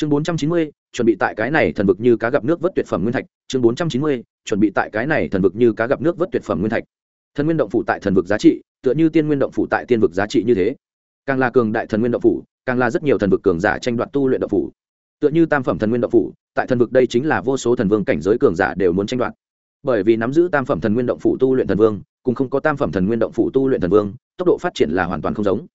chương bốn trăm chín mươi, chuẩn bị tại cái này thần vực như cá gặp nước vớt tuyệt phẩm nguyên thạch. Chương bốn trăm chín mươi, chuẩn bị tại cái này thần vực như cá gặp nước vớt tuyệt phẩm nguyên thạch. Thần nguyên động phủ tại thần vực giá trị, tựa như tiên nguyên động phủ tại tiên vực giá trị như thế. Càng là cường đại thần nguyên động phủ, càng là rất nhiều thần vực cường giả tranh đoạt tu luyện động phủ. Tựa như tam phẩm thần nguyên động phủ, tại thần vực đây chính là vô số thần vương cảnh giới cường giả đều muốn tranh đoạt. Bởi vì nắm giữ tam phẩm thần nguyên động phủ tu luyện thần vương, cùng không có tam phẩm thần nguyên động phủ tu luyện thần vương, tốc độ phát triển là hoàn toàn không giống.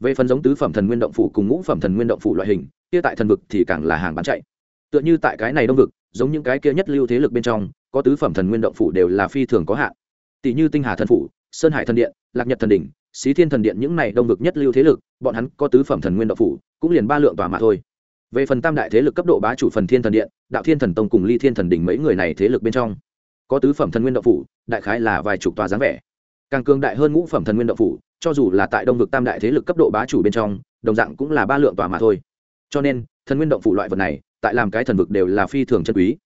Về phần giống tứ phẩm thần nguyên động phủ cùng ngũ phẩm thần nguyên động phủ loại hình kia tại thần vực thì càng là hàng bán chạy. Tựa như tại cái này đông vực, giống những cái kia nhất lưu thế lực bên trong, có tứ phẩm thần nguyên động phủ đều là phi thường có hạn. Tỷ như tinh hà thần phủ, sơn hải thần điện, lạc nhật thần đỉnh, xí thiên thần điện những này đông vực nhất lưu thế lực, bọn hắn có tứ phẩm thần nguyên động phủ, cũng liền ba lượng tòa mà thôi. Về phần tam đại thế lực cấp độ bá chủ phần thiên thần điện, đạo thiên thần tông cùng ly thiên thần đỉnh mấy người này thế lực bên trong, có tứ phẩm thần nguyên động phủ, đại khái là vài chục tòa dáng vẻ. Càng cường đại hơn ngũ phẩm thần nguyên động phủ, cho dù là tại đông vực tam đại thế lực cấp độ bá chủ bên trong, đồng dạng cũng là ba lượng tòa mà thôi cho nên, thần nguyên động phủ loại vật này, tại làm cái thần vực đều là phi thường chân quý.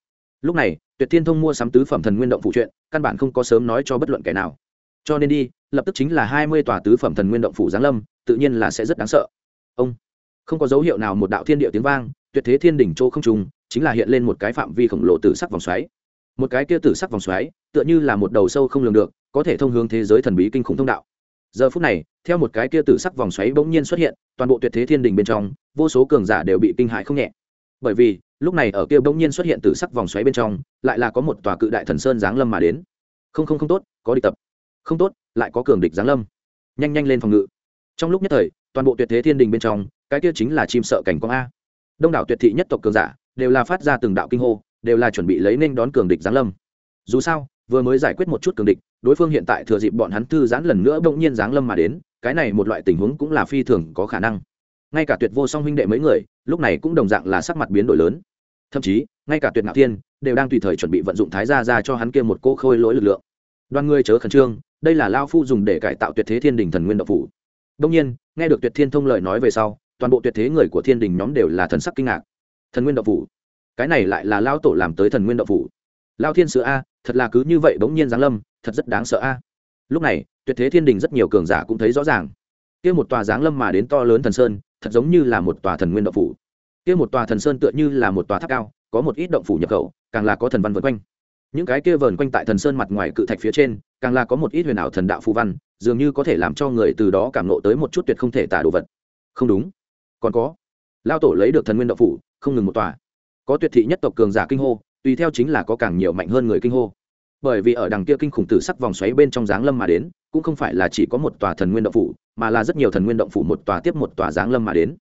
Lúc này, tuyệt thiên thông mua sắm tứ phẩm thần nguyên động phụ chuyện, căn bản không có sớm nói cho bất luận kẻ nào. Cho nên đi, lập tức chính là hai mươi tòa tứ phẩm thần nguyên động phủ giáng lâm, tự nhiên là sẽ rất đáng sợ. Ông, không có dấu hiệu nào một đạo thiên địa tiếng vang, tuyệt thế thiên đỉnh châu không trùng chính là hiện lên một cái phạm vi khổng lồ tử sắc vòng xoáy. Một cái kia tử sắc vòng xoáy, tựa như là một đầu sâu không lường được, có thể thông hướng thế giới thần bí kinh khủng thông đạo giờ phút này, theo một cái kia tử sắc vòng xoáy bỗng nhiên xuất hiện, toàn bộ tuyệt thế thiên đình bên trong, vô số cường giả đều bị kinh hại không nhẹ. Bởi vì, lúc này ở kia bỗng nhiên xuất hiện tử sắc vòng xoáy bên trong, lại là có một tòa cự đại thần sơn giáng lâm mà đến. Không không không tốt, có địch tập. Không tốt, lại có cường địch giáng lâm. Nhanh nhanh lên phòng ngự. Trong lúc nhất thời, toàn bộ tuyệt thế thiên đình bên trong, cái kia chính là chim sợ cảnh quang a. Đông đảo tuyệt thị nhất tộc cường giả, đều là phát ra từng đạo kinh hô, đều là chuẩn bị lấy nên đón cường địch giáng lâm. Dù sao vừa mới giải quyết một chút cường địch, đối phương hiện tại thừa dịp bọn hắn thư giãn lần nữa bỗng nhiên giáng lâm mà đến, cái này một loại tình huống cũng là phi thường có khả năng. Ngay cả tuyệt vô song huynh đệ mấy người, lúc này cũng đồng dạng là sắc mặt biến đổi lớn. Thậm chí, ngay cả tuyệt ngạo thiên đều đang tùy thời chuẩn bị vận dụng thái gia ra cho hắn kia một cô khôi lỗi lực lượng. Đoàn người chớ khẩn trương, đây là lao phu dùng để cải tạo tuyệt thế thiên đình thần nguyên độc phủ. Đông nhiên, nghe được tuyệt thiên thông lời nói về sau, toàn bộ tuyệt thế người của thiên đình nhóm đều là thần sắc kinh ngạc. Thần nguyên độc phủ? Cái này lại là lao tổ làm tới thần nguyên độc phủ lao thiên sữa a, thật là cứ như vậy bỗng nhiên giáng lâm, thật rất đáng sợ a. Lúc này, tuyệt thế thiên đình rất nhiều cường giả cũng thấy rõ ràng. Kia một tòa giáng lâm mà đến to lớn thần sơn, thật giống như là một tòa thần nguyên động phủ. Kia một tòa thần sơn tựa như là một tòa tháp cao, có một ít động phủ nhập khẩu, càng là có thần văn vân quanh. Những cái kia vờn quanh tại thần sơn mặt ngoài cự thạch phía trên, càng là có một ít huyền ảo thần đạo phù văn, dường như có thể làm cho người từ đó cảm nộ tới một chút tuyệt không thể tả đồ vật. Không đúng. Còn có. Lao tổ lấy được thần nguyên động phủ, không ngừng một tòa. Có tuyệt thị nhất tộc cường giả kinh hô tùy theo chính là có càng nhiều mạnh hơn người kinh hô. Bởi vì ở đằng kia kinh khủng tử sắc vòng xoáy bên trong giáng lâm mà đến, cũng không phải là chỉ có một tòa thần nguyên động phủ, mà là rất nhiều thần nguyên động phủ một tòa tiếp một tòa giáng lâm mà đến.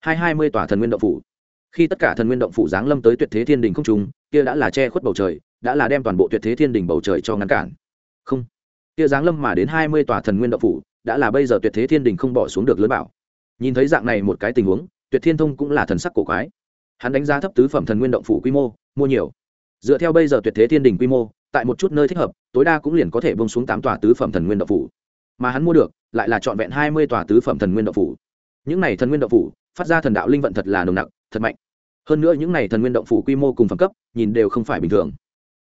Hai hai mươi tòa thần nguyên động phủ. Khi tất cả thần nguyên động phủ giáng lâm tới tuyệt thế thiên đình không trùng kia đã là che khuất bầu trời, đã là đem toàn bộ tuyệt thế thiên đình bầu trời cho ngăn cản. Không. Kia giáng lâm mà đến hai mươi tòa thần nguyên động phủ, đã là bây giờ tuyệt thế thiên đình không bỏ xuống được lớn bảo. Nhìn thấy dạng này một cái tình huống, tuyệt thiên thông cũng là thần sắc cổ quái. Hắn đánh giá thấp tứ phẩm thần nguyên động phủ quy mô, mua nhiều dựa theo bây giờ tuyệt thế thiên đình quy mô tại một chút nơi thích hợp tối đa cũng liền có thể bông xuống tám tòa tứ phẩm thần nguyên động phủ mà hắn mua được lại là trọn vẹn hai mươi tòa tứ phẩm thần nguyên động phủ những này thần nguyên động phủ phát ra thần đạo linh vận thật là nồng nặc thật mạnh hơn nữa những này thần nguyên động phủ quy mô cùng phẩm cấp nhìn đều không phải bình thường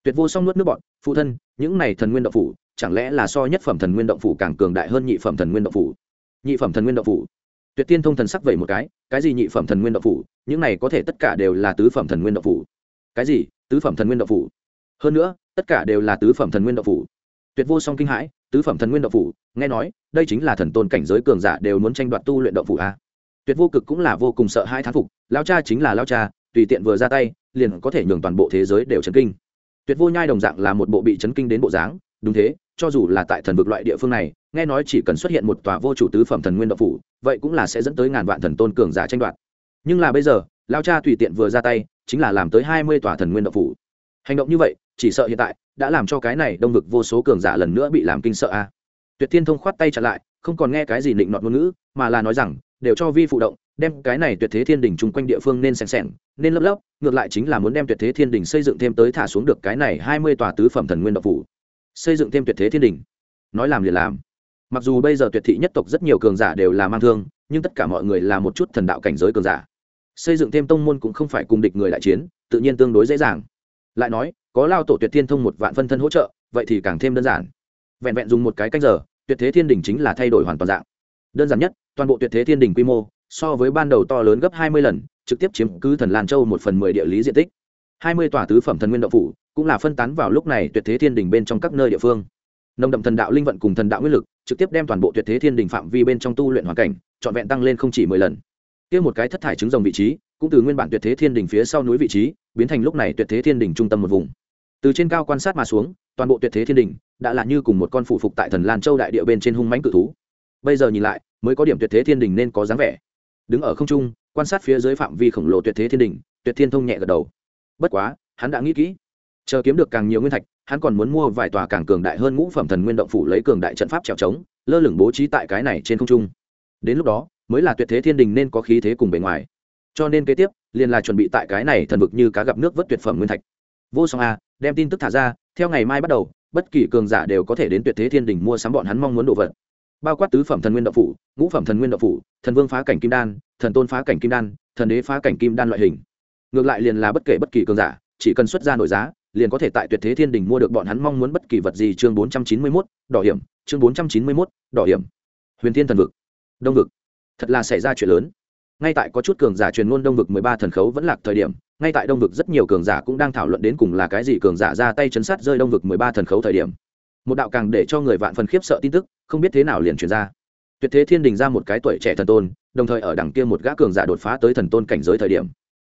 tuyệt vô song nuốt nước bọn phụ thân những này thần nguyên động phủ chẳng lẽ là so nhất phẩm thần nguyên động phủ càng cường đại hơn nhị phẩm thần nguyên động phủ nhị phẩm thần nguyên động phủ tuyệt tiên thông thần sắc vẩy một cái cái gì nhị phẩm thần nguyên động phủ những này có thể tất cả đều là tứ phẩm thần nguyên động phủ cái gì tứ phẩm thần nguyên động phủ. Hơn nữa, tất cả đều là tứ phẩm thần nguyên động phủ. Tuyệt vô song kinh hãi, tứ phẩm thần nguyên động phủ, nghe nói, đây chính là thần tôn cảnh giới cường giả đều muốn tranh đoạt tu luyện động phủ a. Tuyệt vô cực cũng là vô cùng sợ hai thán phục lao cha chính là lao cha, tùy tiện vừa ra tay, liền có thể nhường toàn bộ thế giới đều chấn kinh. Tuyệt vô nhai đồng dạng là một bộ bị chấn kinh đến bộ dáng, đúng thế, cho dù là tại thần vực loại địa phương này, nghe nói chỉ cần xuất hiện một tòa vô chủ tứ phẩm thần nguyên động phủ, vậy cũng là sẽ dẫn tới ngàn vạn thần tôn cường giả tranh đoạt. Nhưng là bây giờ lao cha tùy tiện vừa ra tay, chính là làm tới hai mươi tòa thần nguyên động phủ. Hành động như vậy, chỉ sợ hiện tại đã làm cho cái này đông vực vô số cường giả lần nữa bị làm kinh sợ a. Tuyệt thiên thông khoát tay chặn lại, không còn nghe cái gì định nọt ngôn ngữ, mà là nói rằng, đều cho vi phụ động, đem cái này tuyệt thế thiên đình chung quanh địa phương nên sèn sèn, nên lấp lấp, ngược lại chính là muốn đem tuyệt thế thiên đình xây dựng thêm tới thả xuống được cái này hai mươi tòa tứ phẩm thần nguyên độc phủ. Xây dựng thêm tuyệt thế thiên đình. Nói làm liền làm. Mặc dù bây giờ tuyệt thị nhất tộc rất nhiều cường giả đều là mang thương, nhưng tất cả mọi người là một chút thần đạo cảnh giới cường giả xây dựng thêm tông môn cũng không phải cùng địch người đại chiến, tự nhiên tương đối dễ dàng. Lại nói, có lao tổ tuyệt thiên thông một vạn phân thân hỗ trợ, vậy thì càng thêm đơn giản. Vẹn vẹn dùng một cái canh giờ, tuyệt thế thiên đình chính là thay đổi hoàn toàn dạng. Đơn giản nhất, toàn bộ tuyệt thế thiên đình quy mô, so với ban đầu to lớn gấp hai mươi lần, trực tiếp chiếm cứ thần lan châu một phần mười địa lý diện tích. Hai mươi tòa tứ phẩm thần nguyên động phủ cũng là phân tán vào lúc này tuyệt thế thiên đình bên trong các nơi địa phương. Nồng đậm thần đạo linh vận cùng thần đạo nguyên lực, trực tiếp đem toàn bộ tuyệt thế thiên đình phạm vi bên trong tu luyện hoàn cảnh, trọn vẹn tăng lên không chỉ mười lần kia một cái thất thải trứng rồng vị trí, cũng từ nguyên bản tuyệt thế thiên đỉnh phía sau núi vị trí, biến thành lúc này tuyệt thế thiên đỉnh trung tâm một vùng. Từ trên cao quan sát mà xuống, toàn bộ tuyệt thế thiên đỉnh đã là như cùng một con phủ phục tại thần lan châu đại địa bên trên hung mãnh cự thú. Bây giờ nhìn lại, mới có điểm tuyệt thế thiên đỉnh nên có dáng vẻ. Đứng ở không trung, quan sát phía dưới phạm vi khổng lồ tuyệt thế thiên đỉnh, tuyệt thiên thông nhẹ gật đầu. Bất quá, hắn đã nghĩ kỹ. Chờ kiếm được càng nhiều nguyên thạch, hắn còn muốn mua vài tòa càng cường đại hơn ngũ phẩm thần nguyên động phủ lấy cường đại trận pháp trèo trống, lơ lửng bố trí tại cái này trên không trung. Đến lúc đó mới là tuyệt thế thiên đình nên có khí thế cùng bề ngoài. Cho nên kế tiếp, liền là chuẩn bị tại cái này thần vực như cá gặp nước vớt tuyệt phẩm nguyên thạch. Vô song a, đem tin tức thả ra, theo ngày mai bắt đầu, bất kỳ cường giả đều có thể đến tuyệt thế thiên đình mua sắm bọn hắn mong muốn đồ vật. Bao quát tứ phẩm thần nguyên đậu phủ, ngũ phẩm thần nguyên đậu phủ, thần vương phá cảnh kim đan, thần tôn phá cảnh kim đan, thần đế phá cảnh kim đan loại hình. Ngược lại liền là bất kể bất kỳ cường giả, chỉ cần xuất ra nội giá, liền có thể tại tuyệt thế thiên đình mua được bọn hắn mong muốn bất kỳ vật gì chương bốn trăm chín mươi mốt, đỏ hiểm, chương bốn trăm chín mươi mốt, đỏ hiểm. Huyền thiên thần vực, đông vực thật là xảy ra chuyện lớn. Ngay tại có chút cường giả truyền ngôn đông vực mười ba thần khấu vẫn lạc thời điểm, ngay tại đông vực rất nhiều cường giả cũng đang thảo luận đến cùng là cái gì cường giả ra tay chấn sát rơi đông vực mười ba thần khấu thời điểm. Một đạo càng để cho người vạn phần khiếp sợ tin tức, không biết thế nào liền truyền ra. Tuyệt thế thiên đình ra một cái tuổi trẻ thần tôn, đồng thời ở đằng kia một gã cường giả đột phá tới thần tôn cảnh giới thời điểm.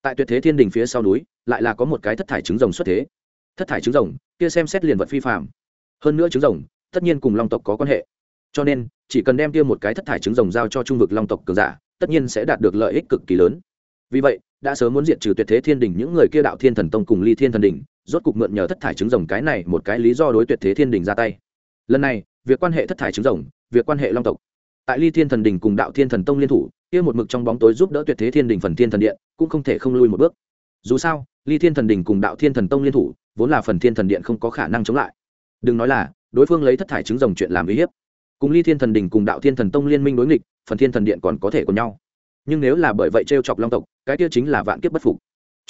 Tại tuyệt thế thiên đình phía sau núi, lại là có một cái thất thải trứng rồng xuất thế. Thất thải trứng rồng, kia xem xét liền vật phi phạm hơn nữa trứng rồng, tất nhiên cùng long tộc có quan hệ cho nên, chỉ cần đem kia một cái thất thải trứng rồng giao cho trung vực long tộc cường giả, tất nhiên sẽ đạt được lợi ích cực kỳ lớn. Vì vậy, đã sớm muốn diệt trừ tuyệt thế thiên đình những người kia đạo thiên thần tông cùng ly thiên thần đình rốt cục mượn nhờ thất thải trứng rồng cái này một cái lý do đối tuyệt thế thiên đình ra tay. Lần này, việc quan hệ thất thải trứng rồng, việc quan hệ long tộc. Tại ly thiên thần đình cùng đạo thiên thần tông liên thủ, kia một mực trong bóng tối giúp đỡ tuyệt thế thiên đình phần thiên thần điện, cũng không thể không lui một bước. Dù sao, ly thiên thần đình cùng đạo thiên thần tông liên thủ, vốn là phần thiên thần điện không có khả năng chống lại. Đừng nói là, đối phương lấy thất thải trứng rồng chuyện làm uy hiếp cùng ly thiên thần đình cùng đạo thiên thần tông liên minh đối nghịch, phần thiên thần điện còn có thể cùng nhau. Nhưng nếu là bởi vậy t r e o chọc long tộc, cái kia chính là vạn kiếp bất phục.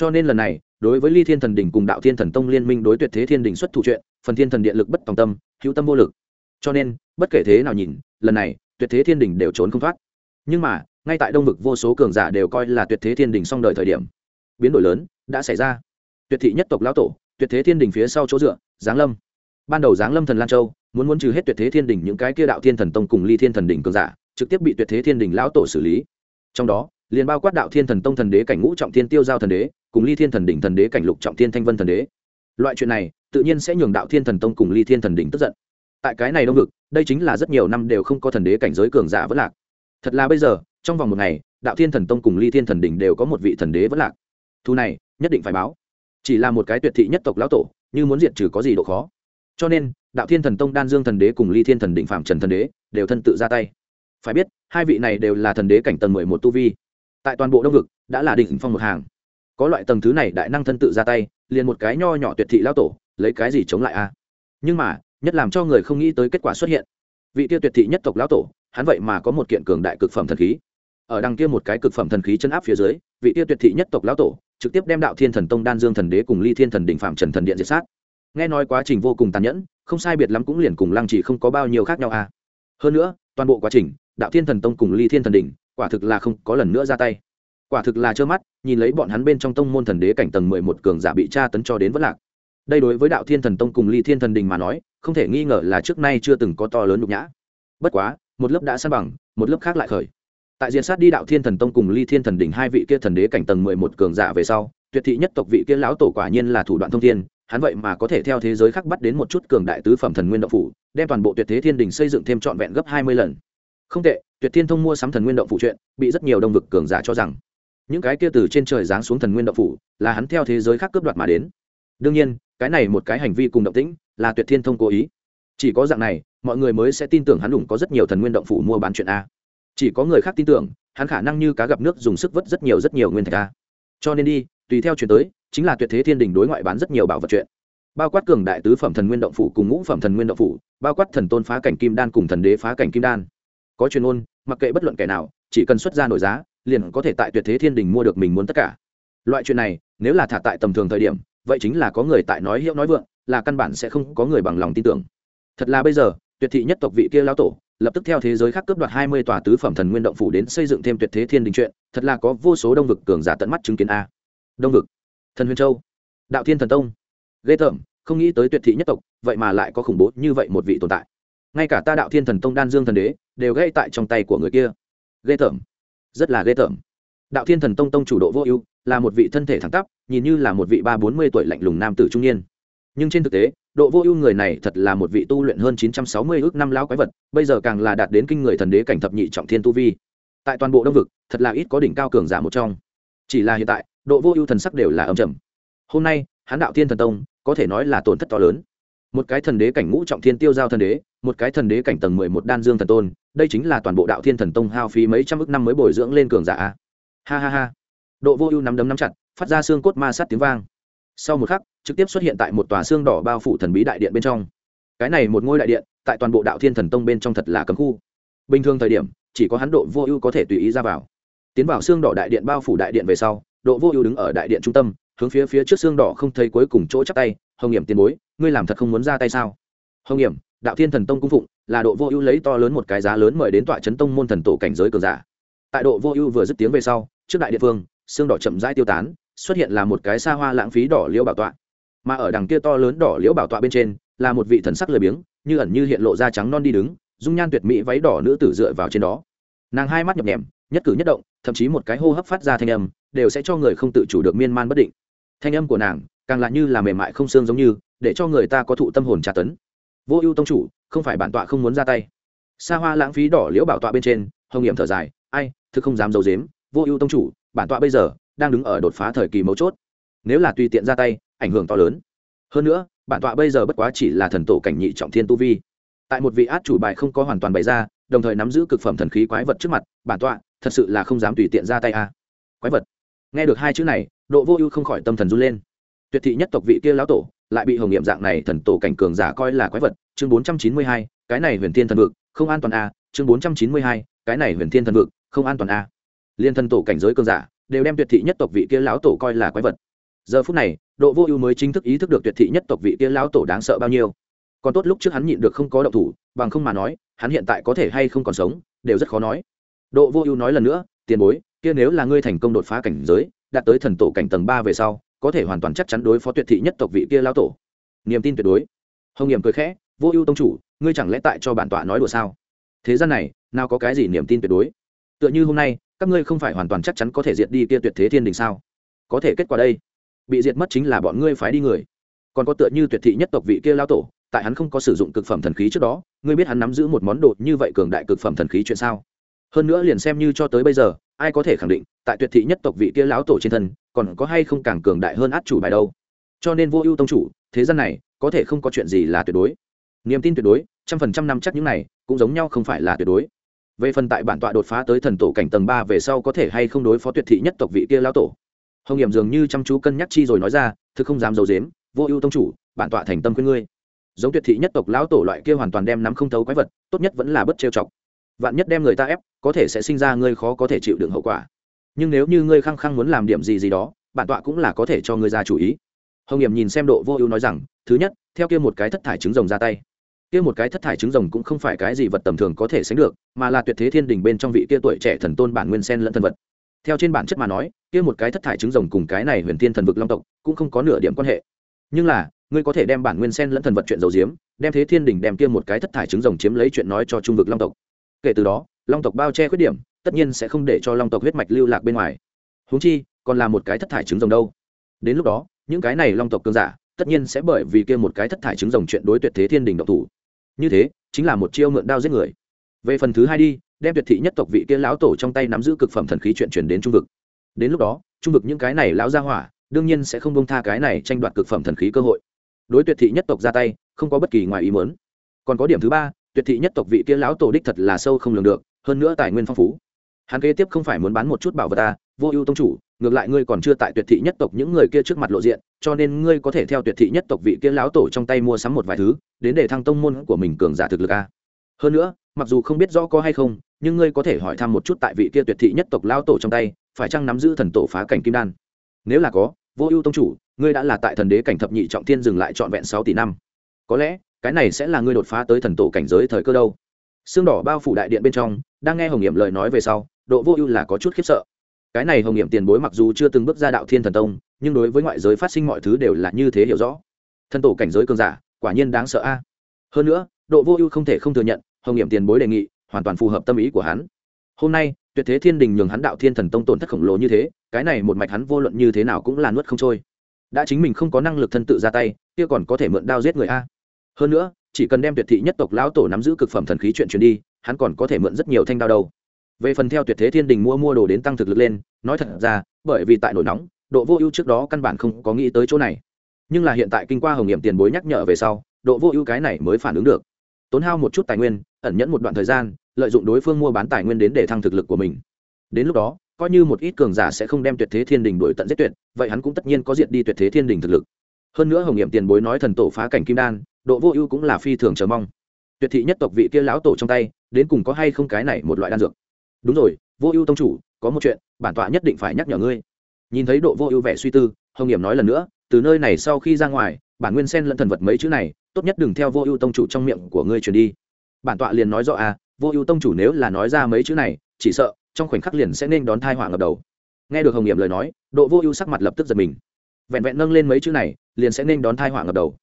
Cho nên lần này, đối với ly thiên thần đình cùng đạo thiên thần tông liên minh đối tuyệt thế thiên đình xuất thủ chuyện, phần thiên thần điện lực bất tòng tâm, hữu tâm vô lực. Cho nên, bất kể thế nào nhìn, lần này, tuyệt thế thiên đình đều trốn không thoát. Nhưng mà, ngay tại đông vực vô số cường giả đều coi là tuyệt thế thiên đình xong đời thời điểm, biến đổi lớn đã xảy ra. Tuyệt thị nhất tộc lão tổ, tuyệt thế thiên đình phía sau chỗ dựa, giáng lâm ban đầu giáng lâm thần lan châu, muốn muốn trừ hết tuyệt thế thiên đình những cái kia đạo thiên thần tông cùng ly thiên thần đình cường giả, trực tiếp bị tuyệt thế thiên đình lão tổ xử lý. Trong đó, liền bao quát đạo thiên thần tông thần đế cảnh ngũ trọng thiên tiêu giao thần đế, cùng ly thiên thần đỉnh thần đế cảnh lục trọng thiên thanh vân thần đế. Loại chuyện này, tự nhiên sẽ nhường đạo thiên thần tông cùng ly thiên thần đỉnh tức giận. Tại cái này đông vực đây chính là rất nhiều năm đều không có thần đế cảnh giới cường giả vẫn lạc. Thật là bây giờ, trong vòng một ngày, đạo thiên thần tông cùng ly thiên thần đỉnh đều có một vị thần đế vẫn lạc. Thu này, nhất định phải báo. Chỉ là một cái tuyệt thị nhất tộc lão tổ, như muốn diệt trừ có gì độ khó? Cho nên, đạo thiên thần tông, đan dương thần đế cùng ly thiên thần định phạm trần thần đế đều thân tự ra tay. Phải biết, hai vị này đều là thần đế cảnh tầng mười một tu vi. Tại toàn bộ đông vực, đã là đỉnh phong một hàng. Có loại tầng thứ này đại năng thân tự ra tay, liền một cái nho nhỏ tuyệt thị lao tổ, lấy cái gì chống lại a? Nhưng mà, nhất làm cho người không nghĩ tới kết quả xuất hiện. Vị tiêu tuyệt thị nhất tộc lão tổ, hắn vậy mà có một kiện cường đại cực phẩm thần khí. Ở đằng kia một cái cực phẩm thần khí chân áp phía dưới, vị tiêu tuyệt thị nhất tộc lão tổ, trực tiếp đem đạo thiên thần tông, đan dương thần đế cùng ly thiên thần đỉnh phạm trần thần điện diệt sát nghe nói quá trình vô cùng tàn nhẫn, không sai biệt lắm cũng liền cùng lăng chỉ không có bao nhiêu khác nhau à. Hơn nữa, toàn bộ quá trình, đạo thiên thần tông cùng ly thiên thần đỉnh, quả thực là không có lần nữa ra tay. Quả thực là trơ mắt, nhìn lấy bọn hắn bên trong tông môn thần đế cảnh tầng mười một cường giả bị tra tấn cho đến vất lạc. Đây đối với đạo thiên thần tông cùng ly thiên thần đình mà nói, không thể nghi ngờ là trước nay chưa từng có to lớn nhục nhã. Bất quá, một lớp đã san bằng, một lớp khác lại khởi. Tại diện sát đi đạo thiên thần tông cùng ly thiên thần đình hai vị kia thần đế cảnh tầng mười một cường giả về sau, tuyệt thị nhất tộc vị kia lão tổ quả nhiên là thủ đoạn thông thiên hắn vậy mà có thể theo thế giới khác bắt đến một chút cường đại tứ phẩm thần nguyên động phủ, đem toàn bộ tuyệt thế thiên đình xây dựng thêm trọn vẹn gấp hai mươi lần. Không tệ, tuyệt thiên thông mua sắm thần nguyên động phủ chuyện, bị rất nhiều đông vực cường giả cho rằng, những cái kia từ trên trời giáng xuống thần nguyên động phủ là hắn theo thế giới khác cướp đoạt mà đến. Đương nhiên, cái này một cái hành vi cùng động tĩnh là tuyệt thiên thông cố ý. Chỉ có dạng này, mọi người mới sẽ tin tưởng hắn đủng có rất nhiều thần nguyên động phủ mua bán chuyện a. Chỉ có người khác tin tưởng, hắn khả năng như cá gặp nước dùng sức vớt rất nhiều rất nhiều nguyên thạch a. Cho nên đi, tùy theo chuyện tới chính là tuyệt thế thiên đình đối ngoại bán rất nhiều bảo vật chuyện. Bao quát cường đại tứ phẩm thần nguyên động phủ cùng ngũ phẩm thần nguyên động phủ, bao quát thần tôn phá cảnh kim đan cùng thần đế phá cảnh kim đan. Có chuyên ôn mặc kệ bất luận kẻ nào, chỉ cần xuất ra nổi giá, liền có thể tại tuyệt thế thiên đình mua được mình muốn tất cả. Loại chuyện này, nếu là thả tại tầm thường thời điểm, vậy chính là có người tại nói hiệu nói vượng, là căn bản sẽ không có người bằng lòng tin tưởng. Thật là bây giờ, tuyệt thị nhất tộc vị kia lao tổ, lập tức theo thế giới khác cướp đoạt hai mươi tòa tứ phẩm thần nguyên động phủ đến xây dựng thêm tuyệt thế thiên đình chuyện, thật là có vô số đông vực cường giả tận mắt chứng kiến a. Đông vực thần huyền châu. Đạo thiên thần tông. Ghê tởm, không nghĩ tới tuyệt thị nhất tộc, vậy mà lại có khủng bố như vậy một vị tồn tại. Ngay cả ta đạo thiên thần tông đan dương thần đế, đều gây tại trong tay của người kia. Ghê tởm. Rất là ghê tởm. Đạo thiên thần tông tông chủ độ vô ưu, là một vị thân thể thẳng tắp, nhìn như là một vị ba bốn mươi tuổi lạnh lùng nam tử trung niên. Nhưng trên thực tế, độ vô ưu người này thật là một vị tu luyện hơn chín trăm sáu mươi ước năm lão quái vật, bây giờ càng là đạt đến kinh người thần đế cảnh thập nhị trọng thiên tu vi. Tại toàn bộ đông vực, thật là ít có đỉnh cao cường giả một trong. Chỉ là hiện tại độ vô ưu thần sắc đều là âm trầm. Hôm nay hán đạo thiên thần tông, có thể nói là tổn thất to lớn. Một cái thần đế cảnh ngũ trọng thiên tiêu giao thần đế, một cái thần đế cảnh tầng mười một đan dương thần tôn, đây chính là toàn bộ đạo thiên thần tông hao phí mấy trăm ước năm mới bồi dưỡng lên cường giả ha ha ha. Độ vô ưu nắm đấm nắm chặt, phát ra xương cốt ma sát tiếng vang. Sau một khắc, trực tiếp xuất hiện tại một tòa xương đỏ bao phủ thần bí đại điện bên trong. Cái này một ngôi đại điện, tại toàn bộ đạo thiên thần tông bên trong thật là cấm khu. Bình thường thời điểm, chỉ có hắn độ vô ưu có thể tùy ý ra vào. Tiến vào xương đỏ đại điện bao phủ đại điện về sau độ vô ưu đứng ở đại điện trung tâm, hướng phía phía trước xương đỏ không thấy cuối cùng chỗ chắc tay, hồng hiểm tiền bối, ngươi làm thật không muốn ra tay sao? Hồng hiểm đạo thiên thần tông cung phụng, là độ vô ưu lấy to lớn một cái giá lớn mời đến tọa chấn tông môn thần tổ cảnh giới cường giả. Tại độ vô ưu vừa dứt tiếng về sau, trước đại địa phương, xương đỏ chậm rãi tiêu tán, xuất hiện là một cái xa hoa lãng phí đỏ liễu bảo tọa. Mà ở đằng kia to lớn đỏ liễu bảo tọa bên trên, là một vị thần sắc lười biếng, như ẩn như hiện lộ ra trắng non đi đứng, dung nhan tuyệt mỹ váy đỏ nữ tử dựa vào trên đó. Nàng hai mắt nhập nhèm nhất cử nhất động, thậm chí một cái hô hấp phát ra thanh âm, đều sẽ cho người không tự chủ được miên man bất định. Thanh âm của nàng, càng là như là mềm mại không xương giống như, để cho người ta có thụ tâm hồn tra tấn. Vô ưu tông chủ, không phải bản tọa không muốn ra tay. Xa hoa lãng phí đỏ liễu bảo tọa bên trên, hồng nghiệm thở dài, ai, thực không dám d i ấ u dếm vô ưu tông chủ, bản tọa bây giờ đang đứng ở đột phá thời kỳ mấu chốt. Nếu là tùy tiện ra tay, ảnh hưởng to lớn. Hơn nữa, bản tọa bây giờ bất quá chỉ là thần tổ cảnh nhị trọng thiên tu vi. Tại một vị át chủ bài không có hoàn toàn bày ra đồng thời nắm giữ cực phẩm thần khí quái vật trước mặt, bản tọa, thật sự là không dám tùy tiện ra tay a. Quái vật. Nghe được hai chữ này, độ vô ưu không khỏi tâm thần run lên. Tuyệt thị nhất tộc vị kia lão tổ, lại bị hồng nghiệm dạng này thần tổ cảnh cường giả coi là quái vật, chương bốn trăm chín mươi hai, cái này huyền thiên thần vực, không an toàn a, chương bốn trăm chín mươi hai, cái này huyền thiên thần vực, không an toàn a. Liên thần tổ cảnh giới cường giả, đều đem tuyệt thị nhất tộc vị kia lão tổ coi là quái vật. Giờ phút này, độ vô ưu mới chính thức ý thức được tuyệt thị nhất tộc vị kia lão tổ đáng sợ bao nhiêu. Còn tốt lúc trước hắn nhịn được không có động thủ, bằng không mà nói hắn hiện tại có thể hay không còn sống, đều rất khó nói. Độ vô ưu nói lần nữa, tiền bối, kia nếu là ngươi thành công đột phá cảnh giới, đạt tới thần tổ cảnh tầng ba về sau, có thể hoàn toàn chắc chắn đối phó tuyệt thị nhất tộc vị kia lão tổ. Niềm tin tuyệt đối. Hồng nghiệm cười khẽ, vô ưu tông chủ, ngươi chẳng lẽ tại cho bản tọa nói đùa sao? Thế gian này, nào có cái gì niềm tin tuyệt đối? Tựa như hôm nay, các ngươi không phải hoàn toàn chắc chắn có thể diệt đi kia tuyệt thế thiên đình sao? Có thể kết quả đây, bị diệt mất chính là bọn ngươi phái đi người. Còn có tựa như tuyệt thị nhất tộc vị kia lao tổ tại hắn không có sử dụng cực phẩm thần khí trước đó, ngươi biết hắn nắm giữ một món đồ như vậy cường đại cực phẩm thần khí chuyện sao? Hơn nữa liền xem như cho tới bây giờ, ai có thể khẳng định, tại tuyệt thị nhất tộc vị kia lão tổ trên thân, còn có hay không càng cường đại hơn át chủ bài đâu? Cho nên vô ưu tông chủ, thế gian này, có thể không có chuyện gì là tuyệt đối. Niềm tin tuyệt đối, trăm phần trăm năm chắc những này, cũng giống nhau không phải là tuyệt đối. Về phần tại bản tọa đột phá tới thần tổ cảnh tầng ba về sau có thể hay không đối phó tuyệt thị nhất tộc vị kia lão tổ? Hồng hiểm dường như chăm chú cân nhắc chi rồi nói ra, thực không dám d i ấ u dếm vô ưu tông chủ, bản tọa thành tâm khuyên ngươi giống tuyệt thị nhất tộc lão tổ loại kia hoàn toàn đem nắm không thấu quái vật, tốt nhất vẫn là bất trêu chọc. Vạn nhất đem người ta ép, có thể sẽ sinh ra ngươi khó có thể chịu đựng hậu quả. Nhưng nếu như ngươi khăng khăng muốn làm điểm gì gì đó, bản tọa cũng là có thể cho ngươi ra chủ ý. Hồng hiểm nhìn xem độ vô ưu nói rằng, thứ nhất, theo kia một cái thất thải trứng rồng ra tay. Kia một cái thất thải trứng rồng cũng không phải cái gì vật tầm thường có thể sánh được, mà là tuyệt thế thiên đình bên trong vị kia tuổi trẻ thần tôn bản nguyên sen lẫn thần vật. Theo trên bản chất mà nói, kia một cái thất thải trứng rồng cùng cái này huyền thiên thần vực long tộc cũng không có nửa điểm quan hệ. Nhưng là ngươi có thể đem bản nguyên sen lẫn thần vật chuyện dầu diếm đem thế thiên đình đem kia một cái thất thải trứng rồng chiếm lấy chuyện nói cho trung vực long tộc. Kể từ đó, long tộc bao che khuyết điểm, tất nhiên sẽ không để cho long tộc huyết mạch lưu lạc bên ngoài. Húng chi, còn là một cái thất thải trứng rồng đâu. Đến lúc đó, những cái này long tộc cương giả, tất nhiên sẽ bởi vì kia một cái thất thải trứng rồng chuyện đối tuyệt thế thiên đình độc thủ. Như thế, chính là một chiêu mượn đao giết người. Về phần thứ hai đi, đem tuyệt thị nhất tộc vị kia lão tổ trong tay nắm giữ cực phẩm thần khí chuyện chuyển đến trung vực. Đến lúc đó, trung vực những cái này lão ra hỏa, đương nhiên sẽ không bông tha cái này tranh đoạt cực phẩm thần khí cơ hội đối tuyệt thị nhất tộc ra tay, không có bất kỳ ngoài ý muốn. còn có điểm thứ ba, tuyệt thị nhất tộc vị kia lão tổ đích thật là sâu không lường được, hơn nữa tài nguyên phong phú. Hắn kế tiếp không phải muốn bán một chút bảo vật ta vô ưu tông chủ, ngược lại ngươi còn chưa tại tuyệt thị nhất tộc những người kia trước mặt lộ diện, cho nên ngươi có thể theo tuyệt thị nhất tộc vị kia lão tổ trong tay mua sắm một vài thứ, đến để thăng tông môn của mình cường giả thực lực a hơn nữa, mặc dù không biết rõ có hay không, nhưng ngươi có thể hỏi thăm một chút tại vị kia tuyệt thị nhất tộc lão tổ trong tay, phải chăng nắm giữ thần tổ phá cảnh kim đan? Nếu là có, vô ưu tông chủ ngươi đã là tại thần đế cảnh thập nhị trọng thiên dừng lại trọn vẹn sáu tỷ năm. Có lẽ, cái này sẽ là ngươi đột phá tới thần tổ cảnh giới thời cơ đâu. Xương đỏ bao phủ đại điện bên trong, đang nghe hồng nghiệm lời nói về sau, độ vô ưu là có chút khiếp sợ. Cái này hồng nghiệm tiền bối mặc dù chưa từng bước ra đạo thiên thần tông, nhưng đối với ngoại giới phát sinh mọi thứ đều là như thế hiểu rõ. Thần tổ cảnh giới cường giả, quả nhiên đáng sợ a. Hơn nữa, độ vô ưu không thể không thừa nhận, hồng nghiệm tiền bối đề nghị, hoàn toàn phù hợp tâm ý của hắn. Hôm nay, tuyệt thế thiên đình nhường hắn đạo thiên thần tông tổn thất khổng lồ như thế, cái này một mạch hắn vô luận như thế nào cũng là nuốt không trôi đã chính mình không có năng lực thân tự ra tay, kia còn có thể mượn đao giết người a. Hơn nữa, chỉ cần đem tuyệt thị nhất tộc lão tổ nắm giữ cực phẩm thần khí chuyện truyền đi, hắn còn có thể mượn rất nhiều thanh đao đâu. Về phần theo tuyệt thế thiên đình mua mua đồ đến tăng thực lực lên, nói thật ra, bởi vì tại nổi nóng, độ vô ưu trước đó căn bản không có nghĩ tới chỗ này. Nhưng là hiện tại kinh qua hồng nghiệm tiền bối nhắc nhở về sau, độ vô ưu cái này mới phản ứng được. Tốn hao một chút tài nguyên, ẩn nhẫn một đoạn thời gian, lợi dụng đối phương mua bán tài nguyên đến để thăng thực lực của mình. Đến lúc đó coi như một ít cường giả sẽ không đem tuyệt thế thiên đình đuổi tận giết tuyệt, vậy hắn cũng tất nhiên có diện đi tuyệt thế thiên đình thực lực. Hơn nữa hồng nghiệm tiền bối nói thần tổ phá cảnh kim đan, độ vô ưu cũng là phi thường chờ mong. Tuyệt thị nhất tộc vị kia lão tổ trong tay, đến cùng có hay không cái này một loại đan dược? Đúng rồi, vô ưu tông chủ, có một chuyện, bản tọa nhất định phải nhắc nhở ngươi. Nhìn thấy độ vô ưu vẻ suy tư, hồng nghiệm nói lần nữa, từ nơi này sau khi ra ngoài, bản nguyên sen lẫn thần vật mấy chữ này, tốt nhất đừng theo vô ưu tông chủ trong miệng của ngươi truyền đi. Bản tọa liền nói rõ à vô ưu tông chủ nếu là nói ra mấy chữ này, chỉ sợ trong khoảnh khắc liền sẽ nên đón thai họa ngập đầu. Nghe được hồng nghiệm lời nói, độ vô ưu sắc mặt lập tức giật mình. Vẹn vẹn nâng lên mấy chữ này, liền sẽ nên đón thai họa ngập đầu.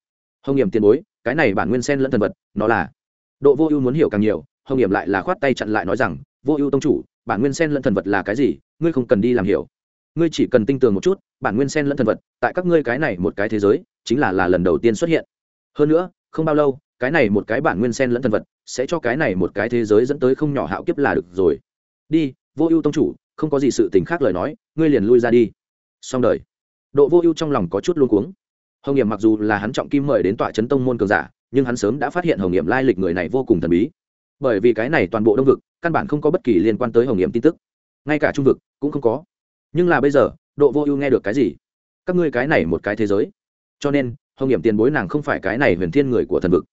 Hồng nghiệm tiền bối, cái này bản nguyên sen lẫn thần vật, nó là? Độ vô ưu muốn hiểu càng nhiều, hồng nghiệm lại là khoát tay chặn lại nói rằng, vô ưu tông chủ, bản nguyên sen lẫn thần vật là cái gì? Ngươi không cần đi làm hiểu. Ngươi chỉ cần tinh tường một chút, bản nguyên sen lẫn thần vật, tại các ngươi cái này một cái thế giới, chính là là lần đầu tiên xuất hiện. Hơn nữa, không bao lâu, cái này một cái bản nguyên sen lẫn thần vật, sẽ cho cái này một cái thế giới dẫn tới không nhỏ hạo kiếp là được rồi. Đi vô ưu tông chủ, không có gì sự tình khác lời nói, ngươi liền lui ra đi. Xong đời. Độ vô ưu trong lòng có chút luôn cuống. Hồng nghiệm mặc dù là hắn trọng kim mời đến tọa trấn tông môn cường giả, nhưng hắn sớm đã phát hiện hồng nghiệm lai lịch người này vô cùng thần bí. Bởi vì cái này toàn bộ đông vực, căn bản không có bất kỳ liên quan tới hồng nghiệm tin tức. Ngay cả trung vực cũng không có. Nhưng là bây giờ, độ vô ưu nghe được cái gì? Các ngươi cái này một cái thế giới. Cho nên, hồng nghiệm tiền bối nàng không phải cái này huyền thiên người của thần vực.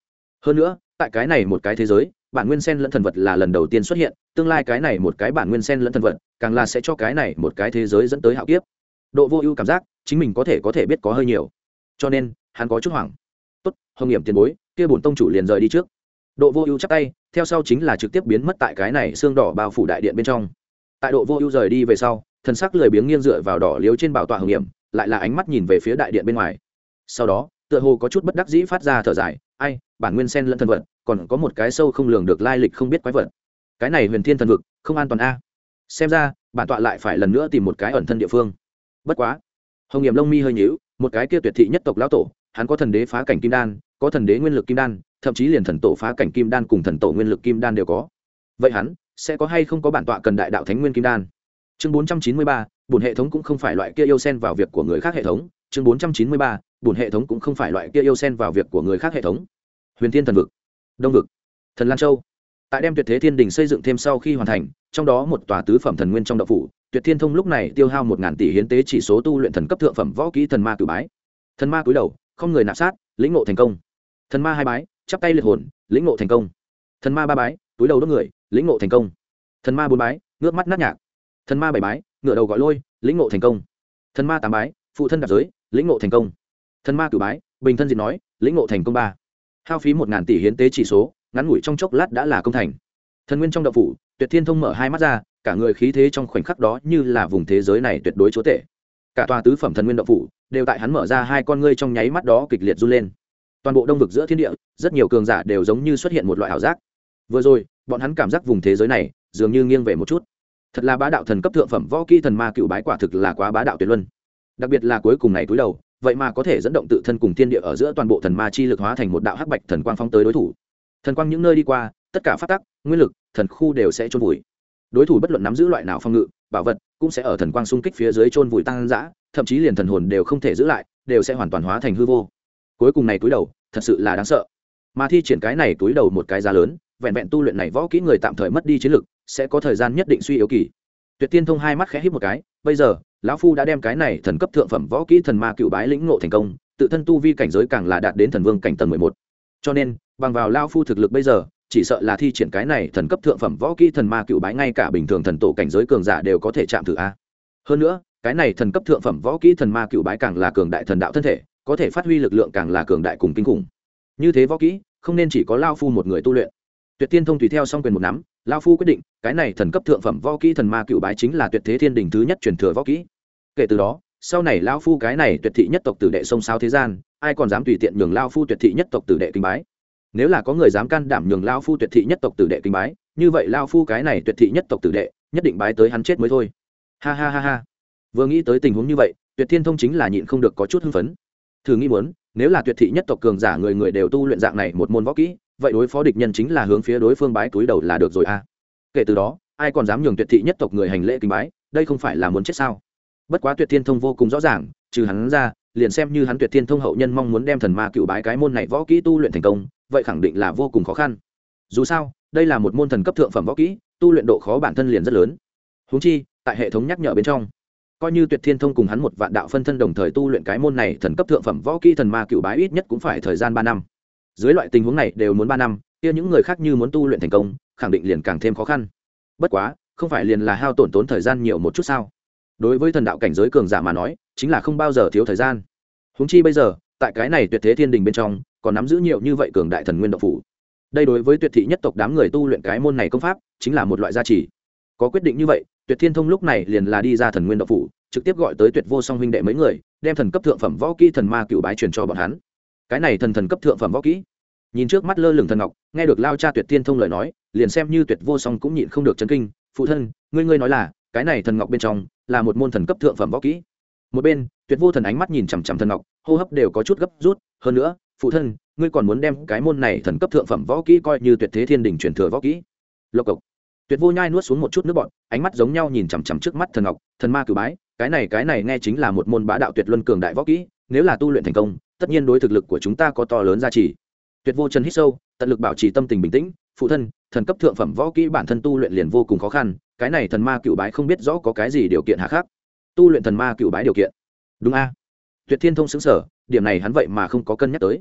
Hơn nữa, tại cái này một cái thế giới bản nguyên sen lẫn thần vật là lần đầu tiên xuất hiện, tương lai cái này một cái bản nguyên sen lẫn thần vật, càng là sẽ cho cái này một cái thế giới dẫn tới hạo kiếp. Độ vô ưu cảm giác, chính mình có thể có thể biết có hơi nhiều. Cho nên, hắn có chút hoảng. Tốt, hồng nghiệm tiền bối, kia bổn tông chủ liền rời đi trước. Độ vô ưu chắc tay, theo sau chính là trực tiếp biến mất tại cái này xương đỏ bao phủ đại điện bên trong. Tại độ vô ưu rời đi về sau, thần sắc lười biếng nghiêng dựa vào đỏ liếu trên bảo tọa hồng nghiệm, lại là ánh mắt nhìn về phía đại điện bên ngoài. Sau đó, tựa hồ có chút bất đắc dĩ phát ra thở dài ai, bản nguyên sen lẫn thần vật, còn có một cái sâu không lường được lai lịch không biết quái vật. Cái này huyền thiên thần vực, không an toàn a. Xem ra, bản tọa lại phải lần nữa tìm một cái ẩn thân địa phương. Bất quá, hồng nghiệm lông mi hơi nhíu, một cái kia tuyệt thị nhất tộc lão tổ, hắn có thần đế phá cảnh kim đan, có thần đế nguyên lực kim đan, thậm chí liền thần tổ phá cảnh kim đan cùng thần tổ nguyên lực kim đan đều có. Vậy hắn, sẽ có hay không có bản tọa cần đại đạo thánh nguyên kim đan? Chương bốn trăm chín mươi ba bùn hệ thống cũng không phải loại kia yêu sen vào việc của người khác hệ thống. Chương bốn trăm chín mươi ba bùn hệ thống cũng không phải loại kia yêu xen vào việc của người khác hệ thống. Huyền thiên thần vực, đông vực, thần lan châu. Tại đem tuyệt thế thiên đình xây dựng thêm sau khi hoàn thành, trong đó một tòa tứ phẩm thần nguyên trong đậu phủ, tuyệt thiên thông lúc này tiêu hao một ngàn tỷ hiến tế chỉ số tu luyện thần cấp thượng phẩm võ kỹ thần ma cử bái. Thần ma cúi đầu, không người nạp sát, lĩnh ngộ thành công. Thần ma hai bái, chắp tay liệt hồn, lĩnh ngộ thành công. Thần ma ba bái, túi đầu đốt người, lĩnh ngộ thành công. Thần ma bốn bái, ngước mắt nát nhạc. Thần ma bảy bái ngựa đầu gọi lôi, lĩnh ngộ thành công. Thần ma tám bái, phụ thân đạp giới, lĩnh ngộ thành công thần ma cử bái, bình thân diệt nói, lĩnh ngộ thành công ba. Hao phí một ngàn tỷ hiến tế chỉ số, ngắn ngủi trong chốc lát đã là công thành. Thần nguyên trong đậu phủ, tuyệt thiên thông mở hai mắt ra, cả người khí thế trong khoảnh khắc đó như là vùng thế giới này tuyệt đối chúa tể. Cả tòa tứ phẩm thần nguyên đậu phủ, đều tại hắn mở ra hai con ngươi trong nháy mắt đó kịch liệt run lên. Toàn bộ đông vực giữa thiên địa, rất nhiều cường giả đều giống như xuất hiện một loại ảo giác. Vừa rồi, bọn hắn cảm giác vùng thế giới này dường như nghiêng về một chút. Thật là bá đạo thần cấp thượng phẩm võ kỹ thần ma cựu bái quả thực là quá bá đạo tuyệt luân. Đặc biệt là cuối cùng này túi đầu vậy mà có thể dẫn động tự thân cùng thiên địa ở giữa toàn bộ thần ma chi lực hóa thành một đạo hắc bạch thần quang phong tới đối thủ. Thần quang những nơi đi qua, tất cả phát tắc, nguyên lực, thần khu đều sẽ trôn vùi. Đối thủ bất luận nắm giữ loại nào phong ngự, bảo vật, cũng sẽ ở thần quang xung kích phía dưới trôn vùi tăng dã, thậm chí liền thần hồn đều không thể giữ lại, đều sẽ hoàn toàn hóa thành hư vô. Cuối cùng này túi đầu, thật sự là đáng sợ. Mà thi triển cái này túi đầu một cái giá lớn, vẹn vẹn tu luyện này võ kỹ người tạm thời mất đi chiến lực, sẽ có thời gian nhất định suy yếu kỳ. Tuyệt tiên thông hai mắt khẽ hít một cái, bây giờ lão phu đã đem cái này thần cấp thượng phẩm võ kỹ thần ma cựu bái lĩnh ngộ thành công, tự thân tu vi cảnh giới càng là đạt đến thần vương cảnh tầng mười một. Cho nên, bằng vào lao phu thực lực bây giờ, chỉ sợ là thi triển cái này thần cấp thượng phẩm võ kỹ thần ma cựu bái ngay cả bình thường thần tổ cảnh giới cường giả đều có thể chạm thử a. Hơn nữa, cái này thần cấp thượng phẩm võ kỹ thần ma cựu bái càng là cường đại thần đạo thân thể, có thể phát huy lực lượng càng là cường đại cùng kinh khủng. Như thế võ kỹ, không nên chỉ có lao phu một người tu luyện. Tuyệt tiên thông tùy theo song quyền một nắm lao phu quyết định, cái này thần cấp thượng phẩm võ kỹ thần ma cựu bái chính là tuyệt thế thiên đình thứ nhất truyền thừa võ kỹ. Kể từ đó, sau này lao phu cái này tuyệt thị nhất tộc tử đệ sông sao thế gian, ai còn dám tùy tiện nhường lao phu tuyệt thị nhất tộc tử đệ kinh bái? Nếu là có người dám can đảm nhường lao phu tuyệt thị nhất tộc tử đệ kinh bái, như vậy lao phu cái này tuyệt thị nhất tộc tử đệ, nhất định bái tới hắn chết mới thôi. Ha ha ha ha. Vừa nghĩ tới tình huống như vậy, tuyệt thiên thông chính là nhịn không được có chút hưng phấn. Thử nghĩ muốn, nếu là tuyệt thị nhất tộc cường giả người người đều tu luyện dạng này một môn võ kỹ vậy đối phó địch nhân chính là hướng phía đối phương bái túi đầu là được rồi a à. kể từ đó, ai còn dám nhường tuyệt thị nhất tộc người hành lễ kính bái, đây không phải là muốn chết sao? Bất quá tuyệt thiên thông vô cùng rõ ràng, trừ hắn ra, liền xem như hắn tuyệt thiên thông hậu nhân mong muốn đem thần ma cựu bái cái môn này võ kỹ tu luyện thành công, vậy khẳng định là vô cùng khó khăn. Dù sao, đây là một môn thần cấp thượng phẩm võ kỹ, tu luyện độ khó bản thân liền rất lớn. Húng chi, tại hệ thống nhắc nhở bên trong, coi như tuyệt thiên thông cùng hắn một vạn đạo phân thân đồng thời tu luyện cái môn này thần cấp thượng phẩm võ kỹ thần ma cựu bái ít nhất cũng phải thời gian ba năm dưới loại tình huống này đều muốn ba năm, kia những người khác như muốn tu luyện thành công, khẳng định liền càng thêm khó khăn. Bất quá, không phải liền là hao tổn tốn thời gian nhiều một chút sao? Đối với thần đạo cảnh giới cường giả mà nói, chính là không bao giờ thiếu thời gian. Húng chi bây giờ, tại cái này tuyệt thế thiên đình bên trong, còn nắm giữ nhiều như vậy cường đại thần nguyên độc phủ. Đây đối với tuyệt thị nhất tộc đám người tu luyện cái môn này công pháp, chính là một loại gia trì. Có quyết định như vậy, tuyệt thiên thông lúc này liền là đi ra thần nguyên độc phủ, trực tiếp gọi tới tuyệt vô song huynh đệ mấy người, đem thần cấp thượng phẩm võ kỹ thần ma cựu bái truyền cho bọn hắn cái này thần thần cấp thượng phẩm võ kỹ. Nhìn trước mắt lơ lửng thần ngọc, nghe được lao cha tuyệt tiên thông lời nói, liền xem như tuyệt vô song cũng nhịn không được chấn kinh, phụ thân, ngươi ngươi nói là, cái này thần ngọc bên trong là một môn thần cấp thượng phẩm võ kỹ. Một bên, tuyệt vô thần ánh mắt nhìn chằm chằm thần ngọc, hô hấp đều có chút gấp rút, hơn nữa, phụ thân, ngươi còn muốn đem cái môn này thần cấp thượng phẩm võ kỹ coi như tuyệt thế thiên đình truyền thừa võ kỹ. Lộc cộc. Tuyệt vô nhai nuốt xuống một chút nước bọn ánh mắt giống nhau nhìn chằm chằm trước mắt thần ngọc, thần ma cử bái, cái này cái này nghe chính là một môn bá đạo tuyệt luân cường đại võ kỹ, nếu là tu luyện thành công tất nhiên đối thực lực của chúng ta có to lớn giá trị tuyệt vô chân hít sâu, tận lực bảo trì tâm tình bình tĩnh, phụ thân, thần cấp thượng phẩm võ kỹ bản thân tu luyện liền vô cùng khó khăn, cái này thần ma cựu bái không biết rõ có cái gì điều kiện hạ khác. Tu luyện thần ma cựu bái điều kiện. Đúng a. Tuyệt thiên thông xứng sở điểm này hắn vậy mà không có cân nhắc tới.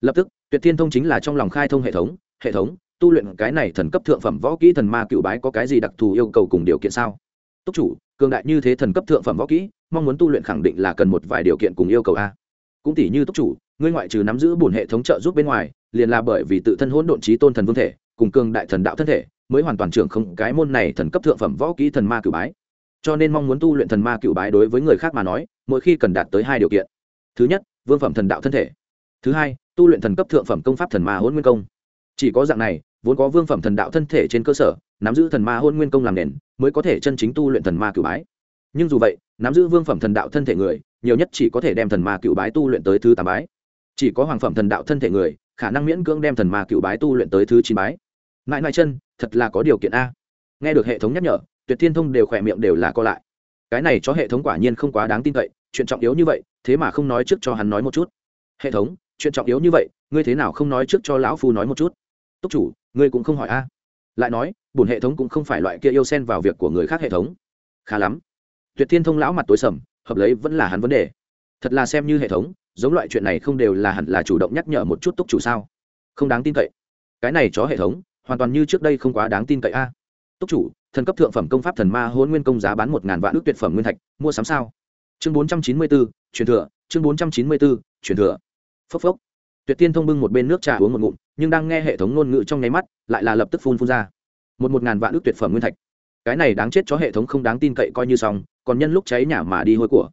Lập tức, tuyệt thiên thông chính là trong lòng khai thông hệ thống hệ thống, tu luyện cái này thần cấp thượng phẩm võ kỹ thần ma cựu bái có cái gì đặc thù yêu cầu cùng điều kiện sao? Túc chủ, cường đại như thế thần cấp thượng phẩm võ kỹ, mong muốn tu luyện khẳng định là cần một vài điều kiện cùng yêu cầu a cũng tỷ như túc chủ, ngươi ngoại trừ nắm giữ bổn hệ thống trợ giúp bên ngoài, liền là bởi vì tự thân hỗn độn trí tôn thần vương thể, cùng cường đại thần đạo thân thể, mới hoàn toàn trưởng không cái môn này thần cấp thượng phẩm võ kỹ thần ma cửu bái. Cho nên mong muốn tu luyện thần ma cựu bái đối với người khác mà nói, mỗi khi cần đạt tới hai điều kiện. Thứ nhất, vương phẩm thần đạo thân thể. Thứ hai, tu luyện thần cấp thượng phẩm công pháp thần ma hôn nguyên công. Chỉ có dạng này, vốn có vương phẩm thần đạo thân thể trên cơ sở, nắm giữ thần ma hôn nguyên công làm nền, mới có thể chân chính tu luyện thần ma cựu bái. Nhưng dù vậy, nắm giữ vương phẩm thần đạo thân thể người nhiều nhất chỉ có thể đem thần ma cựu bái tu luyện tới thứ tám bái. Chỉ có hoàng phẩm thần đạo thân thể người, khả năng miễn cưỡng đem thần ma cựu bái tu luyện tới thứ chín bái. Mãi mãi chân, thật là có điều kiện a. Nghe được hệ thống nhắc nhở, tuyệt thiên thông đều khỏe miệng đều là co lại. Cái này cho hệ thống quả nhiên không quá đáng tin cậy, chuyện trọng yếu như vậy, thế mà không nói trước cho hắn nói một chút. Hệ thống, chuyện trọng yếu như vậy, ngươi thế nào không nói trước cho lão phu nói một chút? Túc chủ, ngươi cũng không hỏi a. Lại nói, bổn hệ thống cũng không phải loại kia yêu xen vào việc của người khác hệ thống. Khá lắm. Tuyệt thiên thông lão mặt tối sầm hợp lấy vẫn là hắn vấn đề. Thật là xem như hệ thống, giống loại chuyện này không đều là hẳn là chủ động nhắc nhở một chút túc chủ sao? Không đáng tin cậy. Cái này chó hệ thống, hoàn toàn như trước đây không quá đáng tin cậy a. Túc chủ, thần cấp thượng phẩm công pháp thần ma hôn nguyên công giá bán một ngàn vạn ước tuyệt phẩm nguyên thạch, mua sắm sao? Chương bốn trăm chín mươi bốn, truyền thừa, chương bốn trăm chín mươi bốn, truyền thừa. Phốc phốc. Tuyệt tiên thông bưng một bên nước trà uống một ngụm, nhưng đang nghe hệ thống ngôn ngữ trong nháy mắt, lại là lập tức phun phun ra. Một một ngàn vạn ước tuyệt phẩm nguyên thạch. Cái này đáng chết cho hệ thống không đáng tin cậy coi như xong còn nhân lúc cháy nhà mà đi hôi của.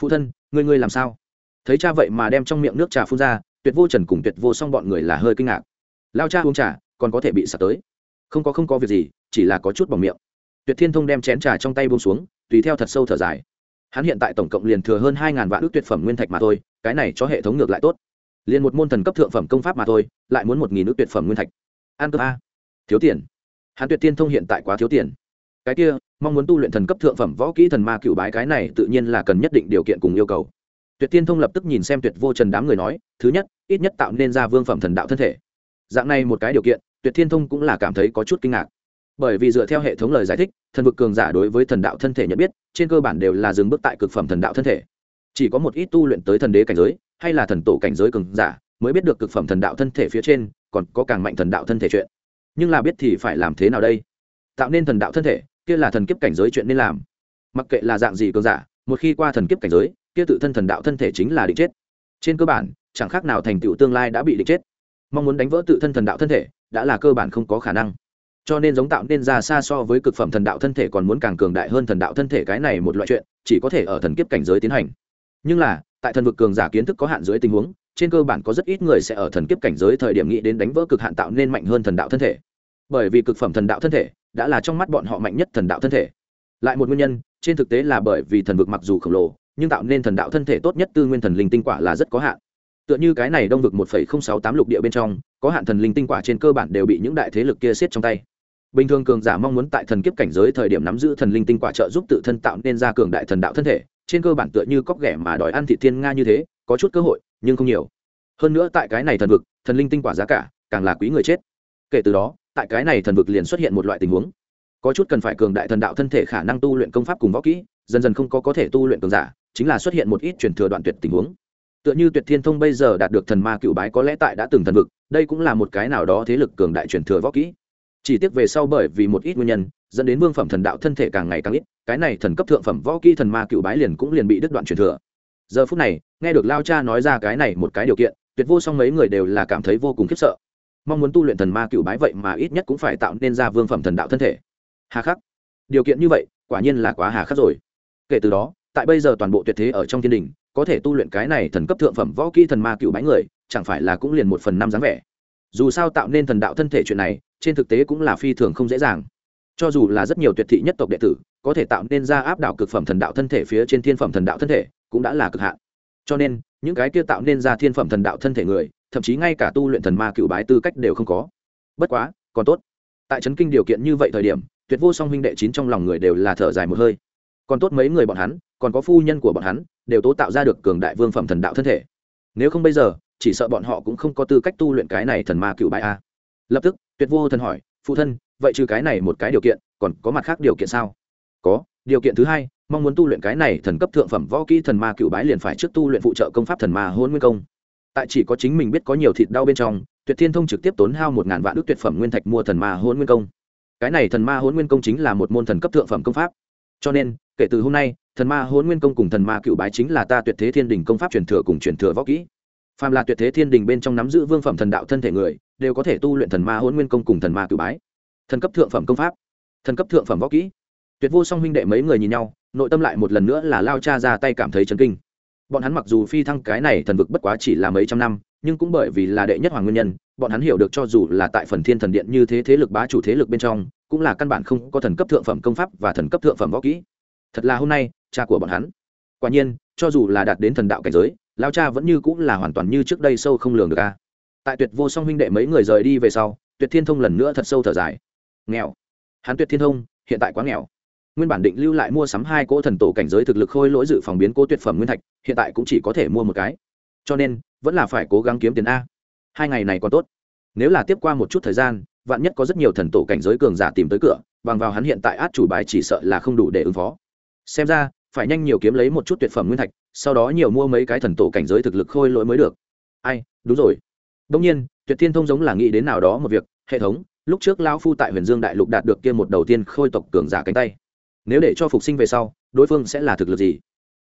Phụ thân người người làm sao? Thấy cha vậy mà đem trong miệng nước trà phun ra, tuyệt vô trần cùng tuyệt vô xong bọn người là hơi kinh ngạc. Lao cha uống trà, còn có thể bị sạt tới. Không có không có việc gì, chỉ là có chút bỏng miệng. Tuyệt thiên thông đem chén trà trong tay buông xuống, tùy theo thật sâu thở dài. Hắn hiện tại tổng cộng liền thừa hơn hai ngàn vạn ước tuyệt phẩm nguyên thạch mà thôi, cái này cho hệ thống ngược lại tốt. Liền một môn thần cấp thượng phẩm công pháp mà thôi, lại muốn một nghìn ước tuyệt phẩm nguyên thạch. An cấp a. Thiếu tiền. Hắn tuyệt thiên thông hiện tại quá thiếu tiền cái kia, mong muốn tu luyện thần cấp thượng phẩm võ kỹ thần ma cựu bái cái này tự nhiên là cần nhất định điều kiện cùng yêu cầu. Tuyệt thiên thông lập tức nhìn xem tuyệt vô trần đám người nói, thứ nhất, ít nhất tạo nên ra vương phẩm thần đạo thân thể. Dạng này một cái điều kiện, tuyệt thiên thông cũng là cảm thấy có chút kinh ngạc. Bởi vì dựa theo hệ thống lời giải thích, thần vực cường giả đối với thần đạo thân thể nhận biết, trên cơ bản đều là dừng bước tại cực phẩm thần đạo thân thể. Chỉ có một ít tu luyện tới thần đế cảnh giới, hay là thần tổ cảnh giới cường giả, mới biết được cực phẩm thần đạo thân thể phía trên, còn có càng mạnh thần đạo thân thể chuyện. Nhưng là biết thì phải làm thế nào đây? Tạo nên thần đạo thân thể kia là thần kiếp cảnh giới chuyện nên làm. Mặc kệ là dạng gì cường giả, một khi qua thần kiếp cảnh giới, kia tự thân thần đạo thân thể chính là định chết. Trên cơ bản, chẳng khác nào thành tựu tương lai đã bị định chết. Mong muốn đánh vỡ tự thân thần đạo thân thể, đã là cơ bản không có khả năng. Cho nên giống tạo nên ra xa so với cực phẩm thần đạo thân thể còn muốn càng cường đại hơn thần đạo thân thể cái này một loại chuyện, chỉ có thể ở thần kiếp cảnh giới tiến hành. Nhưng là, tại thần vực cường giả kiến thức có hạn dưới tình huống, trên cơ bản có rất ít người sẽ ở thần kiếp cảnh giới thời điểm nghĩ đến đánh vỡ cực hạn tạo nên mạnh hơn thần đạo thân thể. Bởi vì cực phẩm thần đạo thân thể đã là trong mắt bọn họ mạnh nhất thần đạo thân thể. Lại một nguyên nhân, trên thực tế là bởi vì thần vực mặc dù khổng lồ, nhưng tạo nên thần đạo thân thể tốt nhất tư nguyên thần linh tinh quả là rất có hạn. Tựa như cái này đông vực một sáu tám lục địa bên trong, có hạn thần linh tinh quả trên cơ bản đều bị những đại thế lực kia siết trong tay. Bình thường cường giả mong muốn tại thần kiếp cảnh giới thời điểm nắm giữ thần linh tinh quả trợ giúp tự thân tạo nên ra cường đại thần đạo thân thể, trên cơ bản tựa như cóc ghẻ mà đòi ăn thị thiên nga như thế, có chút cơ hội, nhưng không nhiều. Hơn nữa tại cái này thần vực, thần linh tinh quả giá cả càng là quý người chết. Kể từ đó tại cái này thần vực liền xuất hiện một loại tình huống. Có chút cần phải cường đại thần đạo thân thể khả năng tu luyện công pháp cùng võ kỹ, dần dần không có có thể tu luyện cường giả, chính là xuất hiện một ít truyền thừa đoạn tuyệt tình huống. Tựa như tuyệt thiên thông bây giờ đạt được thần ma cựu bái có lẽ tại đã từng thần vực, đây cũng là một cái nào đó thế lực cường đại truyền thừa võ kỹ. Chỉ tiếc về sau bởi vì một ít nguyên nhân, dẫn đến vương phẩm thần đạo thân thể càng ngày càng ít, cái này thần cấp thượng phẩm võ kỹ thần ma cựu bái liền cũng liền bị đứt đoạn truyền thừa. Giờ phút này, nghe được lao cha nói ra cái này một cái điều kiện, tuyệt vô song mấy người đều là cảm thấy vô cùng khiếp sợ mong muốn tu luyện thần ma cựu bái vậy mà ít nhất cũng phải tạo nên ra vương phẩm thần đạo thân thể. Hà khắc. Điều kiện như vậy, quả nhiên là quá hà khắc rồi. Kể từ đó, tại bây giờ toàn bộ tuyệt thế ở trong thiên đình, có thể tu luyện cái này thần cấp thượng phẩm võ kỹ thần ma cựu bái người, chẳng phải là cũng liền một phần năm dáng vẻ. Dù sao tạo nên thần đạo thân thể chuyện này, trên thực tế cũng là phi thường không dễ dàng. Cho dù là rất nhiều tuyệt thị nhất tộc đệ tử, có thể tạo nên ra áp đảo cực phẩm thần đạo thân thể phía trên thiên phẩm thần đạo thân thể, cũng đã là cực hạn. Cho nên những cái kia tạo nên ra thiên phẩm thần đạo thân thể người, thậm chí ngay cả tu luyện thần ma cựu bái tư cách đều không có. Bất quá, còn tốt. Tại trấn kinh điều kiện như vậy thời điểm, tuyệt vô song huynh đệ chín trong lòng người đều là thở dài một hơi. Còn tốt mấy người bọn hắn, còn có phu nhân của bọn hắn, đều tố tạo ra được cường đại vương phẩm thần đạo thân thể. Nếu không bây giờ, chỉ sợ bọn họ cũng không có tư cách tu luyện cái này thần ma cựu bái a. Lập tức, tuyệt vô thần hỏi, phụ thân, vậy trừ cái này một cái điều kiện, còn có mặt khác điều kiện sao? Có, điều kiện thứ hai mong muốn tu luyện cái này thần cấp thượng phẩm võ kỹ thần ma cựu bái liền phải trước tu luyện phụ trợ công pháp thần ma hôn nguyên công. Tại chỉ có chính mình biết có nhiều thịt đau bên trong, tuyệt thiên thông trực tiếp tốn hao một ngàn vạn đức tuyệt phẩm nguyên thạch mua thần ma hôn nguyên công. Cái này thần ma hôn nguyên công chính là một môn thần cấp thượng phẩm công pháp. Cho nên, kể từ hôm nay, thần ma hôn nguyên công cùng thần ma cựu bái chính là ta tuyệt thế thiên đình công pháp truyền thừa cùng truyền thừa võ kỹ. Phàm là tuyệt thế thiên đình bên trong nắm giữ vương phẩm thần đạo thân thể người, đều có thể tu luyện thần ma hôn nguyên công cùng thần ma cựu bái. Thần cấp thượng phẩm công pháp. Thần cấp thượng phẩm võ kỹ. Tuyệt vô song huynh đệ mấy người nhìn nhau nội tâm lại một lần nữa là lao cha ra tay cảm thấy chấn kinh. Bọn hắn mặc dù phi thăng cái này thần vực bất quá chỉ là mấy trăm năm, nhưng cũng bởi vì là đệ nhất hoàng nguyên nhân, bọn hắn hiểu được cho dù là tại phần thiên thần điện như thế thế lực bá chủ thế lực bên trong, cũng là căn bản không có thần cấp thượng phẩm công pháp và thần cấp thượng phẩm võ kỹ. Thật là hôm nay, cha của bọn hắn. Quả nhiên, cho dù là đạt đến thần đạo cảnh giới, lao cha vẫn như cũng là hoàn toàn như trước đây sâu không lường được a. tại tuyệt vô song huynh đệ mấy người rời đi về sau, tuyệt thiên thông lần nữa thật sâu thở dài. Nghèo. Hắn tuyệt thiên thông, hiện tại quá nghèo nguyên bản định lưu lại mua sắm hai cỗ thần tổ cảnh giới thực lực khôi lỗi dự phòng biến cố tuyệt phẩm nguyên thạch, hiện tại cũng chỉ có thể mua một cái. Cho nên, vẫn là phải cố gắng kiếm tiền a. Hai ngày này còn tốt. Nếu là tiếp qua một chút thời gian, vạn nhất có rất nhiều thần tổ cảnh giới cường giả tìm tới cửa, bằng vào hắn hiện tại át chủ bài chỉ sợ là không đủ để ứng phó. Xem ra, phải nhanh nhiều kiếm lấy một chút tuyệt phẩm nguyên thạch, sau đó nhiều mua mấy cái thần tổ cảnh giới thực lực khôi lỗi mới được. Ai, đúng rồi. Đông nhiên, tuyệt thiên thông giống là nghĩ đến nào đó một việc, hệ thống, lúc trước lão phu tại huyền dương đại lục đạt được kia một đầu tiên khôi tộc cường giả cánh tay nếu để cho phục sinh về sau, đối phương sẽ là thực lực gì?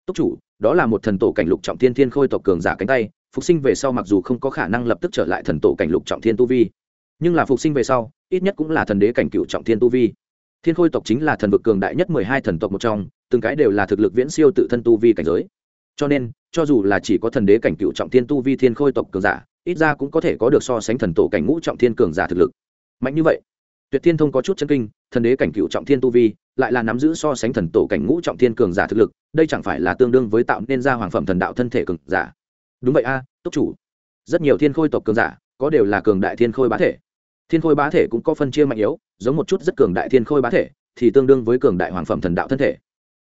Túc chủ, đó là một thần tổ cảnh lục trọng thiên thiên khôi tộc cường giả cánh tay, phục sinh về sau mặc dù không có khả năng lập tức trở lại thần tổ cảnh lục trọng thiên tu vi, nhưng là phục sinh về sau, ít nhất cũng là thần đế cảnh cựu trọng thiên tu vi. Thiên khôi tộc chính là thần vực cường đại nhất mười hai thần tộc một trong, từng cái đều là thực lực viễn siêu tự thân tu vi cảnh giới. Cho nên, cho dù là chỉ có thần đế cảnh cựu trọng thiên tu vi thiên khôi tộc cường giả, ít ra cũng có thể có được so sánh thần tổ cảnh ngũ trọng thiên cường giả thực lực. Mạnh như vậy tuyệt thiên thông có chút chân kinh, thần đế cảnh cựu trọng thiên tu vi, lại là nắm giữ so sánh thần tổ cảnh ngũ trọng thiên cường giả thực lực, đây chẳng phải là tương đương với tạo nên ra hoàng phẩm thần đạo thân thể cường giả. Đúng vậy a, túc chủ. Rất nhiều thiên khôi tộc cường giả, có đều là cường đại thiên khôi bá thể. Thiên khôi bá thể cũng có phân chia mạnh yếu, giống một chút rất cường đại thiên khôi bá thể, thì tương đương với cường đại hoàng phẩm thần đạo thân thể.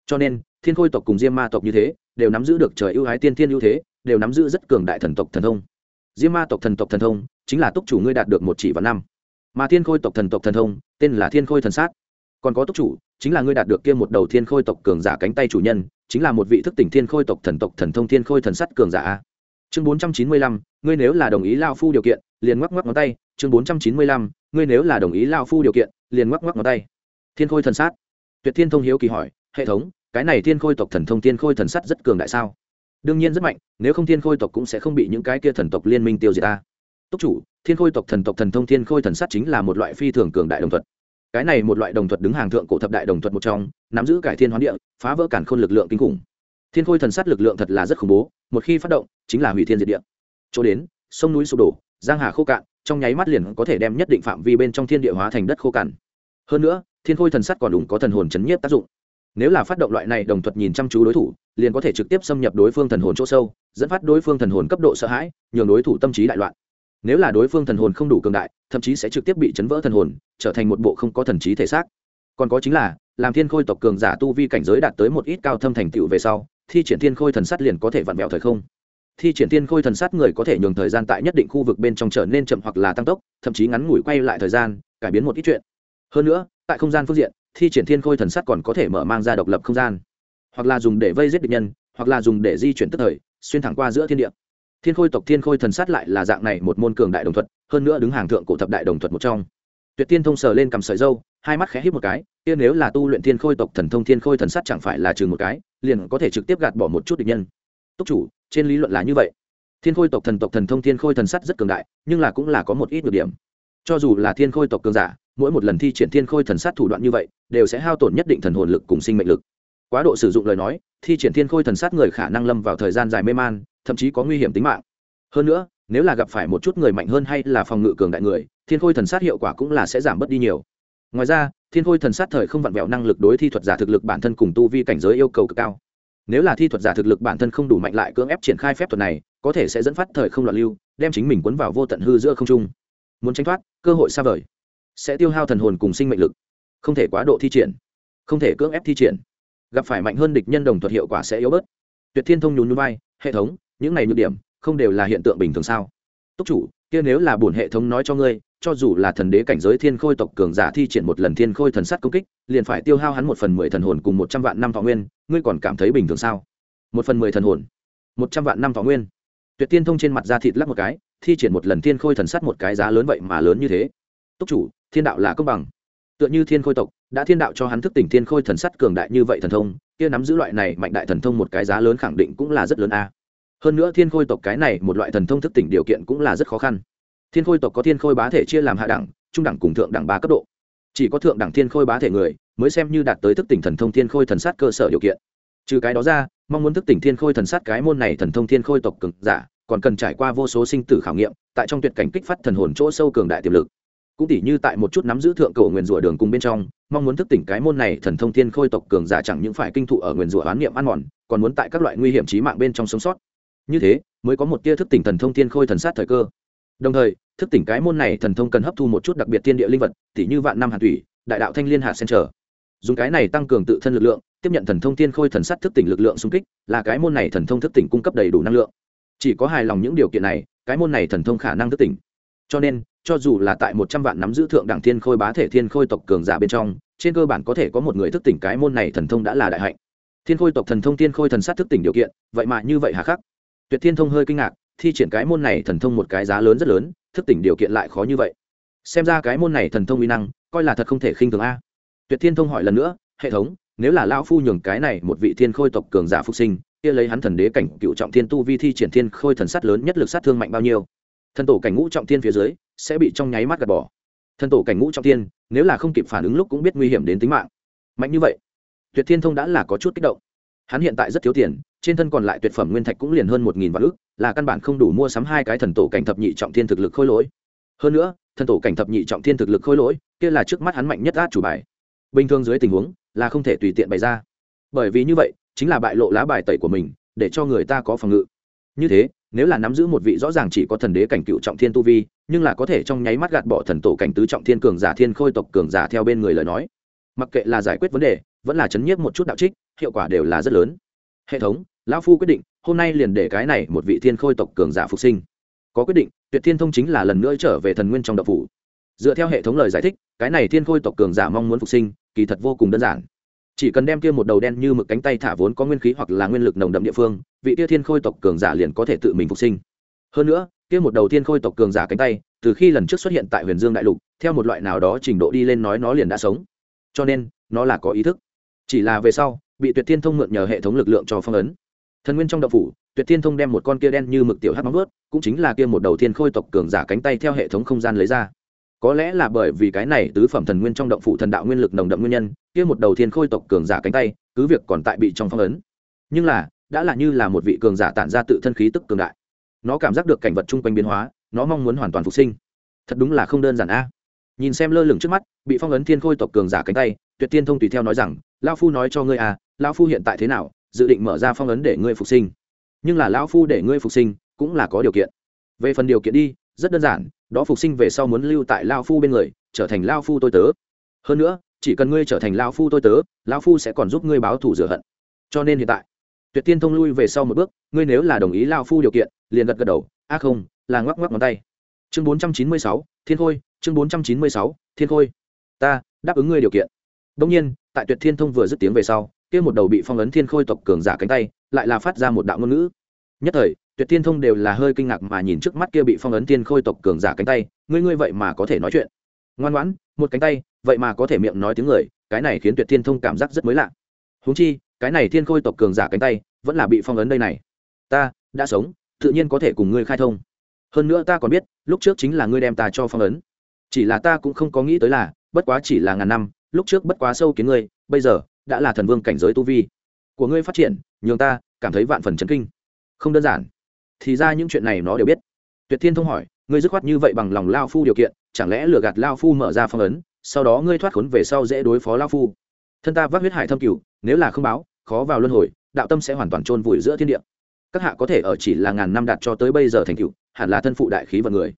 Cho nên, thiên khôi tộc cùng diêm ma tộc như thế, đều nắm giữ được trời ưu ái tiên thiên ưu thế, đều nắm giữ rất cường đại thần tộc thần thông. Diêm ma tộc thần tộc thần thông, chính là túc chủ ngươi đạt được một chỉ vào năm mà thiên khôi tộc thần tộc thần thông, tên là thiên khôi thần sát. Còn có túc chủ, chính là ngươi đạt được kia một đầu thiên khôi tộc cường giả cánh tay chủ nhân, chính là một vị thức tỉnh thiên khôi tộc thần tộc thần thông thiên khôi thần sắt cường giả chương bốn trăm chín mươi lăm, ngươi nếu là đồng ý lao phu điều kiện, liền ngoắc ngoắc ngón tay. Chương bốn trăm chín mươi lăm, ngươi nếu là đồng ý lao phu điều kiện, liền ngoắc ngoắc ngón tay. Thiên khôi thần sát. Tuyệt thiên thông hiếu kỳ hỏi, hệ thống, cái này thiên khôi tộc thần thông thiên khôi thần sắt rất cường đại sao? Đương nhiên rất mạnh, nếu không thiên khôi tộc cũng sẽ không bị những cái kia thần tộc liên minh tiêu diệt ta túc chủ, thiên khôi tộc thần tộc thần thông thiên khôi thần sát chính là một loại phi thường cường đại đồng thuật. Cái này một loại đồng thuật đứng hàng thượng cổ thập đại đồng thuật một trong, nắm giữ cải thiên hoán địa, phá vỡ cản khôn lực lượng kinh khủng. Thiên khôi thần sát lực lượng thật là rất khủng bố, một khi phát động, chính là hủy thiên diệt địa. Chỗ đến, sông núi sụp đổ, giang hà khô cạn, trong nháy mắt liền có thể đem nhất định phạm vi bên trong thiên địa hóa thành đất khô cằn hơn nữa, thiên khôi thần sát còn đủ có thần hồn chấn nhiếp tác dụng. Nếu là phát động loại này đồng thuật nhìn chăm chú đối thủ, liền có thể trực tiếp xâm nhập đối phương thần hồn chỗ sâu, dẫn phát đối phương thần hồn cấp độ sợ hãi, nhường đối thủ tâm trí đại loạn nếu là đối phương thần hồn không đủ cường đại, thậm chí sẽ trực tiếp bị chấn vỡ thần hồn, trở thành một bộ không có thần trí thể xác. Còn có chính là, làm thiên khôi tộc cường giả tu vi cảnh giới đạt tới một ít cao thâm thành tựu về sau, thi triển thiên khôi thần sắt liền có thể vặn vẹo thời không. Thi triển thiên khôi thần sắt người có thể nhường thời gian tại nhất định khu vực bên trong trở nên chậm hoặc là tăng tốc, thậm chí ngắn ngủi quay lại thời gian, cải biến một ít chuyện. Hơn nữa, tại không gian phương diện, thi triển thiên khôi thần sắt còn có thể mở mang ra độc lập không gian. Hoặc là dùng để vây giết địch nhân, hoặc là dùng để di chuyển tức thời, xuyên thẳng qua giữa thiên địa thiên khôi tộc thiên khôi thần sát lại là dạng này một môn cường đại đồng thuật, hơn nữa đứng hàng thượng cổ thập đại đồng thuật một trong. Tuyệt tiên thông sờ lên cầm sợi dâu, hai mắt khẽ hít một cái, kia nếu là tu luyện thiên khôi tộc thần thông thiên khôi thần sát chẳng phải là chừng một cái, liền có thể trực tiếp gạt bỏ một chút địch nhân. Túc chủ, trên lý luận là như vậy. Thiên khôi tộc thần tộc thần thông thiên khôi thần sát rất cường đại, nhưng là cũng là có một ít nhược điểm. Cho dù là thiên khôi tộc cường giả, mỗi một lần thi triển thiên khôi thần sát thủ đoạn như vậy, đều sẽ hao tổn nhất định thần hồn lực cùng sinh mệnh lực. Quá độ sử dụng lời nói, thi triển thiên khôi thần sát người khả năng lâm vào thời gian dài mê man thậm chí có nguy hiểm tính mạng. Hơn nữa, nếu là gặp phải một chút người mạnh hơn hay là phòng ngự cường đại người, thiên khôi thần sát hiệu quả cũng là sẽ giảm bớt đi nhiều. Ngoài ra, thiên khôi thần sát thời không vặn vẹo năng lực đối thi thuật giả thực lực bản thân cùng tu vi cảnh giới yêu cầu cực cao. Nếu là thi thuật giả thực lực bản thân không đủ mạnh lại cưỡng ép triển khai phép thuật này, có thể sẽ dẫn phát thời không loạn lưu, đem chính mình cuốn vào vô tận hư giữa không trung. Muốn tránh thoát, cơ hội xa vời. Sẽ tiêu hao thần hồn cùng sinh mệnh lực. Không thể quá độ thi triển. Không thể cưỡng ép thi triển. Gặp phải mạnh hơn địch nhân đồng thuật hiệu quả sẽ yếu bớt. Tuyệt thiên thông nhún nhún vai, hệ thống những này nhược điểm không đều là hiện tượng bình thường sao? Túc chủ, kia nếu là bổn hệ thống nói cho ngươi, cho dù là thần đế cảnh giới thiên khôi tộc cường giả thi triển một lần thiên khôi thần sắt công kích, liền phải tiêu hao hắn một phần mười thần hồn cùng một trăm vạn năm thọ nguyên, ngươi còn cảm thấy bình thường sao? Một phần mười thần hồn, một trăm vạn năm thọ nguyên. Tuyệt tiên thông trên mặt da thịt lắc một cái, thi triển một lần thiên khôi thần sắt một cái giá lớn vậy mà lớn như thế. Túc chủ, thiên đạo là công bằng. Tựa như thiên khôi tộc, đã thiên đạo cho hắn thức tỉnh thiên khôi thần sắt cường đại như vậy thần thông, kia nắm giữ loại này mạnh đại thần thông một cái giá lớn khẳng định cũng là rất lớn a hơn nữa thiên khôi tộc cái này một loại thần thông thức tỉnh điều kiện cũng là rất khó khăn. Thiên khôi tộc có thiên khôi bá thể chia làm hạ đẳng, trung đẳng cùng thượng đẳng ba cấp độ. Chỉ có thượng đẳng thiên khôi bá thể người mới xem như đạt tới thức tỉnh thần thông thiên khôi thần sát cơ sở điều kiện. Trừ cái đó ra, mong muốn thức tỉnh thiên khôi thần sát cái môn này thần thông thiên khôi tộc cực giả, còn cần trải qua vô số sinh tử khảo nghiệm, tại trong tuyệt cảnh kích phát thần hồn chỗ sâu cường đại tiềm lực. Cũng tỉ như tại một chút nắm giữ thượng cổ nguyền rủa đường cùng bên trong, mong muốn thức tỉnh cái môn này thần thông thiên khôi tộc cường giả chẳng những phải kinh thụ ở nguyền rủa oán niệm ăn mòn, còn muốn tại các loại nguy hiểm trí mạng bên trong sống sót như thế, mới có một tia thức tỉnh thần thông thiên khôi thần sát thời cơ. Đồng thời, thức tỉnh cái môn này thần thông cần hấp thu một chút đặc biệt thiên địa linh vật, tỉ như vạn năm hạt thủy, đại đạo thanh liên hạt sen trở. Dùng cái này tăng cường tự thân lực lượng, tiếp nhận thần thông thiên khôi thần sát thức tỉnh lực lượng xung kích, là cái môn này thần thông thức tỉnh cung cấp đầy đủ năng lượng. Chỉ có hài lòng những điều kiện này, cái môn này thần thông khả năng thức tỉnh. Cho nên, cho dù là tại một trăm vạn nắm giữ thượng đẳng thiên khôi bá thể thiên khôi tộc cường giả bên trong, trên cơ bản có thể có một người thức tỉnh cái môn này thần thông đã là đại hạnh. Thiên khôi tộc thần thông thiên khôi thần sát thức tỉnh điều kiện, vậy mà như vậy hà khắc tuyệt thiên thông hơi kinh ngạc, thi triển cái môn này thần thông một cái giá lớn rất lớn, thức tỉnh điều kiện lại khó như vậy. Xem ra cái môn này thần thông uy năng, coi là thật không thể khinh thường a. Tuyệt thiên thông hỏi lần nữa, hệ thống, nếu là lão phu nhường cái này một vị thiên khôi tộc cường giả phục sinh, kia lấy hắn thần đế cảnh cựu trọng thiên tu vi thi triển thiên khôi thần sát lớn nhất lực sát thương mạnh bao nhiêu? Thần tổ cảnh ngũ trọng thiên phía dưới, sẽ bị trong nháy mắt gạt bỏ. Thần tổ cảnh ngũ trọng thiên, nếu là không kịp phản ứng lúc cũng biết nguy hiểm đến tính mạng. Mạnh như vậy, tuyệt thiên thông đã là có chút kích động. Hắn hiện tại rất thiếu tiền trên thân còn lại tuyệt phẩm nguyên thạch cũng liền hơn một nghìn vạn ước là căn bản không đủ mua sắm hai cái thần tổ cảnh thập nhị trọng thiên thực lực khôi lỗi. Hơn nữa, thần tổ cảnh thập nhị trọng thiên thực lực khôi lỗi, kia là trước mắt hắn mạnh nhất át chủ bài. Bình thường dưới tình huống, là không thể tùy tiện bày ra. Bởi vì như vậy, chính là bại lộ lá bài tẩy của mình, để cho người ta có phòng ngự. Như thế, nếu là nắm giữ một vị rõ ràng chỉ có thần đế cảnh cựu trọng thiên tu vi, nhưng là có thể trong nháy mắt gạt bỏ thần tổ cảnh tứ trọng thiên cường giả thiên khôi tộc cường giả theo bên người lời nói, mặc kệ là giải quyết vấn đề, vẫn là chấn nhiếp một chút đạo trích, hiệu quả đều là rất lớn. Hệ thống lão phu quyết định, hôm nay liền để cái này một vị thiên khôi tộc cường giả phục sinh. Có quyết định, tuyệt thiên thông chính là lần nữa trở về thần nguyên trong độc phủ. Dựa theo hệ thống lời giải thích, cái này thiên khôi tộc cường giả mong muốn phục sinh, kỳ thật vô cùng đơn giản. Chỉ cần đem kia một đầu đen như mực cánh tay thả vốn có nguyên khí hoặc là nguyên lực nồng đậm địa phương, vị kia thiên khôi tộc cường giả liền có thể tự mình phục sinh. Hơn nữa, kia một đầu thiên khôi tộc cường giả cánh tay, từ khi lần trước xuất hiện tại huyền dương đại lục, theo một loại nào đó trình độ đi lên nói nó liền đã sống. Cho nên, nó là có ý thức. Chỉ là về sau, bị tuyệt thiên thông mượn nhờ hệ thống lực lượng cho phong ấn thần nguyên trong đậu phủ, tuyệt thiên thông đem một con kia đen như mực tiểu hát móng vớt cũng chính là kia một đầu thiên khôi tộc cường giả cánh tay theo hệ thống không gian lấy ra. Có lẽ là bởi vì cái này tứ phẩm thần nguyên trong động phủ thần đạo nguyên lực nồng đậm nguyên nhân, kia một đầu thiên khôi tộc cường giả cánh tay, cứ việc còn tại bị trong phong ấn. Nhưng là, đã là như là một vị cường giả tản ra tự thân khí tức cường đại. Nó cảm giác được cảnh vật chung quanh biến hóa, nó mong muốn hoàn toàn phục sinh. Thật đúng là không đơn giản a. Nhìn xem lơ lửng trước mắt, bị phong ấn thiên khôi tộc cường giả cánh tay, tuyệt tiên thông tùy theo nói rằng lao phu nói cho ngươi à lao phu hiện tại thế nào? Dự định mở ra phong ấn để ngươi phục sinh. Nhưng là lão phu để ngươi phục sinh cũng là có điều kiện. Về phần điều kiện đi, rất đơn giản, đó phục sinh về sau muốn lưu tại lao phu bên người, trở thành lao phu tôi tớ. Hơn nữa, chỉ cần ngươi trở thành lao phu tôi tớ lao phu sẽ còn giúp ngươi báo thù rửa hận. Cho nên hiện tại, tuyệt tiên thông lui về sau một bước, ngươi nếu là đồng ý lao phu điều kiện, liền gật gật đầu, a không, là ngoắc ngoắc ngón tay. Chương bốn trăm chín mươi sáu, thiên khôi, chương bốn trăm chín mươi sáu, thiên khôi. Ta, đáp ứng ngươi điều kiện. Đông nhiên, tại tuyệt thiên thông vừa dứt tiếng về sau kia một đầu bị phong ấn thiên khôi tộc cường giả cánh tay, lại là phát ra một đạo ngôn ngữ. Nhất thời, tuyệt thiên thông đều là hơi kinh ngạc mà nhìn trước mắt kia bị phong ấn thiên khôi tộc cường giả cánh tay, ngươi ngươi vậy mà có thể nói chuyện? Ngoan ngoãn, một cánh tay, vậy mà có thể miệng nói tiếng người, cái này khiến tuyệt thiên thông cảm giác rất mới lạ. Huống chi, cái này thiên khôi tộc cường giả cánh tay, vẫn là bị phong ấn đây này. Ta, đã sống, tự nhiên có thể cùng ngươi khai thông. Hơn nữa ta còn biết, lúc trước chính là ngươi đem ta cho phong ấn. Chỉ là ta cũng không có nghĩ tới là, bất quá chỉ là ngàn năm, lúc trước bất quá sâu kiến ngươi, bây giờ đã là thần vương cảnh giới tu vi. Của ngươi phát triển, nhường ta cảm thấy vạn phần chấn kinh. Không đơn giản. Thì ra những chuyện này nó đều biết. Tuyệt thiên thông hỏi, ngươi dứt khoát như vậy bằng lòng lao phu điều kiện, chẳng lẽ lừa gạt lao phu mở ra phong ấn, sau đó ngươi thoát khốn về sau dễ đối phó lao phu? Thân ta vác huyết hải thâm cửu, nếu là không báo, khó vào luân hồi, đạo tâm sẽ hoàn toàn chôn vùi giữa thiên địa. Các hạ có thể ở chỉ là ngàn năm đạt cho tới bây giờ thành cửu, hẳn là thân phụ đại khí vận người.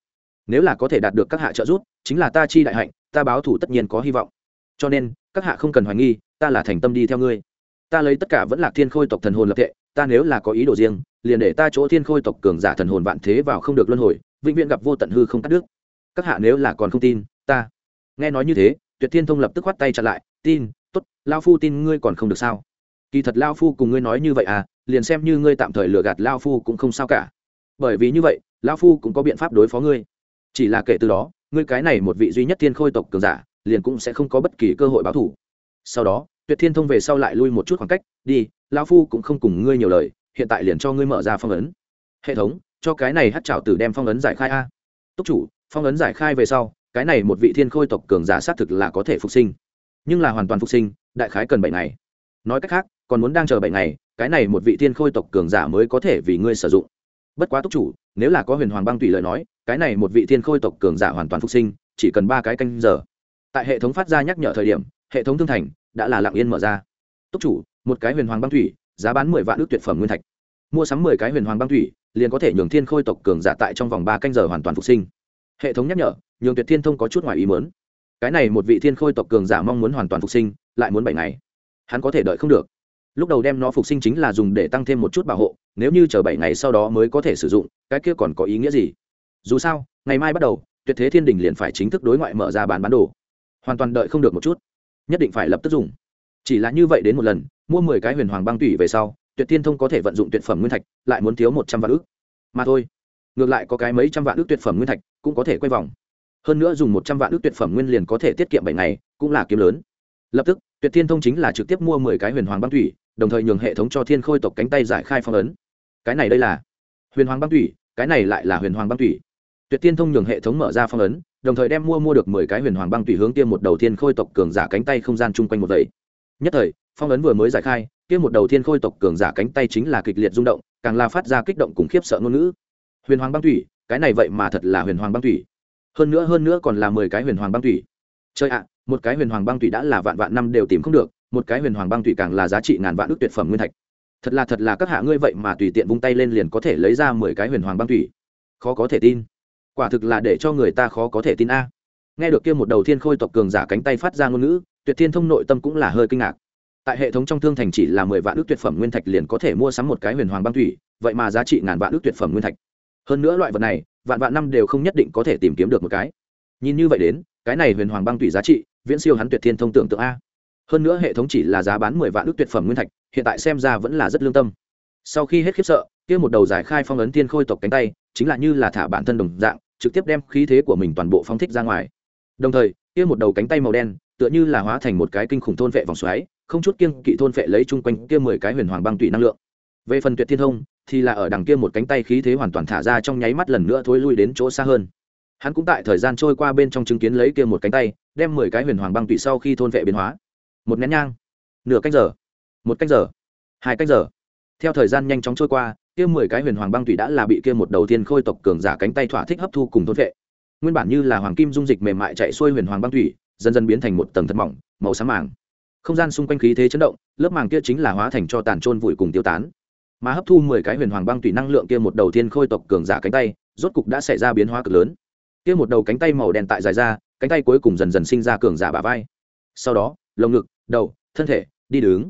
Nếu là có thể đạt được các hạ trợ giúp, chính là ta chi đại hạnh, ta báo thủ tất nhiên có hy vọng. Cho nên, các hạ không cần hoài nghi ta là thành tâm đi theo ngươi. Ta lấy tất cả vẫn là thiên khôi tộc thần hồn lập tệ ta nếu là có ý đồ riêng, liền để ta chỗ thiên khôi tộc cường giả thần hồn vạn thế vào không được luân hồi, vĩnh viễn gặp vô tận hư không cắt đứt. Các hạ nếu là còn không tin, ta. Nghe nói như thế, tuyệt thiên thông lập tức khoát tay chặn lại, tin, tốt, lao phu tin ngươi còn không được sao? Kỳ thật lao phu cùng ngươi nói như vậy à liền xem như ngươi tạm thời lừa gạt lao phu cũng không sao cả. Bởi vì như vậy, lao phu cũng có biện pháp đối phó ngươi. Chỉ là kể từ đó, ngươi cái này một vị duy nhất thiên khôi tộc cường giả, liền cũng sẽ không có bất kỳ cơ hội báo thủ sau đó, tuyệt thiên thông về sau lại lui một chút khoảng cách, đi lao phu cũng không cùng ngươi nhiều lời, hiện tại liền cho ngươi mở ra phong ấn. Hệ thống, cho cái này hát trào tử đem phong ấn giải khai a. Túc chủ, phong ấn giải khai về sau, cái này một vị thiên khôi tộc cường giả xác thực là có thể phục sinh, nhưng là hoàn toàn phục sinh, đại khái cần bảy ngày. Nói cách khác, còn muốn đang chờ bảy ngày, cái này một vị thiên khôi tộc cường giả mới có thể vì ngươi sử dụng. Bất quá túc chủ, nếu là có huyền hoàng băng tùy lời nói, cái này một vị thiên khôi tộc cường giả hoàn toàn phục sinh, chỉ cần ba cái canh giờ. Tại hệ thống phát ra nhắc nhở thời điểm hệ thống thương thành đã là lặng yên mở ra. Túc chủ, một cái huyền hoàng băng thủy, giá bán mười vạn ước tuyệt phẩm nguyên thạch. Mua sắm mười cái huyền hoàng băng thủy, liền có thể nhường thiên khôi tộc cường giả tại trong vòng ba canh giờ hoàn toàn phục sinh. Hệ thống nhắc nhở, nhường tuyệt thiên thông có chút ngoài ý mớn cái này một vị thiên khôi tộc cường giả mong muốn hoàn toàn phục sinh, lại muốn bảy ngày. Hắn có thể đợi không được. Lúc đầu đem nó phục sinh chính là dùng để tăng thêm một chút bảo hộ, nếu như chờ bảy ngày sau đó mới có thể sử dụng, cái kia còn có ý nghĩa gì? Dù sao, ngày mai bắt đầu, tuyệt thế thiên đình liền phải chính thức đối ngoại mở ra bán bán đồ. Hoàn toàn đợi không được một chút nhất định phải lập tức dùng. Chỉ là như vậy đến một lần, mua mười cái huyền hoàng băng tủy về sau, tuyệt thiên thông có thể vận dụng tuyệt phẩm nguyên thạch, lại muốn thiếu một trăm vạn ước mà thôi, ngược lại có cái mấy trăm vạn ước tuyệt phẩm nguyên thạch cũng có thể quay vòng. Hơn nữa dùng một trăm vạn ước tuyệt phẩm nguyên liền có thể tiết kiệm bảy ngày, cũng là kiếm lớn. Lập tức, tuyệt thiên thông chính là trực tiếp mua mười cái huyền hoàng băng thủy đồng thời nhường hệ thống cho thiên khôi tộc cánh tay giải khai phong ấn. Cái này đây là huyền hoàng băng thủy cái này lại là huyền hoàng băng thủy tuyệt thiên thông nhường hệ thống mở ra phong ấn đồng thời đem mua mua được mười cái huyền hoàng băng thủy hướng tiêm một đầu thiên khôi tộc cường giả cánh tay không gian chung quanh một vậy nhất thời, phong ấn vừa mới giải khai tiêm một đầu thiên khôi tộc cường giả cánh tay chính là kịch liệt rung động, càng là phát ra kích động cùng khiếp sợ ngôn ngữ. Huyền hoàng băng thủy cái này vậy mà thật là huyền hoàng băng thủy hơn nữa hơn nữa còn là mười cái huyền hoàng băng thủy chơi ạ, một cái huyền hoàng băng thủy đã là vạn vạn năm đều tìm không được, một cái huyền hoàng băng thủy càng là giá trị ngàn vạn ước tuyệt phẩm nguyên thạch. Thật là thật là các hạ ngươi vậy mà tùy tiện vung tay lên liền có thể lấy ra mười cái huyền hoàng băng thủy khó có thể tin quả thực là để cho người ta khó có thể tin a. Nghe được kia một đầu thiên khôi tộc cường giả cánh tay phát ra ngôn ngữ, tuyệt thiên thông nội tâm cũng là hơi kinh ngạc. Tại hệ thống trong thương thành chỉ là mười vạn ước tuyệt phẩm nguyên thạch liền có thể mua sắm một cái huyền hoàng băng thủy, vậy mà giá trị ngàn vạn ước tuyệt phẩm nguyên thạch. Hơn nữa loại vật này, vạn vạn năm đều không nhất định có thể tìm kiếm được một cái. Nhìn như vậy đến, cái này huyền hoàng băng thủy giá trị, viễn siêu hắn tuyệt thiên thông tưởng tượng a. Hơn nữa hệ thống chỉ là giá bán mười vạn ước tuyệt phẩm nguyên thạch, hiện tại xem ra vẫn là rất lương tâm. Sau khi hết khiếp sợ, kia một đầu giải khai phong ấn thiên khôi tộc cánh tay, chính là như là thả bản thân đồng dạng trực tiếp đem khí thế của mình toàn bộ phóng thích ra ngoài. Đồng thời, kia một đầu cánh tay màu đen, tựa như là hóa thành một cái kinh khủng thôn vệ vòng xoáy, không chút kiêng kỵ thôn vệ lấy chung quanh kia mười cái huyền hoàng băng tụy năng lượng. Về phần tuyệt thiên thông, thì là ở đằng kia một cánh tay khí thế hoàn toàn thả ra trong nháy mắt lần nữa thối lui đến chỗ xa hơn. Hắn cũng tại thời gian trôi qua bên trong chứng kiến lấy kia một cánh tay, đem mười cái huyền hoàng băng tụy sau khi thôn vệ biến hóa. Một nén nhang. Nửa canh giờ. Một canh giờ. Hai canh giờ. Theo thời gian nhanh chóng trôi qua kia mười cái huyền hoàng băng tụy đã là bị kia một đầu tiên khôi tộc cường giả cánh tay thỏa thích hấp thu cùng thôn vệ. Nguyên bản như là hoàng kim dung dịch mềm mại chạy xuôi huyền hoàng băng tụy dần dần biến thành một tầng thật mỏng, màu sáng màng. Không gian xung quanh khí thế chấn động, lớp màng kia chính là hóa thành cho tàn trôn vùi cùng tiêu tán. Mà hấp thu mười cái huyền hoàng băng thủy năng lượng kia một đầu tiên khôi tộc cường giả cánh tay, rốt cục đã xảy ra biến hóa cực lớn. Kia một đầu cánh tay màu đen tại dài ra, cánh tay cuối cùng dần dần sinh ra cường giả bả vai. Sau đó, lồng ngực, đầu, thân thể, đi đứng.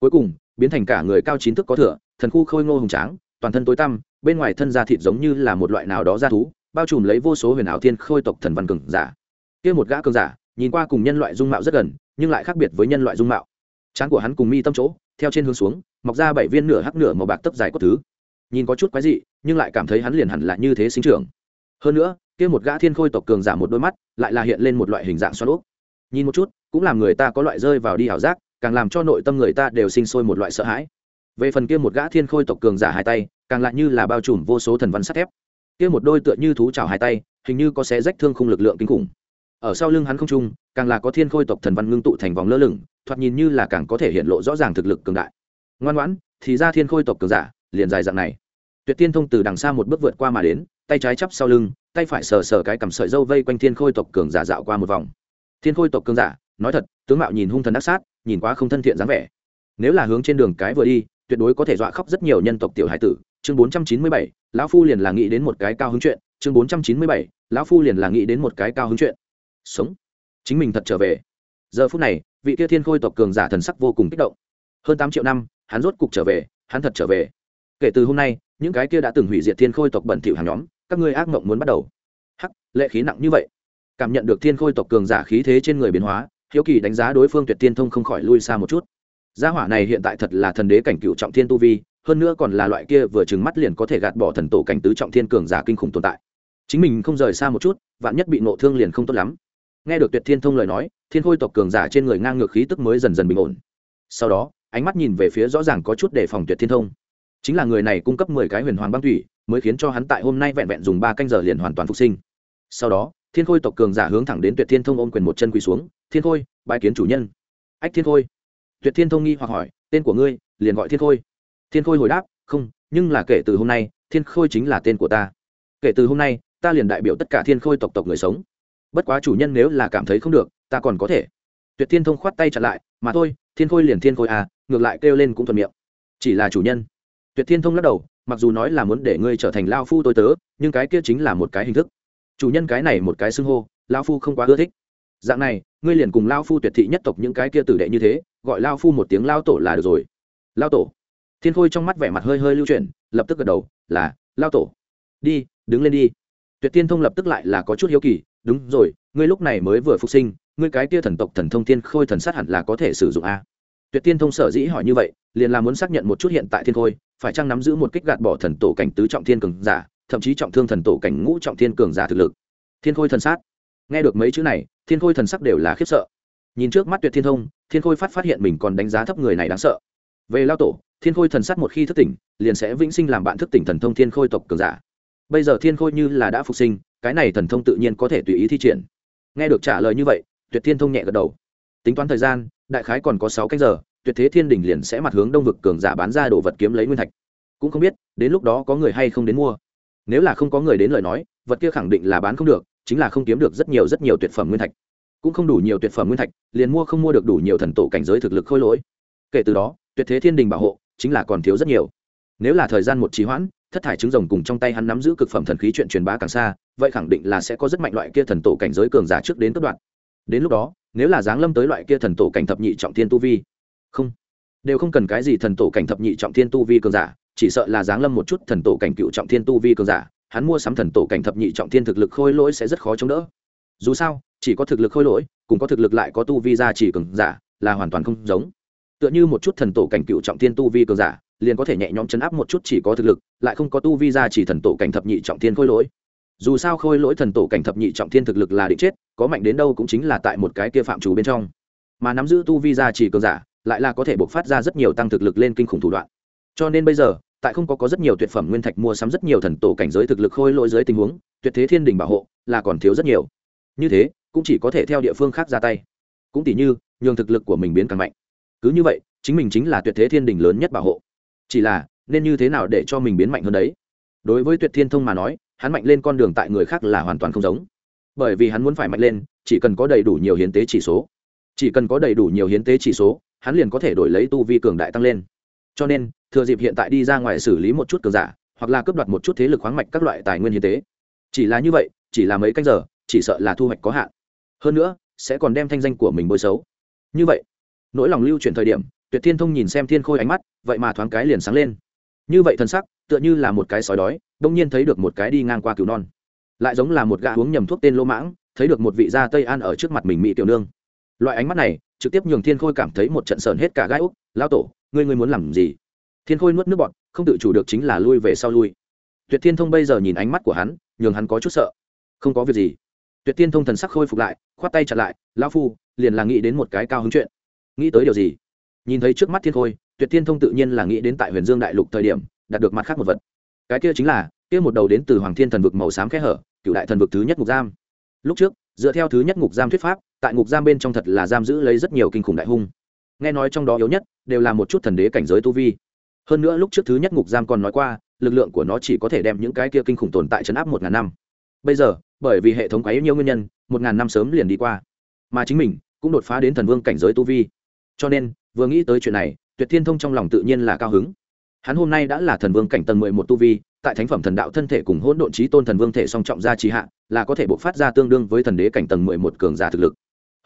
Cuối cùng, biến thành cả người cao chín thước có thửa thần khu khôi ngô hùng tráng toàn thân tối tăm, bên ngoài thân da thịt giống như là một loại nào đó da thú, bao trùm lấy vô số huyền ảo thiên khôi tộc thần văn cường giả. Kia một gã cường giả, nhìn qua cùng nhân loại dung mạo rất gần, nhưng lại khác biệt với nhân loại dung mạo. Trán của hắn cùng mi tâm chỗ, theo trên hướng xuống, mọc ra bảy viên nửa hắc nửa màu bạc tấp dài cốt thứ. Nhìn có chút quái dị, nhưng lại cảm thấy hắn liền hẳn là như thế sinh trưởng. Hơn nữa, kia một gã thiên khôi tộc cường giả một đôi mắt, lại là hiện lên một loại hình dạng xoắn úp nhìn một chút, cũng làm người ta có loại rơi vào đi ảo giác, càng làm cho nội tâm người ta đều sinh sôi một loại sợ hãi về phần kia một gã thiên khôi tộc cường giả hai tay, càng lại như là bao trùm vô số thần văn sắt thép. Kia một đôi tựa như thú trào hai tay, hình như có xé rách thương khung lực lượng kinh khủng. Ở sau lưng hắn không trung, càng là có thiên khôi tộc thần văn ngưng tụ thành vòng lơ lửng, thoạt nhìn như là càng có thể hiện lộ rõ ràng thực lực cường đại. Ngoan ngoãn, thì ra thiên khôi tộc cường giả, liền dài dạng này. Tuyệt tiên thông từ đằng xa một bước vượt qua mà đến, tay trái chắp sau lưng, tay phải sờ sờ cái cầm sợi dâu vây quanh thiên khôi tộc cường giả dạo qua một vòng. Thiên khôi tộc cường giả, nói thật, tướng mạo nhìn hung thần ác sát, nhìn quá không thân thiện dáng vẻ. Nếu là hướng trên đường cái vừa đi tuyệt đối có thể dọa khóc rất nhiều nhân tộc tiểu hải tử. Chương bốn trăm chín mươi bảy, lão phu liền là nghĩ đến một cái cao hứng chuyện. Chương bốn trăm chín mươi bảy, lão phu liền là nghĩ đến một cái cao hứng chuyện. Sống. Chính mình thật trở về. Giờ phút này, vị kia thiên khôi tộc cường giả thần sắc vô cùng kích động. Hơn tám triệu năm, hắn rốt cục trở về, hắn thật trở về. Kể từ hôm nay, những cái kia đã từng hủy diệt thiên khôi tộc bẩn thỉu hàng nhóm, các ngươi ác mộng muốn bắt đầu. Hắc, lệ khí nặng như vậy. Cảm nhận được thiên khôi tộc cường giả khí thế trên người biến hóa, hiếu kỳ đánh giá đối phương tuyệt tiên thông không khỏi lui xa một chút gia hỏa này hiện tại thật là thần đế cảnh cựu trọng thiên tu vi, hơn nữa còn là loại kia vừa trừng mắt liền có thể gạt bỏ thần tổ cảnh tứ trọng thiên cường giả kinh khủng tồn tại. Chính mình không rời xa một chút, vạn nhất bị nộ thương liền không tốt lắm. Nghe được tuyệt thiên thông lời nói, thiên khôi tộc cường giả trên người ngang ngược khí tức mới dần dần bình ổn. Sau đó, ánh mắt nhìn về phía rõ ràng có chút đề phòng tuyệt thiên thông. Chính là người này cung cấp mười cái huyền hoàng băng thủy, mới khiến cho hắn tại hôm nay vẹn vẹn dùng ba canh giờ liền hoàn toàn phục sinh. Sau đó, thiên khôi tộc cường giả hướng thẳng đến tuyệt thiên thông ôm quyền một chân quỳ xuống, thiên khôi bãi kiến chủ nhân. Ách thiên khôi tuyệt thiên thông nghi hoặc hỏi, tên của ngươi? Liền gọi thiên khôi. Thiên khôi hồi đáp, không, nhưng là kể từ hôm nay, thiên khôi chính là tên của ta. Kể từ hôm nay, ta liền đại biểu tất cả thiên khôi tộc tộc người sống. Bất quá chủ nhân nếu là cảm thấy không được, ta còn có thể. Tuyệt thiên thông khoát tay chặt lại, mà thôi, thiên khôi liền thiên khôi à ngược lại kêu lên cũng thuận miệng. Chỉ là chủ nhân. Tuyệt thiên thông lắc đầu, mặc dù nói là muốn để ngươi trở thành lao phu tôi tớ, nhưng cái kia chính là một cái hình thức. Chủ nhân cái này một cái xưng hô, lao phu không quá ưa thích. Dạng này, ngươi liền cùng lao phu tuyệt thị nhất tộc những cái kia tử đệ như thế gọi lao phu một tiếng lao tổ là được rồi. Lao tổ. Thiên khôi trong mắt vẻ mặt hơi hơi lưu chuyển, lập tức gật đầu, là, lao tổ. Đi, đứng lên đi. Tuyệt tiên thông lập tức lại là có chút hiếu kỳ, đúng rồi, ngươi lúc này mới vừa phục sinh, ngươi cái kia thần tộc thần thông thiên khôi thần sát hẳn là có thể sử dụng a. Tuyệt tiên thông sở dĩ hỏi như vậy, liền là muốn xác nhận một chút hiện tại thiên khôi, phải chăng nắm giữ một kích gạt bỏ thần tổ cảnh tứ trọng thiên cường giả, thậm chí trọng thương thần tổ cảnh ngũ trọng thiên cường giả thực lực. Thiên khôi thần sát. Nghe được mấy chữ này, thiên khôi thần sắc đều là khiếp sợ nhìn trước mắt tuyệt thiên thông, thiên khôi phát phát hiện mình còn đánh giá thấp người này đáng sợ. Về lao tổ, thiên khôi thần sát một khi thức tỉnh, liền sẽ vĩnh sinh làm bạn thức tỉnh thần thông thiên khôi tộc cường giả. Bây giờ thiên khôi như là đã phục sinh, cái này thần thông tự nhiên có thể tùy ý thi triển. Nghe được trả lời như vậy, tuyệt thiên thông nhẹ gật đầu. Tính toán thời gian, đại khái còn có sáu canh giờ, tuyệt thế thiên đình liền sẽ mặt hướng đông vực cường giả bán ra đồ vật kiếm lấy nguyên thạch. Cũng không biết, đến lúc đó có người hay không đến mua. Nếu là không có người đến lời nói, vật kia khẳng định là bán không được, chính là không kiếm được rất nhiều rất nhiều tuyệt phẩm nguyên thạch cũng không đủ nhiều tuyệt phẩm nguyên thạch, liền mua không mua được đủ nhiều thần tổ cảnh giới thực lực khôi lỗi. Kể từ đó, tuyệt thế thiên đình bảo hộ chính là còn thiếu rất nhiều. Nếu là thời gian một trí hoãn, thất thải trứng rồng cùng trong tay hắn nắm giữ cực phẩm thần khí chuyện truyền bá càng xa, vậy khẳng định là sẽ có rất mạnh loại kia thần tổ cảnh giới cường giả trước đến cấp đoạn. Đến lúc đó, nếu là giáng lâm tới loại kia thần tổ cảnh thập nhị trọng thiên tu vi, không, đều không cần cái gì thần tổ cảnh thập nhị trọng thiên tu vi cường giả, chỉ sợ là giáng lâm một chút thần tổ cảnh cựu trọng thiên tu vi cường giả, hắn mua sắm thần tổ cảnh thập nhị trọng thiên thực lực khôi lỗi sẽ rất khó chống đỡ. Dù sao chỉ có thực lực khôi lỗi, cùng có thực lực lại có tu vi ra chỉ cường giả, là hoàn toàn không giống. Tựa như một chút thần tổ cảnh cựu trọng thiên tu vi cường giả, liền có thể nhẹ nhõm chấn áp một chút chỉ có thực lực, lại không có tu vi ra chỉ thần tổ cảnh thập nhị trọng thiên khôi lỗi. Dù sao khôi lỗi thần tổ cảnh thập nhị trọng thiên thực lực là định chết, có mạnh đến đâu cũng chính là tại một cái kia phạm chủ bên trong. Mà nắm giữ tu vi ra chỉ cường giả, lại là có thể buộc phát ra rất nhiều tăng thực lực lên kinh khủng thủ đoạn. Cho nên bây giờ, tại không có có rất nhiều tuyệt phẩm nguyên thạch mua sắm rất nhiều thần tổ cảnh giới thực lực khôi lỗi dưới tình huống, tuyệt thế thiên đình bảo hộ là còn thiếu rất nhiều. Như thế cũng chỉ có thể theo địa phương khác ra tay. Cũng tỷ như, nhường thực lực của mình biến càng mạnh. Cứ như vậy, chính mình chính là tuyệt thế thiên đình lớn nhất bảo hộ. Chỉ là, nên như thế nào để cho mình biến mạnh hơn đấy? Đối với tuyệt thiên thông mà nói, hắn mạnh lên con đường tại người khác là hoàn toàn không giống. Bởi vì hắn muốn phải mạnh lên, chỉ cần có đầy đủ nhiều hiến tế chỉ số. Chỉ cần có đầy đủ nhiều hiến tế chỉ số, hắn liền có thể đổi lấy tu vi cường đại tăng lên. Cho nên, thừa dịp hiện tại đi ra ngoài xử lý một chút cường giả, hoặc là cướp đoạt một chút thế lực khoáng mạch các loại tài nguyên hiến tế. Chỉ là như vậy, chỉ là mấy canh giờ, chỉ sợ là thu hoạch có hạn hơn nữa, sẽ còn đem thanh danh của mình bôi xấu. Như vậy, nỗi lòng lưu chuyển thời điểm, tuyệt thiên thông nhìn xem thiên khôi ánh mắt, vậy mà thoáng cái liền sáng lên. Như vậy thân sắc, tựa như là một cái sói đói, đông nhiên thấy được một cái đi ngang qua cứu non. Lại giống là một gã uống nhầm thuốc tên lô mãng, thấy được một vị gia tây an ở trước mặt mình mỹ tiểu nương. Loại ánh mắt này, trực tiếp nhường thiên khôi cảm thấy một trận sờn hết cả gai úc. Lao tổ, ngươi ngươi muốn làm gì? Thiên khôi nuốt nước bọt, không tự chủ được chính là lui về sau lui. Tuyệt thiên thông bây giờ nhìn ánh mắt của hắn, nhường hắn có chút sợ. Không có việc gì tuyệt thiên thông thần sắc khôi phục lại, khoát tay chặt lại lao phu, liền là nghĩ đến một cái cao hứng chuyện. Nghĩ tới điều gì? Nhìn thấy trước mắt thiên khôi, tuyệt thiên thông tự nhiên là nghĩ đến tại huyền dương đại lục thời điểm, đạt được mặt khác một vật. Cái kia chính là, kia một đầu đến từ hoàng thiên thần vực màu xám khe hở cựu đại thần vực thứ nhất ngục giam. Lúc trước, dựa theo thứ nhất ngục giam thuyết pháp, tại ngục giam bên trong thật là giam giữ lấy rất nhiều kinh khủng đại hung. Nghe nói trong đó yếu nhất, đều là một chút thần đế cảnh giới tu vi. Hơn nữa lúc trước thứ nhất ngục giam còn nói qua, lực lượng của nó chỉ có thể đem những cái kia kinh khủng tồn tại chấn áp một ngàn năm. Bây giờ bởi vì hệ thống quá yếu nhiều nguyên nhân, một ngàn năm sớm liền đi qua. Mà chính mình cũng đột phá đến thần vương cảnh giới tu vi. Cho nên, vừa nghĩ tới chuyện này, tuyệt thiên thông trong lòng tự nhiên là cao hứng. Hắn hôm nay đã là thần vương cảnh tầng mười một tu vi, tại thánh phẩm thần đạo thân thể cùng hỗn độn trí tôn thần vương thể song trọng gia trì hạ, là có thể bộc phát ra tương đương với thần đế cảnh tầng mười một cường giả thực lực.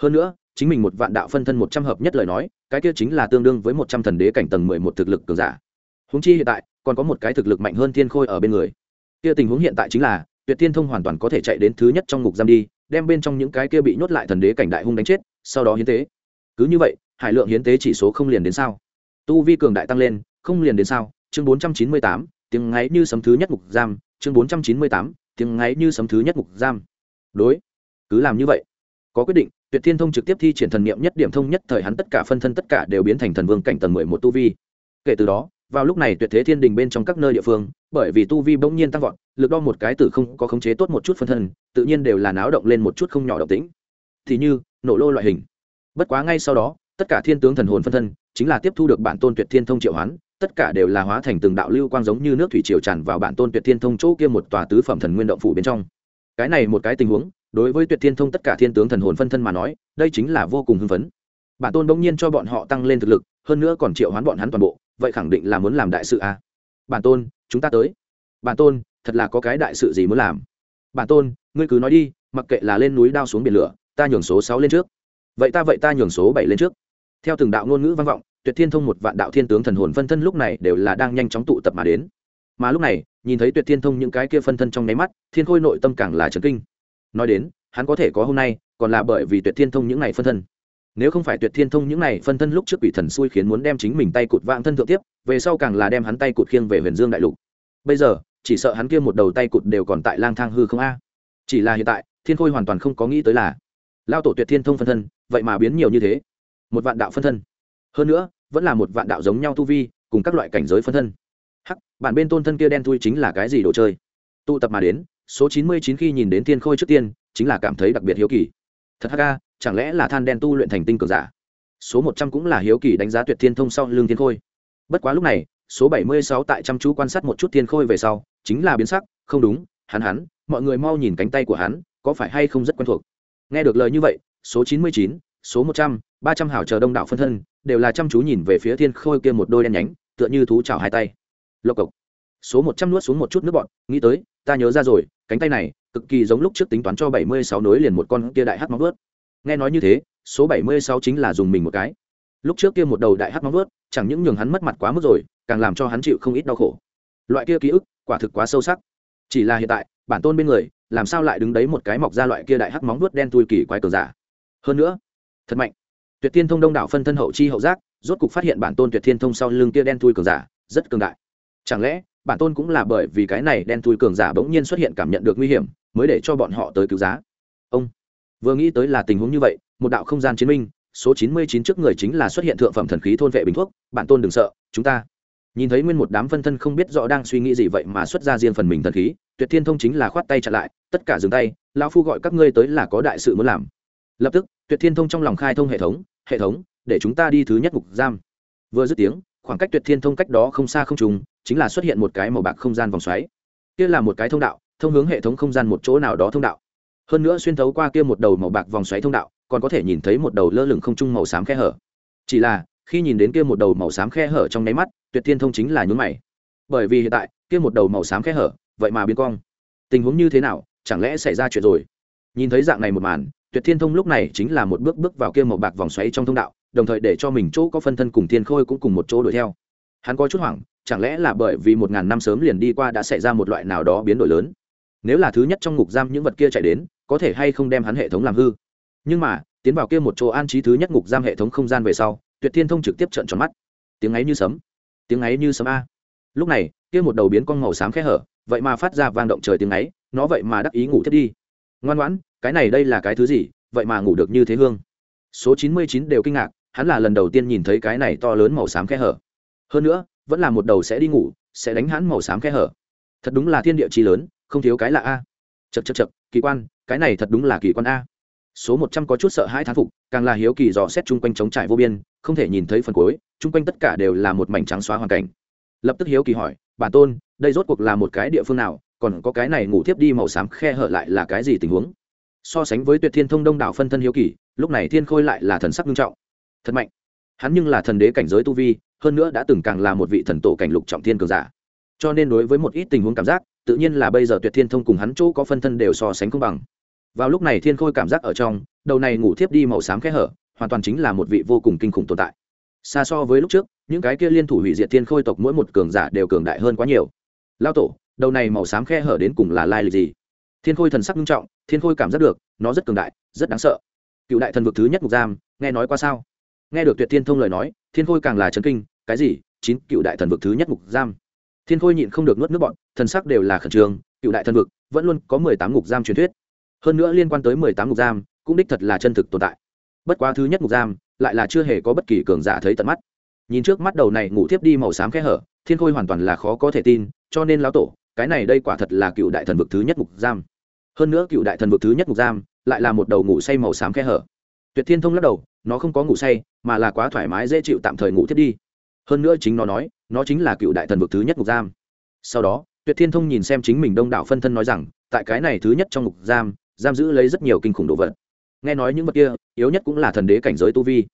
Hơn nữa, chính mình một vạn đạo phân thân một trăm hợp nhất lời nói, cái kia chính là tương đương với một trăm thần đế cảnh tầng mười một thực lực cường giả. Húng chi hiện tại, còn có một cái thực lực mạnh hơn thiên khôi ở bên người. Kia tình huống hiện tại chính là tuyệt thiên thông hoàn toàn có thể chạy đến thứ nhất trong ngục giam đi, đem bên trong những cái kia bị nhốt lại thần đế cảnh đại hung đánh chết, sau đó hiến tế. Cứ như vậy, hải lượng hiến tế chỉ số không liền đến sao? Tu vi cường đại tăng lên, không liền đến sao? Chương bốn trăm chín mươi tám, tiếng ngáy như sấm thứ nhất ngục giam, chương bốn trăm chín mươi tám, tiếng ngáy như sấm thứ nhất ngục giam. Đối, cứ làm như vậy. Có quyết định, tuyệt thiên thông trực tiếp thi triển thần niệm nhất điểm thông nhất thời hắn tất cả phân thân tất cả đều biến thành thần vương cảnh tầng mười một tu vi. Kể từ đó vào lúc này tuyệt thế thiên đình bên trong các nơi địa phương, bởi vì tu vi bỗng nhiên tăng vọt, lực đo một cái tử không có khống chế tốt một chút phân thân, tự nhiên đều là náo động lên một chút không nhỏ động tĩnh. Thì như, nổ lô loại hình. Bất quá ngay sau đó, tất cả thiên tướng thần hồn phân thân, chính là tiếp thu được bản tôn tuyệt thiên thông triệu hoán, tất cả đều là hóa thành từng đạo lưu quang giống như nước thủy triều tràn vào bản tôn tuyệt thiên thông chỗ kia một tòa tứ phẩm thần nguyên động phủ bên trong. Cái này một cái tình huống, đối với tuyệt thiên thông tất cả thiên tướng thần hồn phân thân mà nói, đây chính là vô cùng hưng phấn. Bản tôn bỗng nhiên cho bọn họ tăng lên thực lực, hơn nữa còn triệu hoán bọn hắn toàn bộ vậy khẳng định là muốn làm đại sự à? Bản tôn, chúng ta tới. Bản tôn, thật là có cái đại sự gì muốn làm? Bản tôn, ngươi cứ nói đi, mặc kệ là lên núi đao xuống biển lửa, ta nhường số sáu lên trước. Vậy ta vậy ta nhường số bảy lên trước. Theo từng đạo ngôn ngữ vang vọng, tuyệt thiên thông một vạn đạo thiên tướng thần hồn phân thân lúc này đều là đang nhanh chóng tụ tập mà đến. Mà lúc này, nhìn thấy tuyệt thiên thông những cái kia phân thân trong nháy mắt, thiên khôi nội tâm càng là trấn kinh. Nói đến, hắn có thể có hôm nay, còn là bởi vì tuyệt thiên thông những ngày phân thân nếu không phải tuyệt thiên thông những này phân thân lúc trước quỷ thần xui khiến muốn đem chính mình tay cụt vạn thân thượng tiếp, về sau càng là đem hắn tay cụt khiêng về huyền dương đại lục. Bây giờ, chỉ sợ hắn kia một đầu tay cụt đều còn tại lang thang hư không a. Chỉ là hiện tại, thiên khôi hoàn toàn không có nghĩ tới là, lao tổ tuyệt thiên thông phân thân, vậy mà biến nhiều như thế. Một vạn đạo phân thân. Hơn nữa, vẫn là một vạn đạo giống nhau tu vi, cùng các loại cảnh giới phân thân. Hắc, bản bên tôn thân kia đen thui chính là cái gì đồ chơi? Tụ tập mà đến, số chín mươi chín khi nhìn đến thiên khôi trước tiên, chính là cảm thấy đặc biệt hiếu kỳ. Thật ha chẳng lẽ là than đen tu luyện thành tinh cường giả? Số một trăm cũng là hiếu kỳ đánh giá tuyệt thiên thông sau lưng thiên khôi. Bất quá lúc này, số bảy mươi sáu tại chăm chú quan sát một chút thiên khôi về sau, chính là biến sắc, không đúng, hắn hắn, mọi người mau nhìn cánh tay của hắn, có phải hay không rất quen thuộc? Nghe được lời như vậy, số chín mươi chín, số một trăm, ba trăm hảo chờ đông đảo phân thân, đều là chăm chú nhìn về phía thiên khôi kia một đôi đen nhánh, tựa như thú chào hai tay. Lộc cộc. Số một trăm nuốt xuống một chút nước bọn nghĩ tới, ta nhớ ra rồi, cánh tay này, cực kỳ giống lúc trước tính toán cho bảy mươi sáu nối liền một con kia đại hắc móng vớt nghe nói như thế, số bảy mươi sáu chính là dùng mình một cái. Lúc trước kia một đầu đại hắc móng vớt chẳng những nhường hắn mất mặt quá mức rồi, càng làm cho hắn chịu không ít đau khổ. Loại kia ký ức, quả thực quá sâu sắc. Chỉ là hiện tại, bản tôn bên người, làm sao lại đứng đấy một cái mọc ra loại kia đại hắc móng vuốt đen tui kỳ quái cờ giả? Hơn nữa, thật mạnh. Tuyệt thiên thông đông đảo phân thân hậu chi hậu giác, rốt cục phát hiện bản tôn tuyệt thiên thông sau lưng kia đen tui cường giả, rất cường đại. Chẳng lẽ, bản tôn cũng là bởi vì cái này đen tui cường giả bỗng nhiên xuất hiện cảm nhận được nguy hiểm, mới để cho bọn họ tới cứu giá? Ông! Vừa nghĩ tới là tình huống như vậy, một đạo không gian chiến minh, số chín mươi chín trước người chính là xuất hiện thượng phẩm thần khí thôn vệ bình thuốc bản tôn đừng sợ, chúng ta. Nhìn thấy nguyên một đám phân thân không biết rõ đang suy nghĩ gì vậy mà xuất ra riêng phần mình thần khí, tuyệt thiên thông chính là khoát tay chặn lại, tất cả dừng tay lao phu gọi các ngươi tới là có đại sự muốn làm. Lập tức, tuyệt thiên thông trong lòng khai thông hệ thống hệ thống, để chúng ta đi thứ nhất mục giam. Vừa dứt tiếng, khoảng cách tuyệt thiên thông cách đó không xa không trùng, chính là xuất hiện một cái màu bạc không gian vòng xoáy. Kia là một cái thông đạo, thông hướng hệ thống không gian một chỗ nào đó thông đạo hơn nữa xuyên thấu qua kia một đầu màu bạc vòng xoáy thông đạo, còn có thể nhìn thấy một đầu lơ lửng không trung màu xám khe hở. Chỉ là, khi nhìn đến kia một đầu màu xám khe hở trong nháy mắt, tuyệt thiên thông chính là nhún mày. Bởi vì hiện tại, kia một đầu màu xám khe hở, vậy mà biến cong. Tình huống như thế nào, chẳng lẽ xảy ra chuyện rồi? Nhìn thấy dạng này một màn, tuyệt thiên thông lúc này chính là một bước bước vào kia màu bạc vòng xoáy trong thông đạo, đồng thời để cho mình chỗ có phân thân cùng thiên khôi cũng cùng một chỗ đuổi theo. Hắn có chút hoảng, chẳng lẽ là bởi vì một ngàn năm sớm liền đi qua đã xảy ra một loại nào đó biến đổi lớn? Nếu là thứ nhất trong ngục giam những vật kia chạy đến có thể hay không đem hắn hệ thống làm hư. Nhưng mà, tiến vào kia một chỗ an trí thứ nhất ngục giam hệ thống không gian về sau, tuyệt thiên thông trực tiếp trận tròn mắt. Tiếng ấy như sấm. Tiếng ấy như sấm a. Lúc này, kia một đầu biến con màu xám khẽ hở, vậy mà phát ra vang động trời tiếng ấy, nó vậy mà đắc ý ngủ thiết đi. Ngoan ngoãn, cái này đây là cái thứ gì, vậy mà ngủ được như thế hương. Số chín mươi chín đều kinh ngạc, hắn là lần đầu tiên nhìn thấy cái này to lớn màu xám khe hở. Hơn nữa, vẫn là một đầu sẽ đi ngủ, sẽ đánh hắn màu xám khe hở. Thật đúng là thiên địa trí lớn, không thiếu cái lạ a. Chật chật chật kỳ quan cái này thật đúng là kỳ quan a. Số một trăm có chút sợ hãi thán phục, càng là hiếu kỳ dò xét chung quanh trống trải vô biên, không thể nhìn thấy phần cuối, chung quanh tất cả đều là một mảnh trắng xóa hoàn cảnh. Lập tức hiếu kỳ hỏi, bản tôn, đây rốt cuộc là một cái địa phương nào? Còn có cái này ngủ thiếp đi màu xám khe hở lại là cái gì tình huống? So sánh với tuyệt thiên thông đông đảo phân thân hiếu kỳ, lúc này thiên khôi lại là thần sắc nghiêm trọng. Thật mạnh. Hắn nhưng là thần đế cảnh giới tu vi, hơn nữa đã từng càng là một vị thần tổ cảnh lục trọng thiên cường giả. Cho nên đối với một ít tình huống cảm giác, tự nhiên là bây giờ tuyệt thiên thông cùng hắn chỗ có phân thân đều so sánh công bằng vào lúc này thiên khôi cảm giác ở trong, đầu này ngủ thiếp đi màu xám khẽ hở, hoàn toàn chính là một vị vô cùng kinh khủng tồn tại. Xa so với lúc trước, những cái kia liên thủ hủy diệt thiên khôi tộc mỗi một cường giả đều cường đại hơn quá nhiều. Lao tổ, đầu này màu xám khe hở đến cùng là lai lịch gì? Thiên khôi thần sắc nghiêm trọng, thiên khôi cảm giác được, nó rất cường đại, rất đáng sợ. Cựu đại thần vực thứ nhất mục giam, nghe nói qua sao? Nghe được tuyệt thiên thông lời nói, thiên khôi càng là chấn kinh, cái gì? Chín cựu đại thần vực thứ nhất mục giam. Thiên khôi nhịn không được nuốt nước bọn thần sắc đều là khẩn trương, cựu đại thần vực vẫn luôn có mười tám ngục giam truyền thuyết hơn nữa liên quan tới mười tám ngục giam, cũng đích thật là chân thực tồn tại. Bất quá thứ nhất ngục giam, lại là chưa hề có bất kỳ cường giả thấy tận mắt. Nhìn trước mắt đầu này ngủ thiếp đi màu xám khe hở, thiên khôi hoàn toàn là khó có thể tin, cho nên lão tổ, cái này đây quả thật là cựu đại thần vực thứ nhất ngục giam. Hơn nữa cựu đại thần vực thứ nhất ngục giam, lại là một đầu ngủ say màu xám khe hở. Tuyệt thiên thông lắc đầu, nó không có ngủ say, mà là quá thoải mái dễ chịu tạm thời ngủ thiết đi. Hơn nữa chính nó nói, nó chính là cựu đại thần vực thứ nhất ngục giam. Sau đó, tuyệt thiên thông nhìn xem chính mình đông đảo phân thân nói rằng, tại cái này thứ nhất trong ngục giam giam giữ lấy rất nhiều kinh khủng đồ vật. Nghe nói những vật kia, yếu nhất cũng là thần đế cảnh giới tu vi.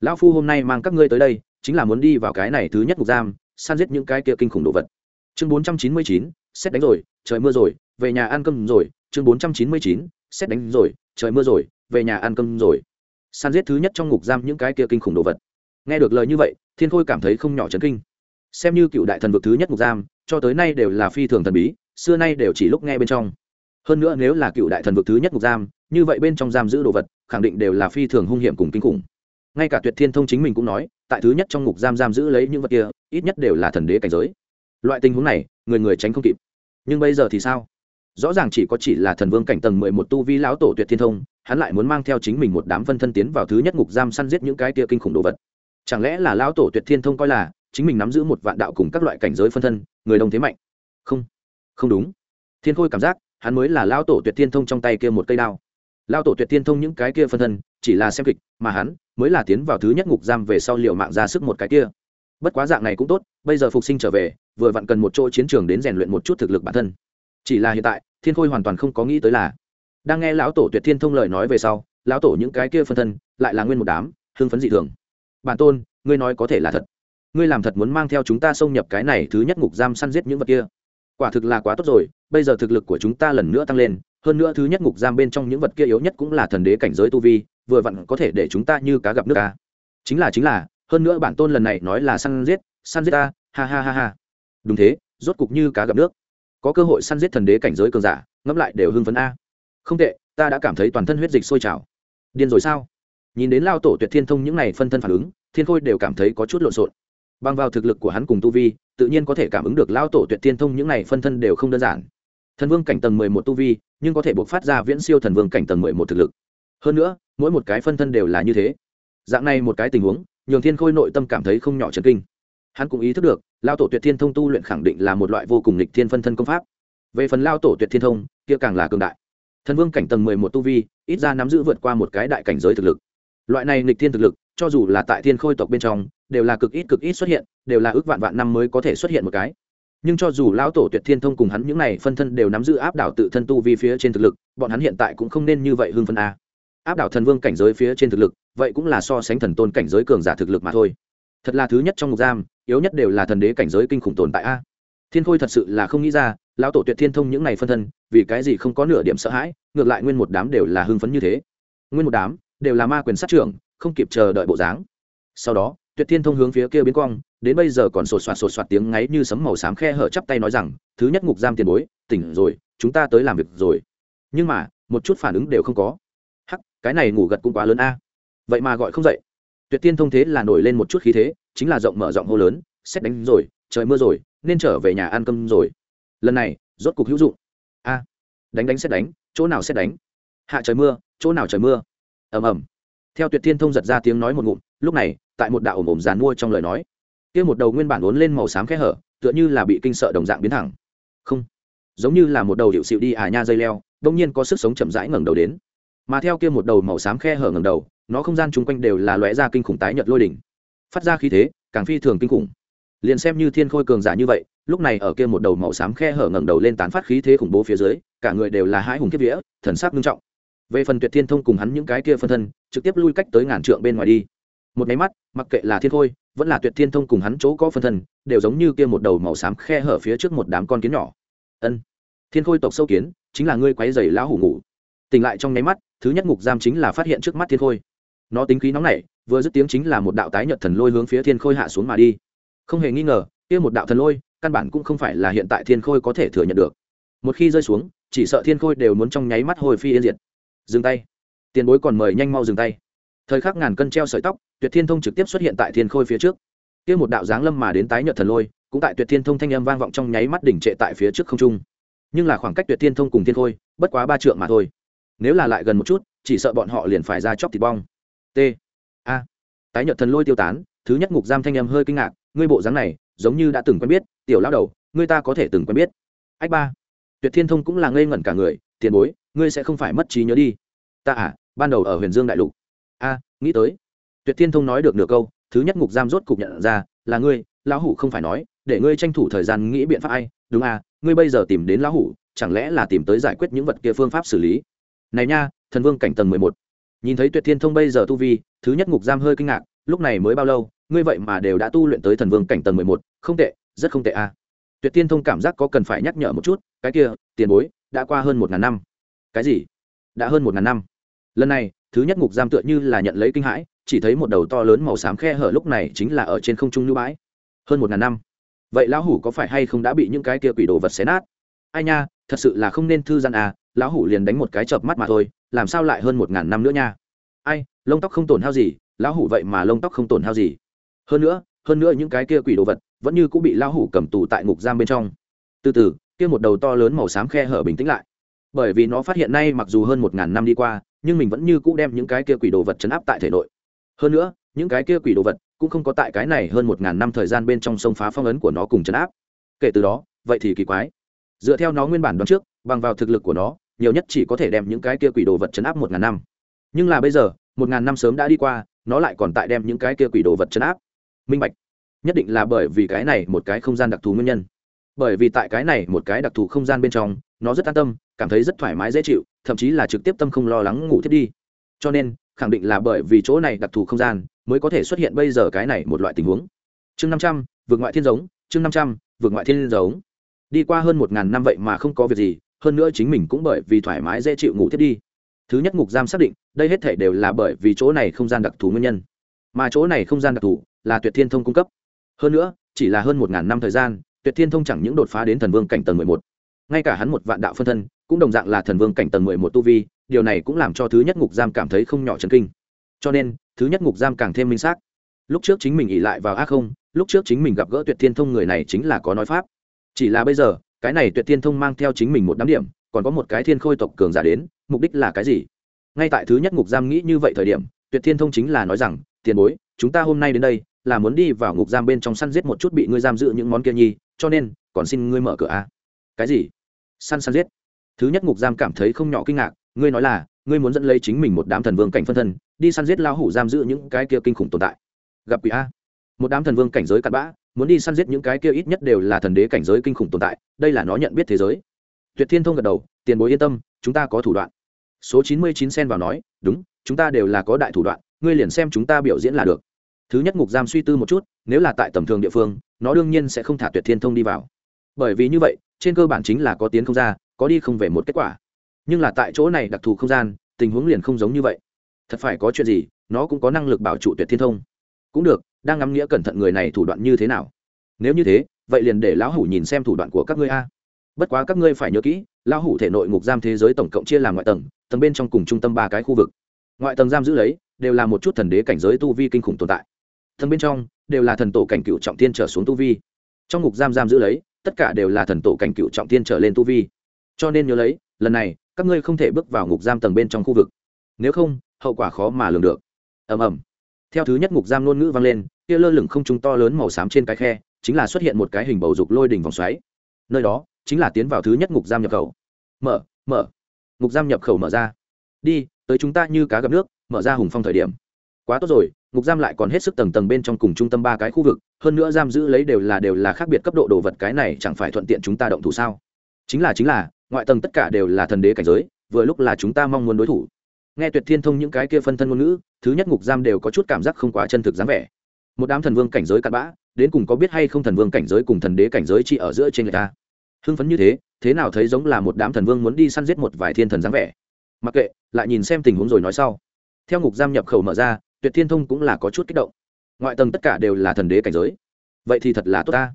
Lão phu hôm nay mang các ngươi tới đây, chính là muốn đi vào cái này thứ nhất ngục giam san giết những cái kia kinh khủng đồ vật. Chương bốn trăm chín mươi chín, xét đánh rồi, trời mưa rồi, về nhà ăn cơm rồi. Chương bốn trăm chín mươi chín, xét đánh rồi, trời mưa rồi, về nhà ăn cơm rồi. San giết thứ nhất trong ngục giam những cái kia kinh khủng đồ vật. Nghe được lời như vậy, thiên khôi cảm thấy không nhỏ chấn kinh. Xem như cựu đại thần vực thứ nhất ngục giam, cho tới nay đều là phi thường thần bí, xưa nay đều chỉ lúc nghe bên trong hơn nữa nếu là cựu đại thần vực thứ nhất ngục giam, như vậy bên trong giam giữ đồ vật, khẳng định đều là phi thường hung hiểm cùng kinh khủng. Ngay cả tuyệt thiên thông chính mình cũng nói, tại thứ nhất trong ngục giam giam giữ lấy những vật kia, ít nhất đều là thần đế cảnh giới. Loại tình huống này, người người tránh không kịp. Nhưng bây giờ thì sao? Rõ ràng chỉ có chỉ là thần vương cảnh tầng mười một tu vi lão tổ tuyệt thiên thông, hắn lại muốn mang theo chính mình một đám phân thân tiến vào thứ nhất ngục giam săn giết những cái kia kinh khủng đồ vật. Chẳng lẽ là lão tổ tuyệt thiên thông coi là, chính mình nắm giữ một vạn đạo cùng các loại cảnh giới phân thân, người đông thế mạnh? Không. Không đúng. Thiên khôi cảm giác hắn mới là lão tổ tuyệt thiên thông trong tay kia một cây đao. Lão tổ tuyệt thiên thông những cái kia phân thân, chỉ là xem kịch, mà hắn mới là tiến vào thứ nhất ngục giam về sau liệu mạng ra sức một cái kia. Bất quá dạng này cũng tốt, bây giờ phục sinh trở về, vừa vặn cần một chỗ chiến trường đến rèn luyện một chút thực lực bản thân. Chỉ là hiện tại, thiên khôi hoàn toàn không có nghĩ tới là, đang nghe lão tổ tuyệt thiên thông lời nói về sau, lão tổ những cái kia phân thân lại là nguyên một đám, hưng phấn dị thường. Bản tôn, ngươi nói có thể là thật. Ngươi làm thật muốn mang theo chúng ta xông nhập cái này thứ nhất ngục giam săn giết những vật kia. Quả thực là quá tốt rồi bây giờ thực lực của chúng ta lần nữa tăng lên, hơn nữa thứ nhất ngục giam bên trong những vật kia yếu nhất cũng là thần đế cảnh giới tu vi, vừa vặn có thể để chúng ta như cá gặp nước ta chính là chính là, hơn nữa bản tôn lần này nói là săn giết săn giết ta ha ha ha ha. Đúng thế, rốt cục như cá gặp nước. Có cơ hội săn giết thần đế cảnh giới cường giả, ngẫm lại đều hưng phấn a. Không tệ, ta đã cảm thấy toàn thân huyết dịch sôi trào. Điên rồi sao? Nhìn đến lao tổ tuyệt thiên thông những n à y phân thân phản ứng, thiên khôi đều cảm thấy có chút lộn xộn. Bằng vào thực lực của hắn cùng tu vi, tự nhiên có thể cảm ứng được lao tổ tuyệt thiên thông những n à y phân thân đều không đơn giản thần vương cảnh tầng mười một tu vi, nhưng có thể buộc phát ra viễn siêu thần vương cảnh tầng mười một thực lực. Hơn nữa, mỗi một cái phân thân đều là như thế. Dạng này một cái tình huống, nhường thiên khôi nội tâm cảm thấy không nhỏ trần kinh. Hắn cũng ý thức được, lao tổ tuyệt thiên thông tu luyện khẳng định là một loại vô cùng lịch thiên phân thân công pháp. Về phần lao tổ tuyệt thiên thông, kia càng là cường đại. Thần vương cảnh tầng mười một tu vi, ít ra nắm giữ vượt qua một cái đại cảnh giới thực lực. Loại này lịch thiên thực lực, cho dù là tại thiên khôi tộc bên trong, đều là cực ít cực ít xuất hiện, đều là ước vạn vạn năm mới có thể xuất hiện một cái nhưng cho dù lão tổ tuyệt thiên thông cùng hắn những này phân thân đều nắm giữ áp đảo tự thân tu vi phía trên thực lực, bọn hắn hiện tại cũng không nên như vậy hưng phân a. Áp đảo thần vương cảnh giới phía trên thực lực, vậy cũng là so sánh thần tôn cảnh giới cường giả thực lực mà thôi. Thật là thứ nhất trong ngục giam, yếu nhất đều là thần đế cảnh giới kinh khủng tồn tại a. Thiên khôi thật sự là không nghĩ ra, lão tổ tuyệt thiên thông những này phân thân, vì cái gì không có nửa điểm sợ hãi, ngược lại nguyên một đám đều là hưng phấn như thế. Nguyên một đám đều là ma quyền sát trưởng, không kịp chờ đợi bộ dáng. Sau đó, tuyệt thiên thông hướng phía kia biến quang đến bây giờ còn sột soạt sột soạt tiếng ngáy như sấm màu xám khe hở chắp tay nói rằng, thứ nhất ngục giam tiền bối, tỉnh rồi, chúng ta tới làm việc rồi. Nhưng mà, một chút phản ứng đều không có. Hắc, cái này ngủ gật cũng quá lớn a. Vậy mà gọi không dậy. Tuyệt tiên thông thế là nổi lên một chút khí thế, chính là rộng mở rộng hô lớn xét đánh rồi, trời mưa rồi, nên trở về nhà ăn cơm rồi. Lần này, rốt cục hữu dụng. A, đánh đánh xét đánh, chỗ nào xét đánh? Hạ trời mưa, chỗ nào trời mưa? Ầm ầm. Theo tuyệt thiên thông giật ra tiếng nói một ngụm, lúc này, tại một đạo ồm ồm dàn mua trong lời nói kia một đầu nguyên bản uốn lên màu xám khe hở, tựa như là bị kinh sợ đồng dạng biến thẳng. Không, giống như là một đầu hiệu xịu đi à nha dây leo, đông nhiên có sức sống chậm rãi ngẩng đầu đến. Mà theo kia một đầu màu xám khe hở ngẩng đầu, nó không gian chung quanh đều là lóe ra kinh khủng tái nhật lôi đỉnh. Phát ra khí thế, càng phi thường kinh khủng. Liền xem như thiên khôi cường giả như vậy, lúc này ở kia một đầu màu xám khe hở ngẩng đầu lên tán phát khí thế khủng bố phía dưới, cả người đều là hai hùng kiếp vía, thần sắc nghiêm trọng. Về phần tuyệt thiên thông cùng hắn những cái kia phân thân, trực tiếp lui cách tới ngàn trượng bên ngoài đi một máy mắt, mặc kệ là thiên khôi, vẫn là tuyệt thiên thông cùng hắn chỗ có phân thân, đều giống như kia một đầu màu xám khe hở phía trước một đám con kiến nhỏ. Ân, thiên khôi tộc sâu kiến, chính là ngươi quấy dày lão hủ ngủ. Tỉnh lại trong nháy mắt, thứ nhất ngục giam chính là phát hiện trước mắt thiên khôi. Nó tính khí nóng nảy, vừa dứt tiếng chính là một đạo tái nhật thần lôi hướng phía thiên khôi hạ xuống mà đi. Không hề nghi ngờ, kia một đạo thần lôi, căn bản cũng không phải là hiện tại thiên khôi có thể thừa nhận được. Một khi rơi xuống, chỉ sợ thiên khôi đều muốn trong nháy mắt hồi phi yên diệt. Dừng tay. Tiền bối còn mời nhanh mau dừng tay thời khắc ngàn cân treo sợi tóc, tuyệt thiên thông trực tiếp xuất hiện tại thiên khôi phía trước. Kia một đạo giáng lâm mà đến tái nhợt thần lôi, cũng tại tuyệt thiên thông thanh âm vang vọng trong nháy mắt đỉnh trệ tại phía trước không trung. Nhưng là khoảng cách tuyệt thiên thông cùng thiên khôi, bất quá ba trượng mà thôi. Nếu là lại gần một chút, chỉ sợ bọn họ liền phải ra chóc thịt bong. T. A. Tái nhợt thần lôi tiêu tán, thứ nhất ngục giam thanh âm hơi kinh ngạc, ngươi bộ dáng này, giống như đã từng quen biết, tiểu lão đầu, ngươi ta có thể từng quen biết. Ách ba. Tuyệt thiên thông cũng là ngây ngẩn cả người, tiền bối, ngươi sẽ không phải mất trí nhớ đi. Ta à ban đầu ở huyền dương đại lục a nghĩ tới. Tuyệt thiên thông nói được nửa câu, thứ nhất ngục giam rốt cục nhận ra, là ngươi, lão hủ không phải nói, để ngươi tranh thủ thời gian nghĩ biện pháp ai. Đúng à ngươi bây giờ tìm đến lão hủ, chẳng lẽ là tìm tới giải quyết những vật kia phương pháp xử lý? Này nha, thần vương cảnh tầng mười một. Nhìn thấy tuyệt thiên thông bây giờ tu vi, thứ nhất ngục giam hơi kinh ngạc, lúc này mới bao lâu, ngươi vậy mà đều đã tu luyện tới thần vương cảnh tầng mười một, không tệ, rất không tệ a tuyệt thiên thông cảm giác có cần phải nhắc nhở một chút, cái kia, tiền bối, đã qua hơn một ngàn năm. Cái gì? Đã hơn một ngàn năm lần này, thứ nhất ngục giam tựa như là nhận lấy kinh hãi, chỉ thấy một đầu to lớn màu xám khe hở lúc này chính là ở trên không trung như bãi. Hơn một ngàn năm. Vậy lão hủ có phải hay không đã bị những cái kia quỷ đồ vật xé nát? Ai nha, thật sự là không nên thư gian à lão hủ liền đánh một cái chợp mắt mà thôi, làm sao lại hơn một ngàn năm nữa nha? Ai, lông tóc không tổn hao gì, lão hủ vậy mà lông tóc không tổn hao gì. Hơn nữa hơn nữa những cái kia quỷ đồ vật vẫn như cũng bị lão hủ cầm tù tại ngục giam bên trong. Từ từ, kia một đầu to lớn màu xám khe hở bình tĩnh lại. Bởi vì nó phát hiện nay mặc dù hơn một ngàn năm đi qua nhưng mình vẫn như cũ đem những cái kia quỷ đồ vật chấn áp tại thể nội. Hơn nữa, những cái kia quỷ đồ vật cũng không có tại cái này hơn một ngàn năm thời gian bên trong sông phá phong ấn của nó cùng chấn áp. Kể từ đó, vậy thì kỳ quái. Dựa theo nó nguyên bản đoán trước, bằng vào thực lực của nó, nhiều nhất chỉ có thể đem những cái kia quỷ đồ vật chấn áp một ngàn năm. Nhưng là bây giờ, một ngàn năm sớm đã đi qua, nó lại còn tại đem những cái kia quỷ đồ vật chấn áp. Minh bạch. Nhất định là bởi vì cái này một cái không gian đặc thù nguyên nhân. Bởi vì tại cái này một cái đặc thù không gian bên trong, nó rất an tâm, cảm thấy rất thoải mái dễ chịu thậm chí là trực tiếp tâm không lo lắng ngủ thiết đi. Cho nên, khẳng định là bởi vì chỗ này đặc thù không gian mới có thể xuất hiện bây giờ cái này một loại tình huống. Chương năm trăm, vượt ngoại thiên giống, chương năm trăm, vượt ngoại thiên giống. Đi qua hơn một ngàn năm vậy mà không có việc gì, hơn nữa chính mình cũng bởi vì thoải mái dễ chịu ngủ thiết đi. Thứ nhất ngục giam xác định, đây hết thể đều là bởi vì chỗ này không gian đặc thù nguyên nhân. Mà chỗ này không gian đặc thù là tuyệt thiên thông cung cấp. Hơn nữa, chỉ là hơn một ngàn năm thời gian, tuyệt thiên thông chẳng những đột phá đến thần vương cảnh tầng mười một, ngay cả hắn một vạn đạo phân thân cũng đồng dạng là thần vương cảnh tầng mười một tu vi, điều này cũng làm cho thứ nhất ngục giam cảm thấy không nhỏ chấn kinh. Cho nên, thứ nhất ngục giam càng thêm minh xác. Lúc trước chính mình ỉ lại vào ác không, lúc trước chính mình gặp gỡ tuyệt thiên thông người này chính là có nói pháp. Chỉ là bây giờ, cái này tuyệt thiên thông mang theo chính mình một đám điểm, còn có một cái thiên khôi tộc cường giả đến, mục đích là cái gì? Ngay tại thứ nhất ngục giam nghĩ như vậy thời điểm, tuyệt thiên thông chính là nói rằng, tiền bối, chúng ta hôm nay đến đây, là muốn đi vào ngục giam bên trong săn giết một chút bị ngươi giam giữ những món kia nhi, cho nên, còn xin ngươi mở cửa a. Cái gì? Săn săn giết thứ nhất ngục giam cảm thấy không nhỏ kinh ngạc, ngươi nói là, ngươi muốn dẫn lấy chính mình một đám thần vương cảnh phân thân, đi săn giết lao hủ giam giữ những cái kia kinh khủng tồn tại. Gặp quỷ a. Một đám thần vương cảnh giới cặn bã, muốn đi săn giết những cái kia ít nhất đều là thần đế cảnh giới kinh khủng tồn tại, đây là nó nhận biết thế giới. Tuyệt thiên thông gật đầu, tiền bối yên tâm, chúng ta có thủ đoạn. Số chín mươi chín sen vào nói, đúng, chúng ta đều là có đại thủ đoạn, ngươi liền xem chúng ta biểu diễn là được. Thứ nhất ngục giam suy tư một chút, nếu là tại tầm thường địa phương, nó đương nhiên sẽ không thả tuyệt thiên thông đi vào. Bởi vì như vậy, trên cơ bản chính là có tiến không ra có đi không về một kết quả. Nhưng là tại chỗ này đặc thù không gian, tình huống liền không giống như vậy. Thật phải có chuyện gì, nó cũng có năng lực bảo trụ tuyệt thiên thông. Cũng được, đang ngắm nghĩa cẩn thận người này thủ đoạn như thế nào? Nếu như thế, vậy liền để lão hủ nhìn xem thủ đoạn của các ngươi a. Bất quá các ngươi phải nhớ kỹ, lão hủ thể nội ngục giam thế giới tổng cộng chia làm ngoại tầng tầng bên trong cùng trung tâm ba cái khu vực. Ngoại tầng giam giữ lấy, đều là một chút thần đế cảnh giới tu vi kinh khủng tồn tại. Thần bên trong, đều là thần tổ cảnh cựu trọng tiên trở xuống tu vi. Trong ngục giam giam giữ lấy, tất cả đều là thần tổ cảnh cựu trọng tiên trở lên tu vi cho nên nhớ lấy, lần này, các ngươi không thể bước vào ngục giam tầng bên trong khu vực. Nếu không, hậu quả khó mà lường được. Ầm ầm. Theo thứ nhất ngục giam ngôn ngữ vang lên, kia lơ lửng không trung to lớn màu xám trên cái khe, chính là xuất hiện một cái hình bầu dục lôi đỉnh vòng xoáy. Nơi đó, chính là tiến vào thứ nhất ngục giam nhập khẩu. Mở mở. Ngục giam nhập khẩu mở ra. Đi, tới chúng ta như cá gặp nước, mở ra hùng phong thời điểm. Quá tốt rồi, ngục giam lại còn hết sức tầng tầng bên trong cùng trung tâm ba cái khu vực, hơn nữa giam giữ lấy đều là đều là khác biệt cấp độ đồ vật, cái này chẳng phải thuận tiện chúng ta động thủ sao? Chính là chính là ngoại tầng tất cả đều là thần đế cảnh giới, vừa lúc là chúng ta mong muốn đối thủ. Nghe tuyệt thiên thông những cái kia phân thân ngôn ngữ, thứ nhất ngục giam đều có chút cảm giác không quá chân thực dáng vẻ. Một đám thần vương cảnh giới cặn bã, đến cùng có biết hay không thần vương cảnh giới cùng thần đế cảnh giới chỉ ở giữa trên người ta? Hưng phấn như thế thế nào thấy giống là một đám thần vương muốn đi săn giết một vài thiên thần dáng vẻ? Mặc kệ, lại nhìn xem tình huống rồi nói sau. Theo ngục giam nhập khẩu mở ra, tuyệt thiên thông cũng là có chút kích động. Ngoại tầng tất cả đều là thần đế cảnh giới. Vậy thì thật là tốt ta.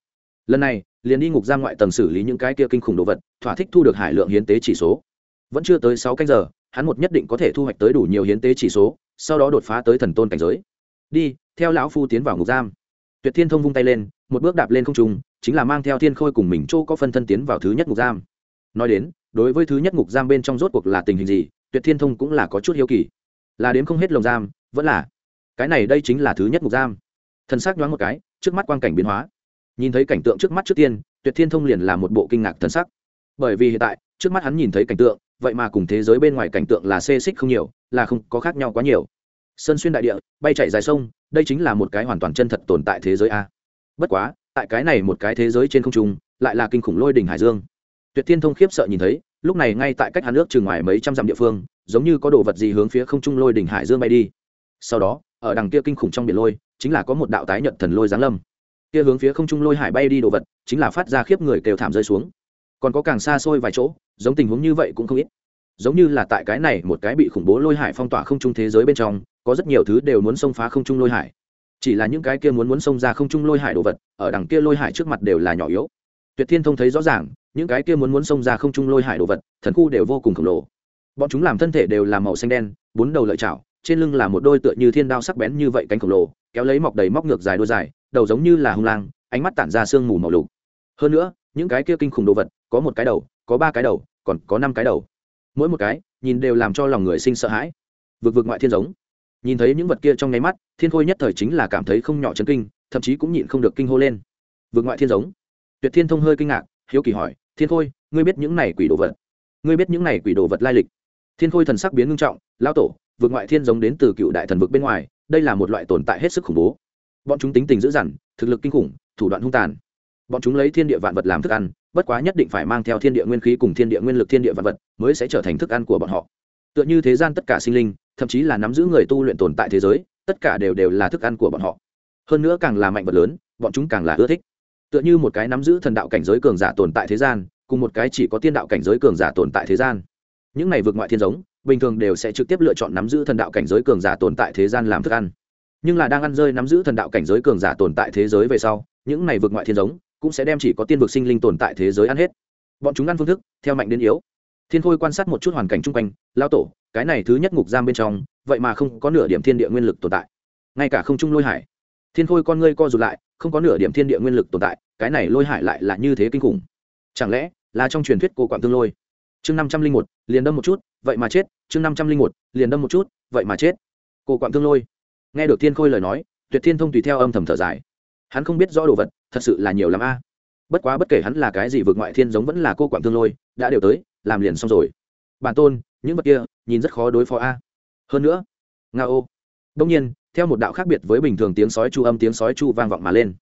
Lần này, liền đi ngục giam ngoại tầng xử lý những cái kia kinh khủng đồ vật thỏa thích thu được hải lượng hiến tế chỉ số. Vẫn chưa tới sáu canh giờ, hắn một nhất định có thể thu hoạch tới đủ nhiều hiến tế chỉ số, sau đó đột phá tới thần tôn cảnh giới. Đi, theo lão phu tiến vào ngục giam. Tuyệt thiên thông vung tay lên, một bước đạp lên không trung, chính là mang theo thiên khôi cùng mình chỗ có phân thân tiến vào thứ nhất ngục giam. Nói đến, đối với thứ nhất ngục giam bên trong rốt cuộc là tình hình gì, tuyệt thiên thông cũng là có chút hiếu kỳ. Là đến không hết lồng giam, vẫn là. Cái này đây chính là thứ nhất ngục giam. Thân xác nhoáng một cái, trước mắt quang cảnh biến hóa. Nhìn thấy cảnh tượng trước mắt trước tiên, tuyệt thiên thông liền là một bộ kinh ngạc thân sắc bởi vì hiện tại, trước mắt hắn nhìn thấy cảnh tượng, vậy mà cùng thế giới bên ngoài cảnh tượng là xê xích không nhiều, là không có khác nhau quá nhiều. Sơn xuyên đại địa, bay chạy dài sông, đây chính là một cái hoàn toàn chân thật tồn tại thế giới a. Bất quá, tại cái này một cái thế giới trên không trung, lại là kinh khủng lôi đỉnh hải dương. Tuyệt thiên thông khiếp sợ nhìn thấy, lúc này ngay tại cách hắn nước chừng ngoài mấy trăm dặm địa phương, giống như có đồ vật gì hướng phía không trung lôi đỉnh hải dương bay đi. Sau đó, ở đằng kia kinh khủng trong biển lôi, chính là có một đạo tái nhận thần lôi giáng lâm. Kia hướng phía không trung lôi hải bay đi đồ vật, chính là phát ra khiếp người kêu thảm rơi xuống còn có càng xa xôi vài chỗ, giống tình huống như vậy cũng không ít. Giống như là tại cái này một cái bị khủng bố lôi hải phong tỏa không trung thế giới bên trong, có rất nhiều thứ đều muốn xông phá không trung lôi hải. Chỉ là những cái kia muốn muốn xông ra không trung lôi hải đồ vật, ở đằng kia lôi hải trước mặt đều là nhỏ yếu. Tuyệt thiên thông thấy rõ ràng, những cái kia muốn muốn xông ra không trung lôi hải đồ vật, thần khu đều vô cùng khổng lồ. Bọn chúng làm thân thể đều là màu xanh đen, bốn đầu lợi chảo, trên lưng là một đôi tựa như thiên đao sắc bén như vậy cánh khổng lồ, kéo lấy mọc đầy móc ngược dài đôi dài, đầu giống như là hung lang, ánh mắt tản ra sương mù màu lục. Hơn nữa những cái kia kinh khủng đồ vật, có một cái đầu, có ba cái đầu, còn có năm cái đầu. Mỗi một cái, nhìn đều làm cho lòng người sinh sợ hãi. Vực vực ngoại thiên giống. Nhìn thấy những vật kia trong nháy mắt, thiên khôi nhất thời chính là cảm thấy không nhỏ chấn kinh, thậm chí cũng nhịn không được kinh hô lên. Vực ngoại thiên giống. Tuyệt thiên thông hơi kinh ngạc, hiếu kỳ hỏi, thiên khôi, ngươi biết những này quỷ đồ vật? Ngươi biết những này quỷ đồ vật lai lịch? Thiên khôi thần sắc biến ngưng trọng lao tổ vượt ngoại thiên giống đến từ cựu đại thần vực bên ngoài, đây là một loại tồn tại hết sức khủng bố. Bọn chúng tính tình dữ dằn, thực lực kinh khủng, thủ đoạn hung tàn bọn chúng lấy thiên địa vạn vật làm thức ăn, bất quá nhất định phải mang theo thiên địa nguyên khí cùng thiên địa nguyên lực thiên địa vạn vật mới sẽ trở thành thức ăn của bọn họ. Tựa như thế gian tất cả sinh linh, thậm chí là nắm giữ người tu luyện tồn tại thế giới, tất cả đều đều là thức ăn của bọn họ. Hơn nữa càng là mạnh vật lớn, bọn chúng càng là ưa thích. Tựa như một cái nắm giữ thần đạo cảnh giới cường giả tồn tại thế gian, cùng một cái chỉ có tiên đạo cảnh giới cường giả tồn tại thế gian. Những này vượt ngoại thiên giống, bình thường đều sẽ trực tiếp lựa chọn nắm giữ thần đạo cảnh giới cường giả tồn tại thế gian làm thức ăn. Nhưng là đang ăn rơi nắm giữ thần đạo cảnh giới cường giả tồn tại thế giới về sau, những này vượt ngoại thiên giống cũng sẽ đem chỉ có tiên vực sinh linh tồn tại thế giới ăn hết. Bọn chúng ăn phương thức, theo mạnh đến yếu. Thiên khôi quan sát một chút hoàn cảnh chung quanh, lao tổ, cái này thứ nhất ngục giam bên trong, vậy mà không có nửa điểm thiên địa nguyên lực tồn tại. Ngay cả không trung lôi hải. Thiên khôi con ngươi co rụt lại, không có nửa điểm thiên địa nguyên lực tồn tại, cái này lôi hải lại là như thế kinh khủng. Chẳng lẽ là trong truyền thuyết cô quảng tương lôi? Chương năm trăm linh một, liền đâm một chút, vậy mà chết. Chương năm trăm linh một, liền đâm một chút, vậy mà chết. Cô quảng tương lôi. Nghe được thiên khôi lời nói, tuyệt thiên thông tùy theo âm thầm thở dài. Hắn không biết rõ đồ vật thật sự là nhiều lắm a. À. Bất quá bất kể hắn là cái gì vượt ngoại thiên giống vẫn là cô quảng thương lôi, đã đều tới, làm liền xong rồi. Bản tôn, những vật kia, nhìn rất khó đối phó a. À. Hơn nữa nga ô đông nhiên, theo một đạo khác biệt với bình thường tiếng sói chu âm tiếng sói chu vang vọng mà lên.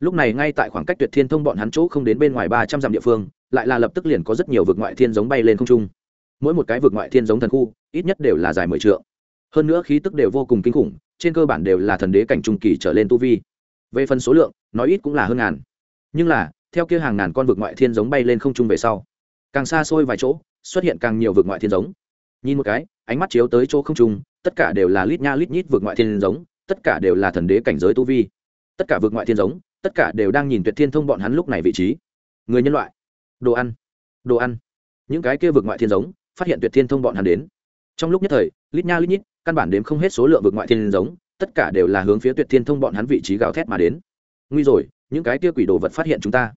Lúc này ngay tại khoảng cách tuyệt thiên thông bọn hắn chỗ không đến bên ngoài ba trăm dặm địa phương, lại là lập tức liền có rất nhiều vực ngoại thiên giống bay lên không trung. Mỗi một cái vực ngoại thiên giống thần khu, ít nhất đều là dài mười trượng. Hơn nữa khí tức đều vô cùng kinh khủng, trên cơ bản đều là thần đế cảnh trung kỳ trở lên tu vi về phần số lượng nói ít cũng là hơn ngàn. Nhưng là, theo kia hàng ngàn con vực ngoại thiên giống bay lên không trung về sau, càng xa xôi vài chỗ, xuất hiện càng nhiều vực ngoại thiên giống. Nhìn một cái, ánh mắt chiếu tới chỗ không trung, tất cả đều là lít nha lít nhít vực ngoại thiên giống, tất cả đều là thần đế cảnh giới tu vi. Tất cả vực ngoại thiên giống, tất cả đều đang nhìn tuyệt thiên thông bọn hắn lúc này vị trí. Người nhân loại, đồ ăn đồ ăn. Những cái kia vực ngoại thiên giống, phát hiện tuyệt thiên thông bọn hắn đến. Trong lúc nhất thời, lít nha lít nhít, căn bản đếm không hết số lượng vực ngoại thiên giống tất cả đều là hướng phía tuyệt thiên thông bọn hắn vị trí gào thét mà đến. Nguy rồi, những cái kia quỷ đồ vật phát hiện chúng ta.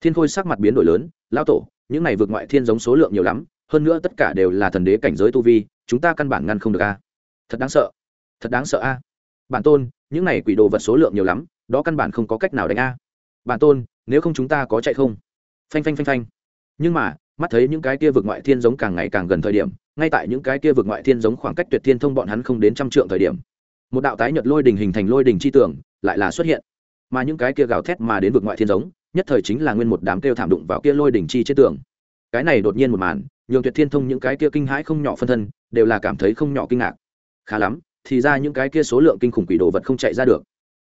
Thiên khôi sắc mặt biến đổi lớn lao tổ, những này vượt ngoại thiên giống số lượng nhiều lắm, hơn nữa tất cả đều là thần đế cảnh giới tu vi, chúng ta căn bản ngăn không được a. Thật đáng sợ, thật đáng sợ a. Bản tôn, những này quỷ đồ vật số lượng nhiều lắm, đó căn bản không có cách nào đánh a. Bản tôn, nếu không chúng ta có chạy không? Phanh phanh phanh phanh. Nhưng mà, mắt thấy những cái kia vượt ngoại thiên giống càng ngày càng gần thời điểm, ngay tại những cái kia vượt ngoại thiên giống khoảng cách tuyệt thiên thông bọn hắn không đến trăm trượng thời điểm một đạo tái nhật lôi đình hình thành lôi đình chi tưởng lại là xuất hiện. Mà những cái kia gào thét mà đến vực ngoại thiên giống, nhất thời chính là nguyên một đám kêu thảm đụng vào kia lôi đỉnh chi trên tường. Cái này đột nhiên một màn, nhường tuyệt thiên thông những cái kia kinh hãi không nhỏ phân thân, đều là cảm thấy không nhỏ kinh ngạc. Khá lắm, thì ra những cái kia số lượng kinh khủng quỷ đồ vật không chạy ra được.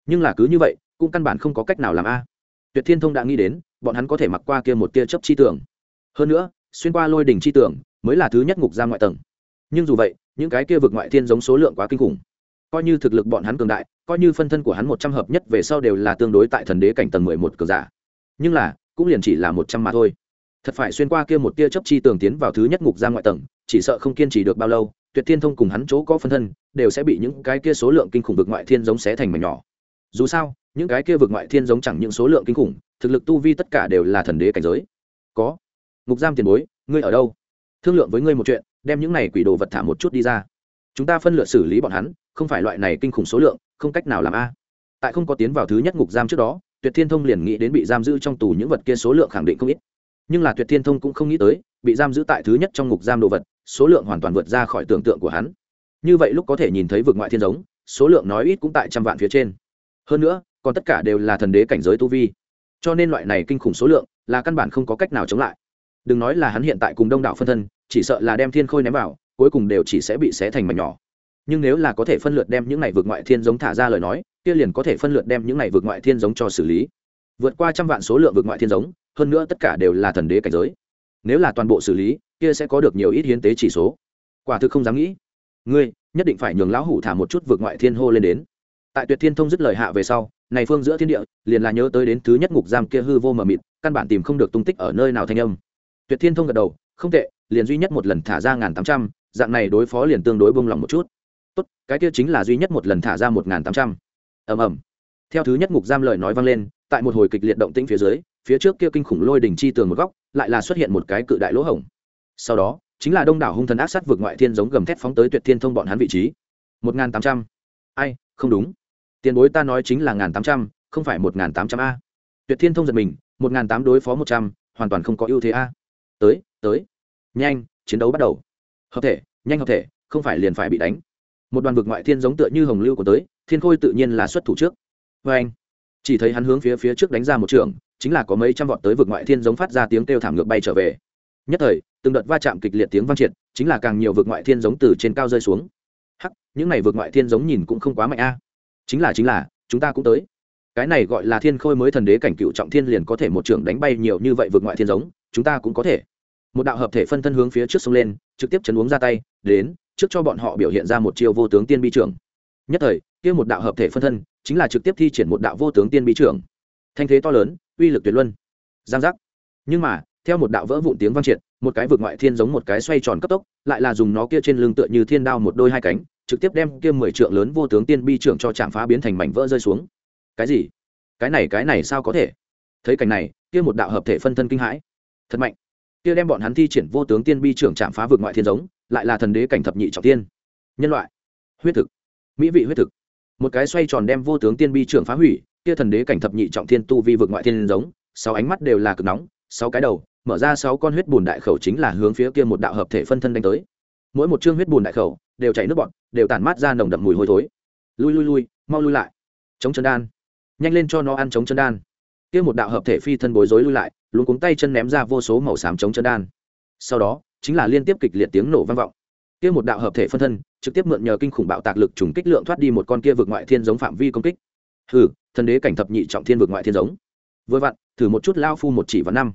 Nhưng là cứ như vậy, cũng căn bản không có cách nào làm a. Tuyệt thiên thông đã nghĩ đến, bọn hắn có thể mặc qua kia một tia chấp chi tưởng hơn nữa, xuyên qua lôi đỉnh chi tưởng mới là thứ nhất ngục ra ngoại tầng. Nhưng dù vậy, những cái kia vực ngoại thiên giống số lượng quá kinh khủng coi như thực lực bọn hắn cường đại, coi như phân thân của hắn một trăm hợp nhất về sau đều là tương đối tại thần đế cảnh tầng mười một cường giả. Nhưng là, cũng liền chỉ là một trăm mà thôi. Thật phải xuyên qua kia một tia chấp chi tường tiến vào thứ nhất ngục ra ngoại tầng, chỉ sợ không kiên trì được bao lâu, tuyệt thiên thông cùng hắn chỗ có phân thân, đều sẽ bị những cái kia số lượng kinh khủng vực ngoại thiên giống xé thành mảnh nhỏ. Dù sao, những cái kia vực ngoại thiên giống chẳng những số lượng kinh khủng, thực lực tu vi tất cả đều là thần đế cảnh giới. Có. Ngục giam tiền bối, ngươi ở đâu? Thương lượng với ngươi một chuyện, đem những này quỷ đồ vật thả một chút đi ra chúng ta phân lựa xử lý bọn hắn, không phải loại này kinh khủng số lượng, không cách nào làm a. Tại không có tiến vào thứ nhất ngục giam trước đó, tuyệt thiên thông liền nghĩ đến bị giam giữ trong tù những vật kia số lượng khẳng định không ít. Nhưng là tuyệt thiên thông cũng không nghĩ tới, bị giam giữ tại thứ nhất trong ngục giam đồ vật, số lượng hoàn toàn vượt ra khỏi tưởng tượng của hắn. Như vậy lúc có thể nhìn thấy vực ngoại thiên giống, số lượng nói ít cũng tại trăm vạn phía trên. Hơn nữa, còn tất cả đều là thần đế cảnh giới tu vi. Cho nên loại này kinh khủng số lượng là căn bản không có cách nào chống lại. Đừng nói là hắn hiện tại cùng đông đảo phân thân, chỉ sợ là đem thiên khôi ném vào cuối cùng đều chỉ sẽ bị xé thành mảnh nhỏ. Nhưng nếu là có thể phân lượt đem những này vượt ngoại thiên giống thả ra lời nói, kia liền có thể phân lượt đem những này vượt ngoại thiên giống cho xử lý. Vượt qua trăm vạn số lượng vượt ngoại thiên giống, hơn nữa tất cả đều là thần đế cảnh giới. Nếu là toàn bộ xử lý, kia sẽ có được nhiều ít hiến tế chỉ số. Quả thực không dám nghĩ. Ngươi, nhất định phải nhường lão hủ thả một chút vượt ngoại thiên hô lên đến. Tại tuyệt thiên thông dứt lời hạ về sau, này phương giữa thiên địa, liền là nhớ tới đến thứ nhất ngục giam kia hư vô mờ mịt, căn bản tìm không được tung tích ở nơi nào thanh âm. Tuyệt thiên thông gật đầu, không tệ, liền duy nhất một lần thả ra ngàn tám trăm dạng này đối phó liền tương đối bông lòng một chút. Tốt, cái kia chính là duy nhất một lần thả ra một ngàn tám trăm. Ầm ầm. Theo thứ nhất ngục giam lời nói vang lên, tại một hồi kịch liệt động tĩnh phía dưới, phía trước kia kinh khủng lôi đỉnh chi tường một góc, lại là xuất hiện một cái cự đại lỗ hổng. Sau đó, chính là đông đảo hung thần ác sát vượt ngoại thiên giống gầm thép phóng tới tuyệt thiên thông bọn hắn vị trí. Một ngàn tám trăm. Ai, không đúng. Tiền bối ta nói chính là ngàn tám trăm, không phải một ngàn tám trăm a. Tuyệt thiên thông giật mình, một ngàn tám đối phó một trăm, hoàn toàn không có ưu thế a. Tới tới. Nhanh, chiến đấu bắt đầu hợp thể, nhanh hợp thể, không phải liền phải bị đánh. Một đoàn vực ngoại thiên giống tựa như hồng lưu của tới, thiên khôi tự nhiên là xuất thủ trước. Vê anh, chỉ thấy hắn hướng phía phía trước đánh ra một trường, chính là có mấy trăm vọt tới vực ngoại thiên giống phát ra tiếng kêu thảm ngược bay trở về. Nhất thời, từng đợt va chạm kịch liệt tiếng vang triệt, chính là càng nhiều vực ngoại thiên giống từ trên cao rơi xuống. Hắc, những này vực ngoại thiên giống nhìn cũng không quá mạnh a. Chính là chính là, chúng ta cũng tới. Cái này gọi là thiên khôi mới thần đế cảnh cựu trọng thiên liền có thể một trưởng đánh bay nhiều như vậy vượt ngoại thiên giống, chúng ta cũng có thể một đạo hợp thể phân thân hướng phía trước sông lên, trực tiếp chấn uống ra tay, đến, trước cho bọn họ biểu hiện ra một chiêu vô tướng tiên bi trưởng. Nhất thời, kia một đạo hợp thể phân thân, chính là trực tiếp thi triển một đạo vô tướng tiên bi trưởng. Thanh thế to lớn, uy lực tuyệt luân. Giang giác. Nhưng mà, theo một đạo vỡ vụn tiếng vang triệt, một cái vượt ngoại thiên giống một cái xoay tròn cấp tốc, lại là dùng nó kia trên lưng tựa như thiên đao một đôi hai cánh, trực tiếp đem kia mười trượng lớn vô tướng tiên bi trưởng cho chạm phá biến thành mảnh vỡ rơi xuống. Cái gì? Cái này cái này sao có thể? Thấy cảnh này, kia một đạo hợp thể phân thân kinh hãi. Thật mạnh kia đem bọn hắn thi triển vô tướng tiên bi trưởng chạm phá vượt ngoại thiên giống, lại là thần đế cảnh thập nhị trọng tiên. Nhân loại, huyết thực, mỹ vị huyết thực. Một cái xoay tròn đem vô tướng tiên bi trưởng phá hủy, kia thần đế cảnh thập nhị trọng thiên tu vi vượt ngoại thiên giống, sáu ánh mắt đều là cực nóng, sáu cái đầu, mở ra sáu con huyết bùn đại khẩu chính là hướng phía kia một đạo hợp thể phân thân đánh tới. Mỗi một chương huyết bùn đại khẩu đều chảy nước bọt, đều tản mát ra nồng đậm mùi hôi thối. Lui lui lui, mau lui lại. Chống chân đan, nhanh lên cho nó ăn chống chân đan. Kia một đạo hợp thể phi thân bối rối lui lại luôn cuống tay chân ném ra vô số màu xám chống chân đan. Sau đó, chính là liên tiếp kịch liệt tiếng nổ vang vọng. Kia một đạo hợp thể phân thân, trực tiếp mượn nhờ kinh khủng bạo tạc lực trùng kích lượng thoát đi một con kia vượt ngoại thiên giống phạm vi công kích. Hừ, thần đế cảnh thập nhị trọng thiên vượt ngoại thiên giống. Vừa vặn, thử một chút lao phu một chỉ vào năm.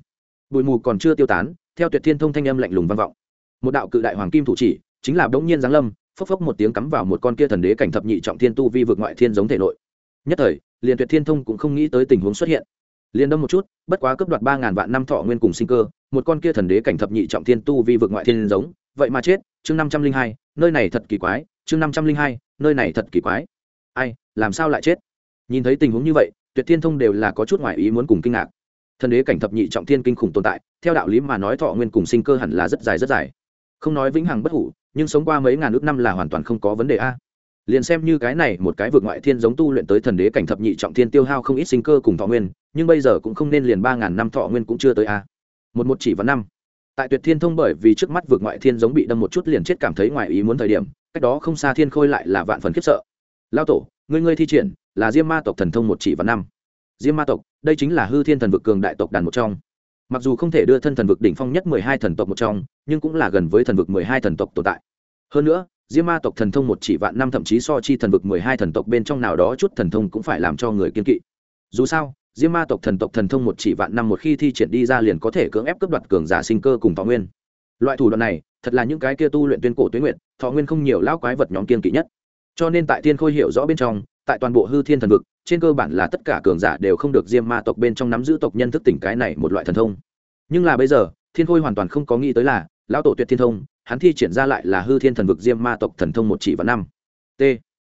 Bụi mù còn chưa tiêu tán, theo tuyệt thiên thông thanh âm lạnh lùng vang vọng. Một đạo cự đại hoàng kim thủ chỉ, chính là bỗng nhiên giáng lâm, phốc phốc một tiếng cắm vào một con kia thần đế cảnh thập nhị trọng thiên tu vi vượt ngoại thiên giống thể nội. Nhất thời, liền tuyệt thiên thông cũng không nghĩ tới tình huống xuất hiện liền đâm một chút, bất quá cấp đoạt ba ngàn vạn năm thọ nguyên cùng sinh cơ, một con kia thần đế cảnh thập nhị trọng thiên tu vi vượt ngoại thiên giống, vậy mà chết, chương năm trăm linh hai, nơi này thật kỳ quái, chương năm trăm linh hai, nơi này thật kỳ quái. Ai, làm sao lại chết? Nhìn thấy tình huống như vậy, tuyệt thiên thông đều là có chút ngoại ý muốn cùng kinh ngạc. Thần đế cảnh thập nhị trọng thiên kinh khủng tồn tại, theo đạo lý mà nói thọ nguyên cùng sinh cơ hẳn là rất dài rất dài. Không nói vĩnh hằng bất hủ, nhưng sống qua mấy ngàn ước năm là hoàn toàn không có vấn đề a liền xem như cái này một cái vượt ngoại thiên giống tu luyện tới thần đế cảnh thập nhị trọng thiên tiêu hao không ít sinh cơ cùng thọ nguyên, nhưng bây giờ cũng không nên liền ba ngàn năm thọ nguyên cũng chưa tới a. Một một chỉ vào năm. Tại tuyệt thiên thông bởi vì trước mắt vượt ngoại thiên giống bị đâm một chút liền chết cảm thấy ngoài ý muốn thời điểm, cách đó không xa thiên khôi lại là vạn phần khiếp sợ. Lao tổ, ngươi ngươi thi triển, là diêm ma tộc thần thông một chỉ vào năm. Diêm ma tộc, đây chính là hư thiên thần vực cường đại tộc đàn một trong. Mặc dù không thể đưa thân thần vực đỉnh phong nhất mười hai thần tộc một trong, nhưng cũng là gần với thần vực mười hai thần tộc tồn tại. Hơn nữa diêm ma tộc thần thông một chỉ vạn năm thậm chí so chi thần vực mười hai thần tộc bên trong nào đó chút thần thông cũng phải làm cho người kiên kỵ. Dù sao, diêm ma tộc thần tộc thần thông một chỉ vạn năm một khi thi triển đi ra liền có thể cưỡng ép cướp đoạt cường giả sinh cơ cùng thọ nguyên. Loại thủ đoạn này, thật là những cái kia tu luyện tuyên cổ tuyến nguyện thọ nguyên không nhiều lão quái vật nhóm kiên kỵ nhất. Cho nên tại thiên khôi hiểu rõ bên trong, tại toàn bộ hư thiên thần vực, trên cơ bản là tất cả cường giả đều không được diêm ma tộc bên trong nắm giữ tộc nhân thức tỉnh cái này một loại thần thông. Nhưng là bây giờ, thiên khôi hoàn toàn không có nghĩ tới là, lão tổ tuyệt thiên thông hắn thi triển ra lại là hư thiên thần vực diêm ma tộc thần thông một chỉ và năm. T.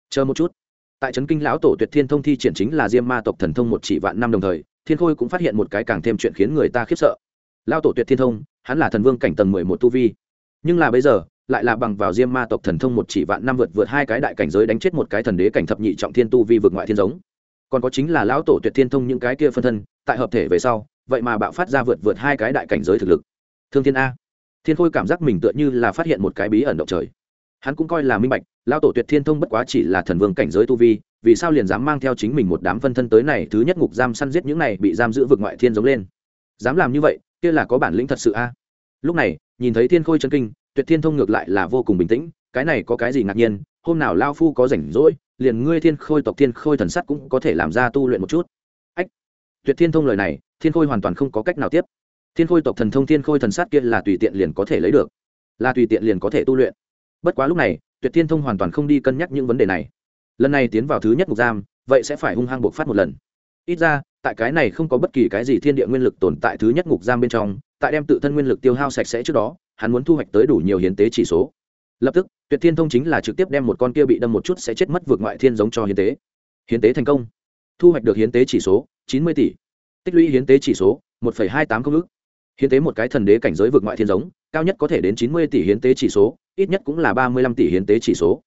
Chờ một chút. Tại trấn kinh lão tổ tuyệt thiên thông thi triển chính là diêm ma tộc thần thông một chỉ vạn năm đồng thời, thiên khôi cũng phát hiện một cái càng thêm chuyện khiến người ta khiếp sợ. Lão tổ tuyệt thiên thông, hắn là thần vương cảnh tầng mười một tu vi. Nhưng là bây giờ, lại là bằng vào diêm ma tộc thần thông một chỉ vạn năm vượt vượt hai cái đại cảnh giới đánh chết một cái thần đế cảnh thập nhị trọng thiên tu vi vượt ngoại thiên giống. Còn có chính là lão tổ tuyệt thiên thông những cái kia phân thân, tại hợp thể về sau, vậy mà bạo phát ra vượt vượt hai cái đại cảnh giới thực lực. Thương thiên a thiên khôi cảm giác mình tựa như là phát hiện một cái bí ẩn động trời. Hắn cũng coi là minh bạch, lao tổ tuyệt thiên thông bất quá chỉ là thần vương cảnh giới tu vi, vì sao liền dám mang theo chính mình một đám phân thân tới này thứ nhất ngục giam săn giết những này bị giam giữ vực ngoại thiên giống lên? Dám làm như vậy, kia là có bản lĩnh thật sự a. Lúc này, nhìn thấy thiên khôi chân kinh, tuyệt thiên thông ngược lại là vô cùng bình tĩnh, cái này có cái gì ngạc nhiên, hôm nào lao phu có rảnh rỗi, liền ngươi thiên khôi tộc thiên khôi thần sắt cũng có thể làm ra tu luyện một chút. Ách! Tuyệt thiên thông lời này, thiên khôi hoàn toàn không có cách nào tiếp thiên khôi tộc thần thông, thiên khôi thần sát kia là tùy tiện liền có thể lấy được, là tùy tiện liền có thể tu luyện. Bất quá lúc này, tuyệt thiên thông hoàn toàn không đi cân nhắc những vấn đề này. Lần này tiến vào thứ nhất ngục giam, vậy sẽ phải hung hăng buộc phát một lần. Ít ra, tại cái này không có bất kỳ cái gì thiên địa nguyên lực tồn tại thứ nhất ngục giam bên trong, tại đem tự thân nguyên lực tiêu hao sạch sẽ trước đó, hắn muốn thu hoạch tới đủ nhiều hiến tế chỉ số. Lập tức, tuyệt thiên thông chính là trực tiếp đem một con kia bị đâm một chút sẽ chết mất vượt ngoại thiên giống cho hiến tế. Hiến tế thành công. Thu hoạch được hiến tế chỉ số chín mươi tỷ. Tích lũy hiến tế chỉ số một hai tám công ước hiến tế một cái thần đế cảnh giới vượt ngoại thiên giống, cao nhất có thể đến chín mươi tỷ hiến tế chỉ số, ít nhất cũng là ba mươi lăm tỷ hiến tế chỉ số.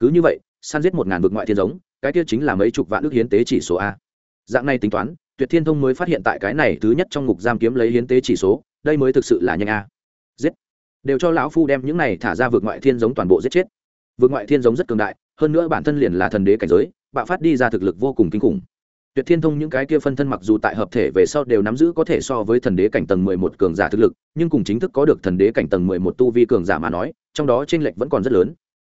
Cứ như vậy, săn giết một ngàn vượt ngoại thiên giống, cái kia chính là mấy chục vạn ước hiến tế chỉ số a. Dạng này tính toán, tuyệt thiên thông mới phát hiện tại cái này thứ nhất trong ngục giam kiếm lấy hiến tế chỉ số, đây mới thực sự là nhanh a. Giết. Đều cho lão phu đem những này thả ra vượt ngoại thiên giống toàn bộ giết chết. Vượt ngoại thiên giống rất cường đại, hơn nữa bản thân liền là thần đế cảnh giới, bạo phát đi ra thực lực vô cùng kinh khủng tuyệt thiên thông những cái kia phân thân mặc dù tại hợp thể về sau đều nắm giữ có thể so với thần đế cảnh tầng mười một cường giả thực lực, nhưng cùng chính thức có được thần đế cảnh tầng mười một tu vi cường giả mà nói, trong đó chênh lệch vẫn còn rất lớn.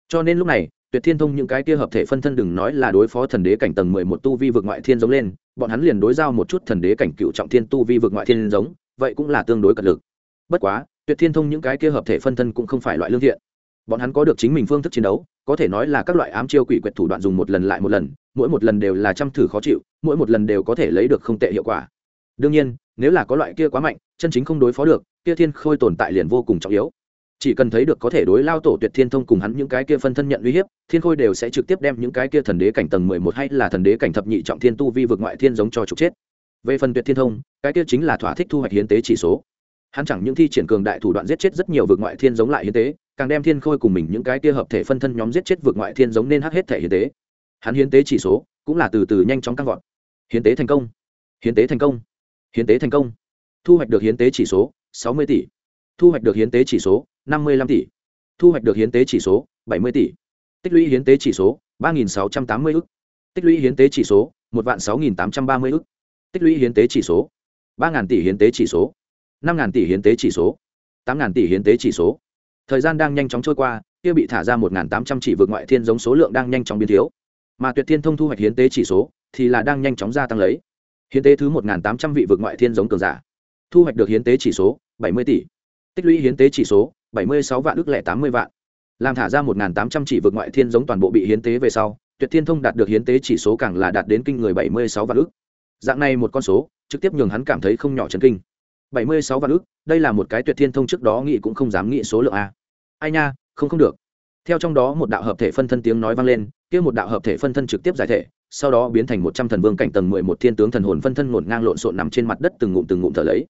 Cho nên lúc này, tuyệt thiên thông những cái kia hợp thể phân thân đừng nói là đối phó thần đế cảnh tầng mười một tu vi vượt ngoại thiên giống lên, bọn hắn liền đối giao một chút thần đế cảnh cựu trọng thiên tu vi vượt ngoại thiên giống, vậy cũng là tương đối cật lực. Bất quá, tuyệt thiên thông những cái kia hợp thể phân thân cũng không phải loại lương thiện. Bọn hắn có được chính mình phương thức chiến đấu, có thể nói là các loại ám chiêu quỷ quyệt thủ đoạn dùng một lần lại một lần mỗi một lần đều là trăm thử khó chịu, mỗi một lần đều có thể lấy được không tệ hiệu quả. Đương nhiên, nếu là có loại kia quá mạnh, chân chính không đối phó được, kia thiên khôi tồn tại liền vô cùng trọng yếu. Chỉ cần thấy được có thể đối lao tổ tuyệt thiên thông cùng hắn những cái kia phân thân nhận uy hiếp, thiên khôi đều sẽ trực tiếp đem những cái kia thần đế cảnh tầng mười một hay là thần đế cảnh thập nhị trọng thiên tu vi vực ngoại thiên giống cho trục chết. Về phần tuyệt thiên thông, cái kia chính là thỏa thích thu hoạch hiến tế chỉ số. Hắn chẳng những thi triển cường đại thủ đoạn giết chết rất nhiều vực ngoại thiên giống lại hiến tế, càng đem thiên khôi cùng mình những cái kia hợp thể phân thân nhóm giết chết vực ngoại thiên giống nên hắc hết thể hiến tế hắn hiến tế chỉ số cũng là từ từ nhanh chóng tăng vọt hiến tế thành công hiến tế thành công hiến tế thành công thu hoạch được hiến tế chỉ số sáu mươi tỷ thu hoạch được hiến tế chỉ số năm mươi năm tỷ thu hoạch được hiến tế chỉ số bảy mươi tỷ tích lũy hiến tế chỉ số ba nghìn sáu trăm tám mươi ức tích lũy hiến tế chỉ số một vạn sáu nghìn tám trăm ba mươi ức tích lũy hiến tế chỉ số ba ngàn tỷ hiến tế chỉ số năm ngàn tỷ hiến tế chỉ số tám ngàn tỷ hiến tế chỉ số thời gian đang nhanh chóng trôi qua kia bị thả ra một ngàn tám trăm chỉ vượt ngoại thiên giống số lượng đang nhanh chóng biến thiếu mà tuyệt thiên thông thu hoạch hiến tế chỉ số thì là đang nhanh chóng gia tăng lấy. Hiến tế thứ một ngàn tám trăm vị vượt ngoại thiên giống cường giả. Thu hoạch được hiến tế chỉ số bảy mươi tỷ. Tích lũy hiến tế chỉ số bảy mươi sáu vạn ước lẻ tám mươi vạn. Làm thả ra một tám trăm chỉ vượt ngoại thiên giống toàn bộ bị hiến tế về sau, tuyệt thiên thông đạt được hiến tế chỉ số càng là đạt đến kinh người bảy mươi sáu vạn ước. Dạng này một con số, trực tiếp nhường hắn cảm thấy không nhỏ chấn kinh. bảy mươi sáu vạn ước, đây là một cái tuyệt thiên thông trước đó nghĩ cũng không dám nghĩ số lượng a. Ai nha, không không được. Theo trong đó một đạo hợp thể phân thân tiếng nói vang lên kia một đạo hợp thể phân thân trực tiếp giải thể, sau đó biến thành một trăm thần vương cảnh tầng mười một thiên tướng thần hồn phân thân ngổn ngang lộn xộn nằm trên mặt đất từng ngụm từng ngụm thở lấy.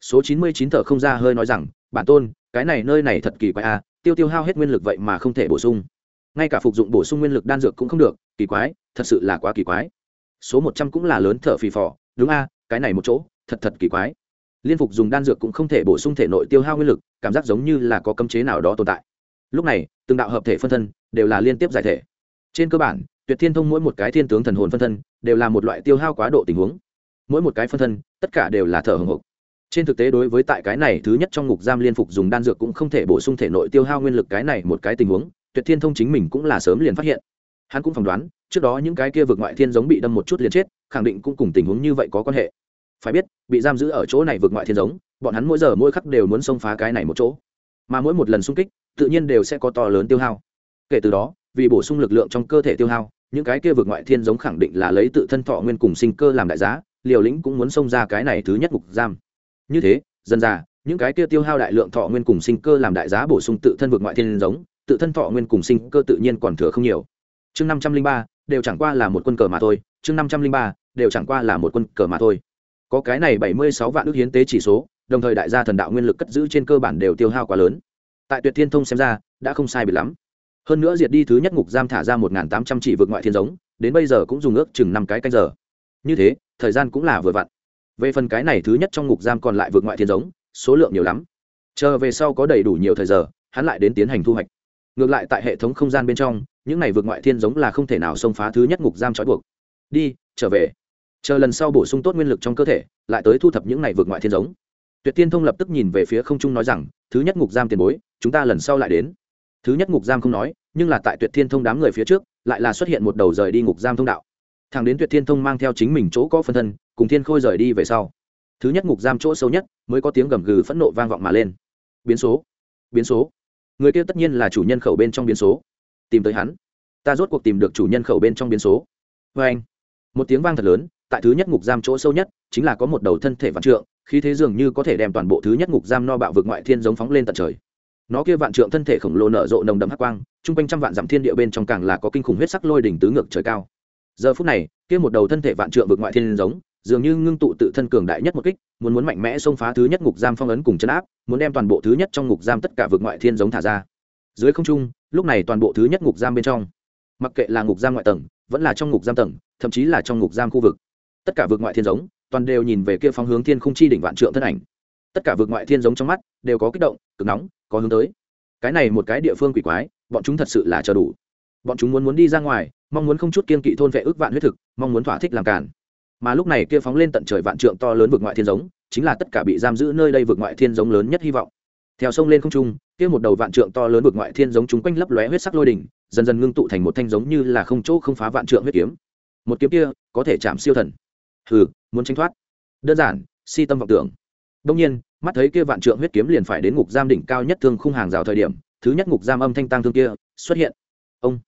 Số chín mươi chín thở không ra hơi nói rằng, bản tôn, cái này nơi này thật kỳ quái a, tiêu tiêu hao hết nguyên lực vậy mà không thể bổ sung. Ngay cả phục dụng bổ sung nguyên lực đan dược cũng không được, kỳ quái, thật sự là quá kỳ quái. Số một trăm cũng là lớn thở phì phò, đúng a, cái này một chỗ, thật thật kỳ quái. Liên phục dùng đan dược cũng không thể bổ sung thể nội tiêu hao nguyên lực, cảm giác giống như là có cấm chế nào đó tồn tại. Lúc này, từng đạo hợp thể phân thân đều là liên tiếp giải thể trên cơ bản, tuyệt thiên thông mỗi một cái thiên tướng thần hồn phân thân đều là một loại tiêu hao quá độ tình huống. Mỗi một cái phân thân, tất cả đều là thở hồng hộc. Trên thực tế đối với tại cái này thứ nhất trong ngục giam liên phục dùng đan dược cũng không thể bổ sung thể nội tiêu hao nguyên lực cái này một cái tình huống, tuyệt thiên thông chính mình cũng là sớm liền phát hiện. Hắn cũng phỏng đoán, trước đó những cái kia vượt ngoại thiên giống bị đâm một chút liền chết, khẳng định cũng cùng tình huống như vậy có quan hệ. Phải biết, bị giam giữ ở chỗ này vượt ngoại thiên giống, bọn hắn mỗi giờ mỗi khắc đều muốn xông phá cái này một chỗ. Mà mỗi một lần xung kích, tự nhiên đều sẽ có to lớn tiêu hao. Kể từ đó vì bổ sung lực lượng trong cơ thể tiêu hao, những cái kia vượt ngoại thiên giống khẳng định là lấy tự thân thọ nguyên cùng sinh cơ làm đại giá, liều lĩnh cũng muốn xông ra cái này thứ nhất mục giam. Như thế, dần ra những cái kia tiêu hao đại lượng thọ nguyên cùng sinh cơ làm đại giá bổ sung tự thân vượt ngoại thiên giống, tự thân thọ nguyên cùng sinh cơ tự nhiên còn thừa không nhiều. Chương năm trăm linh ba, đều chẳng qua là một quân cờ mà thôi. Chương năm trăm linh ba, đều chẳng qua là một quân cờ mà thôi. Có cái này bảy mươi sáu vạn ước hiến tế chỉ số, đồng thời đại gia thần đạo nguyên lực cất giữ trên cơ bản đều tiêu hao quá lớn. Tại tuyệt thiên thông xem ra, đã không sai biệt lắm hơn nữa diệt đi thứ nhất ngục giam thả ra một tám trăm chỉ vượt ngoại thiên giống, đến bây giờ cũng dùng ước chừng năm cái canh giờ. Như thế, thời gian cũng là vừa vặn. Về phần cái này thứ nhất trong ngục giam còn lại vượt ngoại thiên giống, số lượng nhiều lắm. Chờ về sau có đầy đủ nhiều thời giờ, hắn lại đến tiến hành thu hoạch. Ngược lại tại hệ thống không gian bên trong, những này vượt ngoại thiên giống là không thể nào xông phá thứ nhất ngục giam trói buộc. Đi, trở về. Chờ lần sau bổ sung tốt nguyên lực trong cơ thể, lại tới thu thập những này vượt ngoại thiên giống. Tuyệt tiên thông lập tức nhìn về phía không trung nói rằng, thứ nhất ngục giam tiền bối, chúng ta lần sau lại đến thứ nhất ngục giam không nói, nhưng là tại tuyệt thiên thông đám người phía trước, lại là xuất hiện một đầu rời đi ngục giam thông đạo. Thằng đến tuyệt thiên thông mang theo chính mình chỗ có phân thân, cùng thiên khôi rời đi về sau. Thứ nhất ngục giam chỗ sâu nhất, mới có tiếng gầm gừ phẫn nộ vang vọng mà lên. Biến số biến số. Người kia tất nhiên là chủ nhân khẩu bên trong biến số. Tìm tới hắn. Ta rốt cuộc tìm được chủ nhân khẩu bên trong biến số. Vê anh, một tiếng vang thật lớn, tại thứ nhất ngục giam chỗ sâu nhất, chính là có một đầu thân thể vạn trượng khi thế dường như có thể đem toàn bộ thứ nhất ngục giam no bạo vực ngoại thiên giống phóng lên tận trời nó kia vạn trượng thân thể khổng lồ nở rộ nồng đậm hắc quang, chung quanh trăm vạn dặm thiên địa bên trong càng là có kinh khủng huyết sắc lôi đỉnh tứ ngược trời cao. Giờ phút này, kia một đầu thân thể vạn trượng vượt ngoại thiên giống, dường như ngưng tụ tự thân cường đại nhất một kích, muốn muốn mạnh mẽ xông phá thứ nhất ngục giam phong ấn cùng chấn áp, muốn đem toàn bộ thứ nhất trong ngục giam tất cả vượt ngoại thiên giống thả ra. Dưới không trung, lúc này toàn bộ thứ nhất ngục giam bên trong, mặc kệ là ngục giam ngoại tầng, vẫn là trong ngục giam tầng, thậm chí là trong ngục giam khu vực, tất cả vượt ngoại thiên giống toàn đều nhìn về kia phong hướng thiên không chi đỉnh vạn trượng thân ảnh. Tất cả vượt ngoại thiên giống trong mắt đều có kích động, cực nóng, có hướng tới. Cái này một cái địa phương quỷ quái, bọn chúng thật sự là chờ đủ. Bọn chúng muốn muốn đi ra ngoài, mong muốn không chút kiên kỵ thôn vệ ước vạn huyết thực, mong muốn thỏa thích làm cản mà lúc này kia phóng lên tận trời vạn trượng to lớn vực ngoại thiên giống, chính là tất cả bị giam giữ nơi đây vực ngoại thiên giống lớn nhất hy vọng. Theo sông lên không trung, kia một đầu vạn trượng to lớn vực ngoại thiên giống chúng quanh lấp lóe huyết sắc lôi đỉnh, dần dần ngưng tụ thành một thanh giống như là không chỗ không phá vạn trượng huyết kiếm. Một kiếm kia có thể chạm siêu thần. Hừ, muốn tranh thoát. Đơn giản, si tâm vọng tưởng đông nhiên, mắt thấy kia vạn trượng huyết kiếm liền phải đến ngục giam đỉnh cao nhất thương khung hàng rào thời điểm, thứ nhất ngục giam âm thanh tăng thương kia xuất hiện. Ông.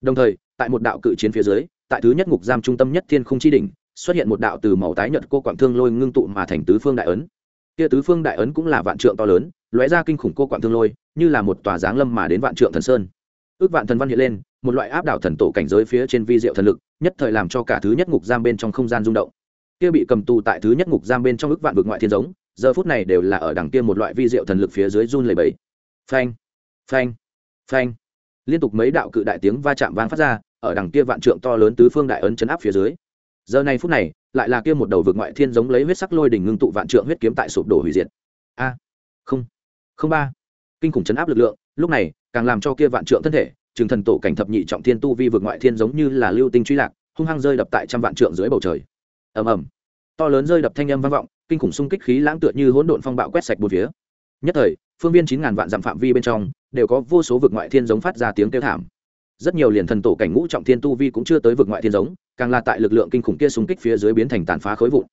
Đồng thời, tại một đạo cự chiến phía dưới, tại thứ nhất ngục giam trung tâm nhất thiên khung chi đỉnh, xuất hiện một đạo từ màu tái nhợt cô quảng thương lôi ngưng tụ mà thành tứ phương đại ấn. Kia tứ phương đại ấn cũng là vạn trượng to lớn, lóe ra kinh khủng cô quảng thương lôi, như là một tòa giáng lâm mà đến vạn trượng thần sơn. Ước vạn thần văn hiện lên, một loại áp đảo thần tổ cảnh giới phía trên vi diệu thần lực, nhất thời làm cho cả thứ nhất ngục giam bên trong không gian rung động. Kia bị cầm tù tại thứ nhất ngục giam bên trong ước vạn vực ngoại thiên giống giờ phút này đều là ở đằng kia một loại vi diệu thần lực phía dưới run lầy bẫy phanh phanh phanh. Liên tục mấy đạo cự đại tiếng va chạm vang phát ra, ở đằng kia vạn trượng to lớn tứ phương đại ấn chấn áp phía dưới. Giờ này phút này, lại là kia một đầu vực ngoại thiên giống lấy huyết sắc lôi đỉnh ngưng tụ vạn trượng huyết kiếm tại sụp đổ hủy diệt. A, không không ba. Kinh khủng chấn áp lực lượng, lúc này, càng làm cho kia vạn trượng thân thể, trường thần tổ cảnh thập nhị trọng thiên tu vi vực ngoại thiên giống như là lưu tinh truy lạc, hung hăng rơi đập tại trăm vạn trượng dưới bầu trời. Ầm ầm to lớn rơi đập thanh âm vang vọng, kinh khủng xung kích khí lãng tựa như hỗn độn phong bạo quét sạch bốn phía. Nhất thời, phương viên chín ngàn vạn dặm phạm vi bên trong, đều có vô số vực ngoại thiên giống phát ra tiếng kêu thảm. Rất nhiều liền thần tổ cảnh ngũ trọng thiên tu vi cũng chưa tới vực ngoại thiên giống, càng là tại lực lượng kinh khủng kia xung kích phía dưới biến thành tàn phá khối vụn.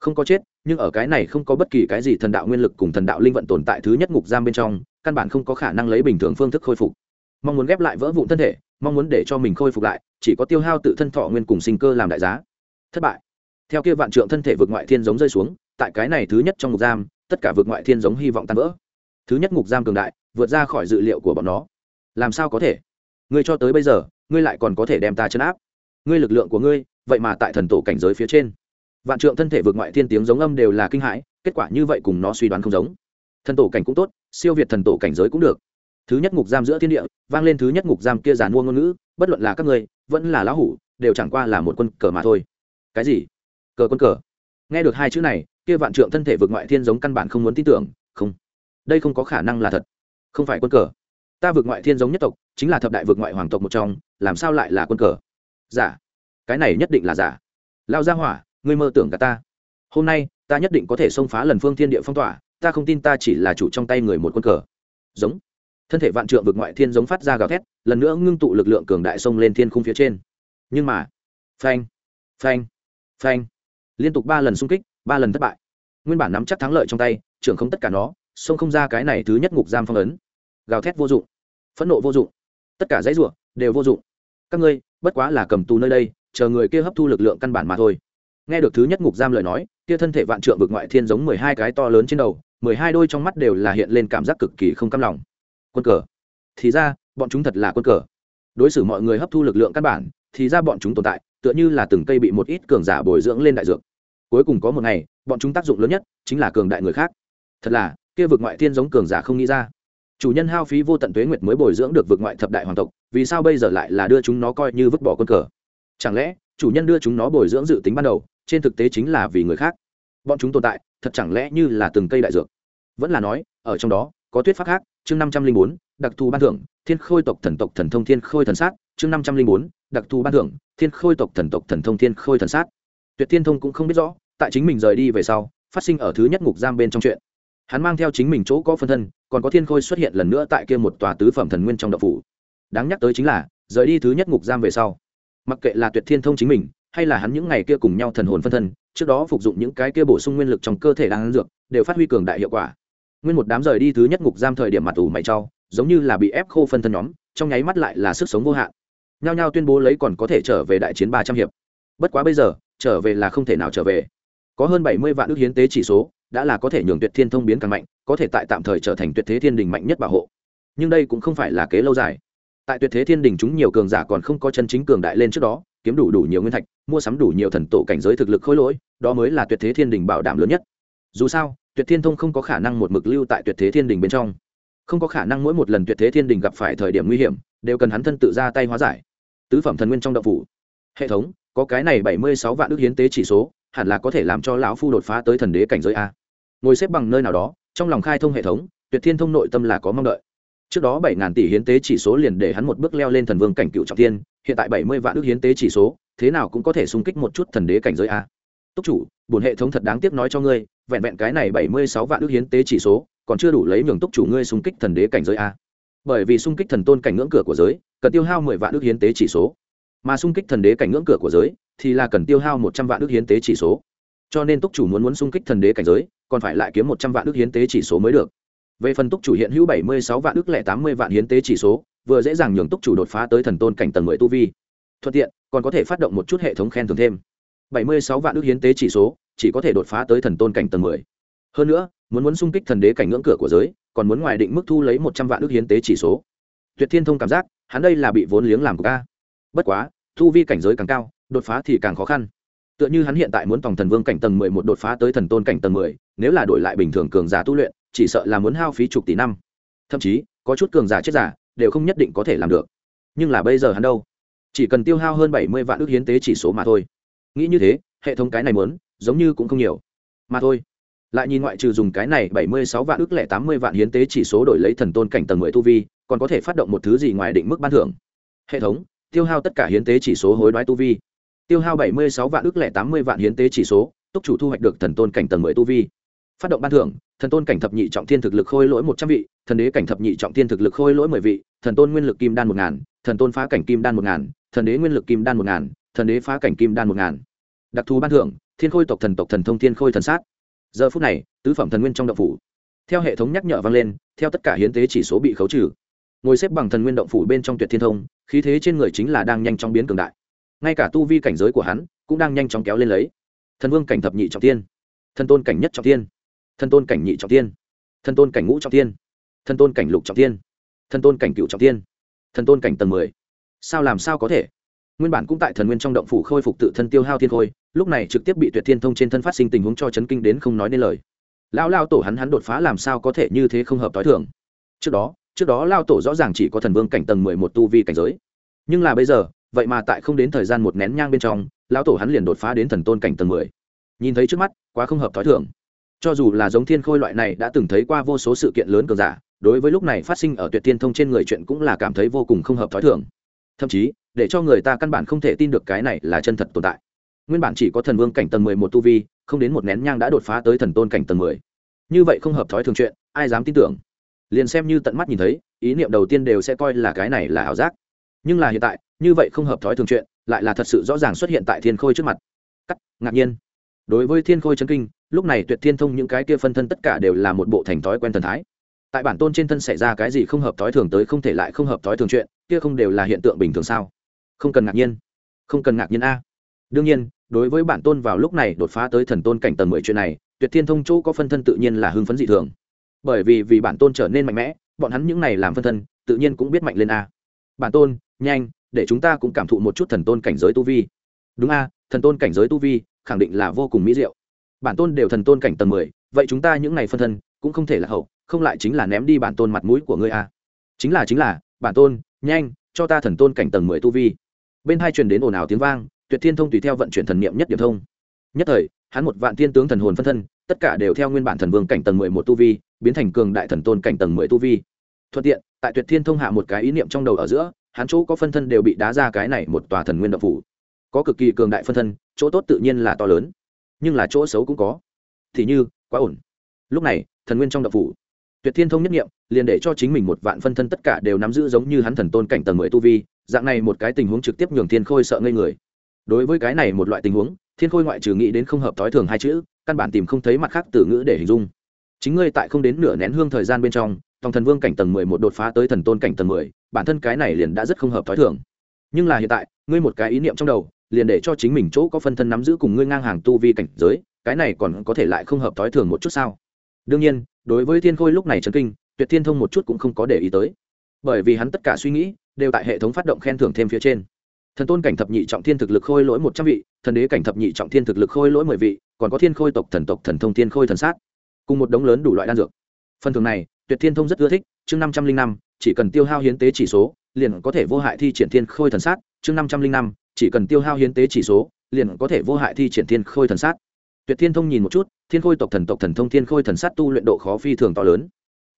Không có chết, nhưng ở cái này không có bất kỳ cái gì thần đạo nguyên lực cùng thần đạo linh vận tồn tại thứ nhất ngục giam bên trong, căn bản không có khả năng lấy bình thường phương thức khôi phục. Mong muốn ghép lại vỡ vụn thân thể, mong muốn để cho mình khôi phục lại, chỉ có tiêu hao tự thân thọ nguyên cùng sinh cơ làm đại giá. Thất bại theo kia vạn trượng thân thể vượt ngoại thiên giống rơi xuống, tại cái này thứ nhất trong ngục giam, tất cả vượt ngoại thiên giống hy vọng tan vỡ. Thứ nhất ngục giam cường đại, vượt ra khỏi dự liệu của bọn nó. Làm sao có thể? Ngươi cho tới bây giờ, ngươi lại còn có thể đem ta chấn áp. Ngươi lực lượng của ngươi, vậy mà tại thần tổ cảnh giới phía trên. Vạn trượng thân thể vượt ngoại thiên tiếng giống âm đều là kinh hãi, kết quả như vậy cùng nó suy đoán không giống. Thần tổ cảnh cũng tốt, siêu việt thần tổ cảnh giới cũng được. Thứ nhất ngục giam giữa thiên địa, vang lên thứ nhất ngục giam kia giàn mua ngôn ngữ, bất luận là các ngươi, vẫn là lão hủ, đều chẳng qua là một quân cờ mà thôi. Cái gì? Cờ quân cờ. Nghe được hai chữ này, kia vạn trượng thân thể vượt ngoại thiên giống căn bản không muốn tin tưởng, không, đây không có khả năng là thật. Không phải quân cờ. Ta vượt ngoại thiên giống nhất tộc, chính là thập đại vượt ngoại hoàng tộc một trong, làm sao lại là quân cờ? Giả. Cái này nhất định là giả. Lao ra hỏa, ngươi mơ tưởng cả ta. Hôm nay, ta nhất định có thể xông phá lần phương thiên địa phong tỏa, ta không tin ta chỉ là chủ trong tay người một quân cờ. Giống. Thân thể vạn trượng vượt ngoại thiên giống phát ra gào thét, lần nữa ngưng tụ lực lượng cường đại xông lên thiên khung phía trên. Nhưng mà, phanh phanh phanh liên tục ba lần xung kích, ba lần thất bại. Nguyên bản nắm chắc thắng lợi trong tay, trưởng không tất cả nó, xông không ra cái này thứ nhất ngục giam phong ấn. Gào thét vô dụng, phẫn nộ vô dụng, tất cả dãy ruộng đều vô dụng. Các ngươi, bất quá là cầm tù nơi đây, chờ người kia hấp thu lực lượng căn bản mà thôi. Nghe được thứ nhất ngục giam lời nói, kia thân thể vạn trượng vực ngoại thiên giống mười hai cái to lớn trên đầu, mười hai đôi trong mắt đều là hiện lên cảm giác cực kỳ không cam lòng. Quân cờ. Thì ra, bọn chúng thật là quân cờ. Đối xử mọi người hấp thu lực lượng căn bản, thì ra bọn chúng tồn tại, tựa như là từng cây bị một ít cường giả bồi dưỡng lên đại dược cuối cùng có một ngày, bọn chúng tác dụng lớn nhất chính là cường đại người khác. Thật là, kia vực ngoại thiên giống cường giả không nghĩ ra. Chủ nhân hao phí vô tận tuế nguyệt mới bồi dưỡng được vực ngoại thập đại hoàng tộc, vì sao bây giờ lại là đưa chúng nó coi như vứt bỏ quân cờ? Chẳng lẽ, chủ nhân đưa chúng nó bồi dưỡng dự tính ban đầu, trên thực tế chính là vì người khác? Bọn chúng tồn tại, thật chẳng lẽ như là từng cây đại dược? Vẫn là nói, ở trong đó, có tuyết pháp khác, chương năm trăm linh bốn, đặc thù ban thưởng, thiên khôi tộc thần tộc thần thông thiên khôi thần sát, chương năm trăm linh bốn, đặc thù ban thưởng, thiên khôi tộc thần tộc thần thông thiên khôi thần sát tuyệt thiên thông cũng không biết rõ, tại chính mình rời đi về sau, phát sinh ở thứ nhất ngục giam bên trong chuyện. Hắn mang theo chính mình chỗ có phân thân, còn có thiên khôi xuất hiện lần nữa tại kia một tòa tứ phẩm thần nguyên trong đậu phủ. Đáng nhắc tới chính là, rời đi thứ nhất ngục giam về sau, mặc kệ là tuyệt thiên thông chính mình, hay là hắn những ngày kia cùng nhau thần hồn phân thân, trước đó phục dụng những cái kia bổ sung nguyên lực trong cơ thể đang ăn dược, đều phát huy cường đại hiệu quả. Nguyên một đám rời đi thứ nhất ngục giam thời điểm mặt ủ mày trau giống như là bị ép khô phân thân nhóm, trong nháy mắt lại là sức sống vô hạn. Nhao nhao tuyên bố lấy còn có thể trở về đại chiến ba trăm hiệp. Bất quá bây giờ trở về là không thể nào trở về. Có hơn bảy mươi vạn ước hiến tế chỉ số, đã là có thể nhường tuyệt thiên thông biến càng mạnh, có thể tại tạm thời trở thành tuyệt thế thiên đình mạnh nhất bảo hộ. Nhưng đây cũng không phải là kế lâu dài. Tại tuyệt thế thiên đình chúng nhiều cường giả còn không có chân chính cường đại lên trước đó, kiếm đủ đủ nhiều nguyên thạch, mua sắm đủ nhiều thần tổ cảnh giới thực lực khối lỗi, đó mới là tuyệt thế thiên đình bảo đảm lớn nhất. Dù sao, tuyệt thiên thông không có khả năng một mực lưu tại tuyệt thế thiên đình bên trong. Không có khả năng mỗi một lần tuyệt thế thiên đình gặp phải thời điểm nguy hiểm, đều cần hắn thân tự ra tay hóa giải. Tứ phẩm thần nguyên trong đậu phủ. Hệ thống có cái này bảy mươi sáu vạn ước hiến tế chỉ số, hẳn là có thể làm cho lão phu đột phá tới thần đế cảnh giới a. Ngồi xếp bằng nơi nào đó, trong lòng khai thông hệ thống, tuyệt thiên thông nội tâm là có mong đợi. Trước đó bảy ngàn tỷ hiến tế chỉ số liền để hắn một bước leo lên thần vương cảnh cựu trọng thiên hiện tại bảy mươi vạn ước hiến tế chỉ số, thế nào cũng có thể xung kích một chút thần đế cảnh giới a. Túc chủ, bổn hệ thống thật đáng tiếc nói cho ngươi, vẹn vẹn cái này bảy mươi sáu vạn ước hiến tế chỉ số, còn chưa đủ lấy nhường túc chủ ngươi xung kích thần đế cảnh giới a. Bởi vì xung kích thần tôn cảnh ngưỡng cửa của giới, cần tiêu hao mười vạn ước hiến tế chỉ số mà xung kích thần đế cảnh ngưỡng cửa của giới thì là cần tiêu hao một trăm vạn ước hiến tế chỉ số. Cho nên túc chủ muốn muốn xung kích thần đế cảnh giới, còn phải lại kiếm một trăm vạn ước hiến tế chỉ số mới được. Về phần túc chủ hiện hữu bảy mươi sáu vạn ước lẻ tám mươi vạn hiến tế chỉ số, vừa dễ dàng nhường túc chủ đột phá tới thần tôn cảnh tầng mười tu vi. Thuận tiện, còn có thể phát động một chút hệ thống khen thưởng thêm. bảy mươi sáu vạn ước hiến tế chỉ số, chỉ có thể đột phá tới thần tôn cảnh tầng mười. Hơn nữa, muốn muốn xung kích thần đế cảnh ngưỡng cửa của giới, còn muốn ngoài định mức thu lấy một trăm vạn ước hiến tế chỉ số. Tuyệt thiên thông cảm giác, hắn đây là bị vốn liếng làm của ca bất quá, thu vi cảnh giới càng cao, đột phá thì càng khó khăn. Tựa như hắn hiện tại muốn tòng thần vương cảnh tầng mười một đột phá tới thần tôn cảnh tầng mười, nếu là đổi lại bình thường cường giả tu luyện, chỉ sợ là muốn hao phí chục tỷ năm. Thậm chí, có chút cường giả chết giả, đều không nhất định có thể làm được. Nhưng là bây giờ hắn đâu? Chỉ cần tiêu hao hơn bảy mươi vạn ước hiến tế chỉ số mà thôi. Nghĩ như thế, hệ thống cái này muốn, giống như cũng không nhiều. Mà thôi. Lại nhìn ngoại trừ dùng cái này bảy mươi sáu vạn ước lẻ tám mươi vạn hiến tế chỉ số đổi lấy thần tôn cảnh tầng mười tu vi, còn có thể phát động một thứ gì ngoài định mức ban thưởng? Hệ thống tiêu hao tất cả hiến tế chỉ số hối đoái tu vi. Tiêu hao bảy mươi sáu vạn ước lẻ tám mươi vạn hiến tế chỉ số, túc chủ thu hoạch được thần tôn cảnh tầng mười tu vi. Phát động ban thưởng, thần tôn cảnh thập nhị trọng thiên thực lực khôi lỗi một trăm vị, thần đế cảnh thập nhị trọng thiên thực lực khôi lỗi mười vị, thần tôn nguyên lực kim đan một ngàn, thần tôn phá cảnh kim đan một ngàn, thần đế nguyên lực kim đan một ngàn, thần đế phá cảnh kim đan một ngàn. Đặc thù ban thưởng, thiên khôi tộc thần tộc thần thông thiên khôi thần sát. Giờ phút này, tứ phẩm thần nguyên trong động phủ. Theo hệ thống nhắc nhở vang lên, theo tất cả hiến tế chỉ số bị khấu trừ. Ngồi xếp bằng thần nguyên động phủ bên trong tuyệt thiên thông khí thế trên người chính là đang nhanh chóng biến cường đại. Ngay cả tu vi cảnh giới của hắn cũng đang nhanh chóng kéo lên lấy. Thần vương cảnh thập nhị trọng tiên thần tôn cảnh nhất trọng tiên thần tôn cảnh nhị trọng tiên thần tôn cảnh ngũ trọng tiên thần tôn cảnh lục trọng tiên thần tôn cảnh cựu trọng tiên thần tôn cảnh tầng mười. Sao làm sao có thể? Nguyên bản cũng tại thần nguyên trong động phủ khôi phục tự thân tiêu hao thiên khôi, lúc này trực tiếp bị tuyệt thiên thông trên thân phát sinh tình huống cho chấn kinh đến không nói nên lời. Lao lao tổ hắn hắn đột phá làm sao có thể như thế không hợp t h i thường? Trước đó trước đó lao tổ rõ ràng chỉ có thần vương cảnh tầng mười một tu vi cảnh giới. Nhưng là bây giờ, vậy mà tại không đến thời gian một nén nhang bên trong lao tổ hắn liền đột phá đến thần tôn cảnh tầng mười. Nhìn thấy trước mắt, quá không hợp t h ó i thường. Cho dù là giống thiên khôi loại này đã từng thấy qua vô số sự kiện lớn cờ giả, đối với lúc này phát sinh ở tuyệt thiên thông trên người chuyện cũng là cảm thấy vô cùng không hợp t h ó i thường. Thậm chí, để cho người ta căn bản không thể tin được cái này là chân thật tồn tại. Nguyên bản chỉ có thần vương cảnh tầng mười một tu vi, không đến một nén nhang đã đột phá tới thần tôn cảnh tầng mười. Như vậy không hợp thói thường chuyện, ai dám tin tưởng? Liền xem như tận mắt nhìn thấy, ý niệm đầu tiên đều sẽ coi là cái này là ảo giác. Nhưng là hiện tại, như vậy không hợp thói thường chuyện, lại là thật sự rõ ràng xuất hiện tại thiên khôi trước mặt. Cắt, ngạc nhiên. Đối với thiên khôi chấn kinh, lúc này tuyệt thiên thông những cái kia phân thân tất cả đều là một bộ thành thói quen thần thái. Tại bản tôn trên thân xảy ra cái gì không hợp thói thường tới không thể lại không hợp thói thường chuyện, kia không đều là hiện tượng bình thường sao? Không cần ngạc nhiên. Không cần ngạc nhiên a. Đương nhiên, đối với bản tôn vào lúc này đột phá tới thần tôn cảnh tầng mười chuyện này, tuyệt thiên thông chỗ có phân thân tự nhiên là hưng phấn dị thường bởi vì vì bản tôn trở nên mạnh mẽ, bọn hắn những này làm phân thân, tự nhiên cũng biết mạnh lên a. Bản tôn, nhanh, để chúng ta cũng cảm thụ một chút thần tôn cảnh giới tu vi. Đúng a, thần tôn cảnh giới tu vi, khẳng định là vô cùng mỹ diệu. Bản tôn đều thần tôn cảnh tầng mười, vậy chúng ta những này phân thân, cũng không thể là hậu, không lại chính là ném đi bản tôn mặt mũi của ngươi a. Chính là chính là, bản tôn, nhanh, cho ta thần tôn cảnh tầng mười tu vi. Bên hai truyền đến ồn ào tiếng vang, tuyệt thiên thông tùy theo vận chuyển thần niệm nhất điểm thông. Nhất thời, hắn một vạn thiên tướng thần hồn phân thân, tất cả đều theo nguyên bản thần vương cảnh tầng mười một tu vi biến thành cường đại thần tôn cảnh tầng mười tu vi. Thuận tiện, tại tuyệt thiên thông hạ một cái ý niệm trong đầu ở giữa, hắn chỗ có phân thân đều bị đá ra cái này một tòa thần nguyên động phủ. Có cực kỳ cường đại phân thân, chỗ tốt tự nhiên là to lớn, nhưng là chỗ xấu cũng có. Thì như, quá ổn. Lúc này, thần nguyên trong động phủ, tuyệt thiên thông nhất nghiệm liền để cho chính mình một vạn phân thân tất cả đều nắm giữ giống như hắn thần tôn cảnh tầng mười tu vi, dạng này một cái tình huống trực tiếp nhường thiên khôi sợ ngây người. Đối với cái này một loại tình huống, thiên khôi ngoại trừ nghĩ đến không hợp thói thường hai chữ, căn bản tìm không thấy mặt khác từ ngữ để hình dung chính ngươi tại không đến nửa nén hương thời gian bên trong, tòng thần vương cảnh tầng mười một đột phá tới thần tôn cảnh tầng mười, bản thân cái này liền đã rất không hợp thói thường. Nhưng là hiện tại, ngươi một cái ý niệm trong đầu, liền để cho chính mình chỗ có phân thân nắm giữ cùng ngươi ngang hàng tu vi cảnh giới, cái này còn có thể lại không hợp thói thường một chút sao? Đương nhiên, đối với thiên khôi lúc này trấn kinh, tuyệt thiên thông một chút cũng không có để ý tới. Bởi vì hắn tất cả suy nghĩ, đều tại hệ thống phát động khen thưởng thêm phía trên. Thần tôn cảnh thập nhị trọng thiên thực lực khôi lỗi một trăm vị, thần đế cảnh thập nhị trọng thiên thực lực khôi lỗi mười vị, còn có thiên khôi tộc thần tộc thần thông thiên khôi thần sát cùng một đống lớn đủ loại đan dược. Phần thưởng này, tuyệt thiên thông rất ưa thích, chương năm trăm linh năm, chỉ cần tiêu hao hiến tế chỉ số, liền có thể vô hại thi triển thiên khôi thần sát, chương năm trăm linh năm, chỉ cần tiêu hao hiến tế chỉ số, liền có thể vô hại thi triển thiên khôi thần sát. Tuyệt thiên thông nhìn một chút, thiên khôi tộc thần tộc thần thông thiên khôi thần sát tu luyện độ khó phi thường to lớn.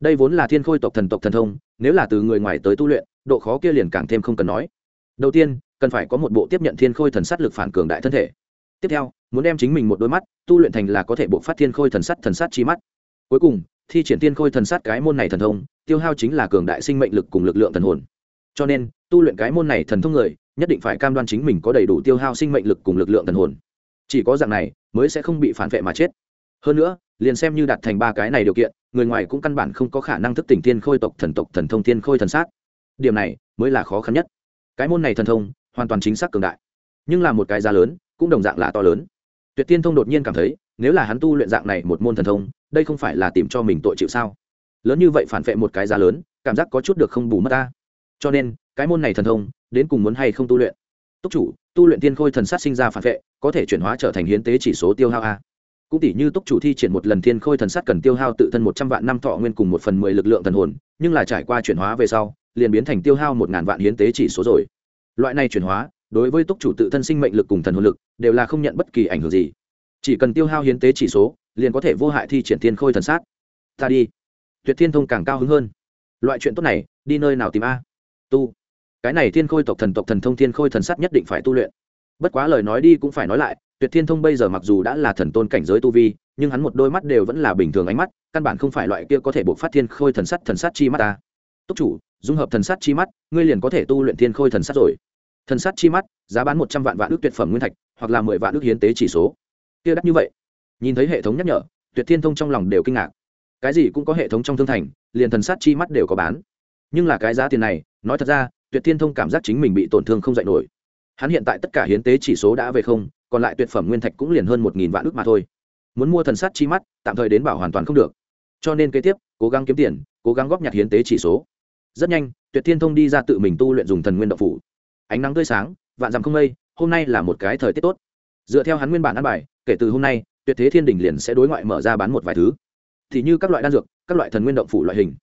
Đây vốn là thiên khôi tộc thần tộc thần thông, nếu là từ người ngoài tới tu luyện, độ khó kia liền càng thêm không cần nói. Đầu tiên, cần phải có một bộ tiếp nhận thiên khôi thần sát lực phản cường đại thân thể. Tiếp theo muốn đem chính mình một đôi mắt tu luyện thành là có thể bộ phát thiên khôi thần sắt thần sát chi mắt. Cuối cùng, thi triển thiên khôi thần sát cái môn này thần thông, tiêu hao chính là cường đại sinh mệnh lực cùng lực lượng thần hồn. Cho nên, tu luyện cái môn này thần thông người, nhất định phải cam đoan chính mình có đầy đủ tiêu hao sinh mệnh lực cùng lực lượng thần hồn. Chỉ có dạng này, mới sẽ không bị phản vệ mà chết. Hơn nữa, liền xem như đạt thành ba cái này điều kiện, người ngoài cũng căn bản không có khả năng thức tỉnh thiên khôi tộc thần tộc thần thông thiên khôi thần sát. Điểm này, mới là khó khăn nhất. Cái môn này thần thông, hoàn toàn chính xác cường đại. Nhưng là một cái giá lớn, cũng đồng dạng là to lớn tuyệt tiên thông đột nhiên cảm thấy, nếu là hắn tu luyện dạng này một môn thần thông, đây không phải là tìm cho mình tội chịu sao? Lớn như vậy phản vệ một cái giá lớn, cảm giác có chút được không bù mất ta. Cho nên, cái môn này thần thông, đến cùng muốn hay không tu luyện? Túc chủ, tu luyện tiên khôi thần sát sinh ra phản vệ, có thể chuyển hóa trở thành hiến tế chỉ số tiêu hao a. Cũng tỷ như túc chủ thi triển một lần thiên khôi thần sát cần tiêu hao tự thân một trăm vạn năm thọ nguyên cùng một phần mười lực lượng thần hồn, nhưng là trải qua chuyển hóa về sau, liền biến thành tiêu hao một ngàn vạn hiến tế chỉ số rồi. Loại này chuyển hóa đối với túc chủ tự thân sinh mệnh lực cùng thần hồn lực, đều là không nhận bất kỳ ảnh hưởng gì. Chỉ cần tiêu hao hiến tế chỉ số, liền có thể vô hại thi triển thiên khôi thần sát. Ta đi. Tuyệt thiên thông càng cao hứng hơn. Loại chuyện tốt này, đi nơi nào tìm a? Tu. Cái này thiên khôi tộc thần tộc thần thông thiên khôi thần sát nhất định phải tu luyện. Bất quá lời nói đi cũng phải nói lại, tuyệt thiên thông bây giờ mặc dù đã là thần tôn cảnh giới tu vi, nhưng hắn một đôi mắt đều vẫn là bình thường ánh mắt, căn bản không phải loại kia có thể buộc phát thiên khôi thần sắt thần sắt chi mắt ta. Túc chủ, dung hợp thần sắt chi mắt, ngươi liền có thể tu luyện thiên khôi thần sắt rồi thần sát chi mắt, giá bán một trăm vạn vạn ước tuyệt phẩm nguyên thạch, hoặc là mười vạn ước hiến tế chỉ số. Kia đắt như vậy? Nhìn thấy hệ thống nhắc nhở, tuyệt thiên thông trong lòng đều kinh ngạc. Cái gì cũng có hệ thống trong thương thành, liền thần sát chi mắt đều có bán. Nhưng là cái giá tiền này, nói thật ra, tuyệt thiên thông cảm giác chính mình bị tổn thương không dạy nổi. Hắn hiện tại tất cả hiến tế chỉ số đã về không, còn lại tuyệt phẩm nguyên thạch cũng liền hơn một nghìn vạn ước mà thôi. Muốn mua thần sát chi mắt, tạm thời đến bảo hoàn toàn không được. Cho nên kế tiếp, cố gắng kiếm tiền, cố gắng góp nhặt hiến tế chỉ số. Rất nhanh, tuyệt thiên thông đi ra tự mình tu luyện dùng thần nguyên độc phủ ánh nắng tươi sáng, vạn dặm không mây, hôm nay là một cái thời tiết tốt. Dựa theo hắn nguyên bản ăn bài, kể từ hôm nay, tuyệt thế thiên đình liền sẽ đối ngoại mở ra bán một vài thứ. Thì như các loại đan dược, các loại thần nguyên động phủ loại hình.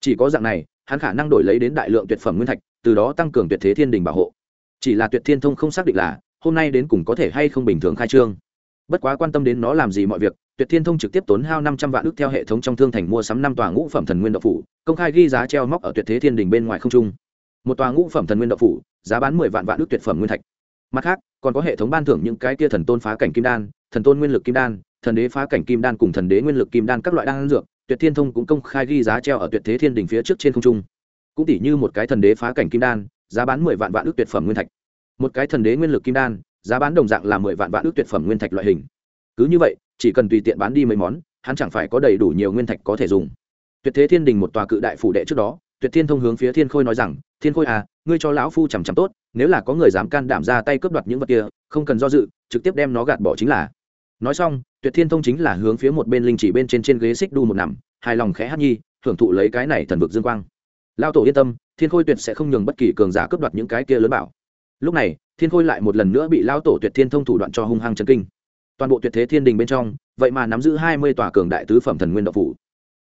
Chỉ có dạng này, hắn khả năng đổi lấy đến đại lượng tuyệt phẩm nguyên thạch, từ đó tăng cường tuyệt thế thiên đình bảo hộ. Chỉ là tuyệt thiên thông không xác định là, hôm nay đến cùng có thể hay không bình thường khai trương. Bất quá quan tâm đến nó làm gì mọi việc, tuyệt thiên thông trực tiếp tốn hao năm trăm vạn ước theo hệ thống trong thương thành mua sắm năm tòa ngũ phẩm thần nguyên đậu phủ, công khai ghi giá treo móc ở tuyệt thế thiên đình bên ngoài không trung. Một tòa ngũ phẩm thần nguyên đậu phủ giá bán mười vạn vạn ước tuyệt phẩm nguyên thạch. Mặt khác, còn có hệ thống ban thưởng những cái kia thần tôn phá cảnh kim đan, thần tôn nguyên lực kim đan, thần đế phá cảnh kim đan cùng thần đế nguyên lực kim đan các loại đan dược, tuyệt thiên thông cũng công khai ghi giá treo ở tuyệt thế thiên đình phía trước trên không trung. Cũng tỷ như một cái thần đế phá cảnh kim đan, giá bán mười vạn vạn ước tuyệt phẩm nguyên thạch. Một cái thần đế nguyên lực kim đan, giá bán đồng dạng là mười vạn vạn ước tuyệt phẩm nguyên thạch loại hình. Cứ như vậy, chỉ cần tùy tiện bán đi mấy món, hắn chẳng phải có đầy đủ nhiều nguyên thạch có thể dùng. Tuyệt thế thiên đình một tòa cự đại phủ đệ trước đó tuyệt thiên thông hướng phía thiên khôi nói rằng, thiên khôi à ngươi cho lão phu chằm chằm tốt, nếu là có người dám can đảm ra tay cướp đoạt những vật kia, không cần do dự, trực tiếp đem nó gạt bỏ chính là. Nói xong, tuyệt thiên thông chính là hướng phía một bên linh chỉ bên trên trên ghế xích đu một nằm, hài lòng khẽ hát nhi hưởng thụ lấy cái này thần vực dương quang. Lao tổ yên tâm, thiên khôi tuyệt sẽ không nhường bất kỳ cường giả cướp đoạt những cái kia lớn bảo. Lúc này, thiên khôi lại một lần nữa bị lao tổ tuyệt thiên thông thủ đoạn cho hung hăng chân kinh. Toàn bộ tuyệt thế thiên đình bên trong, vậy mà nắm giữ hai mươi tòa cường đại tứ phẩm thần nguyên độc phủ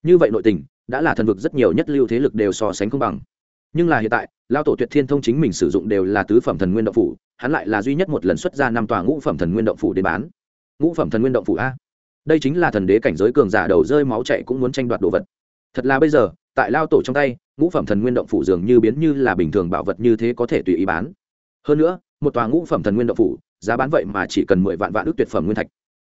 như vậy nội tình, đã là thần vực rất nhiều nhất lưu thế lực đều so sánh không bằng. Nhưng là hiện tại lao tổ tuyệt thiên thông chính mình sử dụng đều là tứ phẩm thần nguyên động phủ, hắn lại là duy nhất một lần xuất ra năm tòa ngũ phẩm thần nguyên động phủ để bán. Ngũ phẩm thần nguyên động phủ a. Đây chính là thần đế cảnh giới cường giả đầu rơi máu chạy cũng muốn tranh đoạt đồ vật. Thật là bây giờ, tại lao tổ trong tay, ngũ phẩm thần nguyên động phủ dường như biến như là bình thường bảo vật như thế có thể tùy ý bán. Hơn nữa, một tòa ngũ phẩm thần nguyên động phủ, giá bán vậy mà chỉ cần mười vạn vạn ước tuyệt phẩm nguyên thạch.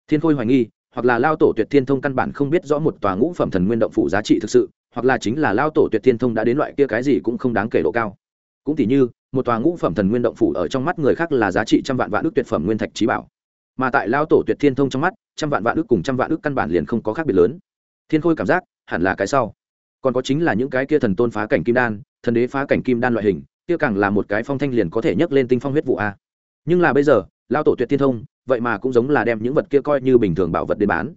Thiên khôi hoài nghi hoặc là lao tổ tuyệt thiên thông căn bản không biết rõ một tòa ngũ phẩm thần nguyên động phủ giá trị thực sự, hoặc là chính là lao tổ tuyệt thiên thông đã đến loại kia cái gì cũng không đáng kể độ cao. Cũng tỉ như, một tòa ngũ phẩm thần nguyên động phủ ở trong mắt người khác là giá trị trăm vạn vạn ước tuyệt phẩm nguyên thạch trí bảo. Mà tại lao tổ tuyệt thiên thông trong mắt, trăm vạn vạn ước cùng trăm vạn ước căn bản liền không có khác biệt lớn. Thiên khôi cảm giác, hẳn là cái sau. Còn có chính là những cái kia thần tôn phá cảnh kim đan, thần đế phá cảnh kim đan loại hình, kia càng là một cái phong thanh liền có thể nhấc lên tinh phong huyết vụ a. Nhưng là bây giờ lao tổ tuyệt thiên thông, vậy mà cũng giống là đem những vật kia coi như bình thường bảo vật để bán.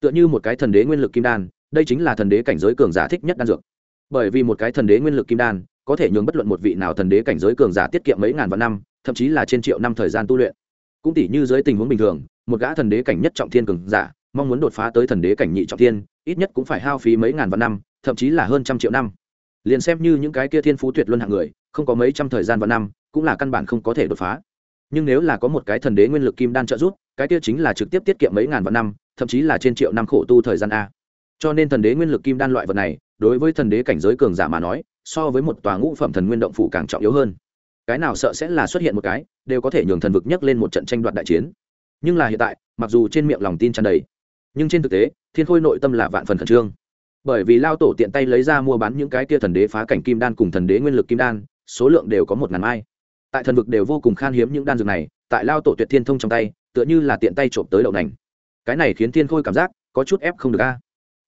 Tựa như một cái thần đế nguyên lực kim đan, đây chính là thần đế cảnh giới cường giả thích nhất đan dược. Bởi vì một cái thần đế nguyên lực kim đan, có thể nhường bất luận một vị nào thần đế cảnh giới cường giả tiết kiệm mấy ngàn vạn năm, thậm chí là trên triệu năm thời gian tu luyện. Cũng tỷ như dưới tình huống bình thường, một gã thần đế cảnh nhất trọng thiên cường giả, mong muốn đột phá tới thần đế cảnh nhị trọng thiên, ít nhất cũng phải hao phí mấy ngàn vạn năm, thậm chí là hơn trăm triệu năm. Liền xem như những cái kia thiên phú tuyệt luân hạng người, không có mấy trăm thời gian vạn năm, cũng là căn bản không có thể đột phá nhưng nếu là có một cái thần đế nguyên lực kim đan trợ giúp, cái kia chính là trực tiếp tiết kiệm mấy ngàn vạn năm, thậm chí là trên triệu năm khổ tu thời gian a. Cho nên thần đế nguyên lực kim đan loại vật này, đối với thần đế cảnh giới cường giả mà nói, so với một tòa ngũ phẩm thần nguyên động phủ càng trọng yếu hơn. Cái nào sợ sẽ là xuất hiện một cái, đều có thể nhường thần vực nhấc lên một trận tranh đoạt đại chiến. Nhưng là hiện tại, mặc dù trên miệng lòng tin tràn đầy, nhưng trên thực tế, thiên khôi nội tâm là vạn phần khẩn trương. Bởi vì lao tổ tiện tay lấy ra mua bán những cái kia thần đế phá cảnh kim đan cùng thần đế nguyên lực kim đan, số lượng đều có một ngàn mai tại thần vực đều vô cùng khan hiếm những đan dược này, tại lao tổ tuyệt thiên thông trong tay, tựa như là tiện tay trộm tới đậu nành. Cái này khiến thiên khôi cảm giác có chút ép không được a. À.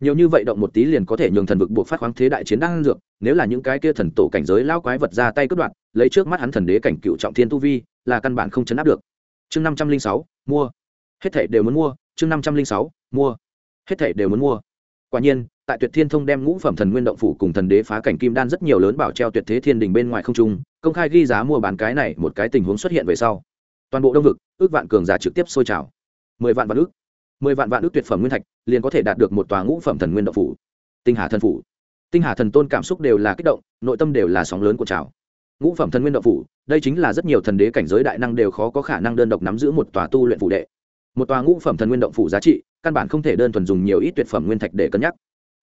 Nhiều như vậy động một tí liền có thể nhường thần vực buộc phát khoáng thế đại chiến đan dược, nếu là những cái kia thần tổ cảnh giới lao quái vật ra tay cướp đoạt, lấy trước mắt hắn thần đế cảnh cựu trọng thiên tu vi, là căn bản không chấn áp được. Chương năm trăm linh sáu, mua. Hết thể đều muốn mua, chương năm trăm linh sáu, mua. Hết thể đều muốn mua quả nhiên, tại tuyệt thiên thông đem ngũ phẩm thần nguyên động phủ cùng thần đế phá cảnh kim đan rất nhiều lớn bảo treo tuyệt thế thiên đình bên ngoài không trung, công khai ghi giá mua bán cái này một cái tình huống xuất hiện về sau. Toàn bộ đông vực, ước vạn cường giả trực tiếp sôi trào. Mười vạn vạn ước. Mười vạn vạn ước tuyệt phẩm nguyên thạch, liền có thể đạt được một tòa ngũ phẩm thần nguyên động phủ. Tinh hà thần phủ. Tinh hà thần tôn cảm xúc đều là kích động, nội tâm đều là sóng lớn của trào. Ngũ phẩm thần nguyên động phủ, đây chính là rất nhiều thần đế cảnh giới đại năng đều khó có khả năng đơn độc nắm giữ một tòa tu luyện phủ đệ. Một tòa ngũ phẩm thần nguyên động phủ giá trị căn bản không thể đơn thuần dùng nhiều ít tuyệt phẩm nguyên thạch để cân nhắc.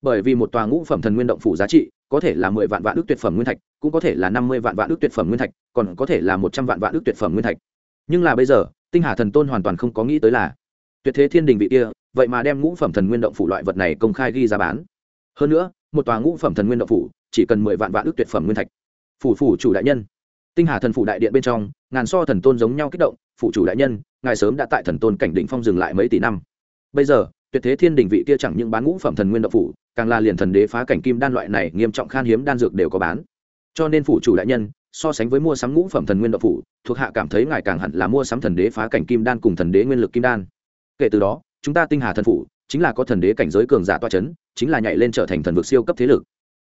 Bởi vì một tòa ngũ phẩm thần nguyên động phủ giá trị có thể là mười vạn vạn ước tuyệt phẩm nguyên thạch, cũng có thể là năm mươi vạn vạn ước tuyệt phẩm nguyên thạch, còn có thể là một trăm vạn vạn ước tuyệt phẩm nguyên thạch. Nhưng là bây giờ, tinh hà thần tôn hoàn toàn không có nghĩ tới là, tuyệt thế thiên đình vị kia, vậy mà đem ngũ phẩm thần nguyên động phủ loại vật này công khai ghi ra bán. Hơn nữa, một tòa ngũ phẩm thần nguyên động phủ chỉ cần mười vạn vạn ước tuyệt phẩm nguyên thạch. Phủ phủ chủ đại nhân. Tinh hà thần phủ đại điện bên trong, ngàn so thần tôn giống nhau kích động, phủ chủ đại nhân, ngài sớm đã tại thần tôn cảnh đỉnh phong dừng lại mấy tỷ năm bây giờ, tuyệt thế thiên đình vị kia chẳng những bán ngũ phẩm thần nguyên độc phủ, càng là liền thần đế phá cảnh kim đan loại này nghiêm trọng khan hiếm đan dược đều có bán. Cho nên phủ chủ đại nhân, so sánh với mua sắm ngũ phẩm thần nguyên độc phủ, thuộc hạ cảm thấy ngài càng hẳn là mua sắm thần đế phá cảnh kim đan cùng thần đế nguyên lực kim đan. Kể từ đó, chúng ta tinh hà thần phủ, chính là có thần đế cảnh giới cường giả toa c h ấ n chính là nhảy lên trở thành thần vực siêu cấp thế lực.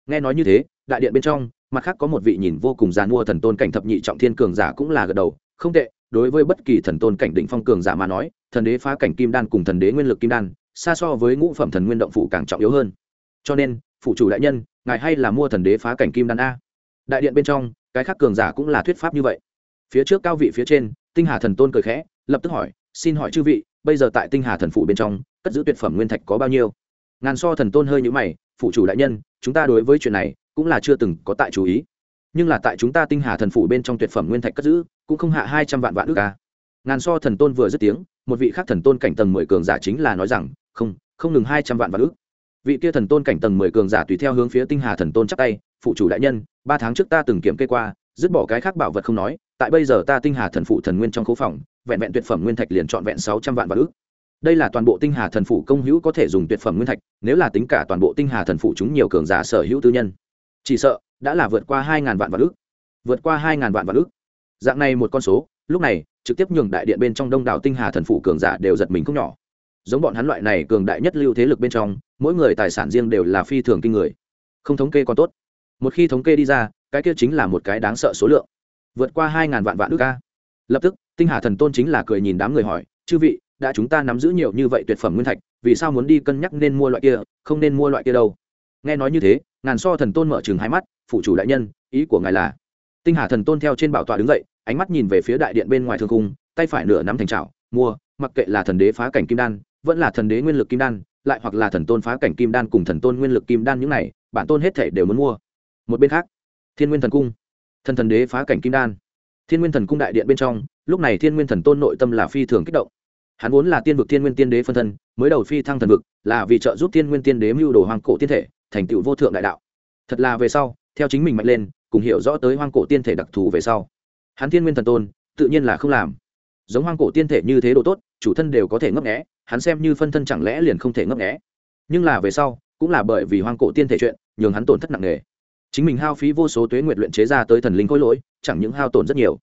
Nghe nói như thế, đại điện bên trong, mặt khác có một vị nhìn vô cùng g i mua thần tôn cảnh thập nhị trọng thiên cường giả cũng là gật đầu, không tệ đối với bất kỳ thần tôn cảnh định phong cường giả mà nói, thần đế phá cảnh kim đan cùng thần đế nguyên lực kim đan, xa so với ngũ phẩm thần nguyên động phủ càng trọng yếu hơn. Cho nên phụ chủ đại nhân, ngài hay là mua thần đế phá cảnh kim đan a? Đại điện bên trong, cái khác cường giả cũng là thuyết pháp như vậy. Phía trước cao vị phía trên, tinh hà thần tôn cười khẽ, lập tức hỏi, xin hỏi chư vị, bây giờ tại tinh hà thần phủ bên trong, cất giữ tuyệt phẩm nguyên thạch có bao nhiêu? Ngàn so thần tôn hơi nhũ mày phụ chủ đại nhân, chúng ta đối với chuyện này cũng là chưa từng có tại chú ý nhưng là tại chúng ta tinh hà thần phủ bên trong tuyệt phẩm nguyên thạch cất giữ, cũng không hạ hai trăm vạn vạn ước ca ngàn so thần tôn vừa dứt tiếng, một vị khác thần tôn cảnh tầng mười cường giả chính là nói rằng, không không ngừng hai trăm vạn vạn ước. Vị kia thần tôn cảnh tầng mười cường giả tùy theo hướng phía tinh hà thần tôn chắp tay, phụ chủ đại nhân, ba tháng trước ta từng kiểm kê qua, dứt bỏ cái khác bảo vật không nói, tại bây giờ ta tinh hà thần phụ thần nguyên trong khấu phòng, vẹn vẹn tuyệt phẩm nguyên thạch liền trọn vẹn sáu trăm vạn vạn ước. Đây là toàn bộ tinh hà thần phủ công hữu có thể dùng tuyệt phẩm nguyên thạch, nếu là tính cả toàn bộ tinh hà thần phủ chúng nhiều cường giả sở hữu tư nhân. Chỉ sợ đã là vượt qua hai ngàn vạn vạn ước vượt qua hai ngàn vạn vạn ước dạng này một con số, lúc này, trực tiếp nhường đại điện bên trong đông đảo tinh hà thần phủ cường giả đều giật mình không nhỏ. Giống bọn hắn loại này cường đại nhất lưu thế lực bên trong, mỗi người tài sản riêng đều là phi thường kinh người. Không thống kê còn tốt. Một khi thống kê đi ra, cái kia chính là một cái đáng sợ số lượng. Vượt qua hai ngàn vạn vạn ước ca lập tức, tinh hà thần tôn chính là cười nhìn đám người hỏi, chư vị, đã chúng ta nắm giữ nhiều như vậy tuyệt phẩm nguyên thạch, vì sao muốn đi cân nhắc nên mua loại kia, không nên mua loại kia đâu? Nghe nói như thế, ngàn so thần tôn mở chừng hai mắt phụ chủ đại nhân, ý của ngài là. Tinh hà thần tôn theo trên bảo tọa đứng dậy, ánh mắt nhìn về phía đại điện bên ngoài thương cung, tay phải nửa nắm thành trào mua, mặc kệ là thần đế phá cảnh kim đan, vẫn là thần đế nguyên lực kim đan, lại hoặc là thần tôn phá cảnh kim đan cùng thần tôn nguyên lực kim đan những này, bản tôn hết thể đều muốn mua. Một bên khác, thiên nguyên thần cung, thần thần đế phá cảnh kim đan. Thiên nguyên thần cung đại điện bên trong, lúc này thiên nguyên thần tôn nội tâm là phi thường kích động. Hắn vốn là tiên vực thiên nguyên tiên đế phân thân, mới đầu phi thăng thần vực, là vì trợ giúp thiên nguyên tiên đế mưu đồ hoàng cổ tiên thể, thành tựu vô thượng đại đạo. Thật là về sau theo chính mình mạnh lên, cùng hiểu rõ tới hoang cổ tiên thể đặc thù về sau. Hắn thiên nguyên thần tôn, tự nhiên là không làm. Giống hoang cổ tiên thể như thế độ tốt, chủ thân đều có thể ngấp nghẽ hắn xem như phân thân chẳng lẽ liền không thể ngấp nghẽ nhưng là về sau, cũng là bởi vì hoang cổ tiên thể chuyện, nhường hắn tổn thất nặng nề. Chính mình hao phí vô số tuế nguyệt luyện chế ra tới thần linh khối lỗi, chẳng những hao tổn rất nhiều.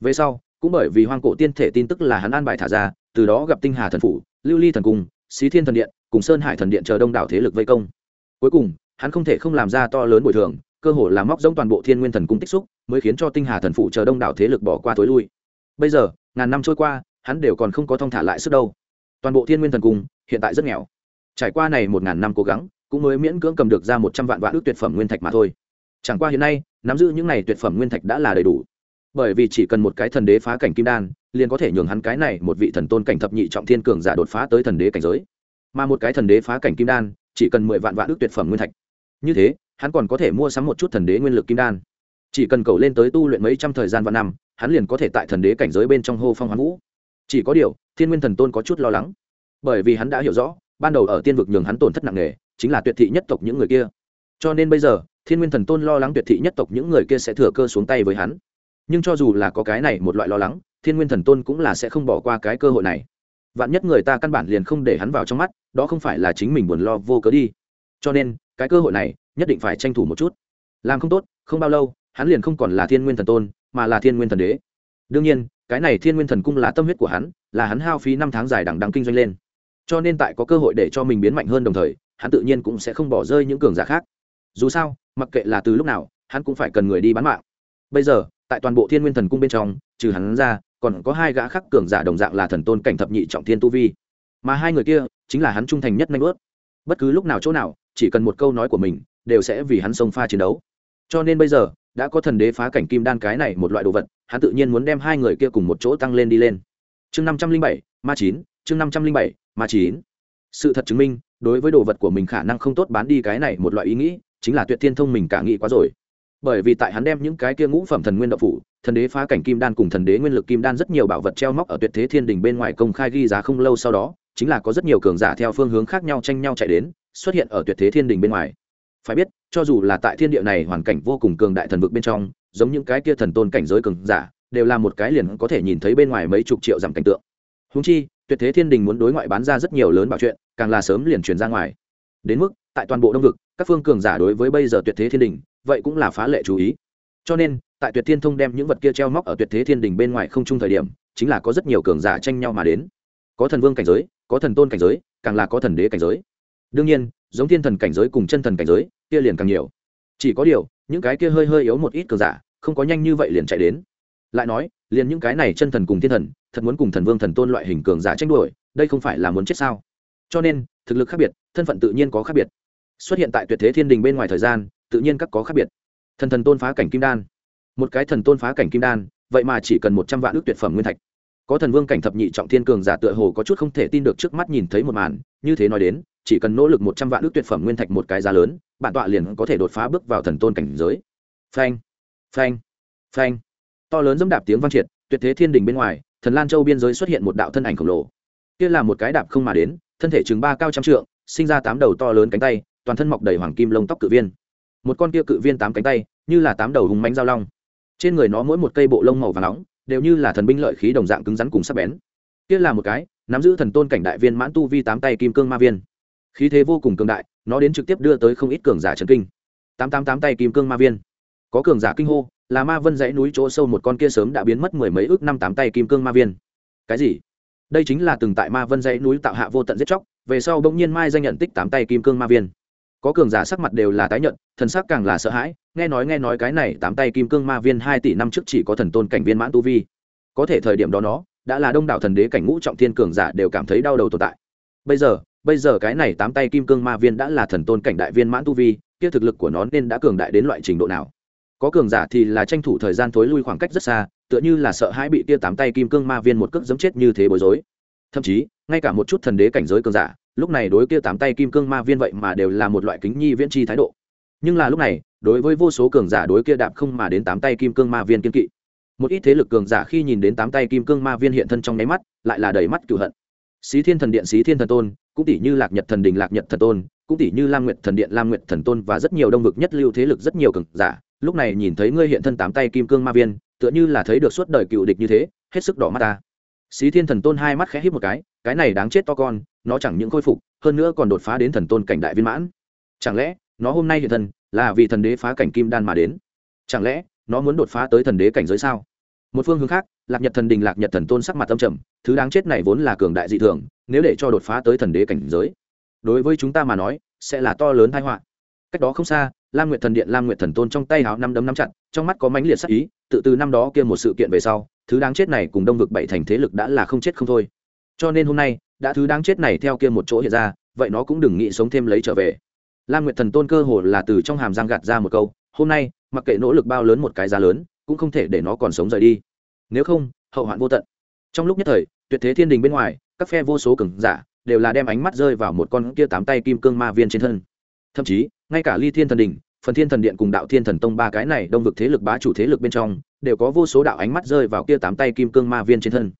Về sau, cũng bởi vì hoang cổ tiên thể tin tức là hắn an bài thả ra, từ đó gặp tinh hà thần phủ, lưu ly thần cung, xí thiên thần điện, cùng sơn hải thần điện chờ đông đảo thế lực vây công. Cuối cùng, hắn không thể không làm ra to lớn bồi thường cơ hội làm móc giống toàn bộ thiên nguyên thần cung tích xúc, mới khiến cho tinh hà thần phụ chờ đông đảo thế lực bỏ qua tối lui. Bây giờ, ngàn năm trôi qua, hắn đều còn không có thông thả lại sức đâu. Toàn bộ thiên nguyên thần cung, hiện tại rất nghèo. Trải qua này một ngàn năm cố gắng, cũng mới miễn cưỡng cầm được ra một trăm vạn vạn ước tuyệt phẩm nguyên thạch mà thôi. Chẳng qua hiện nay, nắm giữ những này tuyệt phẩm nguyên thạch đã là đầy đủ. Bởi vì chỉ cần một cái thần đế phá cảnh kim đan, liền có thể nhường hắn cái này một vị thần tôn cảnh thập nhị trọng thiên cường giả đột phá tới thần đế cảnh giới. Mà một cái thần đế phá cảnh kim đan, chỉ cần mười vạn vạn ước tuyệt phẩm nguyên thạch. Như thế hắn còn có thể mua sắm một chút thần đế nguyên lực kim đan. Chỉ cần cầu lên tới tu luyện mấy trăm thời gian vạn năm, hắn liền có thể tại thần đế cảnh giới bên trong hô phong hoán vũ. Chỉ có điều, thiên nguyên thần tôn có chút lo lắng, bởi vì hắn đã hiểu rõ, ban đầu ở tiên vực nhường hắn tổn thất nặng nề, chính là tuyệt thị nhất tộc những người kia. Cho nên bây giờ, thiên nguyên thần tôn lo lắng tuyệt thị nhất tộc những người kia sẽ thừa cơ xuống tay với hắn. Nhưng cho dù là có cái này một loại lo lắng, thiên nguyên thần tôn cũng là sẽ không bỏ qua cái cơ hội này. Vạn nhất người ta căn bản liền không để hắn vào trong mắt, đó không phải là chính mình buồn lo vô cớ đi. Cho nên, cái cơ hội này nhất định phải tranh thủ một chút. Làm không tốt, không bao lâu, hắn liền không còn là thiên nguyên thần tôn, mà là thiên nguyên thần đế. Đương nhiên, cái này thiên nguyên thần cung là tâm huyết của hắn, là hắn hao phí năm tháng dài đằng đằng kinh doanh lên. Cho nên tại có cơ hội để cho mình biến mạnh hơn đồng thời, hắn tự nhiên cũng sẽ không bỏ rơi những cường giả khác. Dù sao, mặc kệ là từ lúc nào, hắn cũng phải cần người đi bán mạng. Bây giờ, tại toàn bộ thiên nguyên thần cung bên trong, trừ hắn ra, còn có hai gã khác cường giả đồng dạng là thần tôn cảnh thập nhị trọng thiên tu vi. Mà hai người kia, chính là hắn trung thành nhất nanh ướt bất cứ lúc nào chỗ nào, chỉ cần một câu nói của mình đều sẽ vì hắn sông pha chiến đấu. Cho nên bây giờ, đã có thần đế phá cảnh kim đan cái này một loại đồ vật, hắn tự nhiên muốn đem hai người kia cùng một chỗ tăng lên đi lên. Chương năm trăm linh bảy, ma chín, chương năm trăm linh bảy, ma chín. Sự thật chứng minh, đối với đồ vật của mình khả năng không tốt bán đi cái này một loại ý nghĩ, chính là tuyệt thiên thông mình cả nghĩ quá rồi. Bởi vì tại hắn đem những cái kia ngũ phẩm thần nguyên đạo phủ, thần đế phá cảnh kim đan cùng thần đế nguyên lực kim đan rất nhiều bảo vật treo móc ở tuyệt thế thiên đình bên ngoài công khai ghi giá không lâu sau đó, chính là có rất nhiều cường giả theo phương hướng khác nhau tranh nhau chạy đến, xuất hiện ở tuyệt thế thiên đình bên ngoài phải biết, cho dù là tại thiên địa này hoàn cảnh vô cùng cường đại thần vực bên trong, giống những cái kia thần tôn cảnh giới cường giả, đều là một cái liền có thể nhìn thấy bên ngoài mấy chục triệu dặm cảnh tượng. Húng chi, tuyệt thế thiên đình muốn đối ngoại bán ra rất nhiều lớn bảo chuyện, càng là sớm liền truyền ra ngoài. Đến mức, tại toàn bộ đông vực, các phương cường giả đối với bây giờ tuyệt thế thiên đình, vậy cũng là phá lệ chú ý. Cho nên, tại tuyệt thiên thông đem những vật kia treo móc ở tuyệt thế thiên đình bên ngoài không chung thời điểm, chính là có rất nhiều cường giả tranh nhau mà đến. Có thần vương cảnh giới, có thần tôn cảnh giới, càng là có thần đế cảnh giới. Đương nhiên, giống thiên thần cảnh giới cùng chân thần cảnh giới kia liền càng nhiều. Chỉ có điều, những cái kia hơi hơi yếu một ít cờ giả, không có nhanh như vậy liền chạy đến. Lại nói, liền những cái này chân thần cùng thiên thần, thật muốn cùng thần vương thần tôn loại hình cường giả tranh đuổi đây không phải là muốn chết sao? Cho nên, thực lực khác biệt, thân phận tự nhiên có khác biệt. Xuất hiện tại tuyệt thế thiên đình bên ngoài thời gian, tự nhiên các có khác biệt. Thần thần tôn phá cảnh kim đan. Một cái thần tôn phá cảnh kim đan, vậy mà chỉ cần một trăm vạn ước tuyệt phẩm nguyên thạch. Có thần vương cảnh thập nhị trọng thiên cường giả tựa hồ có chút không thể tin được trước mắt nhìn thấy một màn, như thế nói đến chỉ cần nỗ lực một trăm vạn ước tuyệt phẩm nguyên thạch một cái giá lớn, bản tọa liền có thể đột phá bước vào thần tôn cảnh giới. Phanh phanh phanh. To lớn dẫm đạp tiếng vang triệt, tuyệt thế thiên đình bên ngoài, thần lan châu biên giới xuất hiện một đạo thân ảnh khổng lồ. Kia là một cái đạp không mà đến, thân thể chừng ba cao trăm trượng, sinh ra tám đầu to lớn cánh tay, toàn thân mọc đầy hoàng kim lông tóc cự viên. Một con kia cự viên tám cánh tay, như là tám đầu hùng mánh dao long. Trên người nó mỗi một cây bộ lông màu và nóng, đều như là thần binh lợi khí đồng dạng cứng rắn cùng sắc bén. Kia là một cái nắm giữ thần tôn cảnh đại viên mãn tu vi tám tay kim cương ma viên khí thế vô cùng cường đại, nó đến trực tiếp đưa tới không ít cường giả trần kinh. Tám tám tám tay kim cương ma viên. Có cường giả kinh hô, là ma vân dãy núi chỗ sâu một con kia sớm đã biến mất mười mấy ước năm tám tay kim cương ma viên. Cái gì? Đây chính là từng tại ma vân dãy núi tạo hạ vô tận giết chóc, về sau bỗng nhiên mai danh nhận tích tám tay kim cương ma viên. Có cường giả sắc mặt đều là tái nhận thần sắc càng là sợ hãi, nghe nói nghe nói cái này tám tay kim cương ma viên hai tỷ năm trước chỉ có thần tôn cảnh viên mãn tu vi. Có thể thời điểm đó nó, đã là đông đảo thần đế cảnh ngũ trọng thiên cường giả đều cảm thấy đau đầu tồn tại. Bây giờ bây giờ cái này tám tay kim cương ma viên đã là thần tôn cảnh đại viên mãn tu vi, kia thực lực của nó nên đã cường đại đến loại trình độ nào? Có cường giả thì là tranh thủ thời gian thối lui khoảng cách rất xa, tựa như là sợ hãi bị tia tám tay kim cương ma viên một cước giấm chết như thế bối rối. Thậm chí, ngay cả một chút thần đế cảnh giới cường giả, lúc này đối kia tám tay kim cương ma viên vậy mà đều là một loại kính nhi viễn chi thái độ. Nhưng là lúc này, đối với vô số cường giả đối kia đạp không mà đến tám tay kim cương ma viên kiên kỵ. Một ít thế lực cường giả khi nhìn đến tám tay kim cương ma viên hiện thân trong nháy mắt, lại là đầy mắt cửu hận. Xí thiên thần điện, xí thiên thần tôn cũng tỷ như lạc nhật thần đình, lạc nhật thần tôn, cũng tỷ như lam nguyệt thần điện, lam nguyệt thần tôn và rất nhiều đông vực nhất lưu thế lực, rất nhiều cường giả. Lúc này nhìn thấy ngươi hiện thân tám tay kim cương ma viên, tựa như là thấy được suốt đời cựu địch như thế, hết sức đỏ mắt ta. Xí thiên thần tôn hai mắt khẽ hít một cái cái này đáng chết to con, nó chẳng những khôi phục, hơn nữa còn đột phá đến thần tôn cảnh đại viên mãn. Chẳng lẽ, nó hôm nay hiện thân là vì thần đế phá cảnh kim đan mà đến? Chẳng lẽ, nó muốn đột phá tới thần đế cảnh giới sao? Một phương hướng khác, lạc nhật thần đình, lạc nhật thần tôn sắc mặt tâm trầm, thứ đáng chết này vốn là cường đại dị thường, nếu để cho đột phá tới thần đế cảnh giới, đối với chúng ta mà nói, sẽ là to lớn tai họa. Cách đó không xa, lam nguyệt thần điện, lam nguyệt thần tôn trong tay háo năm đấm năm chặt, trong mắt có mãnh liệt sắc ý, tự từ năm đó kia một sự kiện về sau, thứ đáng chết này cùng đông vực bảy thành thế lực đã là không chết không thôi. Cho nên hôm nay, đã thứ đáng chết này theo kia một chỗ hiện ra, vậy nó cũng đừng nghĩ sống thêm lấy trở về. Lam nguyệt thần tôn cơ hồ là từ trong hàm giang gạt ra một câu, hôm nay, mặc kệ nỗ lực bao lớn một cái giá lớn cũng không thể để nó còn sống rời đi. Nếu không, hậu hoạn vô tận. Trong lúc nhất thời, tuyệt thế thiên đình bên ngoài, các phe vô số cường giả đều là đem ánh mắt rơi vào một con kia tám tay kim cương ma viên trên thân. Thậm chí, ngay cả ly thiên thần đình phần thiên thần điện cùng đạo thiên thần tông ba cái này đông vực thế lực bá chủ thế lực bên trong, đều có vô số đạo ánh mắt rơi vào kia tám tay kim cương ma viên trên thân.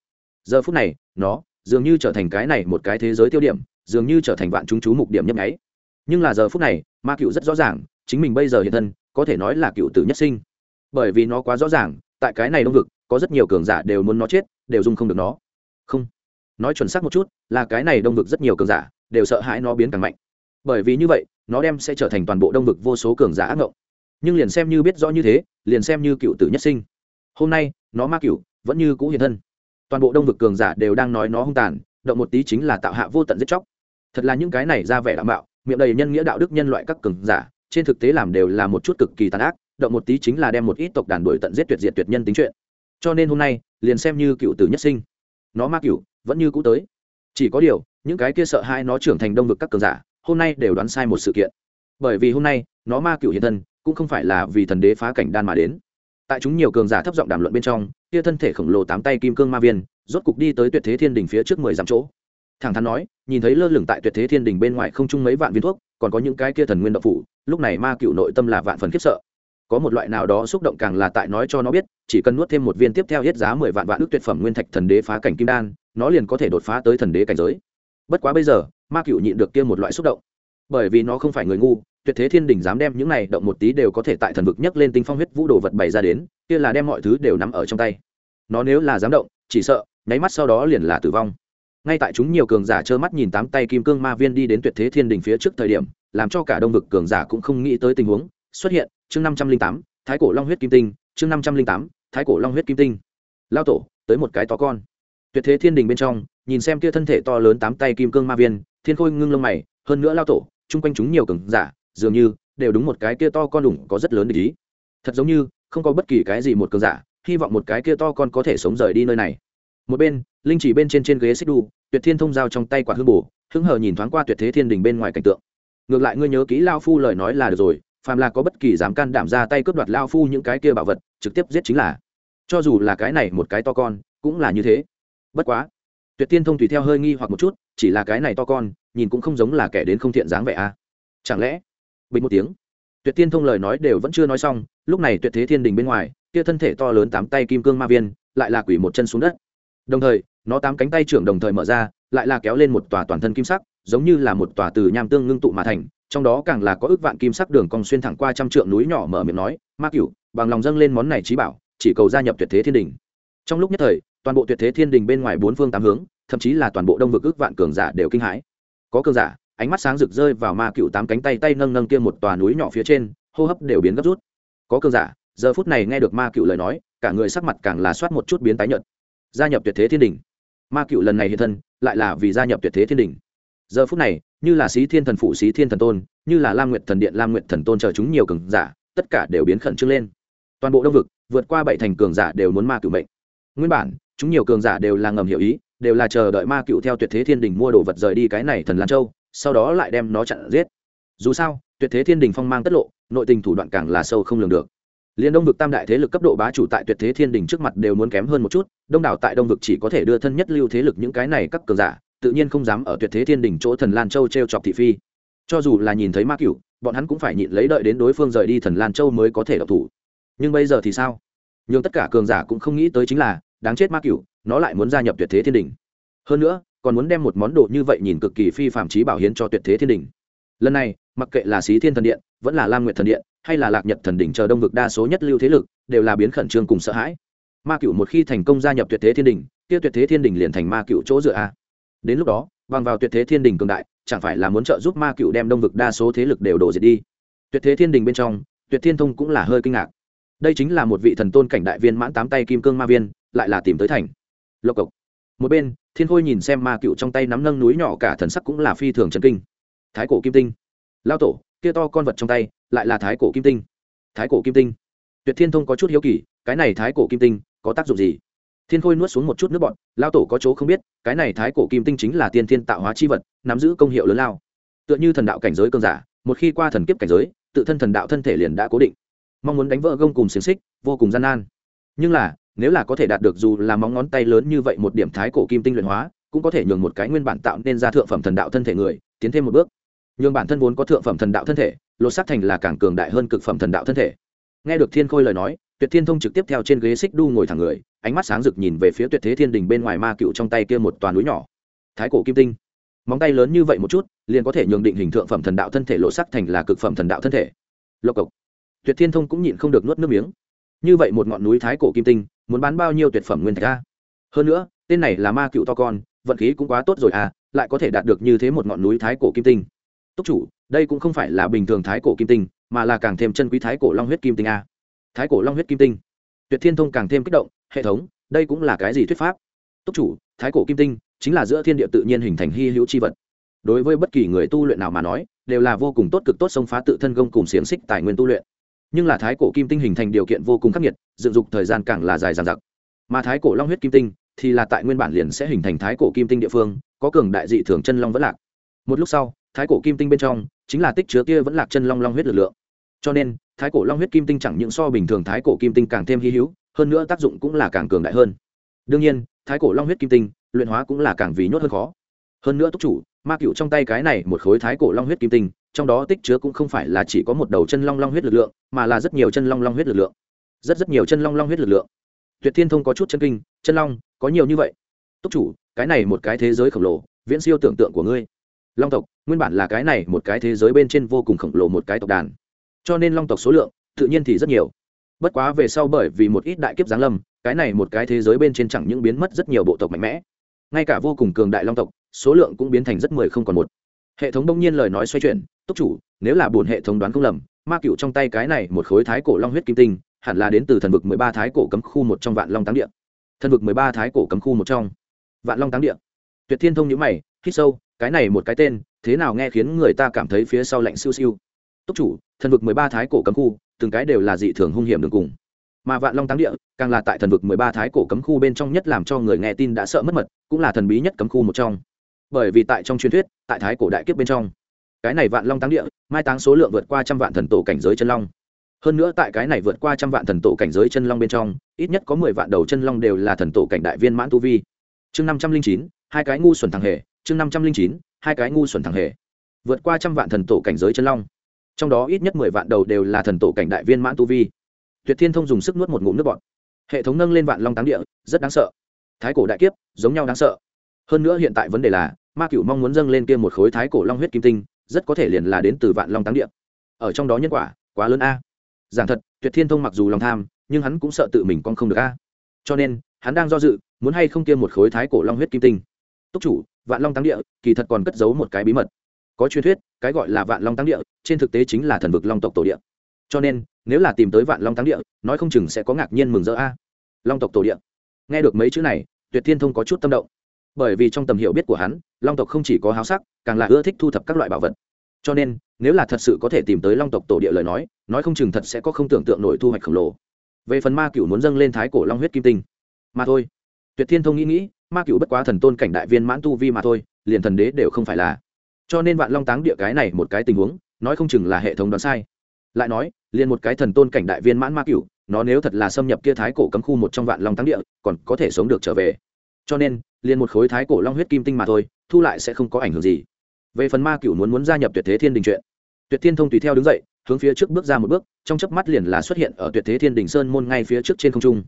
Giờ phút này, nó dường như trở thành cái này một cái thế giới tiêu điểm, dường như trở thành vạn chúng chú mục điểm nhấp nháy. Nhưng là giờ phút này, ma cựu rất rõ ràng, chính mình bây giờ hiện thân, có thể nói là cựu tử nhất sinh bởi vì nó quá rõ ràng, tại cái này đông vực, có rất nhiều cường giả đều muốn nó chết, đều dung không được nó. Không. Nói chuẩn xác một chút, là cái này đông vực rất nhiều cường giả, đều sợ hãi nó biến càng mạnh. Bởi vì như vậy, nó đem sẽ trở thành toàn bộ đông vực vô số cường giả ác ngộng. Nhưng liền xem như biết rõ như thế, liền xem như cựu tử nhất sinh. Hôm nay, nó ma cựu, vẫn như cũ hiện thân. Toàn bộ đông vực cường giả đều đang nói nó hung tàn, động một tí chính là tạo hạ vô tận giết chóc. Thật là những cái này ra vẻ đảm bảo, miệng đầy nhân nghĩa đạo đức nhân loại các cường giả, trên thực tế làm đều là một chút cực kỳ tàn ác động một tí chính là đem một ít tộc đàn đuổi tận giết tuyệt diệt tuyệt nhân tính chuyện. Cho nên hôm nay, liền xem như cựu tử nhất sinh. Nó ma cựu, vẫn như cũ tới. Chỉ có điều, những cái kia sợ hai nó trưởng thành đông vực các cường giả, hôm nay đều đoán sai một sự kiện. Bởi vì hôm nay, nó ma cựu hiện thân, cũng không phải là vì thần đế phá cảnh đan mà đến. Tại chúng nhiều cường giả thấp giọng đàm luận bên trong, kia thân thể khổng lồ tám tay kim cương ma viên, rốt cục đi tới tuyệt thế thiên đình phía trước mười dặm chỗ. Thẳng thắn nói, nhìn thấy lơ lửng tại tuyệt thế thiên đình bên ngoài không chung mấy vạn viên thuốc, còn có những cái kia thần nguyên độc phủ, lúc này ma cựu nội tâm là vạn phần khiếp sợ có một loại nào đó xúc động càng là tại nói cho nó biết, chỉ cần nuốt thêm một viên tiếp theo hết giá mười vạn vạn ước tuyệt phẩm nguyên thạch thần đế phá cảnh kim đan, nó liền có thể đột phá tới thần đế cảnh giới. Bất quá bây giờ, ma cựu nhịn được kia một loại xúc động. Bởi vì nó không phải người ngu, tuyệt thế thiên đình dám đem những này động một tí đều có thể tại thần vực nhấc lên tinh phong huyết vũ đồ vật bày ra đến, kia là đem mọi thứ đều nằm ở trong tay. Nó nếu là dám động, chỉ sợ, nháy mắt sau đó liền là tử vong. Ngay tại chúng nhiều cường giả trơ mắt nhìn tám tay kim cương ma viên đi đến tuyệt thế thiên đình phía trước thời điểm, làm cho cả đông vực cường giả cũng không nghĩ tới tình huống, xuất hiện chương năm trăm linh tám, thái cổ long huyết kim tinh, chương năm trăm linh tám, thái cổ long huyết kim tinh. Lao tổ, tới một cái to con. Tuyệt thế thiên đình bên trong, nhìn xem kia thân thể to lớn tám tay kim cương ma viên, thiên khôi ngưng lông mày, hơn nữa lao tổ, chung quanh chúng nhiều cường giả, dường như đều đúng một cái kia to con đủng có rất lớn để ý. Thật giống như, không có bất kỳ cái gì một cường giả, hy vọng một cái kia to con có thể sống rời đi nơi này. Một bên, linh chỉ bên trên trên ghế xích đu, tuyệt thiên thông giao trong tay quả hương bổ, hứng hờ nhìn thoáng qua tuyệt thế thiên đình bên ngoài cảnh tượng. Ngược lại ngươi nhớ kỹ lao phu lời nói là được rồi phàm là có bất kỳ dám can đảm ra tay cướp đoạt lao phu những cái kia bảo vật, trực tiếp giết chính là. Cho dù là cái này một cái to con, cũng là như thế. Bất quá, tuyệt tiên thông tùy theo hơi nghi hoặc một chút, chỉ là cái này to con, nhìn cũng không giống là kẻ đến không thiện dáng vẻ à. chẳng lẽ, bình một tiếng, tuyệt tiên thông lời nói đều vẫn chưa nói xong, lúc này tuyệt thế thiên đình bên ngoài, kia thân thể to lớn tám tay kim cương ma viên, lại là quỷ một chân xuống đất. Đồng thời, nó tám cánh tay trưởng đồng thời mở ra, lại là kéo lên một tòa toàn thân kim sắc giống như là một tòa từ nham tương ngưng tụ mà thành, trong đó càng là có ước vạn kim sắc đường cong xuyên thẳng qua trăm trượng núi nhỏ mở miệng nói ma cửu, bằng lòng dâng lên món này trí bảo, chỉ cầu gia nhập tuyệt thế thiên đình. Trong lúc nhất thời, toàn bộ tuyệt thế thiên đình bên ngoài bốn phương tám hướng, thậm chí là toàn bộ đông vực ước vạn cường giả đều kinh hãi. Có cường giả, ánh mắt sáng rực rơi vào ma cựu tám cánh tay tay nâng nâng kia một tòa núi nhỏ phía trên, hô hấp đều biến gấp rút. Có cường giả, giờ phút này nghe được ma cựu lời nói, cả người sắc mặt càng là soát một chút biến tái nhợt. Gia nhập tuyệt thế thiên đình. Ma cựu lần này hiện thân, lại là vì gia nhập tuyệt thế thiên đình giờ phút này, như là xí thiên thần phụ, xí thiên thần tôn, như là lam nguyệt thần điện, lam nguyệt thần tôn chờ chúng nhiều cường giả, tất cả đều biến khẩn trương lên. Toàn bộ đông vực, vượt qua bảy thành cường giả đều muốn ma cựu mệnh. Nguyên bản, chúng nhiều cường giả đều là ngầm hiểu ý, đều là chờ đợi ma cựu theo tuyệt thế thiên đình mua đồ vật rời đi cái này thần lan châu, sau đó lại đem nó chặn giết. Dù sao, tuyệt thế thiên đình phong mang tất lộ, nội tình thủ đoạn càng là sâu không lường được. Liên đông vực tam đại thế lực cấp độ bá chủ tại tuyệt thế thiên đình trước mặt đều muốn kém hơn một chút, đông đảo tại đông vực chỉ có thể đưa thân nhất lưu thế lực những cái này các cường giả tự nhiên không dám ở tuyệt thế thiên đỉnh chỗ thần lan châu t r e o chọc thị phi. Cho dù là nhìn thấy ma cửu, bọn hắn cũng phải nhịn lấy đợi đến đối phương rời đi thần lan châu mới có thể độc thủ. Nhưng bây giờ thì sao? N h ư n g tất cả cường giả cũng không nghĩ tới chính là, đáng chết ma cửu, nó lại muốn gia nhập tuyệt thế thiên đỉnh. hơn nữa, còn muốn đem một món đồ như vậy nhìn cực kỳ phi phạm trí bảo hiến cho tuyệt thế thiên đỉnh. lần này, mặc kệ là xí thiên thần điện, vẫn là lam nguyệt thần điện, hay là lạc nhật thần đỉnh chờ đông vực đa số nhất lưu thế lực, đều là biến khẩn trương cùng sợ hãi. Ma cựu một khi thành công gia nhập tuyệt thế thiên đình kia tuyệt thế thiên đình liền thành ma cựu chỗ dựa a đến lúc đó, bằng vào tuyệt thế thiên đình cường đại, chẳng phải là muốn trợ giúp ma cựu đem đông vực đa số thế lực đều đổ diệt đi. Tuyệt thế thiên đình bên trong, tuyệt thiên thông cũng là hơi kinh ngạc. Đây chính là một vị thần tôn cảnh đại viên mãn tám tay kim cương ma viên, lại là tìm tới thành. Lộc cộc. Một bên, thiên khôi nhìn xem ma cựu trong tay nắm nâng núi nhỏ cả thần sắc cũng là phi thường trần kinh. Thái cổ kim tinh. Lao tổ, kia to con vật trong tay, lại là thái cổ kim tinh. Thái cổ kim tinh. Tuyệt thiên thông có chút hiếu kỳ, cái này thái cổ kim tinh có tác dụng gì? Thiên khôi nuốt xuống một chút nước bọn lao tổ có chỗ không biết, cái này thái cổ kim tinh chính là tiên thiên tạo hóa chi vật, nắm giữ công hiệu lớn lao. Tựa như thần đạo cảnh giới cơn giả, một khi qua thần kiếp cảnh giới, tự thân thần đạo thân thể liền đã cố định. Mong muốn đánh vỡ gông cùng xiềng xích, vô cùng gian nan. Nhưng là, nếu là có thể đạt được dù là móng ngón tay lớn như vậy một điểm thái cổ kim tinh luyện hóa, cũng có thể nhường một cái nguyên bản tạo nên ra thượng phẩm thần đạo thân thể người, tiến thêm một bước. Nhường bản thân vốn có thượng phẩm thần đạo thân thể, lột xác thành là càng cường đại hơn cực phẩm thần đạo thân thể. Nghe được thiên khôi lời nói tuyệt thiên thông trực tiếp theo trên ghế xích đu ngồi thẳng người, ánh mắt sáng rực nhìn về phía tuyệt thế thiên đình bên ngoài ma cựu trong tay kia một toàn núi nhỏ. Thái cổ kim tinh. Móng tay lớn như vậy một chút, liền có thể nhường định hình thượng phẩm thần đạo thân thể lộ sắc thành là cực phẩm thần đạo thân thể. Lộc cộc. Tuyệt thiên thông cũng nhịn không được nuốt nước miếng. Như vậy một ngọn núi thái cổ kim tinh, muốn bán bao nhiêu tuyệt phẩm nguyên thạch a? Hơn nữa, tên này là ma cựu to con, vận khí cũng quá tốt rồi à lại có thể đạt được như thế một ngọn núi thái cổ kim tinh. Túc chủ, đây cũng không phải là bình thường thái cổ kim tinh, mà là càng thêm chân quý thái cổ long huyết kim tinh a thái cổ long huyết kim tinh. Tuyệt thiên thông càng thêm kích động, hệ thống, đây cũng là cái gì thuyết pháp? Túc chủ, thái cổ kim tinh chính là giữa thiên địa tự nhiên hình thành hy hữu c h i vật. Đối với bất kỳ người tu luyện nào mà nói, đều là vô cùng tốt cực tốt xông phá tự thân gông cùng xiềng xích tài nguyên tu luyện. Nhưng là thái cổ kim tinh hình thành điều kiện vô cùng khắc nghiệt, dựng dục thời gian càng là dài dàn giặc mà thái cổ long huyết kim tinh thì là tại nguyên bản liền sẽ hình thành thái cổ kim tinh địa phương, có cường đại dị thường chân long vẫn lạc. Một lúc sau, thái cổ kim tinh bên trong chính là tích chứa kia vẫn lạc chân long long huyết lực lượng cho nên, thái cổ long huyết kim tinh chẳng những so bình thường thái cổ kim tinh càng thêm hy hữu, hơn nữa tác dụng cũng là càng cường đại hơn. Đương nhiên, thái cổ long huyết kim tinh, luyện hóa cũng là càng vì nhốt hơn khó. Hơn nữa túc chủ, ma cựu trong tay cái này một khối thái cổ long huyết kim tinh, trong đó tích chứa cũng không phải là chỉ có một đầu chân long long huyết lực lượng, mà là rất nhiều chân long long huyết lực lượng. Rất rất nhiều chân long long huyết lực lượng. Tuyệt thiên thông có chút chân kinh, chân long, có nhiều như vậy? Túc chủ, cái này một cái thế giới khổng lồ, viễn siêu tưởng tượng của ngươi. Long tộc, nguyên bản là cái này một cái thế giới bên trên vô cùng khổng lồ một cái tộc đàn cho nên long tộc số lượng, tự nhiên thì rất nhiều. Bất quá về sau bởi vì một ít đại kiếp giáng lâm, cái này một cái thế giới bên trên chẳng những biến mất rất nhiều bộ tộc mạnh mẽ, ngay cả vô cùng cường đại long tộc, số lượng cũng biến thành rất mười không còn một. Hệ thống đông nhiên lời nói xoay chuyển, túc chủ, nếu là buồn hệ thống đoán không lầm, ma cựu trong tay cái này một khối thái cổ long huyết kim tinh, hẳn là đến từ thần vực mười ba thái cổ cấm khu một trong vạn long táng địa. Thần vực mười ba thái cổ cấm khu một trong vạn long táng địa. Tuyệt thiên thông nhữ mày, hít sâu, cái này một cái tên, thế nào nghe khiến người ta cảm thấy phía sau lạnh siêu siêu? Túc chủ, thần vực mười ba thái cổ cấm khu, từng cái đều là dị thường hung hiểm đường cùng. Mà vạn long táng địa, càng là tại thần vực mười ba thái cổ cấm khu bên trong nhất làm cho người nghe tin đã sợ mất mật, cũng là thần bí nhất cấm khu một trong. Bởi vì tại trong truyền thuyết, tại thái cổ đại kiếp bên trong, cái này vạn long táng địa, mai táng số lượng vượt qua trăm vạn thần tổ cảnh giới chân long. Hơn nữa tại cái này vượt qua trăm vạn thần tổ cảnh giới chân long bên trong, ít nhất có mười vạn đầu chân long đều là thần tổ cảnh đại viên mãn tu vi. Chương năm trăm linh chín, hai cái ngu xuẩn thằng hề, chương năm trăm linh chín, hai cái ngu xuẩn thằng hề. Vượt qua trăm vạn thần tổ cảnh giới chân long trong đó ít nhất mười vạn đầu đều là thần tổ cảnh đại viên mãn tu vi. Tuyệt thiên thông dùng sức nuốt một ngụm nước bọt. Hệ thống nâng lên vạn long táng địa, rất đáng sợ. Thái cổ đại kiếp, giống nhau đáng sợ. Hơn nữa hiện tại vấn đề là, ma cựu mong muốn dâng lên kia một khối thái cổ long huyết kim tinh, rất có thể liền là đến từ vạn long táng địa. Ở trong đó nhân quả, quá lớn a. Giảng thật, tuyệt thiên thông mặc dù lòng tham, nhưng hắn cũng sợ tự mình con không được a. Cho nên, hắn đang do dự, muốn hay không kia một khối thái cổ long huyết kim tinh. Túc chủ, vạn long táng địa, kỳ thật còn cất giấu một cái bí mật. Có truyền thuyết cái gọi là vạn long táng địa, trên thực tế chính là thần vực long tộc tổ địa. Cho nên, nếu là tìm tới vạn long táng địa, nói không chừng sẽ có ngạc nhiên mừng rỡ a. Long tộc tổ địa. Nghe được mấy chữ này, tuyệt thiên thông có chút tâm động. Bởi vì trong tầm hiểu biết của hắn, long tộc không chỉ có háo sắc, càng là ưa thích thu thập các loại bảo vật. Cho nên, nếu là thật sự có thể tìm tới long tộc tổ địa lời nói nói không chừng thật sẽ có không tưởng tượng nổi thu hoạch khổng lồ. Về phần ma cựu muốn dâng lên thái cổ long huyết kim tinh. Mà thôi. Tuyệt thiên thông nghĩ nghĩ, ma cựu bất quá thần tôn cảnh đại viên mãn tu vi mà thôi, liền thần đế đều không phải là cho nên vạn long táng địa cái này một cái tình huống nói không chừng là hệ thống đoán sai. Lại nói liền một cái thần tôn cảnh đại viên mãn ma cửu, nó nếu thật là xâm nhập kia thái cổ cấm khu một trong vạn long táng địa còn có thể sống được trở về. Cho nên liền một khối thái cổ long huyết kim tinh mà thôi thu lại sẽ không có ảnh hưởng gì. Về phần ma cửu muốn muốn gia nhập tuyệt thế thiên đình chuyện tuyệt thiên thông tùy theo đứng dậy hướng phía trước bước ra một bước trong chớp mắt liền là xuất hiện ở tuyệt thế thiên đình sơn môn ngay phía trước trên không trung.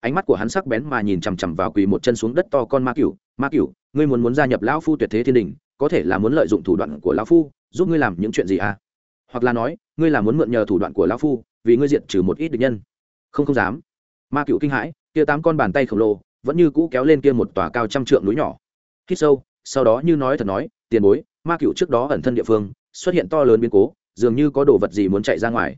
Ánh mắt của hắn sắc bén mà nhìn chằm chằm vào quỳ một chân xuống đất to con ma cửu, ma cửu ngươi muốn muốn gia nhập lão phu tuyệt thế thiên đình có thể là muốn lợi dụng thủ đoạn của lão phu, giúp ngươi làm những chuyện gì à? Hoặc là nói, ngươi là muốn mượn nhờ thủ đoạn của lão phu, vì ngươi diệt trừ một ít địch nhân. Không không dám. Ma cựu kinh hãi, kia tám con bàn tay khổng lồ, vẫn như cũ kéo lên kia một tòa cao trăm trượng núi nhỏ. Hít sâu, sau đó như nói thật nói, tiền bối, ma cựu trước đó ẩn thân địa phương, xuất hiện to lớn biến cố, dường như có đồ vật gì muốn chạy ra ngoài.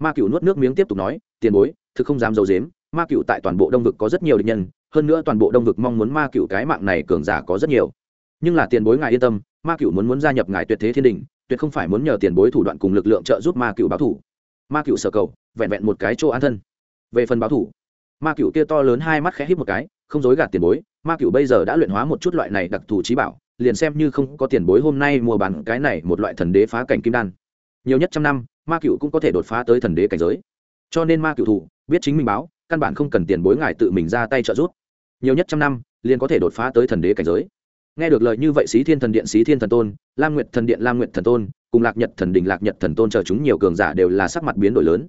Ma cựu nuốt nước miếng tiếp tục nói, tiền bối, thực không dám d i ấ u dếm ma cựu tại toàn bộ đông vực có rất nhiều địch nhân, hơn nữa toàn bộ đông vực mong muốn ma cựu cái mạng này cường giả có rất nhiều nhưng là tiền bối ngài yên tâm, ma cựu muốn muốn gia nhập ngài tuyệt thế thiên đình, tuyệt không phải muốn nhờ tiền bối thủ đoạn cùng lực lượng trợ giúp ma cựu báo thủ. Ma cựu sở cầu, vẹn vẹn một cái chỗ an thân. Về phần báo thủ, ma cựu kia to lớn hai mắt khẽ hít một cái, không dối gạt tiền bối, ma cựu bây giờ đã luyện hóa một chút loại này đặc thù trí bảo, liền xem như không có tiền bối hôm nay mua bán cái này một loại thần đế phá cảnh kim đan. Nhiều nhất trăm năm, ma cựu cũng có thể đột phá tới thần đế cảnh giới. Cho nên ma cựu thủ, biết chính mình báo, căn bản không cần tiền bối ngài tự mình ra tay trợ giúp. Nhiều nhất trăm năm, liền có thể đột phá tới thần đế cảnh giới nghe được lời như vậy xí thiên thần điện, xí thiên thần tôn, lam nguyệt thần điện, lam nguyệt thần tôn, cùng lạc nhật thần đình lạc nhật thần tôn chờ chúng nhiều cường giả đều là sắc mặt biến đổi lớn.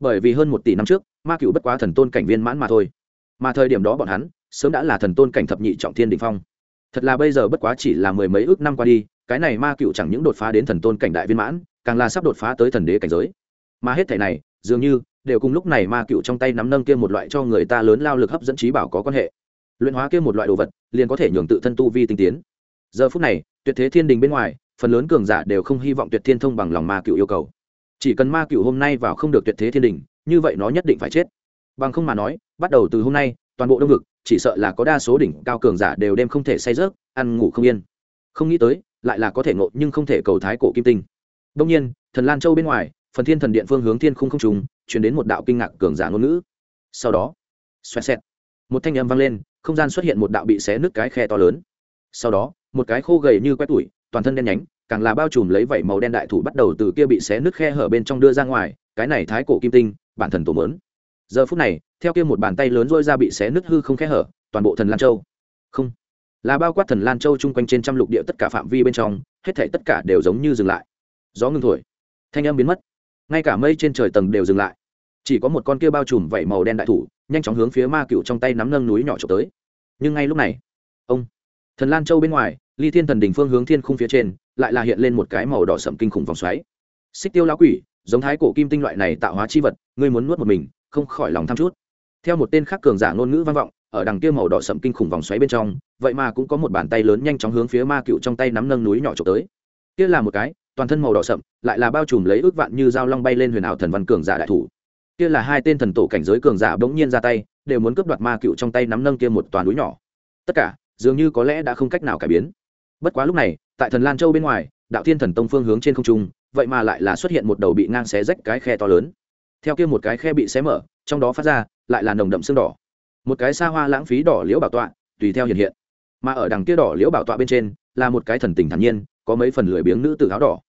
Bởi vì hơn một tỷ năm trước, ma cựu bất quá thần tôn cảnh viên mãn mà thôi. Mà thời điểm đó bọn hắn, sớm đã là thần tôn cảnh thập nhị trọng thiên đình phong. Thật là bây giờ bất quá chỉ là mười mấy ước năm qua đi, cái này ma cựu chẳng những đột phá đến thần tôn cảnh đại viên mãn, càng là sắp đột phá tới thần đế cảnh giới. Mà hết thể này, dường như, đều cùng lúc này ma cựu trong tay nắm nâng kia một loại cho người ta lớn lao lực hấp dẫn trí bảo có quan hệ luyện hóa kia một loại đồ vật, liền có thể nhường tự thân tu vi tinh tiến. Giờ phút này, tuyệt thế thiên đình bên ngoài, phần lớn cường giả đều không hy vọng tuyệt thiên thông bằng lòng ma cựu yêu cầu. Chỉ cần ma cựu hôm nay vào không được tuyệt thế thiên đình, như vậy nó nhất định phải chết. Bằng không mà nói, bắt đầu từ hôm nay, toàn bộ đông vực, chỉ sợ là có đa số đỉnh cao cường giả đều đêm không thể say rớt ăn ngủ không yên. Không nghĩ tới, lại là có thể ngộ nhưng không thể cầu thái cổ kim tinh. Đông nhiên, thần lan châu bên ngoài, phần thiên thần điện phương hướng thiên khung không trùng chuyển đến một đạo kinh ngạc cường giả ngôn ngữ. Sau đó, xoẹt xẹt, một thanh âm vang lên không gian xuất hiện một đạo bị xé nứt cái khe to lớn. Sau đó, một cái khô gầy như quét tủi, toàn thân đen nhánh, càng là bao trùm lấy vảy màu đen đại thủ bắt đầu từ kia bị xé nứt khe hở bên trong đưa ra ngoài, cái này thái cổ kim tinh, bản thần tổ mớn giờ phút này, theo kia một bàn tay lớn rôi ra bị xé nứt hư không khe hở, toàn bộ thần lan châu. Không. Là bao quát thần lan châu chung quanh trên trăm lục địa tất cả phạm vi bên trong, hết thể tất cả đều giống như dừng lại. Gió ngưng thổi. Thanh âm biến mất. Ngay cả mây trên trời tầng đều dừng lại chỉ có một con kia bao trùm vảy màu đen đại thủ, nhanh chóng hướng phía ma cựu trong tay nắm nâng núi nhỏ trộm tới. Nhưng ngay lúc này, ông thần lan châu bên ngoài, ly thiên thần đình phương hướng thiên khung phía trên, lại là hiện lên một cái màu đỏ sậm kinh khủng vòng xoáy. Xích tiêu lão quỷ, giống thái cổ kim tinh loại này tạo hóa chi vật, ngươi muốn nuốt một mình, không khỏi lòng tham chút. Theo một tên khác cường giả ngôn ngữ vang vọng, ở đằng kia màu đỏ sậm kinh khủng vòng xoáy bên trong, vậy mà cũng có một bàn tay lớn nhanh chóng hướng phía ma cựu trong tay nắm nâng núi nhỏ trộm tới. Kia là một cái, toàn thân màu đỏ sậm, lại là bao trùm lấy ước vạn như dao long bay lên huyền ảo thần văn cường giả đại thủ kia là hai tên thần tổ cảnh giới cường giả bỗng nhiên ra tay, đều muốn cướp đoạt ma cựu trong tay nắm nâng kia một toàn núi nhỏ. Tất cả, dường như có lẽ đã không cách nào cải biến. Bất quá lúc này, tại thần lan châu bên ngoài, đạo thiên thần tông phương hướng trên không trung, vậy mà lại là xuất hiện một đầu bị ngang xé rách cái khe to lớn. Theo kia một cái khe bị xé mở, trong đó phát ra, lại là nồng đậm xương đỏ. Một cái xa hoa lãng phí đỏ liễu bảo tọa, tùy theo hiện hiện. Mà ở đằng kia đỏ liễu bảo tọa bên trên, là một cái thần tình thản nhiên, có mấy phần lười biếng nữ tử áo đỏ.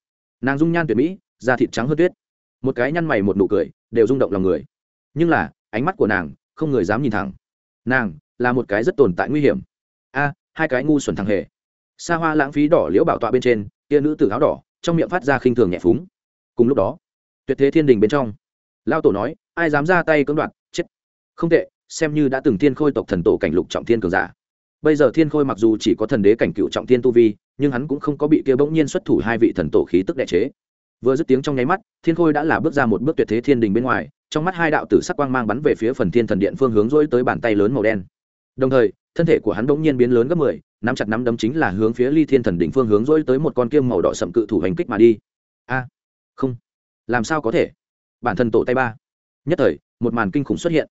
Nàng dung nhan tuyệt mỹ, da thịt trắng hơn tuyết một cái nhăn mày một nụ cười, đều rung động lòng người. Nhưng là, ánh mắt của nàng, không người dám nhìn thẳng. Nàng, là một cái rất tồn tại nguy hiểm. A, hai cái ngu xuẩn thằng hề. Xa hoa lãng phí đỏ liễu bảo tọa bên trên, kia nữ tử áo đỏ, trong miệng phát ra khinh thường nhẹ phúng. Cùng lúc đó, tuyệt thế thiên đình bên trong lao tổ nói, ai dám ra tay cưỡng đoạt, chết. Không tệ, xem như đã từng thiên khôi tộc thần tổ cảnh lục trọng thiên cường giả. Bây giờ thiên khôi mặc dù chỉ có thần đế cảnh cựu trọng thiên tu vi, nhưng hắn cũng không có bị kia bỗng nhiên xuất thủ hai vị thần tổ khí tức đệ chế vừa dứt tiếng trong nháy mắt, thiên khôi đã là bước ra một bước tuyệt thế thiên đình bên ngoài, trong mắt hai đạo tử sắc quang mang bắn về phía phần thiên thần điện phương hướng dỗi tới bàn tay lớn màu đen. Đồng thời, thân thể của hắn bỗng nhiên biến lớn gấp mười, nắm chặt nắm đấm chính là hướng phía ly thiên thần đỉnh phương hướng dỗi tới một con kiêm màu đỏ sậm cự thủ hành kích mà đi. A, không. Làm sao có thể? Bản thân tổ tay ba. Nhất thời, một màn kinh khủng xuất hiện.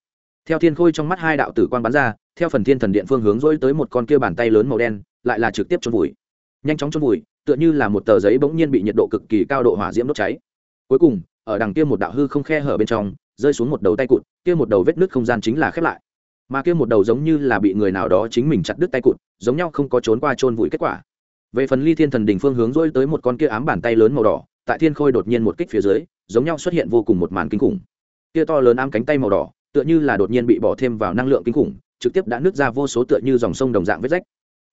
Theo thiên khôi trong mắt hai đạo tử quang bắn ra, theo phần thiên thần điện phương hướng dỗi tới một con kia bàn tay lớn màu đen, lại là trực tiếp trôn vùi. Nhanh chóng trôn vùi tựa như là một tờ giấy bỗng nhiên bị nhiệt độ cực kỳ cao độ hỏa diễm đốt cháy. Cuối cùng, ở đằng kia một đạo hư không khe hở bên trong, rơi xuống một đầu tay cụt, kia một đầu vết nứt không gian chính là khép lại. Mà kia một đầu giống như là bị người nào đó chính mình chặt đứt tay cụt, giống nhau không có trốn qua trôn vùi kết quả. Về phần ly thiên thần đỉnh phương hướng dỗi tới một con kia ám bàn tay lớn màu đỏ, tại thiên khôi đột nhiên một kích phía dưới, giống nhau xuất hiện vô cùng một màn kinh khủng. Kia to lớn ám cánh tay màu đỏ, tựa như là đột nhiên bị bỏ thêm vào năng lượng kinh khủng, trực tiếp đã nứt ra vô số tựa như dòng sông đồng dạng vết rách.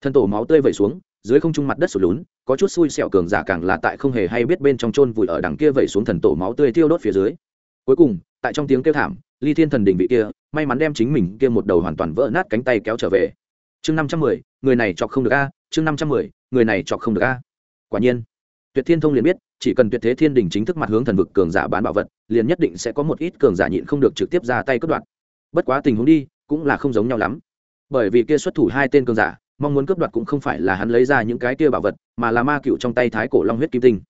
Thân tổ máu tươi vẩy xuống dưới không trung mặt đất sụt lún, có chút xui xẻo cường giả càng là tại không hề hay biết bên trong chôn vùi ở đằng kia vẩy xuống thần tổ máu tươi thiêu đốt phía dưới. Cuối cùng, tại trong tiếng kêu thảm, ly thiên thần đỉnh vị kia, may mắn đem chính mình kia một đầu hoàn toàn vỡ nát cánh tay kéo trở về. Chương năm trăm mười, người này chọc không được a, chương năm trăm mười, người này chọc không được a. Quả nhiên, tuyệt thiên thông liền biết, chỉ cần tuyệt thế thiên đình chính thức mặt hướng thần vực cường giả bán bảo vật, liền nhất định sẽ có một ít cường giả nhịn không được trực tiếp ra tay cướp đoạt. Bất quá tình huống đi, cũng là không giống nhau lắm. Bởi vì kia xuất thủ hai tên cường giả mong muốn cướp đoạt cũng không phải là hắn lấy ra những cái kia bảo vật, mà là ma cựu trong tay thái cổ long huyết kim tinh.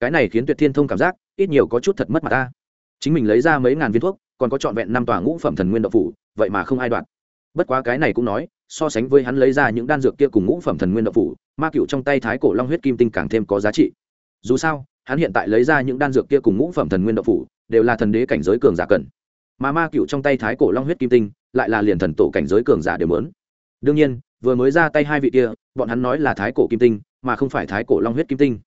Cái này khiến tuyệt thiên thông cảm giác, ít nhiều có chút thật mất mặt ta. Chính mình lấy ra mấy ngàn viên thuốc, còn có trọn vẹn năm tòa ngũ phẩm thần nguyên độc phủ, vậy mà không ai đoạt. Bất quá cái này cũng nói, so sánh với hắn lấy ra những đan dược kia cùng ngũ phẩm thần nguyên độc phủ, ma cựu trong tay thái cổ long huyết kim tinh càng thêm có giá trị. Dù sao, hắn hiện tại lấy ra những đan dược kia cùng ngũ phẩm thần nguyên độc phủ, đều là thần đế cảnh giới cường giả cần. Mà ma cựu trong tay thái cổ long huyết kim tinh, lại là liền thần tổ cảnh giới cường giả đều muốn. đương nhiên vừa mới ra tay hai vị kia, bọn hắn nói là thái cổ kim tinh, mà không phải thái cổ long huyết kim tinh.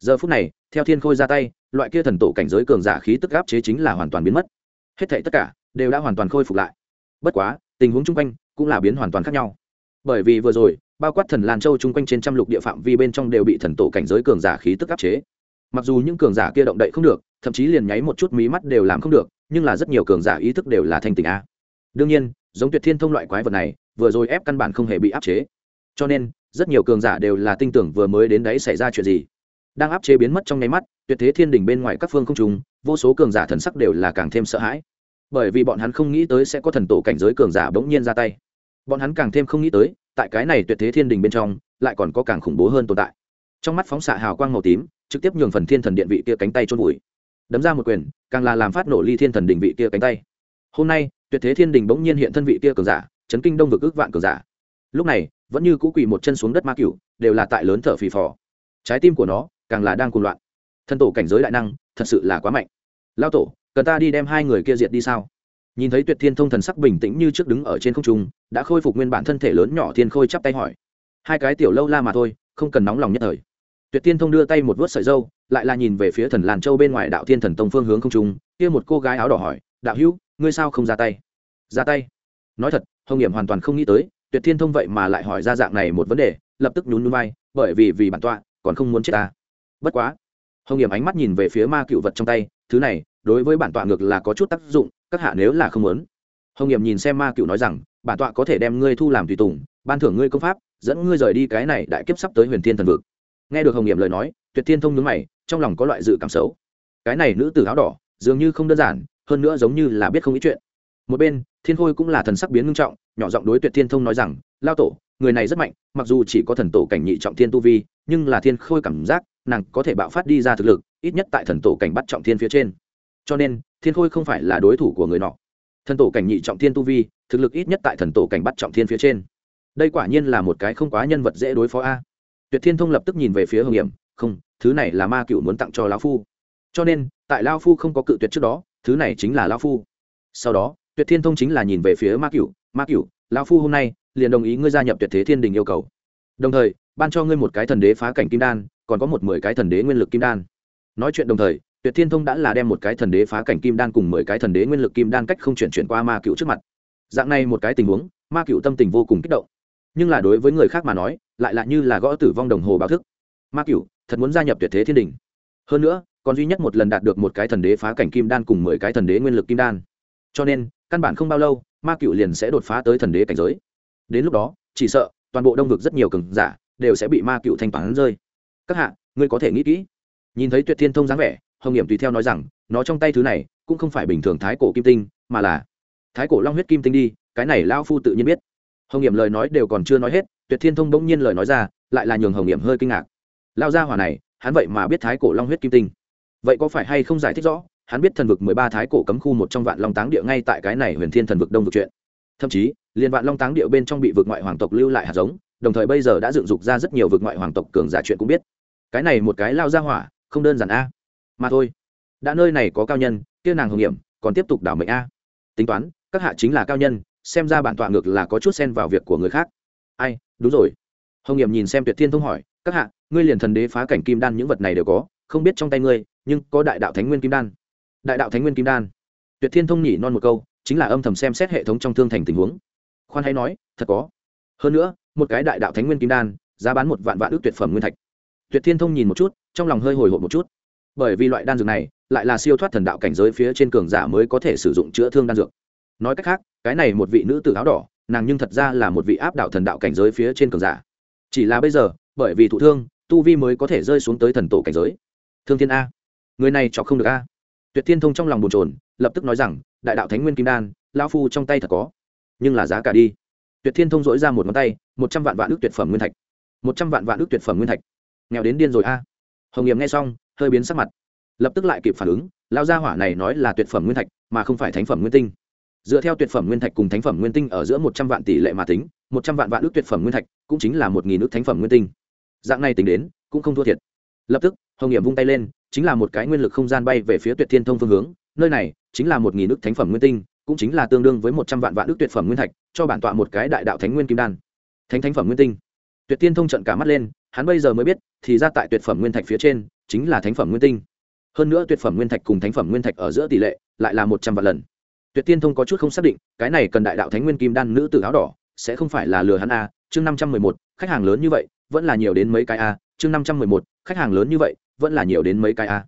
Giờ phút này, theo thiên khôi ra tay, loại kia thần tổ cảnh giới cường giả khí tức áp chế chính là hoàn toàn biến mất. Hết thảy tất cả đều đã hoàn toàn khôi phục lại. Bất quá, tình huống chung quanh cũng là biến hoàn toàn khác nhau. Bởi vì vừa rồi, bao quát thần lan châu chung quanh trên trăm lục địa phạm vi bên trong đều bị thần tổ cảnh giới cường giả khí tức áp chế. Mặc dù những cường giả kia động đậy không được, thậm chí liền nháy một chút mí mắt đều làm không được, nhưng là rất nhiều cường giả ý thức đều là thanh tình a. Đương nhiên, giống tuyệt thiên thông loại quái vật này vừa rồi ép căn bản không hề bị áp chế. Cho nên, rất nhiều cường giả đều là tin tưởng vừa mới đến đấy xảy ra chuyện gì. Đang áp chế biến mất trong nháy mắt, tuyệt thế thiên đình bên ngoài các phương không trùng vô số cường giả thần sắc đều là càng thêm sợ hãi. Bởi vì bọn hắn không nghĩ tới sẽ có thần tổ cảnh giới cường giả bỗng nhiên ra tay. Bọn hắn càng thêm không nghĩ tới, tại cái này tuyệt thế thiên đình bên trong, lại còn có càng khủng bố hơn tồn tại. Trong mắt phóng xạ hào quang màu tím, trực tiếp nhường phần thiên thần điện vị kia cánh tay chôn vùi. Đấm ra một quyền, càng là làm phát nổ ly thiên thần đình vị kia cánh tay. Hôm nay, tuyệt thế thiên đình bỗng nhiên hiện thân vị kia cường giả chấn kinh đông vực ước vạn cường giả. Lúc này vẫn như cũ quỳ một chân xuống đất ma cựu, đều là tại lớn thở phì phò. Trái tim của nó càng là đang cuồng loạn. Thân tổ cảnh giới đại năng thật sự là quá mạnh. Lao tổ cần ta đi đem hai người kia diệt đi sao? Nhìn thấy tuyệt thiên thông thần sắc bình tĩnh như trước đứng ở trên không trung đã khôi phục nguyên bản thân thể lớn nhỏ thiên khôi chắp tay hỏi. Hai cái tiểu lâu la mà thôi không cần nóng lòng nhất thời. Tuyệt thiên thông đưa tay một vớt sợi dâu lại là nhìn về phía thần làn châu bên ngoài đạo thiên thần tông phương hướng không trung kia một cô gái áo đỏ hỏi đạo hữu ngươi sao không ra tay? Ra tay? Nói thật hồng hiểm hoàn toàn không nghĩ tới, tuyệt thiên thông vậy mà lại hỏi ra dạng này một vấn đề, lập tức nhún nhún vai, bởi vì vì bản tọa, còn không muốn chết ta. Bất quá, hồng hiểm ánh mắt nhìn về phía ma cựu vật trong tay, thứ này, đối với bản tọa ngược là có chút tác dụng, các hạ nếu là không muốn. Hồng hiểm nhìn xem ma cựu nói rằng, bản tọa có thể đem ngươi thu làm tùy tùng, ban thưởng ngươi công pháp, dẫn ngươi rời đi cái này đại kiếp sắp tới huyền thiên thần vực. Nghe được hồng hiểm lời nói, tuyệt thiên thông nhướng mày, trong lòng có loại dự cảm xấu. Cái này nữ tử áo đỏ, dường như không đơn giản, hơn nữa giống như là biết không ý chuyện. Một bên thiên khôi cũng là thần sắc biến ngưng trọng, nhỏ giọng đối tuyệt thiên thông nói rằng, lao tổ, người này rất mạnh, mặc dù chỉ có thần tổ cảnh nhị trọng thiên tu vi, nhưng là thiên khôi cảm giác, nàng có thể bạo phát đi ra thực lực, ít nhất tại thần tổ cảnh bắt trọng thiên phía trên. Cho nên, thiên khôi không phải là đối thủ của người nọ. Thần tổ cảnh nhị trọng thiên tu vi, thực lực ít nhất tại thần tổ cảnh bắt trọng thiên phía trên. Đây quả nhiên là một cái không quá nhân vật dễ đối phó a. Tuyệt thiên thông lập tức nhìn về phía hồng hiểm không, thứ này là ma cựu muốn tặng cho lão phu. Cho nên, tại lao phu không có cự tuyệt trước đó, thứ này chính là lao phu. Sau đó tuyệt thiên thông chính là nhìn về phía ma Cửu, ma Cửu, lão phu hôm nay liền đồng ý ngươi gia nhập tuyệt thế thiên đình yêu cầu. Đồng thời ban cho ngươi một cái thần đế phá cảnh kim đan còn có một mười cái thần đế nguyên lực kim đan. Nói chuyện đồng thời tuyệt thiên thông đã là đem một cái thần đế phá cảnh kim đan cùng mười cái thần đế nguyên lực kim đan cách không chuyển chuyển qua ma cựu trước mặt. Dạng này một cái tình huống ma cựu tâm tình vô cùng kích động. Nhưng là đối với người khác mà nói lại là như là gõ tử vong đồng hồ báo thức. Ma cựu thật muốn gia nhập tuyệt thế thiên đình? Hơn nữa còn duy nhất một lần đạt được một cái thần đế phá cảnh kim đan cùng mười cái thần đế nguyên lực kim đan. Cho nên căn bản không bao lâu, ma cựu liền sẽ đột phá tới thần đế cảnh giới. Đến lúc đó, chỉ sợ, toàn bộ đông vực rất nhiều cường giả đều sẽ bị ma cựu thanh toán rơi. Các hạ, ngươi có thể nghĩ kỹ. Nhìn thấy tuyệt thiên thông dáng vẻ, hồng nghiệm tùy theo nói rằng, nó trong tay thứ này cũng không phải bình thường thái cổ kim tinh, mà là thái cổ long huyết kim tinh đi, cái này lao phu tự nhiên biết. Hồng nghiệm lời nói đều còn chưa nói hết, tuyệt thiên thông bỗng nhiên lời nói ra, lại là nhường hồng nghiệm hơi kinh ngạc. Lao ra hỏa này, hắn vậy mà biết thái cổ long huyết kim tinh. Vậy có phải hay không giải thích rõ? Hắn biết thần vực mười ba thái cổ cấm khu một trong vạn long táng địa ngay tại cái này huyền thiên thần vực đông vực chuyện. Thậm chí liên vạn long táng địa bên trong bị vực ngoại hoàng tộc lưu lại hạt giống, đồng thời bây giờ đã dựng dục ra rất nhiều vực ngoại hoàng tộc cường giả chuyện cũng biết. Cái này một cái lao ra hỏa, không đơn giản a. Mà thôi, đã nơi này có cao nhân, kia nàng hồng nghiệm còn tiếp tục đảo mệnh a. Tính toán, các hạ chính là cao nhân, xem ra bản tọa ngược là có chút xen vào việc của người khác. Ai, đúng rồi. Hồng nghiệm nhìn xem tuyệt thiên thông hỏi, các hạ, ngươi liền thần đế phá cảnh kim đan những vật này đều có, không biết trong tay ngươi, nhưng có đại đạo thánh nguyên kim đan đại đạo thánh nguyên kim đan. Tuyệt thiên thông nhỉ non một câu, chính là âm thầm xem xét hệ thống trong thương thành tình huống. Khoan hay nói, thật có. Hơn nữa, một cái đại đạo thánh nguyên kim đan, giá bán một vạn vạn ước tuyệt phẩm nguyên thạch. Tuyệt thiên thông nhìn một chút, trong lòng hơi hồi hộp một chút. Bởi vì loại đan dược này, lại là siêu thoát thần đạo cảnh giới phía trên cường giả mới có thể sử dụng chữa thương đan dược. Nói cách khác, cái này một vị nữ tử áo đỏ, nàng nhưng thật ra là một vị áp đạo thần đạo cảnh giới phía trên cường giả. Chỉ là bây giờ, bởi vì thụ thương, tu vi mới có thể rơi xuống tới thần tổ cảnh giới. Thương thiên a, người này chọc không được a tuyệt thiên thông trong lòng bồn trồn lập tức nói rằng, đại đạo thánh nguyên kim đan lao phu trong tay thật có. Nhưng là giá cả đi. Tuyệt thiên thông dỗi ra một ngón tay, một trăm vạn vạn ước tuyệt phẩm nguyên thạch. Một trăm vạn vạn ước tuyệt phẩm nguyên thạch. Nghèo đến điên rồi a. Hồng nghiệm nghe xong, hơi biến sắc mặt. Lập tức lại kịp phản ứng lao gia hỏa này nói là tuyệt phẩm nguyên thạch, mà không phải thánh phẩm nguyên tinh. Dựa theo tuyệt phẩm nguyên thạch cùng thánh phẩm nguyên tinh ở giữa một trăm vạn tỷ lệ mà tính, một trăm vạn vạn ước tuyệt phẩm nguyên thạch cũng chính là một nghìn ước thánh phẩm nguyên tinh. Dạng này tính đến, cũng không thua thiệt. Lập tức, hồng nghiệm vung tay lên chính là một cái nguyên lực không gian bay về phía tuyệt thiên thông phương hướng, nơi này chính là một nghìn ước thánh phẩm nguyên tinh, cũng chính là tương đương với một trăm vạn vạn ước tuyệt phẩm nguyên thạch, cho bản tọa một cái đại đạo thánh nguyên kim đan. Thánh thánh phẩm nguyên tinh. Tuyệt thiên thông trận cả mắt lên, hắn bây giờ mới biết, thì ra tại tuyệt phẩm nguyên thạch phía trên, chính là thánh phẩm nguyên tinh. Hơn nữa tuyệt phẩm nguyên thạch cùng thánh phẩm nguyên thạch ở giữa tỷ lệ lại là một trăm vạn lần. Tuyệt tiên thông có chút không xác định, cái này cần đại đạo thánh nguyên kim đan nữ tử áo đỏ, sẽ không phải là lừa hắn a. Chương năm trăm mười một, khách hàng lớn như vậy, vẫn là nhiều đến mấy cái a. Chương năm trăm mười một, khách hàng lớn như vậy vẫn là nhiều đến mấy cái a.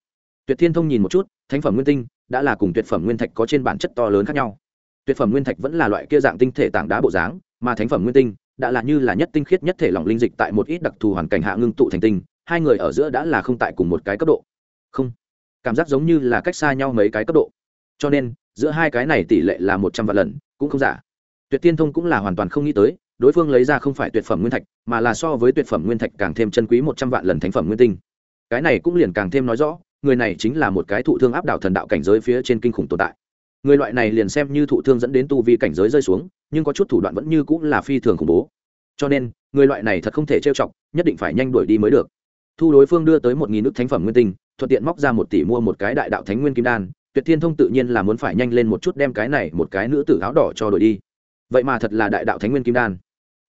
Tuyệt thiên thông nhìn một chút, thánh phẩm nguyên tinh, đã là cùng tuyệt phẩm nguyên thạch có trên bản chất to lớn khác nhau. Tuyệt phẩm nguyên thạch vẫn là loại kia dạng tinh thể tảng đá bộ dáng, mà thánh phẩm nguyên tinh đã là như là nhất tinh khiết nhất thể lỏng linh dịch tại một ít đặc thù hoàn cảnh hạ ngưng tụ thành tinh, hai người ở giữa đã là không tại cùng một cái cấp độ. Không, cảm giác giống như là cách xa nhau mấy cái cấp độ. Cho nên, giữa hai cái này tỷ lệ là một trăm vạn lần, cũng không giả. Tuyệt tiên thông cũng là hoàn toàn không nghĩ tới, đối phương lấy ra không phải tuyệt phẩm nguyên thạch, mà là so với tuyệt phẩm nguyên thạch càng thêm chân quý một trăm vạn lần thánh phẩm nguyên tinh cái này cũng liền càng thêm nói rõ, người này chính là một cái thụ thương áp đảo thần đạo cảnh giới phía trên kinh khủng tồn tại. Người loại này liền xem như thụ thương dẫn đến tu vi cảnh giới rơi xuống, nhưng có chút thủ đoạn vẫn như cũng là phi thường khủng bố. Cho nên, người loại này thật không thể trêu chọc, nhất định phải nhanh đuổi đi mới được. Thu đối phương đưa tới một nghìn nước thánh phẩm nguyên tinh, thuận tiện móc ra một tỷ mua một cái đại đạo thánh nguyên kim đan, tuyệt thiên thông tự nhiên là muốn phải nhanh lên một chút đem cái này một cái nữ tử áo đỏ cho đổi đi. Vậy mà thật là đại đạo thánh nguyên kim đan.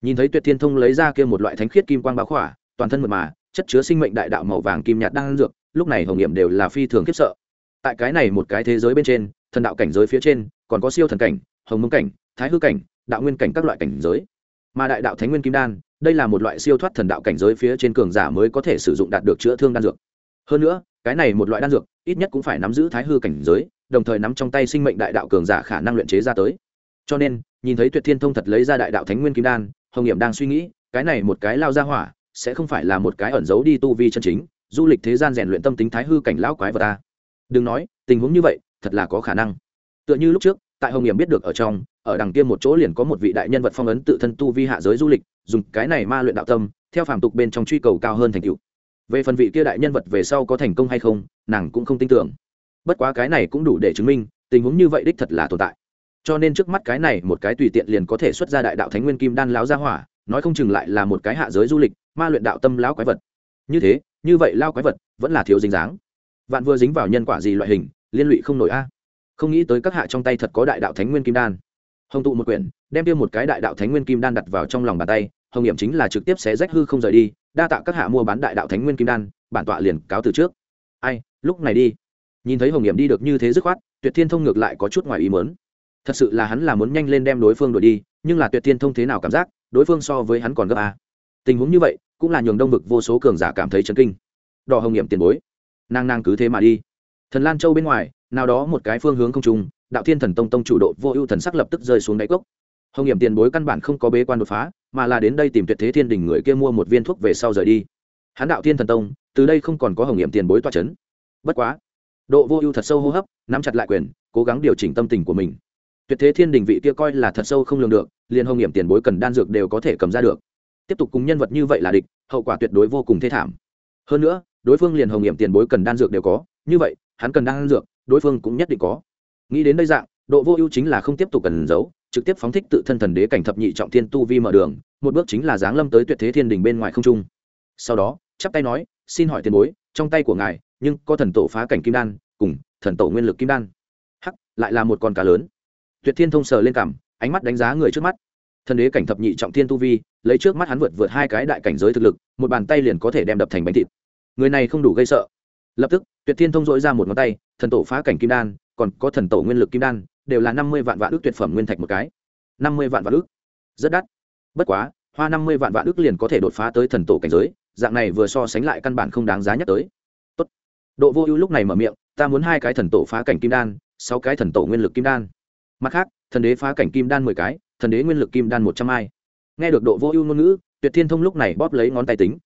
Nhìn thấy tuyệt thiên thông lấy ra kia một loại thánh khiết kim quang báo khỏa, toàn thân mật mà chất chứa sinh mệnh đại đạo màu vàng kim nhạt đang ăn dược, lúc này hồng nghiệm đều là phi thường khiếp sợ. Tại cái này một cái thế giới bên trên, thần đạo cảnh giới phía trên, còn có siêu thần cảnh, hồng mông cảnh, thái hư cảnh, đạo nguyên cảnh các loại cảnh giới. Mà đại đạo thánh nguyên kim đan, đây là một loại siêu thoát thần đạo cảnh giới phía trên cường giả mới có thể sử dụng đạt được chữa thương đan dược. Hơn nữa, cái này một loại đan dược, ít nhất cũng phải nắm giữ thái hư cảnh giới, đồng thời nắm trong tay sinh mệnh đại đạo cường giả khả năng luyện chế ra tới. Cho nên, nhìn thấy tuyệt thiên thông thật lấy ra đại đạo thánh nguyên kim đan, hồng nghiệm đang suy nghĩ, cái này một cái lao ra hỏa sẽ không phải là một cái ẩn giấu đi tu vi chân chính, du lịch thế gian rèn luyện tâm tính thái hư cảnh lão quái vật ta. Đừng nói, tình huống như vậy, thật là có khả năng. Tựa như lúc trước, tại hồng nghiệm biết được ở trong, ở đằng kia một chỗ liền có một vị đại nhân vật phong ấn tự thân tu vi hạ giới du lịch, dùng cái này ma luyện đạo tâm, theo phàm tục bên trong truy cầu cao hơn thành tựu. Về phần vị kia đại nhân vật về sau có thành công hay không, nàng cũng không tin tưởng. Bất quá cái này cũng đủ để chứng minh, tình huống như vậy đích thật là tồn tại. Cho nên trước mắt cái này một cái tùy tiện liền có thể xuất ra đại đạo thánh nguyên kim đan láo ra hỏa nói không chừng lại là một cái hạ giới du lịch, ma luyện đạo tâm lão quái vật. Như thế, như vậy lao quái vật vẫn là thiếu dính dáng. Vạn vừa dính vào nhân quả gì loại hình, liên lụy không nổi a. Không nghĩ tới các hạ trong tay thật có đại đạo thánh nguyên kim đan. Hồng tụ một quyển, đem tiêu một cái đại đạo thánh nguyên kim đan đặt vào trong lòng bàn tay, hồng nghiệm chính là trực tiếp xé rách hư không rời đi, đa tạ các hạ mua bán đại đạo thánh nguyên kim đan, bản tọa liền cáo từ trước. Ai, lúc này đi. Nhìn thấy hồng nghiệm đi được như thế dứt khoát, tuyệt thiên thông ngược lại có chút ngoài ý mớn thật sự là hắn là muốn nhanh lên đem đối phương đuổi đi, nhưng là tuyệt thiên thông thế nào cảm giác? Đối phương so với hắn còn gấp a. Tình huống như vậy, cũng là nhường đông vực vô số cường giả cảm thấy chấn kinh. Đỏ hồng nghiệm tiền bối. Nàng nàng cứ thế mà đi. Thần lan châu bên ngoài, nào đó một cái phương hướng không trùng, đạo thiên thần tông tông chủ độ vô ưu thần sắc lập tức rơi xuống đáy cốc. Hồng nghiệm tiền bối căn bản không có bế quan đột phá, mà là đến đây tìm tuyệt thế thiên đình người kia mua một viên thuốc về sau rời đi. Hắn đạo thiên thần tông, từ đây không còn có hồng nghiệm tiền bối toa c h ấ n bất quá, độ vô ưu thật sâu hô hấp, nắm chặt lại quyền, cố gắng điều chỉnh tâm tình của mình tuyệt thế thiên đình vị kia coi là thật sâu không lường được, liền hồng nghiệm tiền bối cần đan dược đều có thể cầm ra được. Tiếp tục cùng nhân vật như vậy là địch, hậu quả tuyệt đối vô cùng thê thảm. Hơn nữa, đối phương liền hồng nghiệm tiền bối cần đan dược đều có, như vậy, hắn cần đan dược, đối phương cũng nhất định có. Nghĩ đến đây dạng, độ vô ưu chính là không tiếp tục cần giấu, trực tiếp phóng thích tự thân thần đế cảnh thập nhị trọng thiên tu vi mở đường, một bước chính là giáng lâm tới tuyệt thế thiên đình bên ngoài không trung. Sau đó, chắp tay nói, xin hỏi tiền bối, trong tay của ngài, nhưng có thần tổ phá cảnh kim đan, cùng thần tổ nguyên lực kim đan. Hắc, lại là một con cá lớn tuyệt thiên thông sờ lên cằm, ánh mắt đánh giá người trước mắt. Thần đế cảnh thập nhị trọng thiên tu vi, lấy trước mắt hắn vượt vượt hai cái đại cảnh giới thực lực, một bàn tay liền có thể đem đập thành bánh thịt. Người này không đủ gây sợ. Lập tức, tuyệt thiên thông dội ra một ngón tay, thần tổ phá cảnh kim đan, còn có thần tổ nguyên lực kim đan, đều là năm mươi vạn vạn ước tuyệt phẩm nguyên thạch một cái. Năm mươi vạn vạn ước rất đắt. Bất quá, hoa năm mươi vạn vạn ước liền có thể đột phá tới thần tổ cảnh giới, dạng này vừa so sánh lại căn bản không đáng giá nhắc tới. Tốt. độ vô ưu lúc này mở miệng, ta muốn hai cái thần tổ phá cảnh kim đan, sáu cái thần tổ nguyên lực kim đan mặt khác, thần đế phá cảnh kim đan mười cái, thần đế nguyên lực kim đan một trăm ai. Nghe được độ vô ưu ngôn ngữ, tuyệt thiên thông lúc này bóp lấy ngón tay tính.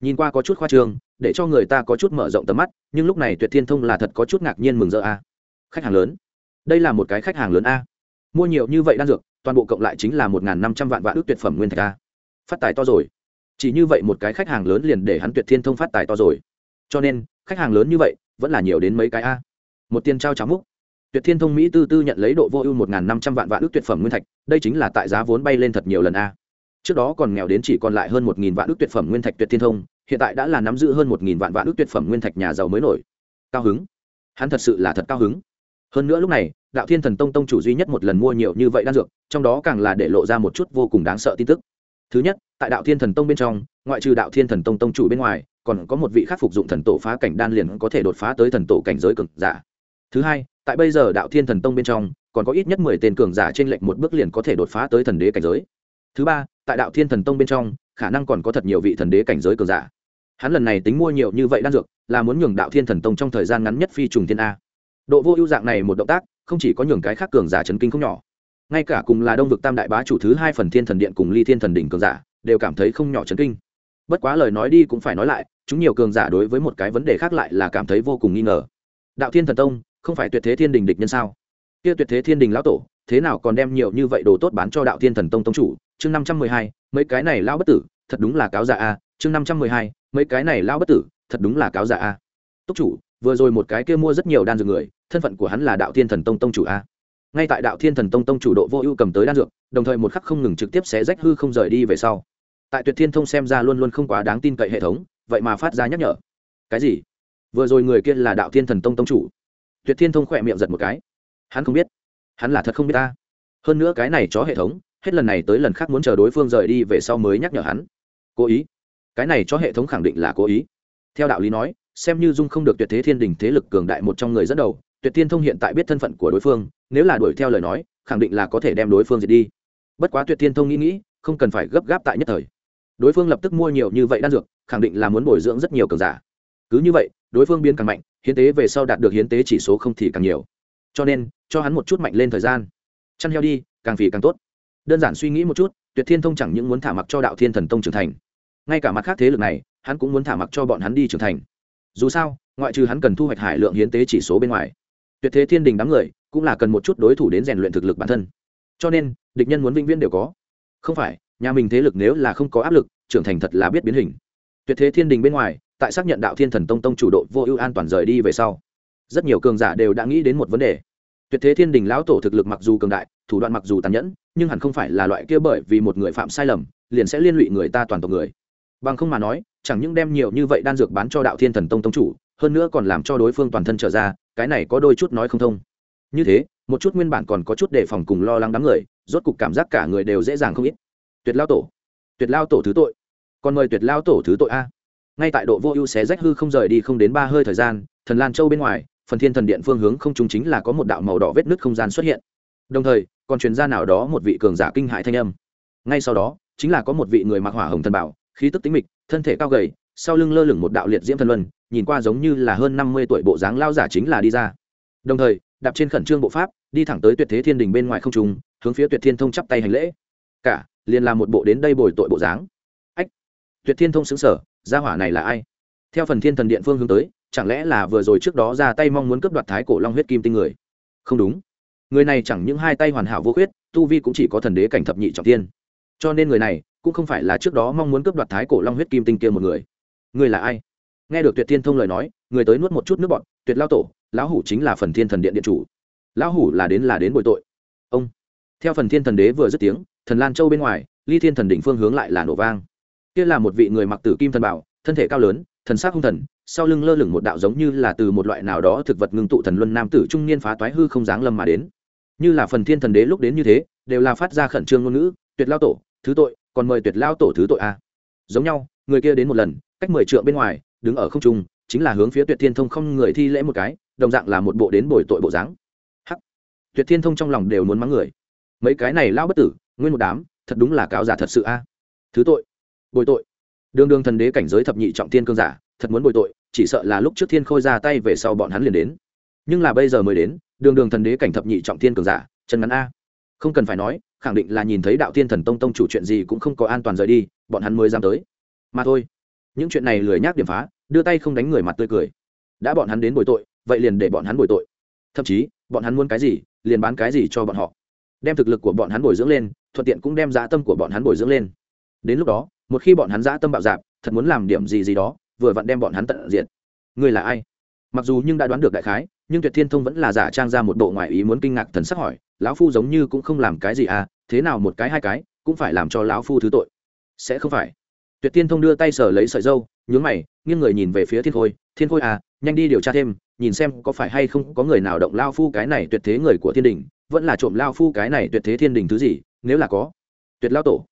Nhìn qua có chút khoa trương, để cho người ta có chút mở rộng tầm mắt, nhưng lúc này tuyệt thiên thông là thật có chút ngạc nhiên mừng rỡ a. Khách hàng lớn. Đây là một cái khách hàng lớn a. Mua nhiều như vậy đan dược, toàn bộ cộng lại chính là một năm trăm vạn vạn ước tuyệt phẩm nguyên thạch a. Phát tài to rồi. Chỉ như vậy một cái khách hàng lớn liền để hắn tuyệt thiên thông phát tài to rồi. Cho nên, khách hàng lớn như vậy, vẫn là nhiều đến mấy cái a. Một tiền trao cháo múc tuyệt thiên thông mỹ tư tư nhận lấy độ vô ưu một năm trăm vạn vạn ước tuyệt phẩm nguyên thạch, đây chính là tại giá vốn bay lên thật nhiều lần a. Trước đó còn nghèo đến chỉ còn lại hơn một nghìn vạn ước tuyệt phẩm nguyên thạch tuyệt thiên thông, hiện tại đã là nắm giữ hơn một nghìn vạn vạn ước tuyệt phẩm nguyên thạch nhà giàu mới nổi. Cao hứng. Hắn thật sự là thật cao hứng. Hơn nữa lúc này, đạo thiên thần tông tông chủ duy nhất một lần mua nhiều như vậy đan dược, trong đó càng là để lộ ra một chút vô cùng đáng sợ tin tức. Thứ nhất, tại đạo thiên thần tông bên trong, ngoại trừ đạo thiên thần tông tông chủ bên ngoài, còn có một vị khắc phục dụng thần tổ phá cảnh đan liền có thể đột phá tới thần tổ cảnh giới cực giả. Thứ hai tại bây giờ đạo thiên thần tông bên trong, còn có ít nhất mười tên cường giả trên lệnh một bước liền có thể đột phá tới thần đế cảnh giới. Thứ ba, tại đạo thiên thần tông bên trong, khả năng còn có thật nhiều vị thần đế cảnh giới cường giả. Hắn lần này tính mua nhiều như vậy đan dược, là muốn nhường đạo thiên thần tông trong thời gian ngắn nhất phi trùng thiên a. Độ vô ưu dạng này một động tác, không chỉ có nhường cái khác cường giả chấn kinh không nhỏ, ngay cả cùng là đông vực tam đại bá chủ thứ hai phần thiên thần điện cùng ly thiên thần đỉnh cường giả, đều cảm thấy không nhỏ chấn kinh. Bất quá lời nói đi cũng phải nói lại, chúng nhiều cường giả đối với một cái vấn đề khác lại là cảm thấy vô cùng nghi ngờ. Đạo thiên thần tông không phải tuyệt thế thiên đình địch nhân sao? Kia tuyệt thế thiên đình lão tổ, thế nào còn đem nhiều như vậy đồ tốt bán cho đạo thiên thần tông tông chủ? Chương năm trăm mười hai, mấy cái này lão bất tử, thật đúng là cáo giả a. Chương năm trăm mười hai, mấy cái này lão bất tử, thật đúng là cáo giả a. Túc chủ, vừa rồi một cái kia mua rất nhiều đan dược người, thân phận của hắn là đạo thiên thần tông tông chủ a. Ngay tại đạo thiên thần tông tông chủ độ vô ưu cầm tới đan dược, đồng thời một khắc không ngừng trực tiếp xé rách hư không rời đi về sau. Tại tuyệt thiên thông xem ra luôn luôn không quá đáng tin cậy hệ thống, vậy mà phát ra nhắc nhở. Cái gì? Vừa rồi người kia là đạo thiên thần tông tông chủ tuyệt thiên thông khỏe miệng giật một cái. Hắn không biết. Hắn là thật không biết ta. Hơn nữa cái này chó hệ thống, hết lần này tới lần khác muốn chờ đối phương rời đi về sau mới nhắc nhở hắn. Cố ý. Cái này cho hệ thống khẳng định là cố ý. Theo đạo lý nói, xem như dung không được tuyệt thế thiên đình thế lực cường đại một trong người dẫn đầu, tuyệt thiên thông hiện tại biết thân phận của đối phương, nếu là đuổi theo lời nói, khẳng định là có thể đem đối phương diệt đi. Bất quá tuyệt thiên thông nghĩ nghĩ, không cần phải gấp gáp tại nhất thời. Đối phương lập tức mua nhiều như vậy đan dược, khẳng định là muốn bồi dưỡng rất nhiều cường giả. Cứ như vậy đối phương biến càng mạnh, hiến tế về sau đạt được hiến tế chỉ số không thì càng nhiều. Cho nên, cho hắn một chút mạnh lên thời gian. Chăn heo đi, càng phì càng tốt. Đơn giản suy nghĩ một chút, tuyệt thiên thông chẳng những muốn thả mặc cho đạo thiên thần tông trưởng thành, ngay cả mặt khác thế lực này, hắn cũng muốn thả mặc cho bọn hắn đi trưởng thành. Dù sao, ngoại trừ hắn cần thu hoạch hải lượng hiến tế chỉ số bên ngoài, tuyệt thế thiên đình đám người cũng là cần một chút đối thủ đến rèn luyện thực lực bản thân. Cho nên, địch nhân muốn vĩnh viễn đều có. Không phải, nhà mình thế lực nếu là không có áp lực, trưởng thành thật là biết biến hình. Tuyệt thế thiên đình bên ngoài tại xác nhận đạo thiên thần tông tông chủ độ vô ưu an toàn rời đi về sau. Rất nhiều cường giả đều đã nghĩ đến một vấn đề. Tuyệt thế thiên đình lão tổ thực lực mặc dù cường đại, thủ đoạn mặc dù tàn nhẫn, nhưng hẳn không phải là loại kia bởi vì một người phạm sai lầm, liền sẽ liên lụy người ta toàn tộc người. Bằng không mà nói, chẳng những đem nhiều như vậy đan dược bán cho đạo thiên thần tông tông chủ, hơn nữa còn làm cho đối phương toàn thân trở ra, cái này có đôi chút nói không thông. Như thế, một chút nguyên bản còn có chút đề phòng cùng lo lắng đám người, rốt cục cảm giác cả người đều dễ dàng không ít. Tuyệt lao tổ, tuyệt lao tổ thứ tội. Còn mời tuyệt lao tổ thứ tội a ngay tại độ vô ưu xé rách hư không rời đi không đến ba hơi thời gian, thần lan châu bên ngoài, phần thiên thần điện phương hướng không trung chính là có một đạo màu đỏ vết nứt không gian xuất hiện. Đồng thời, còn truyền ra nào đó một vị cường giả kinh hại thanh âm. Ngay sau đó, chính là có một vị người mặc hỏa hồng thần bảo, khí tức tính mịch, thân thể cao gầy, sau lưng lơ lửng một đạo liệt diễm thần luân, nhìn qua giống như là hơn năm mươi tuổi bộ dáng lao giả chính là đi ra. Đồng thời, đạp trên khẩn trương bộ pháp, đi thẳng tới tuyệt thế thiên đình bên ngoài không trung, hướng phía tuyệt thiên thông chắp tay hành lễ. Cả, liền là một bộ đến đây bồi tội bộ dáng. Ách, tuyệt thiên thông xứng sở gia hỏa này là ai? Theo phần thiên thần điện phương hướng tới, chẳng lẽ là vừa rồi trước đó ra tay mong muốn cướp đoạt thái cổ long huyết kim tinh người? Không đúng. Người này chẳng những hai tay hoàn hảo vô khuyết, tu vi cũng chỉ có thần đế cảnh thập nhị trọng tiên cho nên người này cũng không phải là trước đó mong muốn cướp đoạt thái cổ long huyết kim tinh kia một người. Người là ai? Nghe được tuyệt thiên thông lời nói, người tới nuốt một chút nước bọn tuyệt lao tổ, lão hủ chính là phần thiên thần điện điện chủ. Lão hủ là đến là đến bồi tội. Ông. Theo phần thiên thần đế vừa dứt tiếng, thần lan châu bên ngoài, ly thiên thần đỉnh phương hướng lại là nổ vang kia là một vị người mặc tử kim thần bảo, thân thể cao lớn, thần sắc hung thần, sau lưng lơ lửng một đạo giống như là từ một loại nào đó thực vật ngưng tụ thần luân nam tử trung niên phá toái hư không dáng lâm mà đến. Như là phần thiên thần đế lúc đến như thế, đều là phát ra khẩn trương ngôn ngữ, tuyệt lao tổ, thứ tội, còn mời tuyệt lao tổ thứ tội a. Giống nhau, người kia đến một lần, cách mười trượng bên ngoài, đứng ở không trung, chính là hướng phía tuyệt thiên thông không người thi lễ một cái, đồng dạng là một bộ đến bồi tội bộ dáng. Hắc. Tuyệt thiên thông trong lòng đều muốn mắng người. Mấy cái này lao bất tử nguyên một đám, thật đúng là cáo giả thật sự a. Thứ tội bồi tội. Đường đường thần đế cảnh giới thập nhị trọng tiên cương giả, thật muốn bồi tội, chỉ sợ là lúc trước thiên khôi ra tay về sau bọn hắn liền đến. Nhưng là bây giờ mới đến, đường đường thần đế cảnh thập nhị trọng tiên cường giả, chân ngắn a. Không cần phải nói, khẳng định là nhìn thấy đạo tiên thần tông tông chủ chuyện gì cũng không có an toàn rời đi, bọn hắn mới dám tới. Mà thôi. Những chuyện này lười nhác điểm phá, đưa tay không đánh người mặt tươi cười. Đã bọn hắn đến bồi tội, vậy liền để bọn hắn bồi tội. Thậm chí, bọn hắn muốn cái gì, liền bán cái gì cho bọn họ. Đem thực lực của bọn hắn bồi dưỡng lên, thuận tiện cũng đem dã tâm của bọn hắn bồi dưỡng lên. Đến lúc đó một khi bọn hắn dã tâm bạo dạp, thật muốn làm điểm gì gì đó, vừa vặn đem bọn hắn tận diện người là ai? Mặc dù nhưng đã đoán được đại khái, nhưng tuyệt thiên thông vẫn là giả trang ra một bộ ngoại ý muốn kinh ngạc thần sắc hỏi, lão phu giống như cũng không làm cái gì à? Thế nào một cái hai cái, cũng phải làm cho lão phu thứ tội? Sẽ không phải. Tuyệt thiên thông đưa tay sờ lấy sợi dâu, nhướng mày, nghiêng người nhìn về phía thiên khôi thiên khôi à nhanh đi điều tra thêm, nhìn xem có phải hay không có người nào động lao phu cái này tuyệt thế người của thiên đình, vẫn là trộm lao phu cái này tuyệt thế thiên đình thứ gì, nếu là có. Tuyệt lao tổ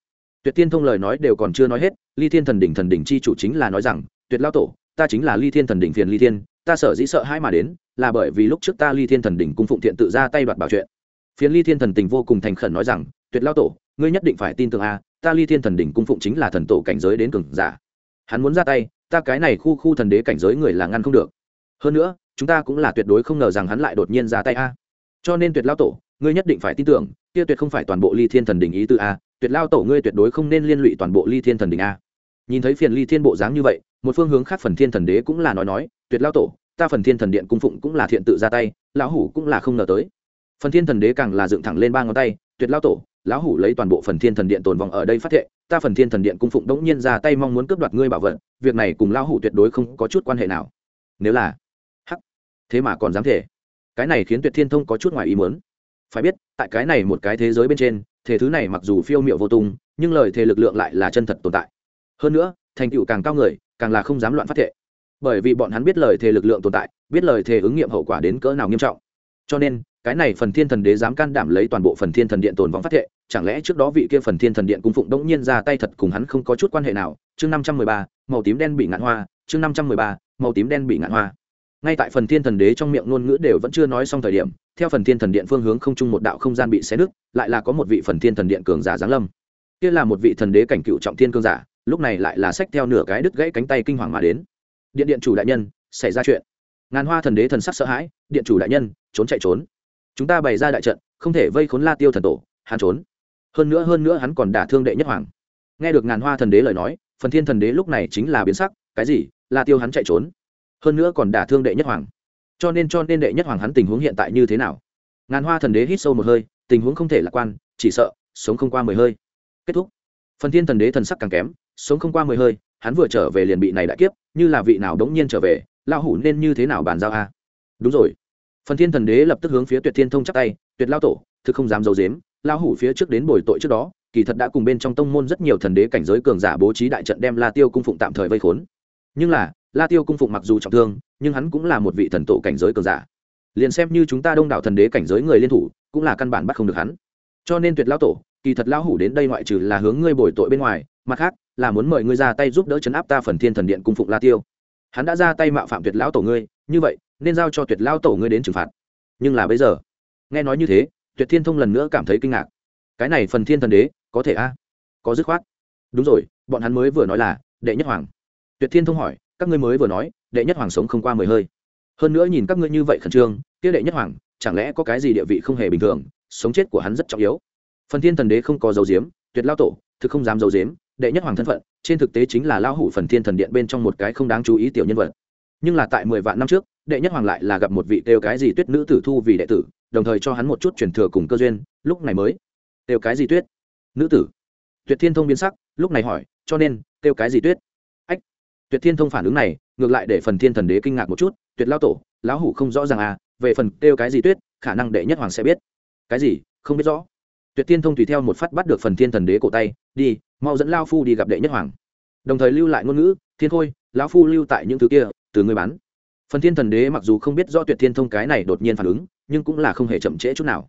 tuyệt thiên thông lời nói đều còn chưa nói hết, ly thiên thần đỉnh thần đỉnh chi chủ chính là nói rằng, tuyệt lao tổ, ta chính là ly thiên thần đỉnh phiền ly thiên, ta sở dĩ sợ hai mà đến, là bởi vì lúc trước ta ly thiên thần đỉnh cung phụng thiện tự ra tay đoạt bảo chuyện phiền ly thiên thần tình vô cùng thành khẩn nói rằng, tuyệt lao tổ, ngươi nhất định phải tin tưởng a, ta ly thiên thần đỉnh cung phụng chính là thần tổ cảnh giới đến cường giả. Hắn muốn ra tay, ta cái này khu khu thần đế cảnh giới người là ngăn không được. Hơn nữa, chúng ta cũng là tuyệt đối không ngờ rằng hắn lại đột nhiên ra tay a. Cho nên tuyệt lao tổ, ngươi nhất định phải tin tưởng, kia tuyệt không phải toàn bộ ly thiên thần đỉnh ý tư a tuyệt lao tổ ngươi tuyệt đối không nên liên lụy toàn bộ ly thiên thần đình a. Nhìn thấy phiền ly thiên bộ dáng như vậy, một phương hướng khác phần thiên thần đế cũng là nói nói, tuyệt lao tổ, ta phần thiên thần điện cung phụng cũng là thiện tự ra tay, lão hủ cũng là không ngờ tới. Phần thiên thần đế càng là dựng thẳng lên ba ngón tay, tuyệt lao tổ, lão hủ lấy toàn bộ phần thiên thần điện tồn vong ở đây phát thệ, ta phần thiên thần điện cung phụng đống nhiên ra tay mong muốn cướp đoạt ngươi bảo vật, việc này cùng lão hủ tuyệt đối không có chút quan hệ nào. Nếu là, hắc, thế mà còn dám thể. Cái này khiến tuyệt thiên thông có chút ngoài ý muốn phải biết, tại cái này một cái thế giới bên trên, thể thứ này mặc dù phiêu miệu vô tung, nhưng lời thề lực lượng lại là chân thật tồn tại. Hơn nữa, thành tựu càng cao người, càng là không dám loạn phát thệ. Bởi vì bọn hắn biết lời thề lực lượng tồn tại, biết lời thề ứng nghiệm hậu quả đến cỡ nào nghiêm trọng. Cho nên, cái này phần thiên thần đế dám can đảm lấy toàn bộ phần thiên thần điện tồn vong phát thệ, chẳng lẽ trước đó vị kia phần thiên thần điện cung phụng đống nhiên ra tay thật cùng hắn không có chút quan hệ nào? Chương năm trăm mười ba, màu tím đen bị ngạn hoa, chương năm trăm mười ba, màu tím đen bị ngạn hoa ngay tại phần thiên thần đế trong miệng ngôn ngữ đều vẫn chưa nói xong thời điểm, theo phần thiên thần điện phương hướng không chung một đạo không gian bị xé nứt, lại là có một vị phần thiên thần điện cường giả giáng lâm. Kia là một vị thần đế cảnh cựu trọng thiên cường giả, lúc này lại là sách theo nửa cái đứt gãy cánh tay kinh hoàng mà đến. Điện điện chủ đại nhân, xảy ra chuyện. Ngàn hoa thần đế thần sắc sợ hãi, điện chủ đại nhân, trốn chạy trốn. Chúng ta bày ra đại trận, không thể vây khốn la tiêu thần tổ, hắn trốn. Hơn nữa hơn nữa hắn còn đả thương đệ nhất hoàng. Nghe được ngàn hoa thần đế lời nói, phần thiên thần đế lúc này chính là biến sắc, cái gì? La tiêu hắn chạy trốn? Hơn nữa còn đả thương đệ nhất hoàng. Cho nên cho nên đệ nhất hoàng hắn tình huống hiện tại như thế nào? Ngàn hoa thần đế hít sâu một hơi, tình huống không thể lạc quan, chỉ sợ, sống không qua mười hơi. Kết thúc. Phần thiên thần đế thần sắc càng kém, sống không qua mười hơi, hắn vừa trở về liền bị này đại kiếp, như là vị nào đống nhiên trở về lao hủ nên như thế nào bàn giao a? Đúng rồi. Phần thiên thần đế lập tức hướng phía tuyệt thiên thông chắc tay, tuyệt lao tổ thực không dám d i ấ u dếm lao hủ phía trước đến bồi tội trước đó, kỳ thật đã cùng bên trong tông môn rất nhiều thần đế cảnh giới cường giả bố trí đại trận đem la tiêu cung phụng tạm thời vây khốn. Nhưng là la tiêu cung phụng mặc dù trọng thương, nhưng hắn cũng là một vị thần tổ cảnh giới cường giả. Liền xem như chúng ta đông đảo thần đế cảnh giới người liên thủ, cũng là căn bản bắt không được hắn. Cho nên tuyệt lao tổ, kỳ thật lão hủ đến đây ngoại trừ là hướng ngươi bồi tội bên ngoài, mặt khác, là muốn mời ngươi ra tay giúp đỡ chấn áp ta phần thiên thần điện cung phụng la tiêu. Hắn đã ra tay mạo phạm tuyệt lão tổ ngươi, như vậy, nên giao cho tuyệt lao tổ ngươi đến trừng phạt. Nhưng là bây giờ, nghe nói như thế, tuyệt thiên thông lần nữa cảm thấy kinh ngạc. Cái này phần thiên thần đế, có thể a? Có dứt khoát. Đúng rồi, bọn hắn mới vừa nói là đệ nhất hoàng. Tuyệt thiên thông hỏi các ngươi mới vừa nói, đệ nhất hoàng sống không qua mười hơi. Hơn nữa nhìn các ngươi như vậy khẩn trương, kia đệ nhất hoàng, chẳng lẽ có cái gì địa vị không hề bình thường, sống chết của hắn rất trọng yếu. Phần thiên thần đế không có dấu diếm tuyệt lao tổ, thực không dám dấu diếm đệ nhất hoàng thân phận, trên thực tế chính là lao hủ phần thiên thần điện bên trong một cái không đáng chú ý tiểu nhân vật. Nhưng là tại mười vạn năm trước, đệ nhất hoàng lại là gặp một vị kêu cái gì tuyết nữ tử thu vì đệ tử, đồng thời cho hắn một chút truyền thừa cùng cơ duyên, lúc này mới. Kêu cái gì tuyết? Nữ tử. Tuyệt thiên thông biến sắc, lúc này hỏi, cho nên kêu cái gì tuyết? Tuyệt thiên thông phản ứng này, ngược lại để phần thiên thần đế kinh ngạc một chút, tuyệt lao tổ, lão hủ không rõ ràng à về phần kêu cái gì tuyết, khả năng đệ nhất hoàng sẽ biết. Cái gì? Không biết rõ. Tuyệt thiên thông tùy theo một phát bắt được phần thiên thần đế cổ tay, đi, mau dẫn lao phu đi gặp đệ nhất hoàng. Đồng thời lưu lại ngôn ngữ, thiên khôi, lão phu lưu tại những thứ kia, từ người bán. Phần thiên thần đế mặc dù không biết do tuyệt thiên thông cái này đột nhiên phản ứng, nhưng cũng là không hề chậm trễ chút nào.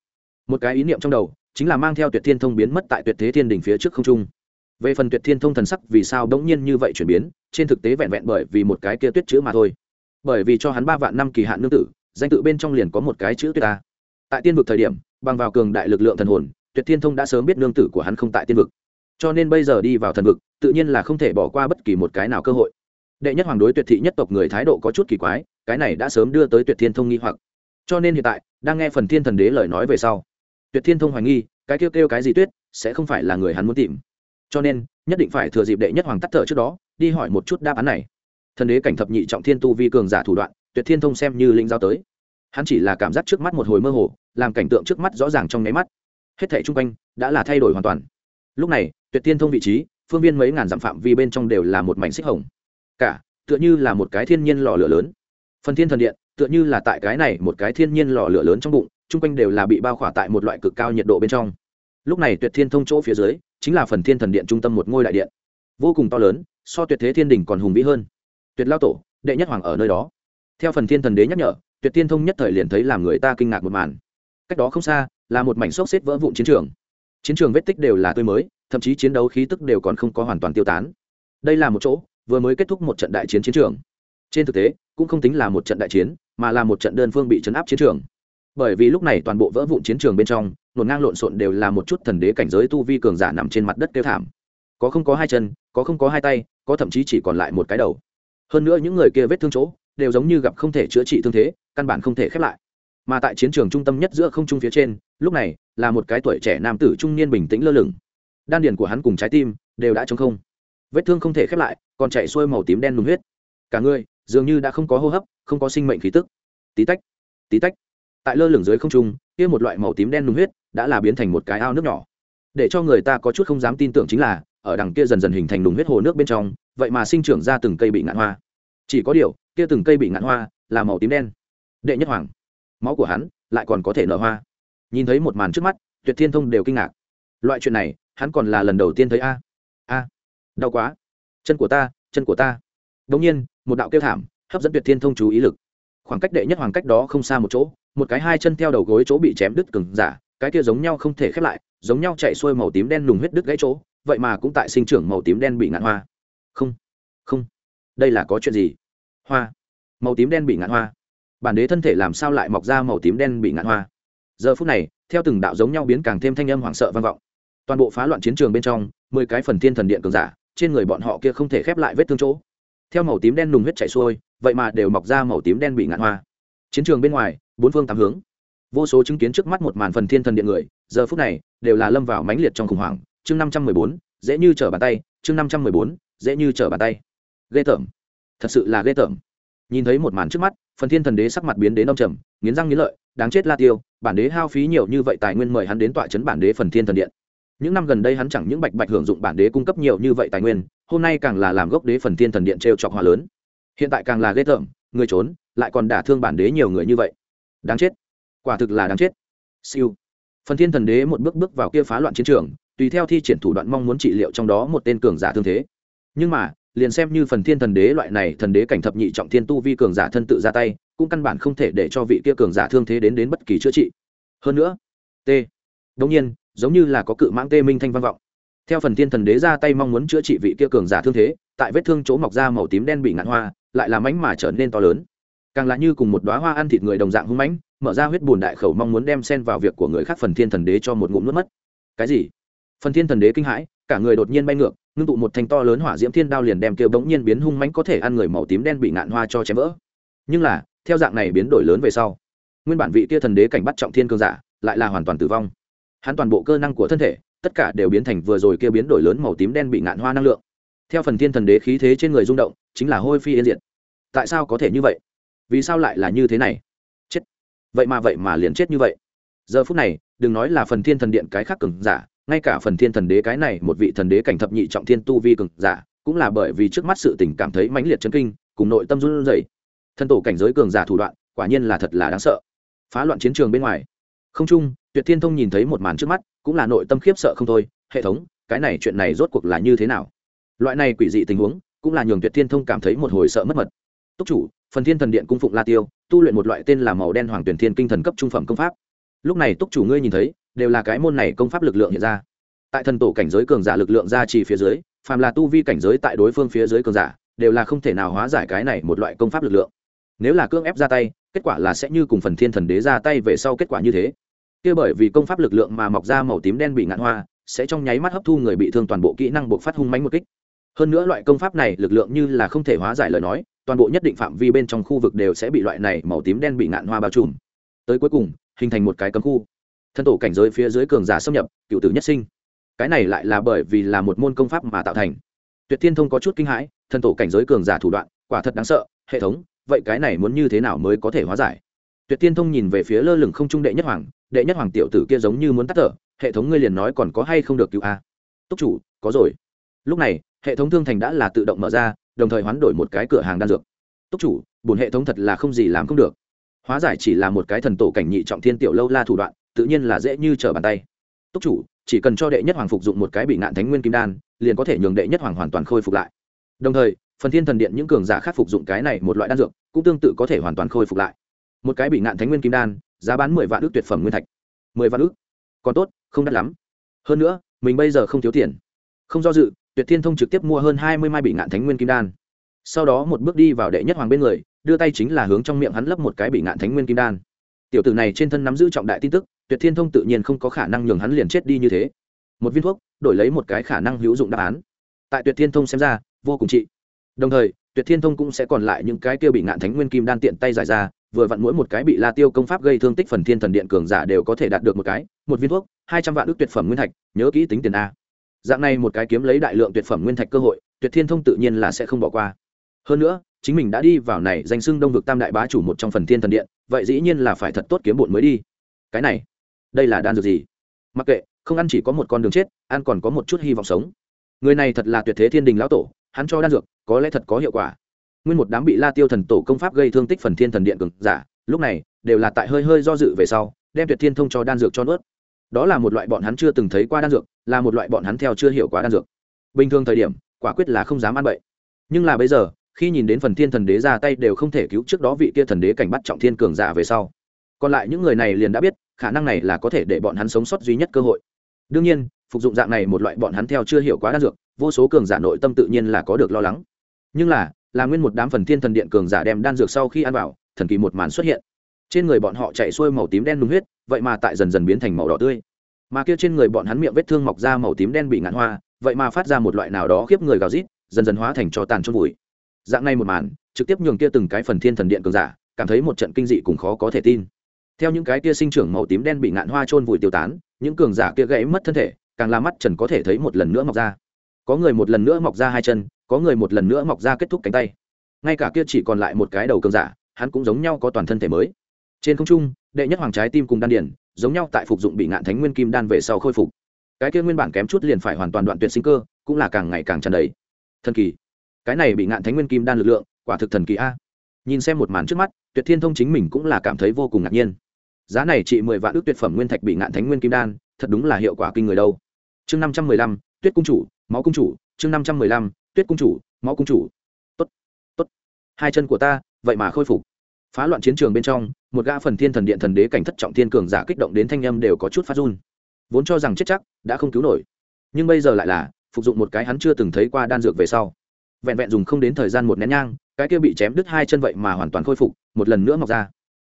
Một cái ý niệm trong đầu, chính là mang theo tuyệt thiên thông biến mất tại tuyệt thế thiên đình phía trước không trung. Về phần tuyệt thiên thông thần sắc vì sao đống nhiên như vậy chuyển biến trên thực tế vẹn vẹn bởi vì một cái kia tuyết chữ mà thôi. Bởi vì cho hắn ba vạn năm kỳ hạn nương tử, danh tự bên trong liền có một cái chữ tuyết ta. Tại tiên vực thời điểm, bằng vào cường đại lực lượng thần hồn, tuyệt thiên thông đã sớm biết nương tử của hắn không tại tiên vực. Cho nên bây giờ đi vào thần vực, tự nhiên là không thể bỏ qua bất kỳ một cái nào cơ hội. Đệ nhất hoàng đối tuyệt thị nhất tộc người thái độ có chút kỳ quái, cái này đã sớm đưa tới tuyệt thiên thông nghi hoặc. Cho nên hiện tại, đang nghe phần thiên thần đế lời nói về sau, tuyệt thiên thông hoài nghi, cái kêu kêu cái gì tuyết, sẽ không phải là người hắn muốn tìm. Cho nên, nhất định phải thừa dịp đệ nhất hoàng tắt thở trước đó đi hỏi một chút đáp án này. Thần đế cảnh thập nhị trọng thiên tu vi cường giả thủ đoạn, tuyệt thiên thông xem như linh giao tới. Hắn chỉ là cảm giác trước mắt một hồi mơ hồ, làm cảnh tượng trước mắt rõ ràng trong nháy mắt. Hết thảy chung quanh đã là thay đổi hoàn toàn. Lúc này, tuyệt thiên thông vị trí, phương viên mấy ngàn dặm phạm vi bên trong đều là một mảnh xích hồng. Cả, tựa như là một cái thiên nhiên lò lửa lớn. Phần thiên thần điện, tựa như là tại cái này một cái thiên nhiên lò lửa lớn trong bụng chung quanh đều là bị bao khỏa tại một loại cực cao nhiệt độ bên trong. Lúc này tuyệt thiên thông chỗ phía dưới, chính là phần thiên thần điện trung tâm một ngôi đại điện. Vô cùng to lớn so tuyệt thế thiên đình còn hùng vĩ hơn. Tuyệt lao tổ, đệ nhất hoàng ở nơi đó. Theo phần thiên thần đế nhắc nhở, tuyệt thiên thông nhất thời liền thấy làm người ta kinh ngạc một màn. Cách đó không xa, là một mảnh xốc xếp vỡ vụn chiến trường. Chiến trường vết tích đều là tươi mới, thậm chí chiến đấu khí tức đều còn không có hoàn toàn tiêu tán. Đây là một chỗ, vừa mới kết thúc một trận đại chiến chiến trường. Trên thực tế, cũng không tính là một trận đại chiến, mà là một trận đơn phương bị chấn áp chiến trường. Bởi vì lúc này toàn bộ vỡ vụn chiến trường bên trong, nổn ngang lộn xộn đều là một chút thần đế cảnh giới tu vi cường giả nằm trên mặt đất kêu thảm. Có không có hai chân, có không có hai tay có thậm chí chỉ còn lại một cái đầu. Hơn nữa những người kia vết thương chỗ, đều giống như gặp không thể chữa trị thương thế, căn bản không thể khép lại. Mà tại chiến trường trung tâm nhất giữa không trung phía trên, lúc này, là một cái tuổi trẻ nam tử trung niên bình tĩnh lơ lửng. Đan điền của hắn cùng trái tim, đều đã trống không. Vết thương không thể khép lại, còn chạy xuôi màu tím đen nùng huyết. Cả người, dường như đã không có hô hấp, không có sinh mệnh khí tức. Tí tách tí tách. Tại lơ lửng dưới không trung, kia một loại màu tím đen nùng huyết, đã là biến thành một cái ao nước nhỏ. Để cho người ta có chút không dám tin tưởng chính là ở đằng kia dần dần hình thành đùng huyết hồ nước bên trong, vậy mà sinh trưởng ra từng cây bị ngạn hoa. Chỉ có điều, kia từng cây bị ngạn hoa là màu tím đen. Đệ nhất hoàng, máu của hắn lại còn có thể nở hoa. Nhìn thấy một màn trước mắt, tuyệt thiên thông đều kinh ngạc. Loại chuyện này, hắn còn là lần đầu tiên thấy a. A, đau quá. Chân của ta, chân của ta. Đ ỗ n g nhiên, một đạo kêu thảm, hấp dẫn tuyệt thiên thông chú ý lực. Khoảng cách đệ nhất hoàng cách đó không xa một chỗ, một cái hai chân theo đầu gối chỗ bị chém đứt cứng, giả, cái kia giống nhau không thể khép lại, giống nhau chạy xuôi màu tím đen nùng huyết đứt gãy chỗ vậy mà cũng tại sinh trưởng màu tím đen bị ngạn hoa. Không không, đây là có chuyện gì? Hoa, màu tím đen bị ngạn hoa. Bản đế thân thể làm sao lại mọc ra màu tím đen bị ngạn hoa? Giờ phút này, theo từng đạo giống nhau biến càng thêm thanh âm hoảng sợ vang vọng. Toàn bộ phá loạn chiến trường bên trong, mười cái phần thiên thần điện cường giả, trên người bọn họ kia không thể khép lại vết thương chỗ. Theo màu tím đen nùng huyết chảy xuôi, vậy mà đều mọc ra màu tím đen bị ngạn hoa. Chiến trường bên ngoài, bốn phương tám hướng. Vô số chứng kiến trước mắt một màn phần thiên thần điện người, giờ phút này, đều là lâm vào mãnh liệt trong khủng hoảng chương năm trăm mười bốn, dễ như trở bàn tay, chương năm trăm mười bốn, dễ như trở bàn tay. Ghê tởm. Thật sự là ghê tởm. Nhìn thấy một màn trước mắt, phần thiên thần đế sắc mặt biến đến đông trầm, nghiến răng nghiến lợi, đáng chết la tiêu, bản đế hao phí nhiều như vậy tài nguyên mời hắn đến tọa chấn bản đế phần thiên thần điện. Những năm gần đây hắn chẳng những bạch bạch hưởng dụng bản đế cung cấp nhiều như vậy tài nguyên, hôm nay càng là làm gốc đế phần thiên thần điện t chọc hòa lớn. Hiện tại càng là ghê tởm, người trốn, lại còn đả thương bản đế nhiều người như vậy. Đáng chết. Quả thực là đáng chết. Siêu. Phần thiên thần đế một bước bước vào kia phá loạn chiến trường tùy theo thi triển thủ đoạn mong muốn trị liệu trong đó một tên cường giả thương thế. Nhưng mà, liền xem như phần thiên thần đế loại này thần đế cảnh thập nhị trọng thiên tu vi cường giả thân tự ra tay, cũng căn bản không thể để cho vị kia cường giả thương thế đến đến bất kỳ chữa trị. Hơn nữa, t. Đống nhiên, giống như là có cự mãng tê minh thanh văn vọng. Theo phần thiên thần đế ra tay mong muốn chữa trị vị kia cường giả thương thế, tại vết thương chỗ mọc ra màu tím đen bị ngạn hoa, lại là mánh mà trở nên to lớn. Càng là như cùng một đoá hoa ăn thịt người đồng dạng hung mãnh, mở ra huyết bùn đại khẩu mong muốn đem xen vào việc của người khác phần thiên thần đế cho một ngụm nuốt mất. Cái gì? Phần thiên thần đế kinh hãi, cả người đột nhiên bay ngược, ngưng tụ một thanh to lớn hỏa diễm thiên đao liền đem kêu bỗng nhiên biến hung mãnh có thể ăn người màu tím đen bị ngạn hoa cho chém vỡ. Nhưng là, theo dạng này biến đổi lớn về sau, nguyên bản vị kia thần đế cảnh bắt trọng thiên cương giả lại là hoàn toàn tử vong. Hắn toàn bộ cơ năng của thân thể, tất cả đều biến thành vừa rồi kia biến đổi lớn màu tím đen bị ngạn hoa năng lượng. Theo phần thiên thần đế khí thế trên người rung động, chính là hôi phi yên diệt. Tại sao có thể như vậy? Vì sao lại là như thế này? Chết. Vậy mà vậy mà liền chết như vậy. Giờ phút này, đừng nói là phần thiên thần điện cái khác cường giả ngay cả phần thiên thần đế cái này, một vị thần đế cảnh thập nhị trọng thiên tu vi cường giả, cũng là bởi vì trước mắt sự tình cảm thấy mãnh liệt chấn kinh, cùng nội tâm run rẩy. Thân tổ cảnh giới cường giả thủ đoạn, quả nhiên là thật là đáng sợ. Phá loạn chiến trường bên ngoài. Không chung, tuyệt thiên thông nhìn thấy một màn trước mắt, cũng là nội tâm khiếp sợ không thôi. Hệ thống, cái này chuyện này rốt cuộc là như thế nào? Loại này quỷ dị tình huống, cũng là nhường tuyệt thiên thông cảm thấy một hồi sợ mất mật. Túc chủ, phần thiên thần điện cung phụng la tiêu, tu luyện một loại tên là màu đen hoàng tuyển thiên kinh thần cấp trung phẩm công pháp. Lúc này túc chủ ngươi nhìn thấy đều là cái môn này công pháp lực lượng hiện ra. Tại thần tổ cảnh giới cường giả lực lượng ra chỉ phía dưới, phàm là tu vi cảnh giới tại đối phương phía dưới cường giả, đều là không thể nào hóa giải cái này một loại công pháp lực lượng. Nếu là cưỡng ép ra tay, kết quả là sẽ như cùng phần thiên thần đế ra tay về sau kết quả như thế. Kia bởi vì công pháp lực lượng mà mọc ra màu tím đen bị ngạn hoa, sẽ trong nháy mắt hấp thu người bị thương toàn bộ kỹ năng buộc phát hung mánh một kích. Hơn nữa loại công pháp này lực lượng như là không thể hóa giải lời nói, toàn bộ nhất định phạm vi bên trong khu vực đều sẽ bị loại này màu tím đen bị ngạn hoa bao trùm. Tới cuối cùng, hình thành một cái cấm khu thân tổ cảnh giới phía dưới cường giả xâm nhập, cựu tử nhất sinh. Cái này lại là bởi vì là một môn công pháp mà tạo thành. Tuyệt thiên thông có chút kinh hãi, thân tổ cảnh giới cường giả thủ đoạn, quả thật đáng sợ, hệ thống, vậy cái này muốn như thế nào mới có thể hóa giải? Tuyệt thiên thông nhìn về phía lơ lửng không trung đệ nhất hoàng, đệ nhất hoàng tiểu tử kia giống như muốn tắt thở, hệ thống ngươi liền nói còn có hay không được cứu a? Túc chủ, có rồi. Lúc này, hệ thống thương thành đã là tự động mở ra, đồng thời hoán đổi một cái cửa hàng đan dược. Túc chủ bùn hệ thống thật là không gì làm không được. Hóa giải chỉ là một cái thần tổ cảnh nhị trọng thiên tiểu lâu la thủ đoạn tự nhiên là dễ như trở bàn tay. Túc chủ, chỉ cần cho đệ nhất hoàng phục dụng một cái bị nạn thánh nguyên kim đan, liền có thể nhường đệ nhất hoàng hoàn toàn khôi phục lại. Đồng thời, phần thiên thần điện những cường giả khác phục dụng cái này một loại đan dược, cũng tương tự có thể hoàn toàn khôi phục lại. Một cái bị nạn thánh nguyên kim đan, giá bán mười vạn ước tuyệt phẩm nguyên thạch. Mười vạn ước còn tốt, không đắt lắm. Hơn nữa, mình bây giờ không thiếu tiền. Không do dự, tuyệt thiên thông trực tiếp mua hơn hai mươi mai bị ngạn thánh nguyên kim đan. Sau đó một bước đi vào đệ nhất hoàng bên người, đưa tay chính là hướng trong miệng hắn lấp một cái bị ngạn thánh nguyên kim đan tiểu tử này trên thân nắm giữ trọng đại tin tức, tuyệt thiên thông tự nhiên không có khả năng nhường hắn liền chết đi như thế. Một viên thuốc, đổi lấy một cái khả năng hữu dụng đáp án. Tại tuyệt thiên thông xem ra, vô cùng trị. Đồng thời, tuyệt thiên thông cũng sẽ còn lại những cái tiêu bị ngạn thánh nguyên kim đan tiện tay giải ra, vừa vặn mỗi một cái bị la tiêu công pháp gây thương tích phần thiên thần điện cường giả đều có thể đạt được một cái. Một viên thuốc, hai trăm vạn ước tuyệt phẩm nguyên thạch, nhớ kỹ tính tiền a. Dạng này một cái kiếm lấy đại lượng tuyệt phẩm nguyên thạch cơ hội, tuyệt thiên thông tự nhiên là sẽ không bỏ qua hơn nữa, chính mình đã đi vào này danh xưng đông vực tam đại bá chủ một trong phần thiên thần điện, vậy dĩ nhiên là phải thật tốt kiếm bụn mới đi. Cái này, đây là đan dược gì? Mặc kệ, không ăn chỉ có một con đường chết, ăn còn có một chút hy vọng sống. Người này thật là tuyệt thế thiên đình lão tổ, hắn cho đan dược, có lẽ thật có hiệu quả. Nguyên một đám bị la tiêu thần tổ công pháp gây thương tích phần thiên thần điện cường giả, lúc này, đều là tại hơi hơi do dự về sau, đem tuyệt thiên thông cho đan dược cho nuốt. Đó là một loại bọn hắn chưa từng thấy qua đan dược, là một loại bọn hắn theo chưa hiểu quá đan dược. Bình thường thời điểm, quả quyết là không dám ăn bậy. Nhưng là bây giờ khi nhìn đến phần thiên thần đế ra tay đều không thể cứu trước đó vị kia thần đế cảnh bắt trọng thiên cường giả về sau. Còn lại những người này liền đã biết, khả năng này là có thể để bọn hắn sống sót duy nhất cơ hội. Đương nhiên, phục dụng dạng này một loại bọn hắn theo chưa hiểu quá đa dược, vô số cường giả nội tâm tự nhiên là có được lo lắng. Nhưng là là nguyên một đám phần thiên thần điện cường giả đem đan dược sau khi ăn vào, thần kỳ một màn xuất hiện. Trên người bọn họ chạy xuôi màu tím đen đúng huyết, vậy mà tại dần dần biến thành màu đỏ tươi. Mà kia trên người bọn hắn miệng vết thương mọc ra màu tím đen bị ngạn hoa, vậy mà phát ra một loại nào đó khiếp người gào rít, dần dần hóa thành cho tàn chôn vùi dạng này một màn, trực tiếp nhường kia từng cái phần thiên thần điện cường giả, cảm thấy một trận kinh dị cùng khó có thể tin. Theo những cái kia sinh trưởng màu tím đen bị ngạn hoa trôn vùi tiêu tán, những cường giả kia gãy mất thân thể, càng làm mắt trần có thể thấy một lần nữa mọc ra. Có người một lần nữa mọc ra hai chân, có người một lần nữa mọc ra kết thúc cánh tay. Ngay cả kia chỉ còn lại một cái đầu cường giả, hắn cũng giống nhau có toàn thân thể mới. Trên không trung, đệ nhất hoàng trái tim cùng đan điển giống nhau tại phục dụng bị ngạn thánh nguyên kim đan về sau khôi phục. Cái kia nguyên bản kém chút liền phải hoàn toàn đoạn tuyệt sinh cơ, cũng là càng ngày càng tràn đầy. Thần kỳ cái này bị ngạn thánh nguyên kim đan lực lượng, quả thực thần kỳ a. Nhìn xem một màn trước mắt, tuyệt thiên thông chính mình cũng là cảm thấy vô cùng ngạc nhiên. Giá này trị mười vạn ước tuyệt phẩm nguyên thạch bị ngạn thánh nguyên kim đan, thật đúng là hiệu quả kinh người đâu. Chương năm trăm mười lăm, tuyết cung chủ, máu cung chủ, chương năm trăm mười lăm, tuyết cung chủ, máu cung chủ. Tốt tốt. Hai chân của ta, vậy mà khôi phục. Phá loạn chiến trường bên trong, một gã phần thiên thần điện thần đế cảnh thất trọng thiên cường giả kích động đến thanh âm đều có chút phát run. Vốn cho rằng chết chắc, đã không cứu nổi. Nhưng bây giờ lại là, phục dụng một cái hắn chưa từng thấy qua đan dược về sau vẹn vẹn dùng không đến thời gian một nén nhang, cái kia bị chém đứt hai chân vậy mà hoàn toàn khôi phục, một lần nữa mọc ra.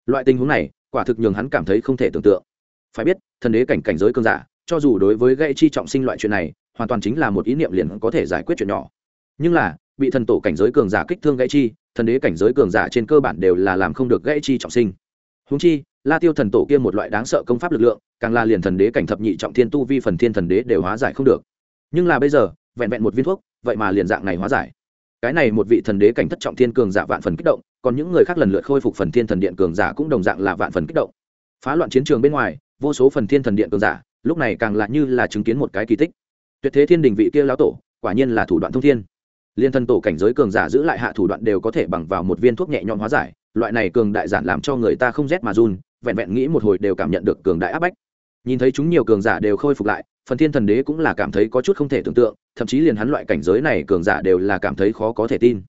Loại tình huống này, quả thực nhường hắn cảm thấy không thể tưởng tượng. Phải biết, thần đế cảnh cảnh giới cường giả, cho dù đối với gây chi trọng sinh loại chuyện này, hoàn toàn chính là một ý niệm liền có thể giải quyết chuyện nhỏ. Nhưng là, bị thần tổ cảnh giới cường giả kích thương gãy chi, thần đế cảnh giới cường giả trên cơ bản đều là làm không được gãy chi trọng sinh. Húng chi, la tiêu thần tổ kia một loại đáng sợ công pháp lực lượng, càng là liền thần đế cảnh thập nhị trọng thiên tu vi phần thiên thần đế đều hóa giải không được. Nhưng là bây giờ, vẹn vẹn một viên thuốc, vậy mà liền dạng này hóa giải cái này một vị thần đế cảnh thất trọng thiên cường giả vạn phần kích động, còn những người khác lần lượt khôi phục phần thiên thần điện cường giả cũng đồng dạng là vạn phần kích động. Phá loạn chiến trường bên ngoài, vô số phần thiên thần điện cường giả, lúc này càng lạ như là chứng kiến một cái kỳ tích. Tuyệt thế thiên đình vị kia lão tổ, quả nhiên là thủ đoạn thông thiên. Liên thân tổ cảnh giới cường giả giữ lại hạ thủ đoạn đều có thể bằng vào một viên thuốc nhẹ nhõm hóa giải, loại này cường đại giản làm cho người ta không rét mà run, vẹn vẹn nghĩ một hồi đều cảm nhận được cường đại áp bách. Nhìn thấy chúng nhiều cường giả đều khôi phục lại, phần thiên thần đế cũng là cảm thấy có chút không thể tưởng tượng thậm chí liền hắn loại cảnh giới này cường giả đều là cảm thấy khó có thể tin.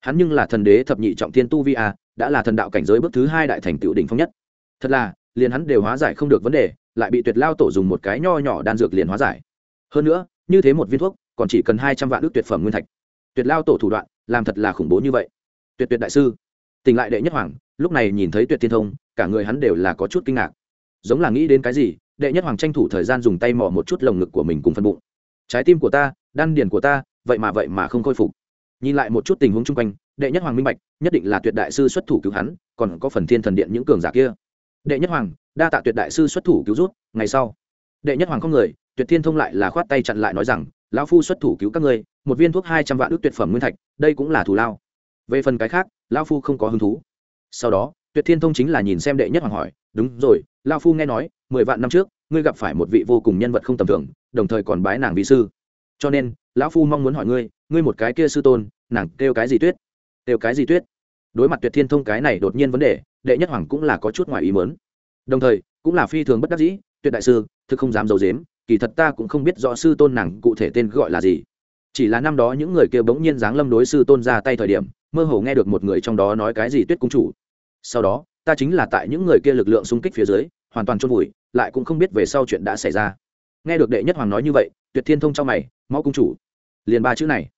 Hắn nhưng là thần đế thập nhị trọng thiên tu vi a, đã là thần đạo cảnh giới bước thứ hai đại thành tựu đỉnh phong nhất. Thật là, liền hắn đều hóa giải không được vấn đề, lại bị tuyệt lao tổ dùng một cái nho nhỏ đan dược liền hóa giải. Hơn nữa, như thế một viên thuốc, còn chỉ cần hai trăm vạn ước tuyệt phẩm nguyên thạch. Tuyệt lao tổ thủ đoạn, làm thật là khủng bố như vậy. Tuyệt tuyệt đại sư. Tỉnh lại đệ nhất hoàng, lúc này nhìn thấy tuyệt thiên thông, cả người hắn đều là có chút kinh ngạc. Giống là nghĩ đến cái gì, đệ nhất hoàng tranh thủ thời gian dùng tay mò một chút lồng ngực của mình cùng phân bụng trái tim của ta, đan điền của ta, vậy mà vậy mà không khôi phục. Nhìn lại một chút tình huống chung quanh, đệ nhất hoàng minh bạch, nhất định là tuyệt đại sư xuất thủ cứu hắn, còn có phần thiên thần điện những cường giả kia. Đệ nhất hoàng, đa tạ tuyệt đại sư xuất thủ cứu rút ngày sau. Đệ nhất hoàng không người, tuyệt thiên thông lại là khoát tay chặn lại nói rằng, lão phu xuất thủ cứu các ngươi, một viên thuốc hai trăm vạn ước tuyệt phẩm nguyên thạch, đây cũng là thù lao. Về phần cái khác, lão phu không có hứng thú. Sau đó, tuyệt thiên thông chính là nhìn xem đệ nhất hoàng hỏi, đúng rồi, lão phu nghe nói, mười vạn năm trước ngươi gặp phải một vị vô cùng nhân vật không tầm thường, đồng thời còn bái nàng vị sư. Cho nên, lão phu mong muốn hỏi ngươi ngươi một cái kia sư tôn, nàng kêu cái gì tuyết? Kêu cái gì tuyết? Đối mặt tuyệt thiên thông cái này đột nhiên vấn đề, đệ nhất hoàng cũng là có chút ngoài ý mớn đồng thời, cũng là phi thường bất đắc dĩ, tuyệt đại sư, thực không dám d i ấ u dếm kỳ thật ta cũng không biết rõ sư tôn nàng cụ thể tên gọi là gì. Chỉ là năm đó những người kia bỗng nhiên giáng lâm đối sư tôn ra tay thời điểm, mơ hồ nghe được một người trong đó nói cái gì tuyết cung chủ. Sau đó, ta chính là tại những người kia lực lượng xung kích phía dưới hoàn toàn chôn vùi, lại cũng không biết về sau chuyện đã xảy ra. Nghe được đệ nhất hoàng nói như vậy, tuyệt thiên thông trong mày mau cung chủ, liền ba chữ này.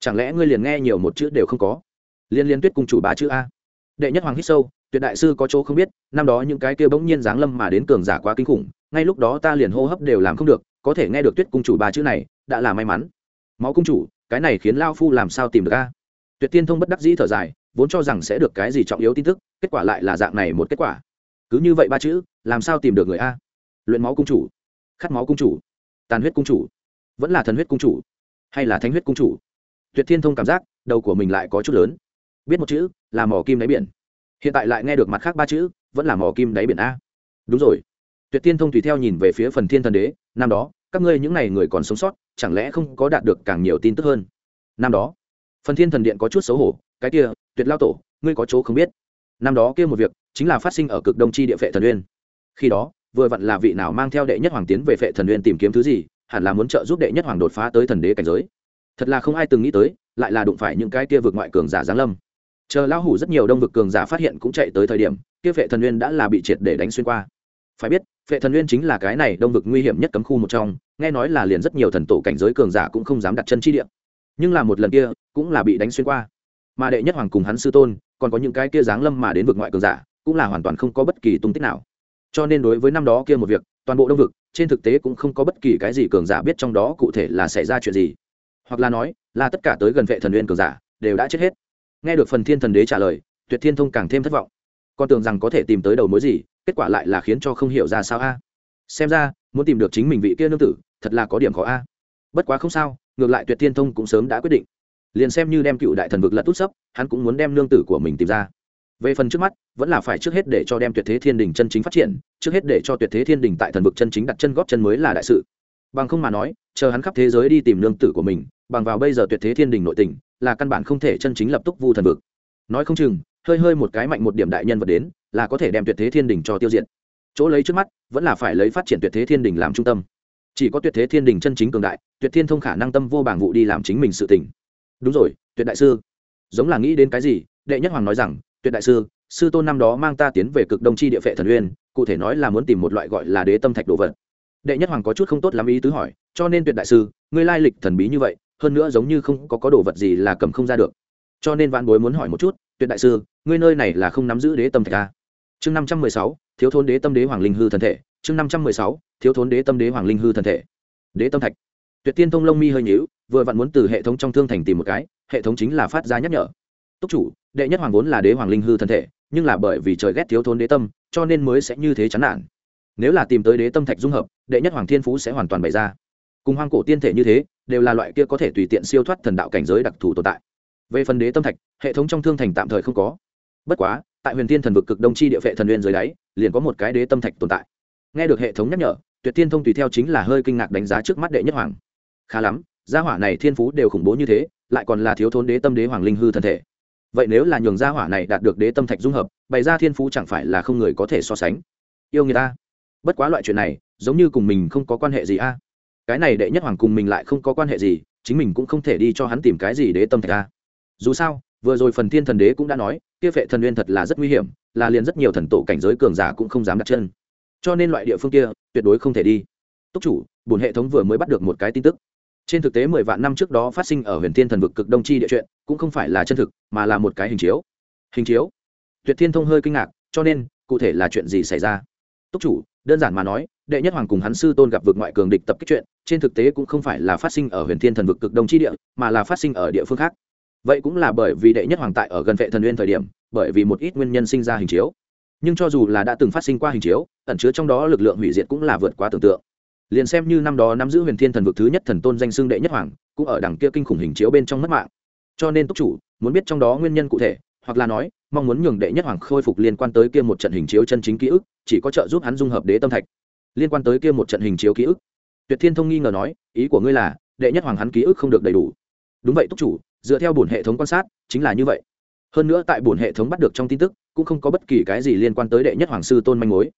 Chẳng lẽ ngươi liền nghe nhiều một chữ đều không có? Liên liên tuyết cung chủ ba chữ a. Đệ nhất hoàng hít sâu, tuyệt đại sư có chỗ không biết, năm đó những cái kia bỗng nhiên giáng lâm mà đến cường giả quá kinh khủng, ngay lúc đó ta liền hô hấp đều làm không được, có thể nghe được tuyết cung chủ ba chữ này, đã là may mắn. Máu cung chủ, cái này khiến lao phu làm sao tìm được a? Tuyệt tiên thông bất đắc dĩ thở dài, vốn cho rằng sẽ được cái gì trọng yếu tin tức, kết quả lại là dạng này một kết quả cứ như vậy ba chữ, làm sao tìm được người a? Luyện máu cung chủ, khát máu cung chủ, tàn huyết cung chủ, vẫn là thần huyết cung chủ, hay là thánh huyết cung chủ? Tuyệt thiên thông cảm giác, đầu của mình lại có chút lớn. Biết một chữ, là mỏ kim đáy biển. Hiện tại lại nghe được mặt khác ba chữ, vẫn là mỏ kim đáy biển a. Đúng rồi. Tuyệt thiên thông tùy theo nhìn về phía phần thiên thần đế, năm đó, các ngươi những n à y người còn sống sót, chẳng lẽ không có đạt được càng nhiều tin tức hơn? Năm đó, phần thiên thần điện có chút xấu hổ, cái kia, tuyệt lao tổ, ngươi có chỗ không biết. Năm đó kia một việc chính là phát sinh ở cực đông chi địa phệ thần uyên. Khi đó, vừa vặn là vị nào mang theo đệ nhất hoàng tiến về phệ thần uyên tìm kiếm thứ gì, hẳn là muốn trợ giúp đệ nhất hoàng đột phá tới thần đế cảnh giới. Thật là không ai từng nghĩ tới, lại là đụng phải những cái kia vượt ngoại cường giả giáng lâm. Chờ lão hủ rất nhiều đông vực cường giả phát hiện cũng chạy tới thời điểm, kia phệ thần nguyên đã là bị triệt để đánh xuyên qua. Phải biết, phệ thần nguyên chính là cái này đông vực nguy hiểm nhất cấm khu một trong, nghe nói là liền rất nhiều thần tổ cảnh giới cường giả cũng không dám đặt chân chi địa. Nhưng là một lần kia, cũng là bị đánh xuyên qua. Mà đệ nhất hoàng cùng hắn sư tôn, còn có những cái kia giáng lâm mà đến vực ngoại cường giả cũng là hoàn toàn không có bất kỳ tung tích nào. Cho nên đối với năm đó kia một việc, toàn bộ đông vực, trên thực tế cũng không có bất kỳ cái gì cường giả biết trong đó cụ thể là xảy ra chuyện gì. Hoặc là nói, là tất cả tới gần vệ thần nguyên cường giả, đều đã chết hết. Nghe được phần thiên thần đế trả lời, tuyệt thiên thông càng thêm thất vọng. Con tưởng rằng có thể tìm tới đầu mối gì, kết quả lại là khiến cho không hiểu ra sao a. Xem ra, muốn tìm được chính mình vị kia nương tử, thật là có điểm khó a. Bất quá không sao, ngược lại tuyệt thiên thông cũng sớm đã quyết định. Liền xem như đem cựu đại thần vực lật tút sấp, hắn cũng muốn đem nương tử của mình tìm ra về phần trước mắt, vẫn là phải trước hết để cho đem tuyệt thế thiên đình chân chính phát triển, trước hết để cho tuyệt thế thiên đình tại thần vực chân chính đặt chân góp chân mới là đại sự. Bằng không mà nói, chờ hắn khắp thế giới đi tìm lương tử của mình, bằng vào bây giờ tuyệt thế thiên đình nội tình, là căn bản không thể chân chính lập tức vu thần vực. Nói không chừng, hơi hơi một cái mạnh một điểm đại nhân vật đến, là có thể đem tuyệt thế thiên đình cho tiêu diệt. Chỗ lấy trước mắt, vẫn là phải lấy phát triển tuyệt thế thiên đình làm trung tâm. Chỉ có tuyệt thế thiên đình chân chính cường đại, tuyệt thiên thông khả năng tâm vô bảng vụ đi làm chính mình sự tỉnh đúng rồi, tuyệt đại sư. Giống là nghĩ đến cái gì, đệ nhất hoàng nói rằng tuyệt đại sư sư tôn năm đó mang ta tiến về cực đông chi địa phệ thần uyên, cụ thể nói là muốn tìm một loại gọi là đế tâm thạch đồ vật. Đệ nhất hoàng có chút không tốt lắm ý tứ hỏi, cho nên tuyệt đại sư, ngươi lai lịch thần bí như vậy, hơn nữa giống như không có có đồ vật gì là cầm không ra được. Cho nên vạn bối muốn hỏi một chút, tuyệt đại sư, ngươi nơi này là không nắm giữ đế tâm thạch a chương năm trăm mười sáu, thiếu thốn đế tâm đế hoàng linh hư thần thể. Chương năm trăm mười sáu, thiếu thốn đế tâm đế hoàng linh hư thần thể. Đế tâm thạch. Tuyệt tiên thông lông mi hơi nhíu, vừa vặn muốn từ hệ thống trong thương thành tìm một cái, hệ thống chính là phát ra nhắc nhở túc chủ, đệ nhất hoàng vốn là đế hoàng linh hư thân thể, nhưng là bởi vì trời ghét thiếu thốn đế tâm, cho nên mới sẽ như thế chán nản. Nếu là tìm tới đế tâm thạch dung hợp, đệ nhất hoàng thiên phú sẽ hoàn toàn bày ra. Cùng hoang cổ tiên thể như thế, đều là loại kia có thể tùy tiện siêu thoát thần đạo cảnh giới đặc thù tồn tại. Về phần đế tâm thạch, hệ thống trong thương thành tạm thời không có. Bất quá, tại huyền tiên thần vực cực đông chi địa vệ thần nguyên dưới đáy, liền có một cái đế tâm thạch tồn tại. Nghe được hệ thống nhắc nhở, tuyệt tiên thông tùy theo chính là hơi kinh ngạc đánh giá trước mắt đệ nhất hoàng. Khá lắm, gia hỏa này thiên phú đều khủng bố như thế, lại còn là thiếu thốn đế tâm đế hoàng linh hư thân thể vậy nếu là nhường gia hỏa này đạt được đế tâm thạch dung hợp, bày ra thiên phú chẳng phải là không người có thể so sánh. Yêu người ta. Bất quá loại chuyện này, giống như cùng mình không có quan hệ gì a. Cái này đệ nhất hoàng cùng mình lại không có quan hệ gì, chính mình cũng không thể đi cho hắn tìm cái gì đế tâm thạch a. Dù sao, vừa rồi phần thiên thần đế cũng đã nói, kia phệ thần nguyên thật là rất nguy hiểm, là liền rất nhiều thần tổ cảnh giới cường giả cũng không dám đặt chân. Cho nên loại địa phương kia, tuyệt đối không thể đi. Túc chủ bùn hệ thống vừa mới bắt được một cái tin tức trên thực tế mười vạn năm trước đó phát sinh ở huyền thiên thần vực cực đông chi địa chuyện, cũng không phải là chân thực, mà là một cái hình chiếu. Hình chiếu? Tuyệt thiên thông hơi kinh ngạc, cho nên, cụ thể là chuyện gì xảy ra? Túc chủ, đơn giản mà nói, đệ nhất hoàng cùng hắn sư tôn gặp vực ngoại cường địch tập kích chuyện, trên thực tế cũng không phải là phát sinh ở huyền thiên thần vực cực đông chi địa, mà là phát sinh ở địa phương khác. Vậy cũng là bởi vì đệ nhất hoàng tại ở gần vệ thần nguyên thời điểm, bởi vì một ít nguyên nhân sinh ra hình chiếu. Nhưng cho dù là đã từng phát sinh qua hình chiếu, ẩn chứa trong đó lực lượng hủy diệt cũng là vượt quá tưởng tượng liền xem như năm đó nắm giữ huyền thiên thần vực thứ nhất thần tôn danh xương đệ nhất hoàng, cũng ở đằng kia kinh khủng hình chiếu bên trong mất mạng. Cho nên túc chủ, muốn biết trong đó nguyên nhân cụ thể, hoặc là nói, mong muốn nhường đệ nhất hoàng khôi phục liên quan tới kia một trận hình chiếu chân chính ký ức, chỉ có trợ giúp hắn dung hợp đế tâm thạch. Liên quan tới kia một trận hình chiếu ký ức. Tuyệt thiên thông nghi ngờ nói, ý của ngươi là, đệ nhất hoàng hắn ký ức không được đầy đủ. Đúng vậy túc chủ, dựa theo bổn hệ thống quan sát, chính là như vậy. Hơn nữa tại bổn hệ thống bắt được trong tin tức, cũng không có bất kỳ cái gì liên quan tới đệ nhất hoàng sư tôn manh mối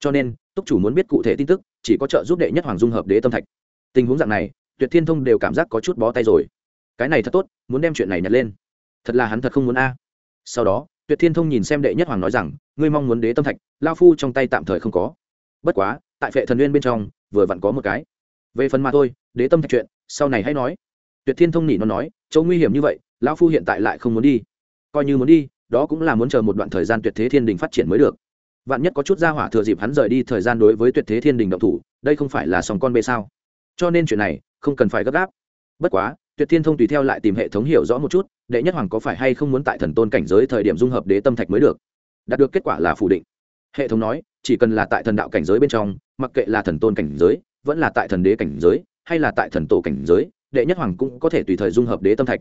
cho nên, túc chủ muốn biết cụ thể tin tức, chỉ có trợ giúp đệ nhất hoàng dung hợp đế tâm thạch. Tình huống dạng này, tuyệt thiên thông đều cảm giác có chút bó tay rồi. Cái này thật tốt, muốn đem chuyện này nhặt lên. Thật là hắn thật không muốn a. Sau đó, tuyệt thiên thông nhìn xem đệ nhất hoàng nói rằng, ngươi mong muốn đế tâm thạch, lao phu trong tay tạm thời không có. Bất quá, tại phệ thần nguyên bên trong, vừa vặn có một cái. Về phần mà thôi, đế tâm thạch chuyện, sau này hãy nói. Tuyệt thiên thông nỉ nó nói, chỗ nguy hiểm như vậy lão phu hiện tại lại không muốn đi. Coi như muốn đi, đó cũng là muốn chờ một đoạn thời gian tuyệt thế thiên đình phát triển mới được vạn nhất có chút ra hỏa thừa dịp hắn rời đi thời gian đối với tuyệt thế thiên đình động thủ, đây không phải là sòng con bê sao? Cho nên chuyện này, không cần phải gấp gáp. Bất quá, tuyệt thiên thông tùy theo lại tìm hệ thống hiểu rõ một chút, đệ nhất hoàng có phải hay không muốn tại thần tôn cảnh giới thời điểm dung hợp đế tâm thạch mới được? Đạt được kết quả là phủ định. Hệ thống nói, chỉ cần là tại thần đạo cảnh giới bên trong, mặc kệ là thần tôn cảnh giới, vẫn là tại thần đế cảnh giới, hay là tại thần tổ cảnh giới, đệ nhất hoàng cũng có thể tùy thời dung hợp đế tâm thạch.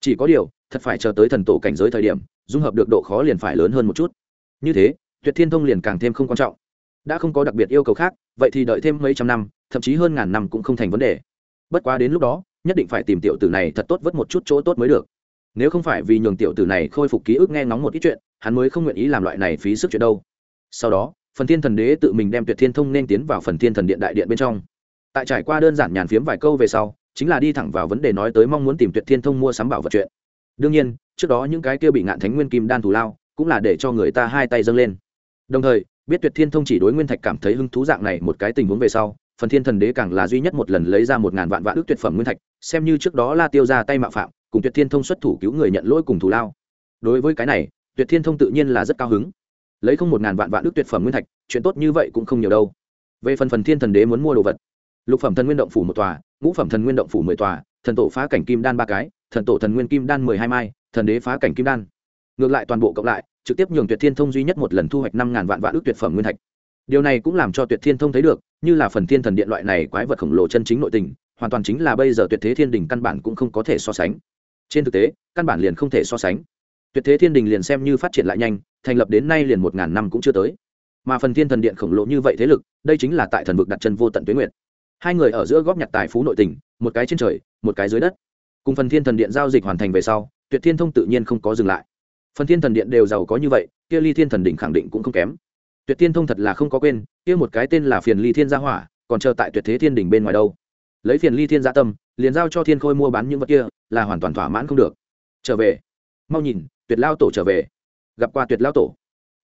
Chỉ có điều, thật phải chờ tới thần tổ cảnh giới thời điểm, dung hợp được độ khó liền phải lớn hơn một chút. Như thế tuyệt thiên thông liền càng thêm không quan trọng. Đã không có đặc biệt yêu cầu khác, vậy thì đợi thêm mấy trăm năm, thậm chí hơn ngàn năm cũng không thành vấn đề. Bất quá đến lúc đó, nhất định phải tìm tiểu tử này thật tốt vớt một chút chỗ tốt mới được. Nếu không phải vì nhường tiểu tử này khôi phục ký ức nghe ngóng một ít chuyện, hắn mới không nguyện ý làm loại này phí sức chuyện đâu. Sau đó, phần thiên thần đế tự mình đem tuyệt thiên thông nên tiến vào phần thiên thần điện đại điện bên trong. Tại trải qua đơn giản nhàn phiếm vài câu về sau, chính là đi thẳng vào vấn đề nói tới mong muốn tìm tuyệt thiên thông mua sắm bảo vật chuyện. Đương nhiên, trước đó những cái kia bị ngạn thánh nguyên kim đan thù lao, cũng là để cho người ta hai tay dâng lên đồng thời, biết tuyệt thiên thông chỉ đối nguyên thạch cảm thấy hứng thú dạng này một cái tình huống về sau, phần thiên thần đế càng là duy nhất một lần lấy ra một ngàn vạn vạn ước tuyệt phẩm nguyên thạch, xem như trước đó la tiêu ra tay mạo phạm, cùng tuyệt thiên thông xuất thủ cứu người nhận lỗi cùng thù lao. Đối với cái này, tuyệt thiên thông tự nhiên là rất cao hứng. Lấy không một ngàn vạn vạn ước tuyệt phẩm nguyên thạch, chuyện tốt như vậy cũng không nhiều đâu. Về phần phần thiên thần đế muốn mua đồ vật, lục phẩm thần nguyên động phủ một tòa, ngũ phẩm thần nguyên động phủ mười tòa, thần tổ phá cảnh kim đan ba cái, thần tổ thần nguyên kim đan mười hai mai, thần đế phá cảnh kim đan ngược lại toàn bộ cộng lại, trực tiếp nhường tuyệt thiên thông duy nhất một lần thu hoạch năm ngàn vạn vạn ước tuyệt phẩm nguyên thạch. Điều này cũng làm cho tuyệt thiên thông thấy được, như là phần thiên thần điện loại này quái vật khổng lồ chân chính nội tình, hoàn toàn chính là bây giờ tuyệt thế thiên đình căn bản cũng không có thể so sánh. Trên thực tế, căn bản liền không thể so sánh. Tuyệt thế thiên đình liền xem như phát triển lại nhanh, thành lập đến nay liền một ngàn năm cũng chưa tới. Mà phần thiên thần điện khổng lồ như vậy thế lực, đây chính là tại thần vực đặt chân vô tận tuyến nguyện hai người ở giữa góp nhặt tài phú nội tình, một cái trên trời, một cái dưới đất. Cùng phần thiên thần điện giao dịch hoàn thành về sau, tuyệt thiên thông tự nhiên không có dừng lại phần thiên thần điện đều giàu có như vậy, kia ly thiên thần đỉnh khẳng định cũng không kém. Tuyệt thiên thông thật là không có quên, kia một cái tên là phiền ly thiên gia hỏa, còn chờ tại tuyệt thế thiên đỉnh bên ngoài đâu. Lấy phiền ly thiên gia tâm, liền giao cho thiên khôi mua bán những vật kia, là hoàn toàn thỏa mãn không được. Trở về. Mau nhìn, tuyệt lao tổ trở về. Gặp qua tuyệt lao tổ.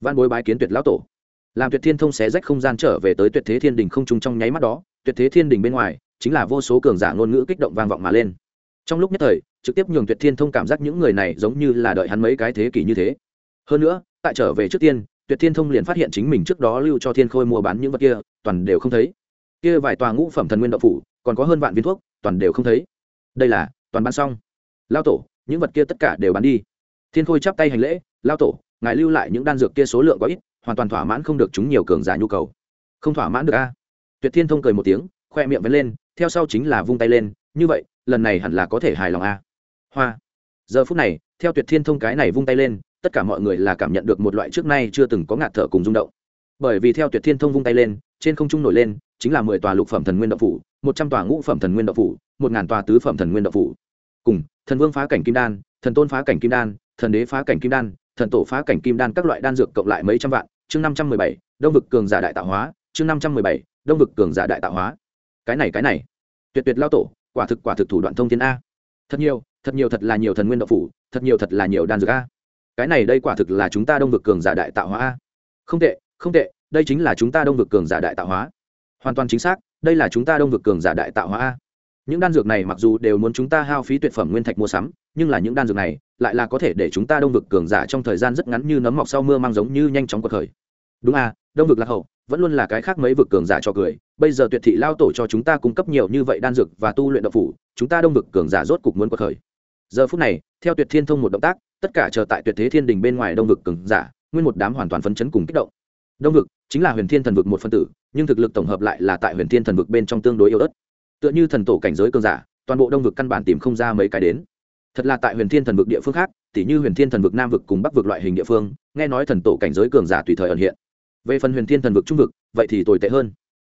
Văn bối bái kiến tuyệt lao tổ. Làm tuyệt thiên thông xé rách không gian trở về tới tuyệt thế thiên đình không trung trong nháy mắt đó, tuyệt thế thiên đình bên ngoài, chính là vô số cường giả ngôn ngữ kích động vang vọng mà lên trong lúc nhất thời, trực tiếp nhường tuyệt thiên thông cảm giác những người này giống như là đợi hắn mấy cái thế kỷ như thế. Hơn nữa, tại trở về trước tiên, tuyệt thiên thông liền phát hiện chính mình trước đó lưu cho thiên khôi mua bán những vật kia, toàn đều không thấy. Kia vài tòa ngũ phẩm thần nguyên đậu phủ, còn có hơn vạn viên thuốc, toàn đều không thấy. Đây là, toàn bán xong. Lao tổ, những vật kia tất cả đều bán đi. Thiên khôi chắp tay hành lễ, lao tổ, ngài lưu lại những đan dược kia số lượng có ít, hoàn toàn thỏa mãn không được chúng nhiều cường giả nhu cầu. Không thỏa mãn được a? Tuyệt thiên thông cười một tiếng, khoe miệng vẫn lên, theo sau chính là vung tay lên, như vậy lần này hẳn là có thể hài lòng a. Hoa. Giờ phút này, theo tuyệt thiên thông cái này vung tay lên, tất cả mọi người là cảm nhận được một loại trước nay chưa từng có ngạt thở cùng rung động. Bởi vì theo tuyệt thiên thông vung tay lên, trên không trung nổi lên, chính là mười tòa lục phẩm thần nguyên đậu phủ, một trăm tòa ngũ phẩm thần nguyên đậu phủ, một ngàn tòa tứ phẩm thần nguyên đậu phủ. Cùng, thần vương phá cảnh kim đan, thần tôn phá cảnh kim đan, thần đế phá cảnh kim đan, thần tổ phá cảnh kim đan các loại đan dược cộng lại mấy trăm vạn, chương năm trăm mười bảy, đông vực cường giả đại tạo hóa, chương năm trăm mười bảy, đông vực cường giả đại tạo hóa. Cái này cái này. Tuyệt tuyệt lao tổ quả thực quả thực thủ đoạn thông thiên a. Thật nhiều thật nhiều thật là nhiều thần nguyên đậu phủ, thật nhiều thật là nhiều đan dược a. Cái này đây quả thực là chúng ta đông vực cường giả đại tạo hóa a. Không tệ không tệ, đây chính là chúng ta đông vực cường giả đại tạo hóa. Hoàn toàn chính xác, đây là chúng ta đông vực cường giả đại tạo hóa a. Những đan dược này mặc dù đều muốn chúng ta hao phí tuyệt phẩm nguyên thạch mua sắm, nhưng là những đan dược này lại là có thể để chúng ta đông vực cường giả trong thời gian rất ngắn như nấm mọc sau mưa mang giống như nhanh chóng cuộc khởi. Đúng a, đông vực lạc hậu vẫn luôn là cái khác mấy vực cường giả cho cười bây giờ tuyệt thị lao tổ cho chúng ta cung cấp nhiều như vậy đan dược và tu luyện độc phủ, chúng ta đông vực cường giả rốt cục muốn quật khởi. Giờ phút này, theo tuyệt thiên thông một động tác, tất cả chờ tại tuyệt thế thiên đình bên ngoài đông vực cường giả, nguyên một đám hoàn toàn phấn chấn cùng kích động. Đông vực chính là huyền thiên thần vực một phân tử, nhưng thực lực tổng hợp lại là tại huyền thiên thần vực bên trong tương đối yếu ớt. Tựa như thần tổ cảnh giới cường giả, toàn bộ đông vực căn bản tìm không ra mấy cái đến. Thật là tại huyền thiên thần vực địa phương khác, tỉ như huyền thiên thần vực nam vực cùng bắc vực loại hình địa phương, nghe nói thần tổ cảnh giới cường giả tùy thời ẩn hiện. Về phần huyền thiên thần vực trung vực, vậy thì tồi tệ hơn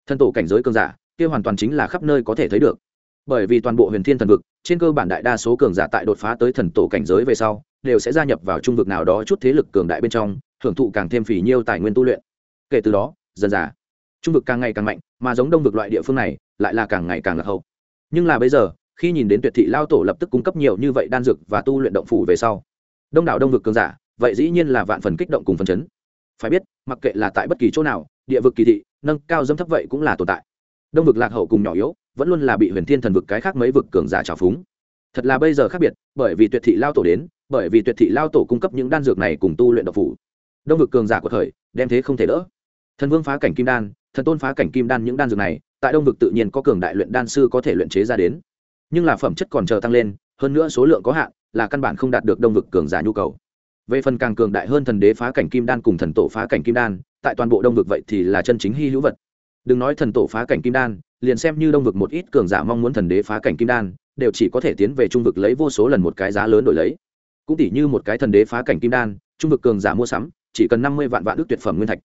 thần tổ cảnh giới cường giả, kia hoàn toàn chính là khắp nơi có thể thấy được. Bởi vì toàn bộ huyền thiên thần vực, trên cơ bản đại đa số cường giả tại đột phá tới thần tổ cảnh giới về sau, đều sẽ gia nhập vào trung vực nào đó chút thế lực cường đại bên trong, hưởng thụ càng thêm phỉ nhiêu tài nguyên tu luyện. Kể từ đó, dần dà, trung vực càng ngày càng mạnh, mà giống đông vực loại địa phương này, lại là càng ngày càng lạc hậu. Nhưng là bây giờ, khi nhìn đến tuyệt thị lao tổ lập tức cung cấp nhiều như vậy đan dược và tu luyện động phủ về sau, đông đảo đông vực cường giả, vậy dĩ nhiên là vạn phần kích động cùng phần chấn. Phải biết, mặc kệ là tại bất kỳ chỗ nào địa vực kỳ thị, nâng cao dâm thấp vậy cũng là tồn tại. Đông vực lạc hậu cùng nhỏ yếu, vẫn luôn là bị huyền thiên thần vực cái khác mấy vực cường giả trào phúng. Thật là bây giờ khác biệt, bởi vì tuyệt thị lao tổ đến, bởi vì tuyệt thị lao tổ cung cấp những đan dược này cùng tu luyện độc phủ. Đông vực cường giả của thời đem thế không thể đỡ. Thần vương phá cảnh kim đan, thần tôn phá cảnh kim đan những đan dược này, tại đông vực tự nhiên có cường đại luyện đan sư có thể luyện chế ra đến. Nhưng là phẩm chất còn chờ tăng lên, hơn nữa số lượng có hạn, là căn bản không đạt được đông vực cường giả nhu cầu về phần càng cường đại hơn thần đế phá cảnh kim đan cùng thần tổ phá cảnh kim đan, tại toàn bộ đông vực vậy thì là chân chính hy hữu vật. Đừng nói thần tổ phá cảnh kim đan, liền xem như đông vực một ít cường giả mong muốn thần đế phá cảnh kim đan, đều chỉ có thể tiến về trung vực lấy vô số lần một cái giá lớn đổi lấy. Cũng tỷ như một cái thần đế phá cảnh kim đan, trung vực cường giả mua sắm, chỉ cần năm mươi vạn vạn ước tuyệt phẩm nguyên thạch.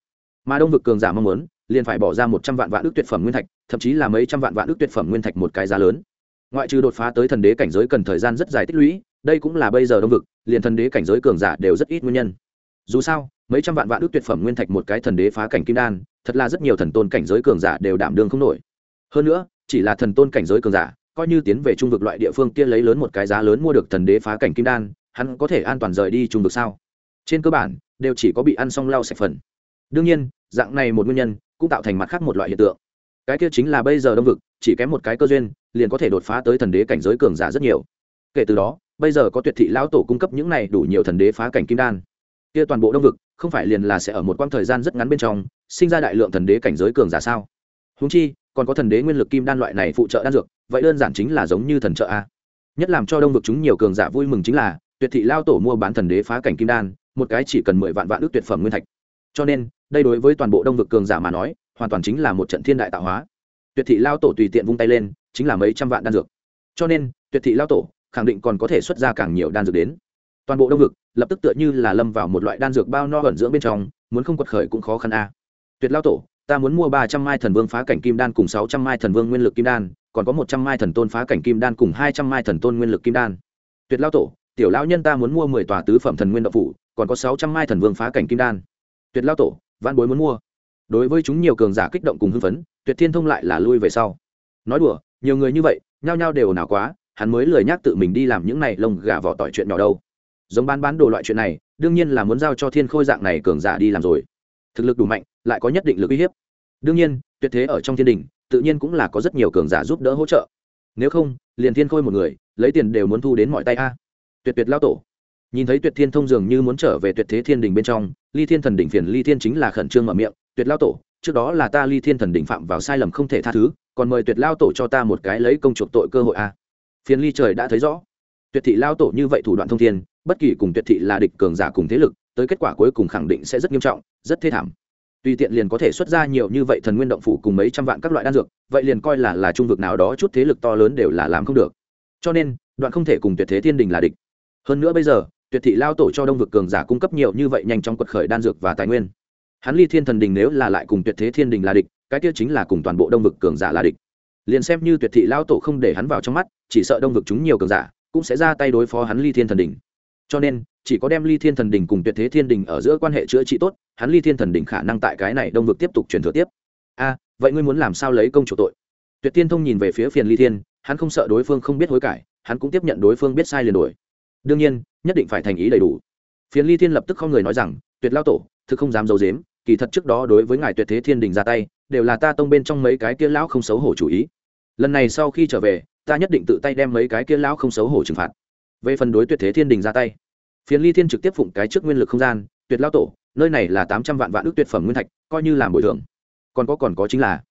Mà đông vực cường giả mong muốn, liền phải bỏ ra một trăm vạn vạn ước tuyệt phẩm nguyên thạch, thậm chí là mấy trăm vạn vạn ước tuyệt phẩm nguyên thạch một cái giá lớn. Ngoại trừ đột phá tới thần đế cảnh giới cần thời gian rất dài tích lũy đây cũng là bây giờ đông vực, liền thần đế cảnh giới cường giả đều rất ít nguyên nhân. Dù sao, mấy trăm vạn vạn ước tuyệt phẩm nguyên thạch một cái thần đế phá cảnh kim đan, thật là rất nhiều thần tôn cảnh giới cường giả đều đảm đương không nổi. Hơn nữa, chỉ là thần tôn cảnh giới cường giả, coi như tiến về trung vực loại địa phương kia lấy lớn một cái giá lớn mua được thần đế phá cảnh kim đan, hắn có thể an toàn rời đi trung vực sao? Trên cơ bản, đều chỉ có bị ăn xong lau sạch phần. Đương nhiên, dạng này một nguyên nhân cũng tạo thành mặt khác một loại hiện tượng. Cái kia chính là bây giờ đông vực, chỉ kém một cái cơ duyên, liền có thể đột phá tới thần đế cảnh giới cường giả rất nhiều. Kể từ đó bây giờ có tuyệt thị lão tổ cung cấp những này đủ nhiều thần đế phá cảnh kim đan. Kia toàn bộ đông vực, không phải liền là sẽ ở một quãng thời gian rất ngắn bên trong, sinh ra đại lượng thần đế cảnh giới cường giả sao? Húng chi, còn có thần đế nguyên lực kim đan loại này phụ trợ đan dược, vậy đơn giản chính là giống như thần trợ a. Nhất làm cho đông vực chúng nhiều cường giả vui mừng chính là, tuyệt thị lao tổ mua bán thần đế phá cảnh kim đan, một cái chỉ cần mười vạn vạn ước tuyệt phẩm nguyên thạch. Cho nên, đây đối với toàn bộ đông vực cường giả mà nói, hoàn toàn chính là một trận thiên đại tạo hóa. Tuyệt thị lao tổ tùy tiện vung tay lên, chính là mấy trăm vạn đan dược. Cho nên, tuyệt thị lao tổ khẳng định còn có thể xuất ra càng nhiều đan dược đến. Toàn bộ đông vực, lập tức tựa như là lâm vào một loại đan dược bao no ẩn dưỡng bên trong, muốn không quật khởi cũng khó khăn a. Tuyệt lao tổ, ta muốn mua ba trăm mai thần vương phá cảnh kim đan cùng sáu trăm mai thần vương nguyên lực kim đan, còn có một trăm mai thần tôn phá cảnh kim đan cùng hai trăm mai thần tôn nguyên lực kim đan. Tuyệt lao tổ, tiểu lão nhân ta muốn mua mười tòa tứ phẩm thần nguyên đậu phủ, còn có sáu trăm mai thần vương phá cảnh kim đan. Tuyệt lao tổ văn bối muốn mua. Đối với chúng nhiều cường giả kích động cùng hưng phấn, tuyệt thiên thông lại là lui về sau. Nói đùa, nhiều người như vậy, nhao nhao đều nào quá hắn mới lười nhắc tự mình đi làm những này lông gà vỏ tỏi chuyện nhỏ đâu. Giống bán bán đồ loại chuyện này, đương nhiên là muốn giao cho thiên khôi dạng này cường giả đi làm rồi. Thực lực đủ mạnh, lại có nhất định lực uy hiếp. Đương nhiên, tuyệt thế ở trong thiên đình, tự nhiên cũng là có rất nhiều cường giả giúp đỡ hỗ trợ. Nếu không, liền thiên khôi một người, lấy tiền đều muốn thu đến mọi tay a. Tuyệt tuyệt lao tổ. Nhìn thấy tuyệt thiên thông dường như muốn trở về tuyệt thế thiên đình bên trong, ly thiên thần đỉnh phiền ly thiên chính là khẩn trương mở miệng, tuyệt lao tổ, trước đó là ta ly thiên thần đỉnh phạm vào sai lầm không thể tha thứ, còn mời tuyệt lao tổ cho ta một cái lấy công chuộc tội cơ hội a phiền ly trời đã thấy rõ. Tuyệt thị lao tổ như vậy thủ đoạn thông thiên, bất kỳ cùng tuyệt thị là địch cường giả cùng thế lực, tới kết quả cuối cùng khẳng định sẽ rất nghiêm trọng, rất thê thảm. Tùy tiện liền có thể xuất ra nhiều như vậy thần nguyên động phủ cùng mấy trăm vạn các loại đan dược, vậy liền coi là là trung vực nào đó chút thế lực to lớn đều là làm không được. Cho nên, đoạn không thể cùng tuyệt thế thiên đình là địch. Hơn nữa bây giờ, tuyệt thị lao tổ cho đông vực cường giả cung cấp nhiều như vậy nhanh trong quật khởi đan dược và tài nguyên. Hắn ly thiên thần đình nếu là lại cùng tuyệt thế thiên đình là địch, cái kia chính là cùng toàn bộ đông vực cường giả là địch. Liền xem như tuyệt thị lao tổ không để hắn vào trong mắt chỉ sợ đông vực chúng nhiều cường giả, cũng sẽ ra tay đối phó hắn ly thiên thần đình cho nên, chỉ có đem ly thiên thần đình cùng tuyệt thế thiên đình ở giữa quan hệ chữa trị tốt, hắn ly thiên thần đình khả năng tại cái này đông vực tiếp tục truyền thừa tiếp. A, vậy ngươi muốn làm sao lấy công chủ tội? Tuyệt tiên thông nhìn về phía phiền ly thiên, hắn không sợ đối phương không biết hối cải, hắn cũng tiếp nhận đối phương biết sai liền đổi đương nhiên, nhất định phải thành ý đầy đủ. Phiền ly thiên lập tức không người nói rằng, tuyệt lao tổ, thực không dám d i u dếm kỳ thật trước đó đối với ngài tuyệt thế thiên đình ra tay, đều là ta tông bên trong mấy cái kia lão không xấu hổ chủ ý. Lần này sau khi trở về ta nhất định tự tay đem mấy cái kia lão không xấu hổ trừng phạt. Về phần đối tuyệt thế thiên đình ra tay, phiền ly thiên trực tiếp phụng cái trước nguyên lực không gian, tuyệt lao tổ, nơi này là tám trăm vạn vạn ước tuyệt phẩm nguyên thạch, coi như làm bồi thường. Còn có còn có chính là,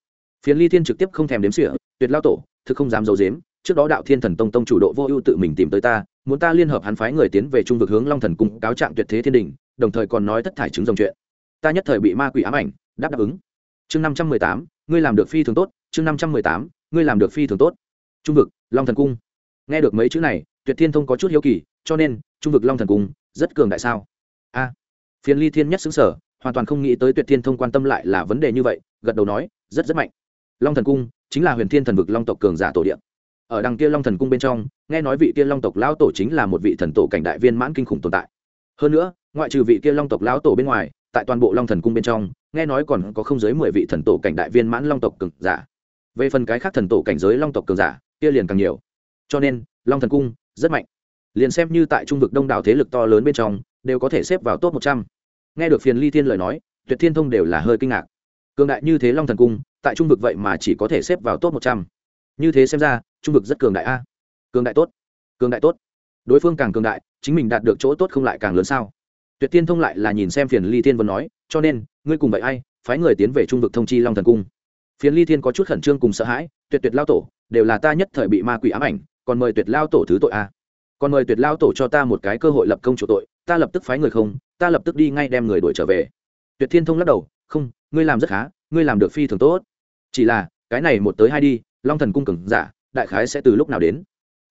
phiền ly thiên trực tiếp không thèm đếm sỉa tuyệt lao tổ, thực không dám d i ấ u dếm trước đó đạo thiên thần tông tông chủ độ vô ưu tự mình tìm tới ta, muốn ta liên hợp hắn phái người tiến về trung vực hướng long thần cung cáo trạng tuyệt thế thiên đình, đồng thời còn nói thất thải chứng dòng chuyện. Ta nhất thời bị ma quỷ ám ảnh, đáp đáp ứng. Chương năm trăm mười tám, ngươi làm được phi thường tốt, chương năm trăm mười tám, ngươi làm được phi thường tốt trung vực, long thần cung. Nghe được mấy chữ này, tuyệt thiên thông có chút hiếu kỳ, cho nên, trung vực long thần cung, rất cường đại sao? A. Phiền ly thiên nhất xứng sở, hoàn toàn không nghĩ tới tuyệt thiên thông quan tâm lại là vấn đề như vậy, gật đầu nói, rất rất mạnh. Long thần cung chính là huyền thiên thần vực long tộc cường giả tổ điện ở đằng kia long thần cung bên trong, nghe nói vị kia long tộc lão tổ chính là một vị thần tổ cảnh đại viên mãn kinh khủng tồn tại. Hơn nữa, ngoại trừ vị kia long tộc lão tổ bên ngoài, tại toàn bộ long thần cung bên trong, nghe nói còn có không dưới mười vị thần tổ cảnh đại viên mãn long tộc cường giả. Về phần cái khác thần tổ cảnh giới long tộc cường giả kia liền càng nhiều. Cho nên, long thần cung rất mạnh. Liền xem như tại trung vực đông đảo thế lực to lớn bên trong, đều có thể xếp vào top một trăm. Nghe được phiền ly thiên lời nói, tuyệt thiên thông đều là hơi kinh ngạc. Cường đại như thế long thần cung, tại trung vực vậy mà chỉ có thể xếp vào top một trăm. Như thế xem ra, trung vực rất cường đại a. Cường đại tốt. Cường đại tốt. Đối phương càng cường đại, chính mình đạt được chỗ tốt không lại càng lớn sao? Tuyệt tiên thông lại là nhìn xem phiền ly thiên vân nói, cho nên, ngươi cùng vậy ai, phái người tiến về trung vực thông chi long thần cung? Phiền ly thiên có chút khẩn trương cùng sợ hãi, tuyệt tuyệt lao tổ đều là ta nhất thời bị ma quỷ ám ảnh còn mời tuyệt lao tổ thứ tội a còn mời tuyệt lao tổ cho ta một cái cơ hội lập công chủ tội ta lập tức phái người không ta lập tức đi ngay đem người đuổi trở về. Tuyệt thiên thông lắc đầu không ngươi làm rất khá ngươi làm được phi thường tốt. Chỉ là cái này một tới hai đi long thần cung cường giả đại khái sẽ từ lúc nào đến?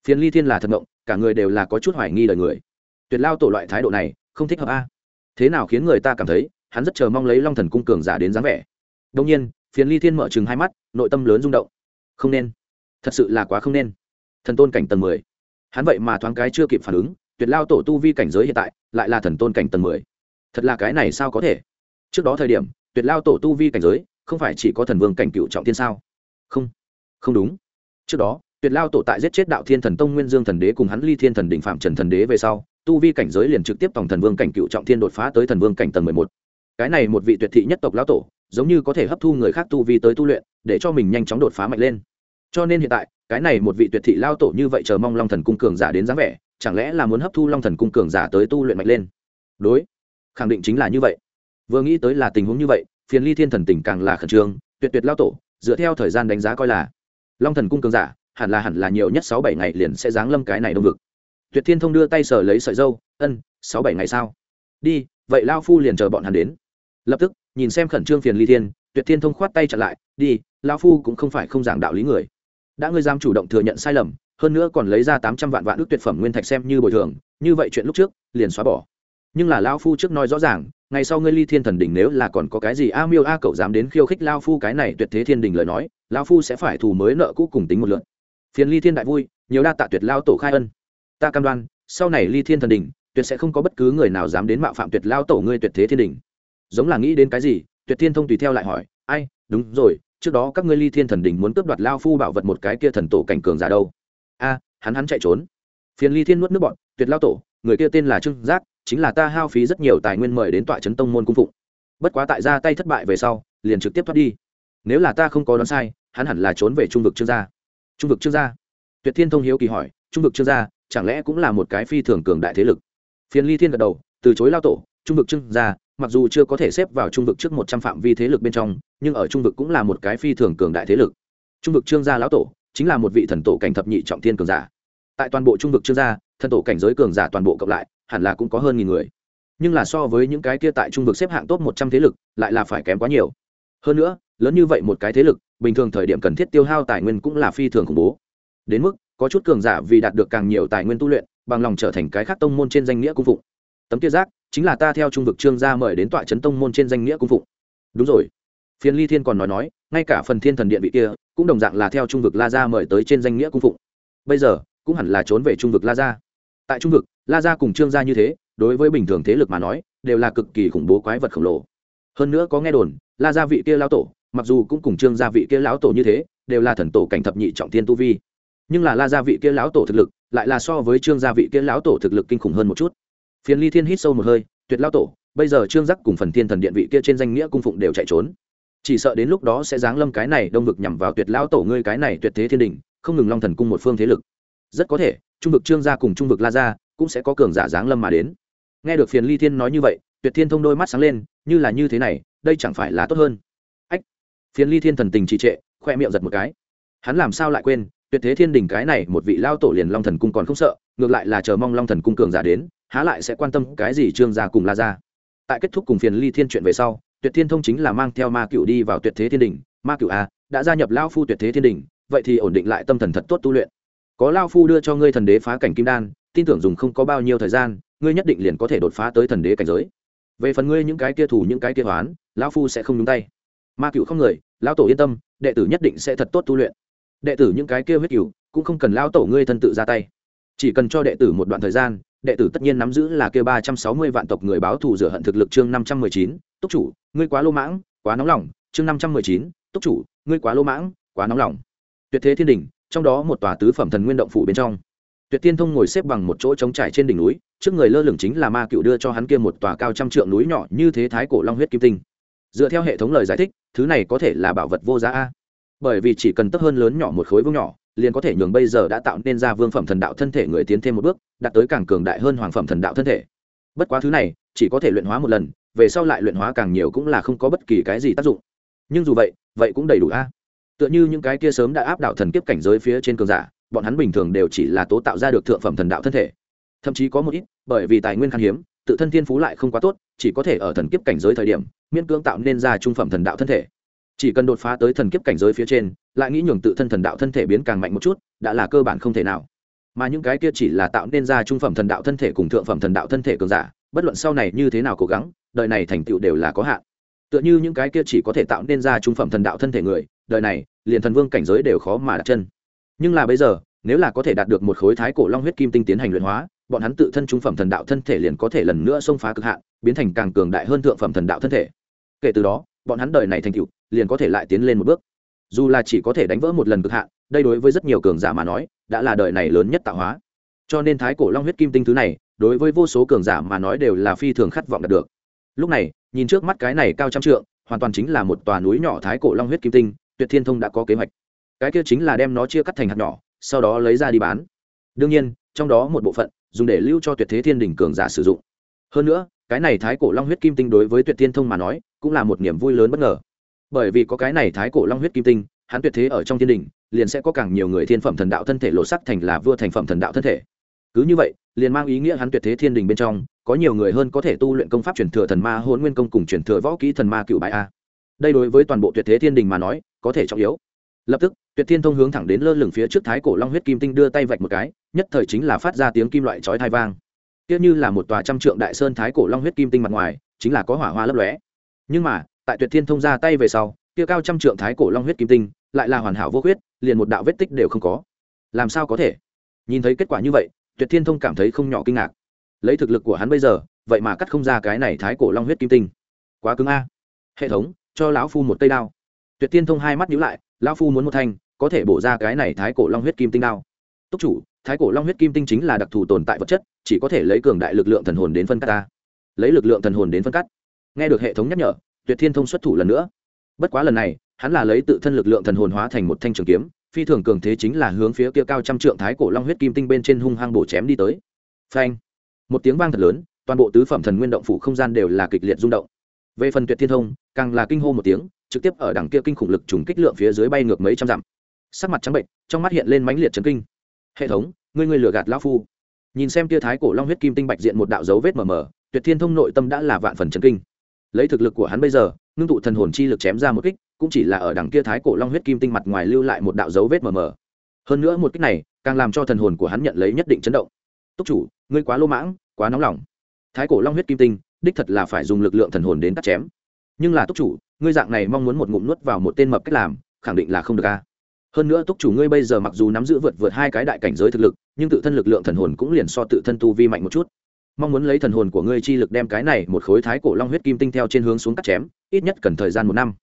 Phiền ly thiên là thật động, cả người đều là có chút hoài nghi lời người. Tuyệt lao tổ loại thái độ này không thích hợp a. Thế nào khiến người ta cảm thấy hắn rất chờ mong lấy long thần cung cường giả đến dáng vẻ. Đông nhiên phiền ly thiên mở chừng hai mắt nội tâm lớn rung động. Không nên thật sự là quá không nên. Thần tôn cảnh tầng mười. Hắn vậy mà thoáng cái chưa kịp phản ứng, tuyệt lao tổ tu vi cảnh giới hiện tại, lại là thần tôn cảnh tầng mười. Thật là cái này sao có thể? Trước đó thời điểm, tuyệt lao tổ tu vi cảnh giới, không phải chỉ có thần vương cảnh cựu trọng thiên sao? Không không đúng. Trước đó, tuyệt lao tổ tại giết chết đạo thiên thần tông nguyên dương thần đế cùng hắn ly thiên thần đỉnh phạm trần thần đế về sau, tu vi cảnh giới liền trực tiếp tổng thần vương cảnh cựu trọng thiên đột phá tới thần vương cảnh tầng mười một. Cái này một vị tuyệt thị nhất tộc lão tổ, giống như có thể hấp thu người khác tu vi tới tu luyện, để cho mình nhanh chóng đột phá mạnh lên cho nên hiện tại, cái này một vị tuyệt thị lao tổ như vậy chờ mong long thần cung cường giả đến dáng vẻ, chẳng lẽ là muốn hấp thu long thần cung cường giả tới tu luyện mạnh lên? Đối, khẳng định chính là như vậy. Vừa nghĩ tới là tình huống như vậy, phiền ly thiên thần tỉnh càng là khẩn trương, tuyệt tuyệt lao tổ, dựa theo thời gian đánh giá coi là, long thần cung cường giả, hẳn là hẳn là nhiều nhất sáu bảy ngày liền sẽ giáng lâm cái này đông vực. Tuyệt thiên thông đưa tay sờ lấy sợi dâu, ân, sáu bảy ngày sao? Đi, vậy lao phu liền chờ bọn hắn đến. Lập tức, nhìn xem khẩn trương phiền ly thiên, tuyệt thiên thông khoát tay chặn lại, đi, lao phu cũng không phải không giảng đạo lý người đã ngươi dám chủ động thừa nhận sai lầm, hơn nữa còn lấy ra tám trăm vạn vạn ước tuyệt phẩm nguyên thạch xem như bồi thường, như vậy chuyện lúc trước, liền xóa bỏ. Nhưng là lao phu trước nói rõ ràng, ngày sau ngươi ly thiên thần đỉnh nếu là còn có cái gì a miêu a cậu dám đến khiêu khích lao phu cái này tuyệt thế thiên đình lời nói lao phu sẽ phải thù mới nợ cũ cùng tính một lượn. Phiền ly thiên đại vui, nhiều đa tạ tuyệt lao tổ khai ân. Ta cam đoan, sau này ly thiên thần đỉnh, tuyệt sẽ không có bất cứ người nào dám đến mạo phạm tuyệt lao tổ ngươi tuyệt thế thiên đình giống là nghĩ đến cái gì, tuyệt thiên thông tùy theo lại hỏi, ai, đúng rồi trước đó các ngươi ly thiên thần đình muốn cướp đoạt lao phu bảo vật một cái kia thần tổ cảnh cường giả đâu? A, hắn hắn chạy trốn. Phiền ly thiên nuốt nước bọn tuyệt lao tổ, người kia tên là trương giác, chính là ta hao phí rất nhiều tài nguyên mời đến tọa trấn tông môn cung phụng. Bất quá tại ra tay thất bại về sau, liền trực tiếp thoát đi. Nếu là ta không có đoán sai, hắn hẳn là trốn về trung vực trương gia. Trung vực trương gia? Tuyệt thiên thông hiếu kỳ hỏi, trung vực trương gia, chẳng lẽ cũng là một cái phi thường cường đại thế lực? Phiền ly thiên gật đầu, từ chối lao tổ, trung vực trương gia mặc dù chưa có thể xếp vào trung vực trước một trăm phạm vi thế lực bên trong, nhưng ở trung vực cũng là một cái phi thường cường đại thế lực. Trung vực trương gia lão tổ chính là một vị thần tổ cảnh thập nhị trọng thiên cường giả. Tại toàn bộ trung vực trương gia, thần tổ cảnh giới cường giả toàn bộ cộng lại, hẳn là cũng có hơn nghìn người. Nhưng là so với những cái kia tại trung vực xếp hạng top một trăm thế lực, lại là phải kém quá nhiều. Hơn nữa, lớn như vậy một cái thế lực, bình thường thời điểm cần thiết tiêu hao tài nguyên cũng là phi thường khủng bố. Đến mức, có chút cường giả vì đạt được càng nhiều tài nguyên tu luyện, bằng lòng trở thành cái khác tông môn trên danh nghĩa cung phụng. Tấm kia giác chính là ta theo trung vực trương gia mời đến tọa trấn tông môn trên danh nghĩa cung phụng. Đúng rồi. Phiền ly thiên còn nói nói, ngay cả phần thiên thần điện vị kia, cũng đồng dạng là theo trung vực la gia mời tới trên danh nghĩa cung phụng. Bây giờ, cũng hẳn là trốn về trung vực la gia. Tại trung vực, la gia cùng trương gia như thế, đối với bình thường thế lực mà nói, đều là cực kỳ khủng bố quái vật khổng lồ. Hơn nữa có nghe đồn, la gia vị kia lão tổ, mặc dù cũng cùng trương gia vị kia lão tổ như thế, đều là thần tổ cảnh thập nhị trọng thiên tu vi. Nhưng là la gia vị kia lão tổ thực lực, lại là so với trương gia vị kia lão tổ thực lực kinh khủng hơn một chút phiền ly thiên hít sâu một hơi, tuyệt lao tổ, bây giờ trương giác cùng phần thiên thần điện vị kia trên danh nghĩa cung phụng đều chạy trốn. Chỉ sợ đến lúc đó sẽ giáng lâm cái này đông vực nhằm vào tuyệt lao tổ ngươi cái này tuyệt thế thiên đình, không ngừng long thần cung một phương thế lực. Rất có thể, trung vực trương gia cùng trung vực la gia cũng sẽ có cường giả giáng lâm mà đến. Nghe được phiền ly thiên nói như vậy, tuyệt thiên thông đôi mắt sáng lên, như là như thế này, đây chẳng phải là tốt hơn. Ách! Phiền ly thiên thần tình trì trệ, khoe miệng giật một cái. Hắn làm sao lại quên, tuyệt thế thiên đình cái này một vị lao tổ liền long thần cung còn không sợ, ngược lại là chờ mong long thần cung cường giả đến há lại sẽ quan tâm cái gì trương gia cùng la gia. Tại kết thúc cùng phiền ly thiên chuyện về sau, tuyệt thiên thông chính là mang theo ma cựu đi vào tuyệt thế thiên đình ma cựu a à, đã gia nhập lao phu tuyệt thế thiên đình vậy thì ổn định lại tâm thần thật tốt tu luyện. Có lao phu đưa cho ngươi thần đế phá cảnh kim đan, tin tưởng dùng không có bao nhiêu thời gian, ngươi nhất định liền có thể đột phá tới thần đế cảnh giới. Về phần ngươi những cái kia thủ, những cái kia hoán lão phu sẽ không nhúng tay. Ma cựu không người lão tổ yên tâm, đệ tử nhất định sẽ thật tốt tu luyện. Đệ tử những cái kia huyết cựu cũng không cần lão tổ ngươi thân tự ra tay. Chỉ cần cho đệ tử một đoạn thời gian đệ tử tất nhiên nắm giữ là kêu ba trăm sáu mươi vạn tộc người báo thù rửa hận thực lực chương năm trăm mười chín, túc chủ, ngươi quá lô mãng, quá nóng lòng, chương năm trăm mười chín, túc chủ, ngươi quá lô mãng, quá nóng lòng. Tuyệt thế thiên đình trong đó một tòa tứ phẩm thần nguyên động phủ bên trong. Tuyệt tiên thông ngồi xếp bằng một chỗ trống trải trên đỉnh núi, trước người lơ lửng chính là ma cựu đưa cho hắn kia một tòa cao trăm trượng núi nhỏ như thế thái cổ long huyết kim tinh. Dựa theo hệ thống lời giải thích, thứ này có thể là bảo vật vô giá a. Bởi vì chỉ cần tấp hơn lớn nhỏ một khối vương nhỏ liền có thể nhường bây giờ đã tạo nên ra vương phẩm thần đạo thân thể người tiến thêm một bước, đạt tới càng cường đại hơn hoàng phẩm thần đạo thân thể. Bất quá thứ này, chỉ có thể luyện hóa một lần, về sau lại luyện hóa càng nhiều cũng là không có bất kỳ cái gì tác dụng. Nhưng dù vậy vậy cũng đầy đủ a. Tựa như những cái kia sớm đã áp đảo thần kiếp cảnh giới phía trên cường giả, bọn hắn bình thường đều chỉ là tố tạo ra được thượng phẩm thần đạo thân thể. Thậm chí có một ít, bởi vì tài nguyên khan hiếm, tự thân thiên phú lại không quá tốt, chỉ có thể ở thần kiếp cảnh giới thời điểm, miễn cưỡng tạo nên ra trung phẩm thần đạo thân thể chỉ cần đột phá tới thần kiếp cảnh giới phía trên, lại nghĩ nhường tự thân thần đạo thân thể biến càng mạnh một chút, đã là cơ bản không thể nào. Mà những cái kia chỉ là tạo nên ra trung phẩm thần đạo thân thể cùng thượng phẩm thần đạo thân thể cường giả, bất luận sau này như thế nào cố gắng, đời này thành tựu đều là có hạn. Tựa như những cái kia chỉ có thể tạo nên ra trung phẩm thần đạo thân thể người, đời này, liền thần vương cảnh giới đều khó mà đặt chân. Nhưng là bây giờ, nếu là có thể đạt được một khối thái cổ long huyết kim tinh tiến hành luyện hóa, bọn hắn tự thân trung phẩm thần đạo thân thể liền có thể lần nữa xông phá cực hạn, biến thành càng cường đại hơn thượng phẩm thần đạo thân thể. Kể từ đó bọn hắn đời này thành tựu, liền có thể lại tiến lên một bước. Dù là chỉ có thể đánh vỡ một lần cực hạn, đây đối với rất nhiều cường giả mà nói, đã là đời này lớn nhất tạo hóa. Cho nên thái cổ long huyết kim tinh thứ này, đối với vô số cường giả mà nói đều là phi thường khát vọng đạt được. Lúc này, nhìn trước mắt cái này cao trăm trượng, hoàn toàn chính là một tòa núi nhỏ thái cổ long huyết kim tinh, tuyệt thiên thông đã có kế hoạch. Cái kia chính là đem nó chia cắt thành hạt nhỏ, sau đó lấy ra đi bán. Đương nhiên, trong đó một bộ phận dùng để lưu cho tuyệt thế thiên đỉnh cường giả sử dụng. Hơn nữa, cái này thái cổ long huyết kim tinh đối với tuyệt thiên thông mà nói cũng là một niềm vui lớn bất ngờ. Bởi vì có cái này thái cổ long huyết kim tinh, hắn tuyệt thế ở trong thiên đình, liền sẽ có càng nhiều người thiên phẩm thần đạo thân thể lộ sắc thành là vua thành phẩm thần đạo thân thể. Cứ như vậy, liền mang ý nghĩa hắn tuyệt thế thiên đình bên trong, có nhiều người hơn có thể tu luyện công pháp truyền thừa thần ma hôn nguyên công cùng truyền thừa võ kỹ thần ma cựu bại a. Đây đối với toàn bộ tuyệt thế thiên đình mà nói, có thể trọng yếu. Lập tức, tuyệt thiên thông hướng thẳng đến lơ lửng phía trước thái cổ long huyết kim tinh đưa tay vạch một cái, nhất thời chính là phát ra tiếng kim loại chói thai vang. Tiếc như là một tòa trăm trượng đại sơn thái cổ long huyết kim tinh mặt ngoài, chính là có hỏa hoa lấp lóe nhưng mà, tại tuyệt thiên thông ra tay về sau, kia cao trăm trượng thái cổ long huyết kim tinh, lại là hoàn hảo vô huyết liền một đạo vết tích đều không có. Làm sao có thể? Nhìn thấy kết quả như vậy, tuyệt thiên thông cảm thấy không nhỏ kinh ngạc. Lấy thực lực của hắn bây giờ, vậy mà cắt không ra cái này thái cổ long huyết kim tinh. Quá cứng a. Hệ thống, cho lão phu một cây đao. Tuyệt thiên thông hai mắt nhíu lại, lão phu muốn một thanh, có thể bổ ra cái này thái cổ long huyết kim tinh đao. Túc chủ, thái cổ long huyết kim tinh chính là đặc thù tồn tại vật chất, chỉ có thể lấy cường đại lực lượng thần hồn đến phân cắt ta. Lấy lực lượng thần hồn đến phân cắt nghe được hệ thống nhắc nhở, tuyệt thiên thông xuất thủ lần nữa. Bất quá lần này, hắn là lấy tự thân lực lượng thần hồn hóa thành một thanh trường kiếm, phi thường cường thế chính là hướng phía kia cao trăm trượng thái cổ long huyết kim tinh bên trên hung hăng bổ chém đi tới. Phanh! Một tiếng vang thật lớn, toàn bộ tứ phẩm thần nguyên động phủ không gian đều là kịch liệt rung động. Về phần tuyệt thiên thông, càng là kinh hô một tiếng, trực tiếp ở đằng kia kinh khủng lực trùng kích lượng phía dưới bay ngược mấy trăm dặm. Sắc mặt trắng bệnh, trong mắt hiện lên mãnh liệt chấn kinh. Hệ thống, ngươi ngươi lừa gạt lão phu. Nhìn xem kia thái cổ long huyết kim tinh bạch diện một đạo dấu vết mờ mờ, tuyệt thiên thông nội tâm đã là vạn phần chấn kinh lấy thực lực của hắn bây giờ, ngưng tụ thần hồn chi lực chém ra một kích, cũng chỉ là ở đằng kia thái cổ long huyết kim tinh mặt ngoài lưu lại một đạo dấu vết mờ mờ. Hơn nữa một kích này, càng làm cho thần hồn của hắn nhận lấy nhất định chấn động. Túc chủ, ngươi quá lô mãng, quá nóng lòng. Thái cổ long huyết kim tinh, đích thật là phải dùng lực lượng thần hồn đến cắt chém. Nhưng là túc chủ, ngươi dạng này mong muốn một ngụm nuốt vào một tên mập cách làm, khẳng định là không được a. Hơn nữa túc chủ ngươi bây giờ mặc dù nắm giữ vượt vượt hai cái đại cảnh giới thực lực, nhưng tự thân lực lượng thần hồn cũng liền so tự thân tu vi mạnh một chút mong muốn lấy thần hồn của ngươi chi lực đem cái này một khối thái cổ long huyết kim tinh theo trên hướng xuống cắt chém, ít nhất cần thời gian một năm.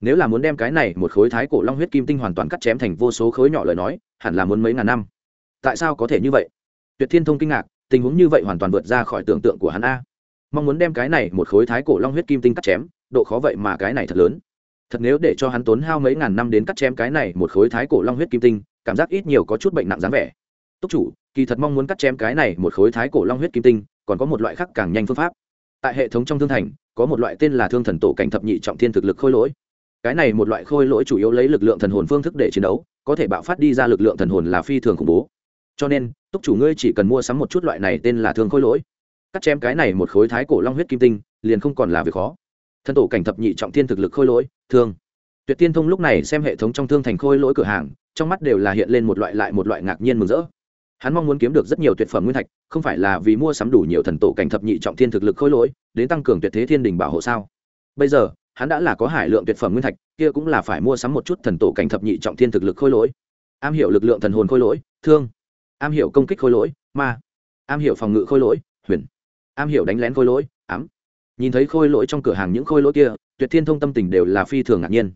Nếu là muốn đem cái này một khối thái cổ long huyết kim tinh hoàn toàn cắt chém thành vô số khối nhỏ lời nói, hẳn là muốn mấy ngàn năm. Tại sao có thể như vậy? Tuyệt thiên thông kinh ngạc, tình huống như vậy hoàn toàn vượt ra khỏi tưởng tượng của hắn a. Mong muốn đem cái này một khối thái cổ long huyết kim tinh cắt chém, độ khó vậy mà cái này thật lớn. Thật nếu để cho hắn tốn hao mấy ngàn năm đến cắt chém cái này một khối thái cổ long huyết kim tinh, cảm giác ít nhiều có chút bệnh nặng dáng vẻ túc chủ, kỳ thật mong muốn cắt chém cái này một khối thái cổ long huyết kim tinh, còn có một loại khác càng nhanh phương pháp. Tại hệ thống trong thương thành, có một loại tên là thương thần tổ cảnh thập nhị trọng thiên thực lực khôi lỗi. Cái này một loại khôi lỗi chủ yếu lấy lực lượng thần hồn phương thức để chiến đấu, có thể bạo phát đi ra lực lượng thần hồn là phi thường khủng bố. Cho nên, túc chủ ngươi chỉ cần mua sắm một chút loại này tên là thương khôi lỗi. Cắt chém cái này một khối thái cổ long huyết kim tinh, liền không còn là việc khó. Thần tổ cảnh thập nhị trọng thiên thực lực khôi lỗi, thương. Tuyệt tiên thông lúc này xem hệ thống trong thương thành khôi lỗi cửa hàng, trong mắt đều là hiện lên một loại lại một loại ngạc nhiên mừng rỡ hắn mong muốn kiếm được rất nhiều tuyệt phẩm nguyên thạch, không phải là vì mua sắm đủ nhiều thần tổ cảnh thập nhị trọng thiên thực lực khôi lỗi, đến tăng cường tuyệt thế thiên đình bảo hộ sao? Bây giờ, hắn đã là có hải lượng tuyệt phẩm nguyên thạch, kia cũng là phải mua sắm một chút thần tổ cảnh thập nhị trọng thiên thực lực khôi lỗi. Am hiểu lực lượng thần hồn khôi lỗi, thương. Am hiểu công kích khôi lỗi, ma. Am hiểu phòng ngự khôi lỗi, huyền. Am hiểu đánh lén khôi lỗi, ám. Nhìn thấy khôi lỗi trong cửa hàng những khôi lỗi kia, tuyệt thiên thông tâm tình đều là phi thường ngạc nhiên.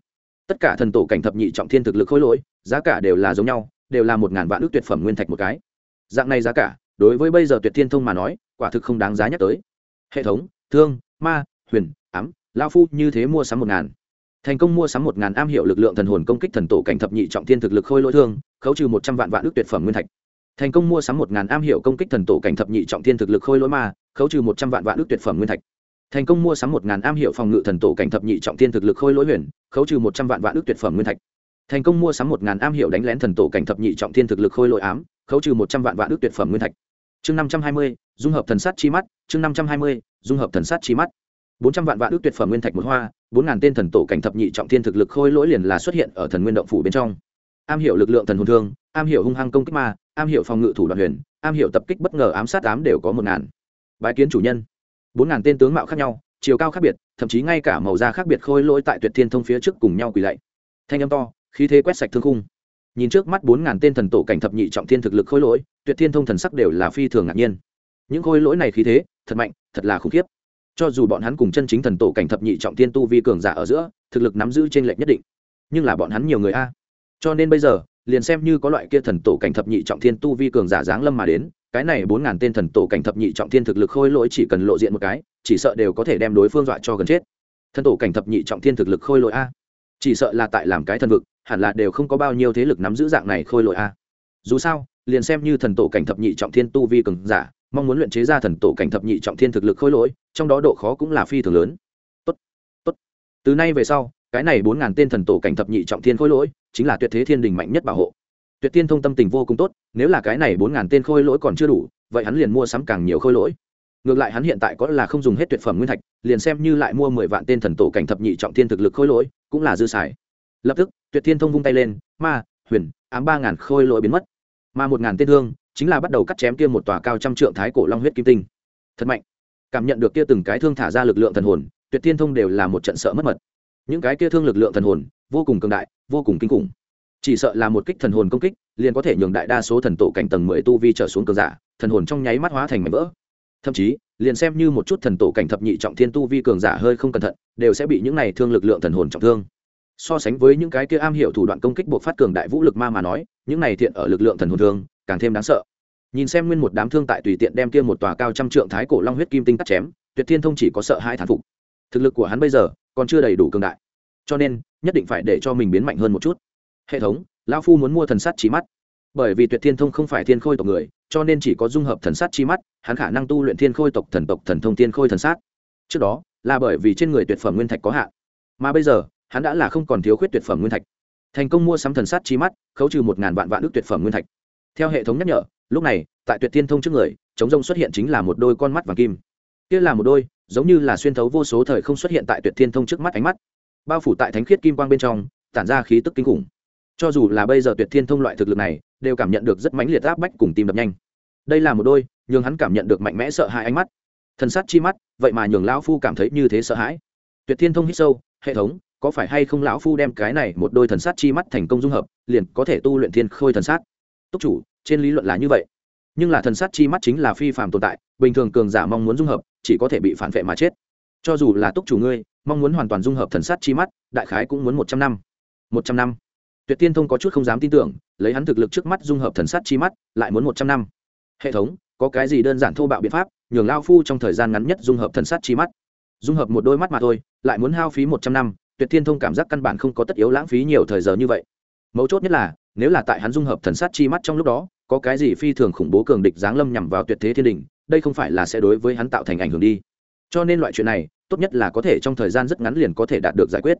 Tất cả thần tổ cảnh thập nhị trọng thiên thực lực khôi lỗi, giá cả đều là giống nhau, đều là một ngàn vạn ước tuyệt phẩm nguyên thạch một cái dạng này giá cả, đối với bây giờ tuyệt thiên thông mà nói, quả thực không đáng giá nhắc tới. Hệ thống, thương, ma, huyền, ám lao phu như thế mua sắm một ngàn. Thành công mua sắm một ngàn am hiệu lực lượng thần hồn công kích thần tổ cảnh thập nhị trọng thiên thực lực khôi lỗi thương, khấu trừ một trăm vạn vạn ước tuyệt phẩm nguyên thạch. Thành công mua sắm một ngàn am hiệu công kích thần tổ cảnh thập nhị trọng thiên thực lực khôi lỗi ma, khấu trừ một trăm vạn vạn ước tuyệt phẩm nguyên thạch. Thành công mua sắm một ngàn am hiệu phòng ngự thần tổ cảnh thập nhị trọng thiên thực lực khôi lỗi huyền, khấu trừ một trăm vạn vạn ước tuyệt phẩm nguyên thạch thành công mua sắm một ngàn am hiệu đánh lén thần tổ cảnh thập nhị trọng thiên thực lực khôi lội ám, khấu trừ một trăm vạn vạn ước tuyệt phẩm nguyên thạch. Chương năm trăm hai mươi, dung hợp thần sát chi mắt, chương năm trăm hai mươi, dung hợp thần sát chi mắt. Bốn trăm vạn vạn ước tuyệt phẩm nguyên thạch một hoa, bốn ngàn tên thần tổ cảnh thập nhị trọng thiên thực lực khôi lỗi liền là xuất hiện ở thần nguyên động phủ bên trong. Am hiểu lực lượng thần hồn thương, am hiểu hung hăng công kích ma, am hiểu phòng ngự thủ đoạn huyền, am hiểu tập kích bất ngờ ám sát ám đều có một ngàn. Bái kiến chủ nhân. Bốn ngàn tên tướng mạo khác nhau, chiều cao khác biệt, thậm chí ngay cả màu da khác biệt khôi lỗi tại tuyệt thiên thông phía trước cùng nhau quỳ lạy. Thanh âm to khí thế quét sạch thương khung. Nhìn trước mắt bốn ngàn tên thần tổ cảnh thập nhị trọng thiên thực lực khôi lỗi, tuyệt thiên thông thần sắc đều là phi thường ngạc nhiên. Những khôi lỗi này khí thế, thật mạnh, thật là khủng khiếp. Cho dù bọn hắn cùng chân chính thần tổ cảnh thập nhị trọng thiên tu vi cường giả ở giữa, thực lực nắm giữ trên lệch nhất định, nhưng là bọn hắn nhiều người a. Cho nên bây giờ, liền xem như có loại kia thần tổ cảnh thập nhị trọng thiên tu vi cường giả giáng lâm mà đến, cái này bốn ngàn tên thần tổ cảnh thập nhị trọng thiên thực lực khôi lỗi chỉ cần lộ diện một cái, chỉ sợ đều có thể đem đối phương dọa cho gần chết. Thần tổ cảnh thập nhị trọng thiên thực lực khôi lỗi a. Chỉ sợ là tại làm cái thần vực hẳn là đều không có bao nhiêu thế lực nắm giữ dạng này khôi lỗi a. Dù sao liền xem như thần tổ cảnh thập nhị trọng thiên tu vi cường giả mong muốn luyện chế ra thần tổ cảnh thập nhị trọng thiên thực lực khôi lỗi trong đó độ khó cũng là phi thường lớn. Tốt, tốt. từ nay về sau cái này bốn ngàn tên thần tổ cảnh thập nhị trọng thiên khôi lỗi chính là tuyệt thế thiên đình mạnh nhất bảo hộ. Tuyệt tiên thông tâm tình vô cùng tốt nếu là cái này bốn ngàn tên khôi lỗi còn chưa đủ vậy hắn liền mua sắm càng nhiều khôi lỗi. Ngược lại hắn hiện tại có là không dùng hết tuyệt phẩm nguyên thạch liền xem như lại mua mười vạn tên thần tổ cảnh thập nhị trọng thiên thực lực khôi lỗi cũng là dư xài. Lập tức tuyệt thiên thông vung tay lên, ma, huyền, ám ba ngàn khôi lỗi biến mất. Mà một ngàn tên thương, chính là bắt đầu cắt chém kia một tòa cao trăm trượng thái cổ long huyết kim tinh. Thật mạnh. Cảm nhận được kia từng cái thương thả ra lực lượng thần hồn, tuyệt thiên thông đều là một trận sợ mất mật. Những cái kia thương lực lượng thần hồn, vô cùng cường đại, vô cùng kinh khủng. Chỉ sợ là một kích thần hồn công kích, liền có thể nhường đại đa số thần tổ cảnh tầng mười tu vi trở xuống cường giả, thần hồn trong nháy mắt hóa thành mảnh vỡ. Thậm chí, liền xem như một chút thần tổ cảnh thập nhị trọng thiên tu vi cường giả hơi không cẩn thận, đều sẽ bị những này thương lực lượng thần hồn trọng thương so sánh với những cái kia am hiểu thủ đoạn công kích buộc phát cường đại vũ lực ma mà nói, những này thiện ở lực lượng thần hồn thương càng thêm đáng sợ. Nhìn xem nguyên một đám thương tại tùy tiện đem kia một tòa cao trăm trượng thái cổ long huyết kim tinh cắt chém, tuyệt thiên thông chỉ có sợ hai thán phục. Thực lực của hắn bây giờ còn chưa đầy đủ cường đại, cho nên nhất định phải để cho mình biến mạnh hơn một chút. Hệ thống, lão phu muốn mua thần sắt trí mắt. Bởi vì tuyệt thiên thông không phải thiên khôi tộc người, cho nên chỉ có dung hợp thần sát chi mắt, hắn khả năng tu luyện thiên khôi tộc thần tộc thần thông thiên khôi thần sát. Trước đó, là bởi vì trên người tuyệt phẩm nguyên thạch có hạn. Mà bây giờ hắn đã là không còn thiếu khuyết tuyệt phẩm nguyên thạch. Thành công mua sắm thần sát chi mắt, khấu trừ một ngàn vạn vạn ước tuyệt phẩm nguyên thạch. Theo hệ thống nhắc nhở, lúc này, tại tuyệt thiên thông trước người chống rông xuất hiện chính là một đôi con mắt vàng kim. Kia là một đôi, giống như là xuyên thấu vô số thời không xuất hiện tại tuyệt thiên thông trước mắt ánh mắt. Bao phủ tại thánh khiết kim quang bên trong, tản ra khí tức kinh khủng. Cho dù là bây giờ tuyệt thiên thông loại thực lực này, đều cảm nhận được rất mãnh liệt áp bách cùng tim đập nhanh. Đây là một đôi, nhường hắn cảm nhận được mạnh mẽ sợ hãi ánh mắt. Thần sát chi mắt, vậy mà nhường lão phu cảm thấy như thế sợ hãi. Tuyệt thiên thông hít sâu, hệ thống có phải hay không lão phu đem cái này một đôi thần sát chi mắt thành công dung hợp, liền có thể tu luyện thiên khôi thần sát? Túc chủ, trên lý luận là như vậy. Nhưng là thần sát chi mắt chính là phi phàm tồn tại, bình thường cường giả mong muốn dung hợp, chỉ có thể bị phản vệ mà chết. Cho dù là túc chủ ngươi, mong muốn hoàn toàn dung hợp thần sát chi mắt, đại khái cũng muốn một trăm năm. Một trăm năm. Tuyệt tiên thông có chút không dám tin tưởng, lấy hắn thực lực trước mắt dung hợp thần sát chi mắt, lại muốn một trăm năm. Hệ thống, có cái gì đơn giản thô bạo biện pháp, nhường lao phu trong thời gian ngắn nhất dung hợp thần sát chi mắt? Dung hợp một đôi mắt mà thôi, lại muốn hao phí một trăm năm tuyệt thiên thông cảm giác căn bản không có tất yếu lãng phí nhiều thời giờ như vậy. Mấu chốt nhất là, nếu là tại hắn dung hợp thần sát chi mắt trong lúc đó, có cái gì phi thường khủng bố cường địch giáng lâm nhằm vào tuyệt thế thiên đình, đây không phải là sẽ đối với hắn tạo thành ảnh hưởng đi. Cho nên loại chuyện này, tốt nhất là có thể trong thời gian rất ngắn liền có thể đạt được giải quyết.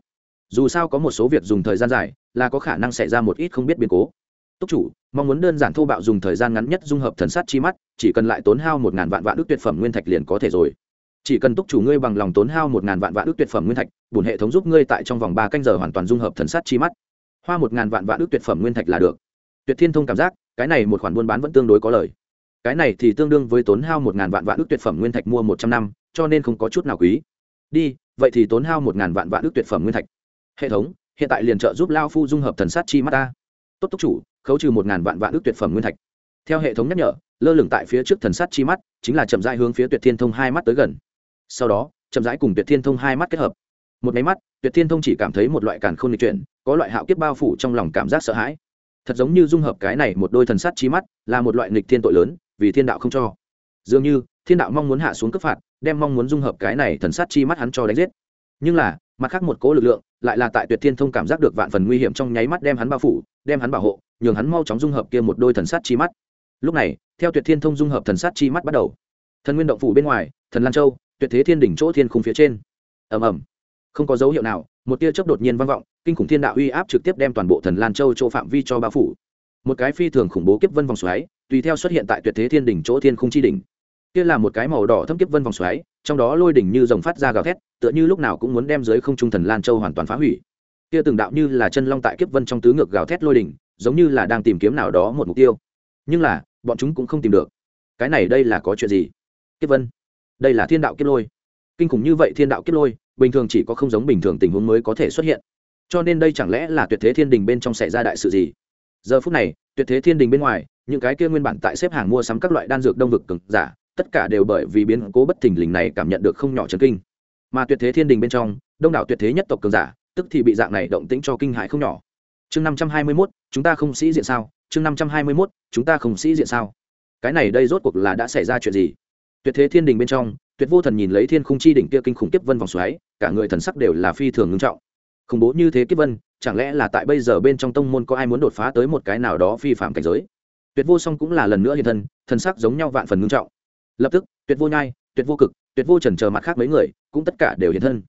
Dù sao có một số việc dùng thời gian dài, là có khả năng xảy ra một ít không biết biến cố. Túc chủ, mong muốn đơn giản thô bạo dùng thời gian ngắn nhất dung hợp thần sát chi mắt, chỉ cần lại tốn hao một ngàn vạn vạn ước tuyệt phẩm nguyên thạch liền có thể rồi chỉ cần túc chủ ngươi bằng lòng tốn hao một ngàn vạn vạn ước tuyệt phẩm nguyên thạch bùn hệ thống giúp ngươi tại trong vòng ba canh giờ hoàn toàn dung hợp thần sát chi mắt. Hoa một ngàn vạn vạn ước tuyệt phẩm nguyên thạch là được. Tuyệt thiên thông cảm giác, cái này một khoản buôn bán vẫn tương đối có lời. Cái này thì tương đương với tốn hao một ngàn vạn vạn ước tuyệt phẩm nguyên thạch mua một trăm năm, cho nên không có chút nào quý. Đi, vậy thì tốn hao một ngàn vạn vạn ước tuyệt phẩm nguyên thạch. Hệ thống, hiện tại liền trợ giúp lao phu dung hợp thần sát chi mắt ta. Tốt túc chủ, khấu trừ một ngàn vạn vạn ước tuyệt phẩm nguyên thạch. Theo hệ thống nhắc nhở, lơ lửng tại phía trước thần sát chi mắt, chính là chậm rãi hướng phía tuyệt thiên thông hai mắt tới gần sau đó, chậm rãi cùng tuyệt thiên thông hai mắt kết hợp. Một máy mắt, tuyệt thiên thông chỉ cảm thấy một loại càn không lịch chuyển, có loại hạo kiếp bao phủ trong lòng cảm giác sợ hãi. Thật giống như dung hợp cái này một đôi thần sát chi mắt, là một loại nghịch thiên tội lớn, vì thiên đạo không cho. Dường như, thiên đạo mong muốn hạ xuống cấp phạt, đem mong muốn dung hợp cái này thần sát chi mắt hắn cho đánh giết. Nhưng là, mặt khác một cố lực lượng, lại là tại tuyệt thiên thông cảm giác được vạn phần nguy hiểm trong nháy mắt đem hắn bao phủ, đem hắn bảo hộ, nhường hắn mau chóng dung hợp kia một đôi thần sát chi mắt. Lúc này, theo tuyệt thiên thông dung hợp thần sát chi mắt bắt đầu. Thần nguyên động phủ bên ngoài, thần lan châu tuyệt thế thiên đỉnh chỗ thiên khung phía trên. Ầm ầm. Không có dấu hiệu nào, một tia chớp đột nhiên vang vọng, kinh khủng thiên đạo uy áp trực tiếp đem toàn bộ thần lan châu chỗ phạm vi cho bao phủ. Một cái phi thường khủng bố kiếp vân vòng xoáy, tùy theo xuất hiện tại tuyệt thế thiên đỉnh chỗ thiên khung chi đỉnh. Kia là một cái màu đỏ thâm kiếp vân vòng xoáy, trong đó lôi đỉnh như rồng phát ra gào thét, tựa như lúc nào cũng muốn đem dưới không trung thần lan châu hoàn toàn phá hủy. Kia từng đạo như là chân long tại kiếp vân trong tứ ngược gào thét lôi đỉnh, giống như là đang tìm kiếm nào đó một mục tiêu. Nhưng là, bọn chúng cũng không tìm được. Cái này đây là có chuyện gì? Kiếp vân đây là thiên đạo kiếp lôi. Kinh khủng như vậy thiên đạo kiếp lôi, bình thường chỉ có không giống bình thường tình huống mới có thể xuất hiện. Cho nên đây chẳng lẽ là tuyệt thế thiên đình bên trong xảy ra đại sự gì? Giờ phút này, tuyệt thế thiên đình bên ngoài, những cái kia nguyên bản tại xếp hàng mua sắm các loại đan dược đông vực cực giả, tất cả đều bởi vì biến cố bất thình lình này cảm nhận được không nhỏ chấn kinh. Mà tuyệt thế thiên đình bên trong, đông đảo tuyệt thế nhất tộc cường giả, tức thì bị dạng này động tĩnh cho kinh hại không nhỏ. Chương năm trăm hai mươi mốt, chúng ta không sĩ diện sao? Chương năm trăm hai mươi mốt, chúng ta không sĩ diện sao? Cái này đây rốt cuộc là đã xảy ra chuyện gì? Tuyệt thế thiên đình bên trong, tuyệt vô thần nhìn lấy thiên khung chi đỉnh kia kinh khủng kiếp vân vòng xoáy, cả người thần sắc đều là phi thường ngưng trọng. Khủng bố như thế kiếp vân, chẳng lẽ là tại bây giờ bên trong tông môn có ai muốn đột phá tới một cái nào đó phi phạm cảnh giới? Tuyệt vô song cũng là lần nữa hiện thân, thần sắc giống nhau vạn phần ngưng trọng. Lập tức, tuyệt vô nhai, tuyệt vô cực, tuyệt vô trần chờ mặt khác mấy người, cũng tất cả đều hiện thân.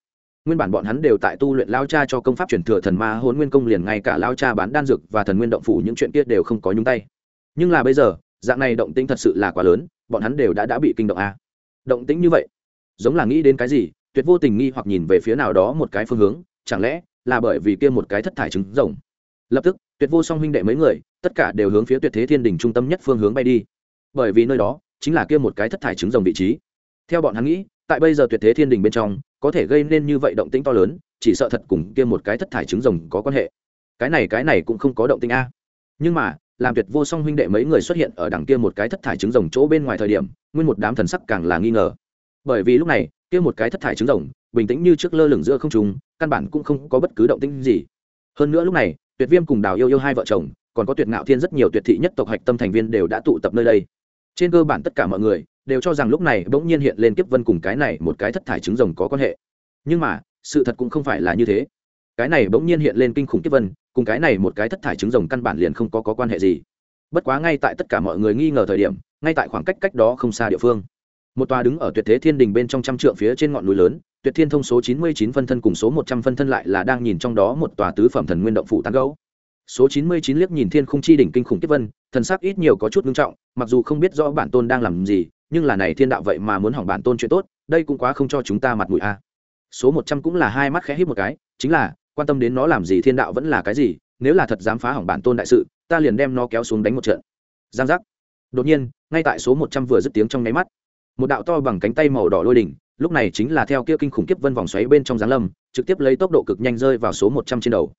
Nguyên bản bọn hắn đều tại tu luyện lao cha cho công pháp truyền thừa thần ma hôn nguyên công liền ngay cả lao cha bán đan dược và thần nguyên động phủ những chuyện kia đều không có nhúng tay. Nhưng là bây giờ dạng này động tĩnh thật sự là quá lớn, bọn hắn đều đã đã bị kinh động a. Động tĩnh như vậy, giống là nghĩ đến cái gì, tuyệt vô tình nghi hoặc nhìn về phía nào đó một cái phương hướng, chẳng lẽ là bởi vì kia một cái thất thải trứng rồng? Lập tức, tuyệt vô song huynh đệ mấy người, tất cả đều hướng phía tuyệt thế thiên đình trung tâm nhất phương hướng bay đi. Bởi vì nơi đó chính là kia một cái thất thải trứng rồng vị trí. Theo bọn hắn nghĩ, tại bây giờ tuyệt thế thiên đình bên trong, có thể gây nên như vậy động tĩnh to lớn, chỉ sợ thật cùng kia một cái thất thải trứng rồng có quan hệ. Cái này cái này cũng không có động tĩnh a. Nhưng mà làm tuyệt vô song huynh đệ mấy người xuất hiện ở đằng kia một cái thất thải trứng rồng chỗ bên ngoài thời điểm, nguyên một đám thần sắc càng là nghi ngờ. Bởi vì lúc này, kia một cái thất thải trứng rồng, bình tĩnh như trước lơ lửng giữa không trung, căn bản cũng không có bất cứ động tĩnh gì. Hơn nữa lúc này, tuyệt viêm cùng đào yêu yêu hai vợ chồng, còn có tuyệt ngạo thiên rất nhiều tuyệt thị nhất tộc hạch tâm thành viên đều đã tụ tập nơi đây. Trên cơ bản tất cả mọi người đều cho rằng lúc này bỗng nhiên hiện lên kiếp vân cùng cái này một cái thất thải trứng rồng có quan hệ. Nhưng mà, sự thật cũng không phải là như thế cái này bỗng nhiên hiện lên kinh khủng kiếp vân cùng cái này một cái thất thải trứng rồng căn bản liền không có, có quan hệ gì. Bất quá ngay tại tất cả mọi người nghi ngờ thời điểm ngay tại khoảng cách cách đó không xa địa phương một tòa đứng ở tuyệt thế thiên đình bên trong trăm trượng phía trên ngọn núi lớn tuyệt thiên thông số chín mươi chín phân thân cùng số một trăm phân thân lại là đang nhìn trong đó một tòa tứ phẩm thần nguyên động phủ tán gấu số chín mươi chín liếc nhìn thiên khung chi đỉnh kinh khủng kiếp vân thần sắc ít nhiều có chút ngưng trọng mặc dù không biết rõ bản tôn đang làm gì nhưng là này thiên đạo vậy mà muốn hỏng bản tôn chuyện tốt đây cũng quá không cho chúng ta mặt mũi a. Số một trăm cũng là hai mắt khẽ hít một cái chính là quan tâm đến nó làm gì thiên đạo vẫn là cái gì, nếu là thật dám phá hỏng bản tôn đại sự, ta liền đem nó kéo xuống đánh một trận. Giang giác. Đột nhiên, ngay tại số một trăm vừa dứt tiếng trong nháy mắt, một đạo to bằng cánh tay màu đỏ lôi đỉnh, lúc này chính là theo kia kinh khủng kiếp vân vòng xoáy bên trong giáng lâm, trực tiếp lấy tốc độ cực nhanh rơi vào số một trăm trên đầu.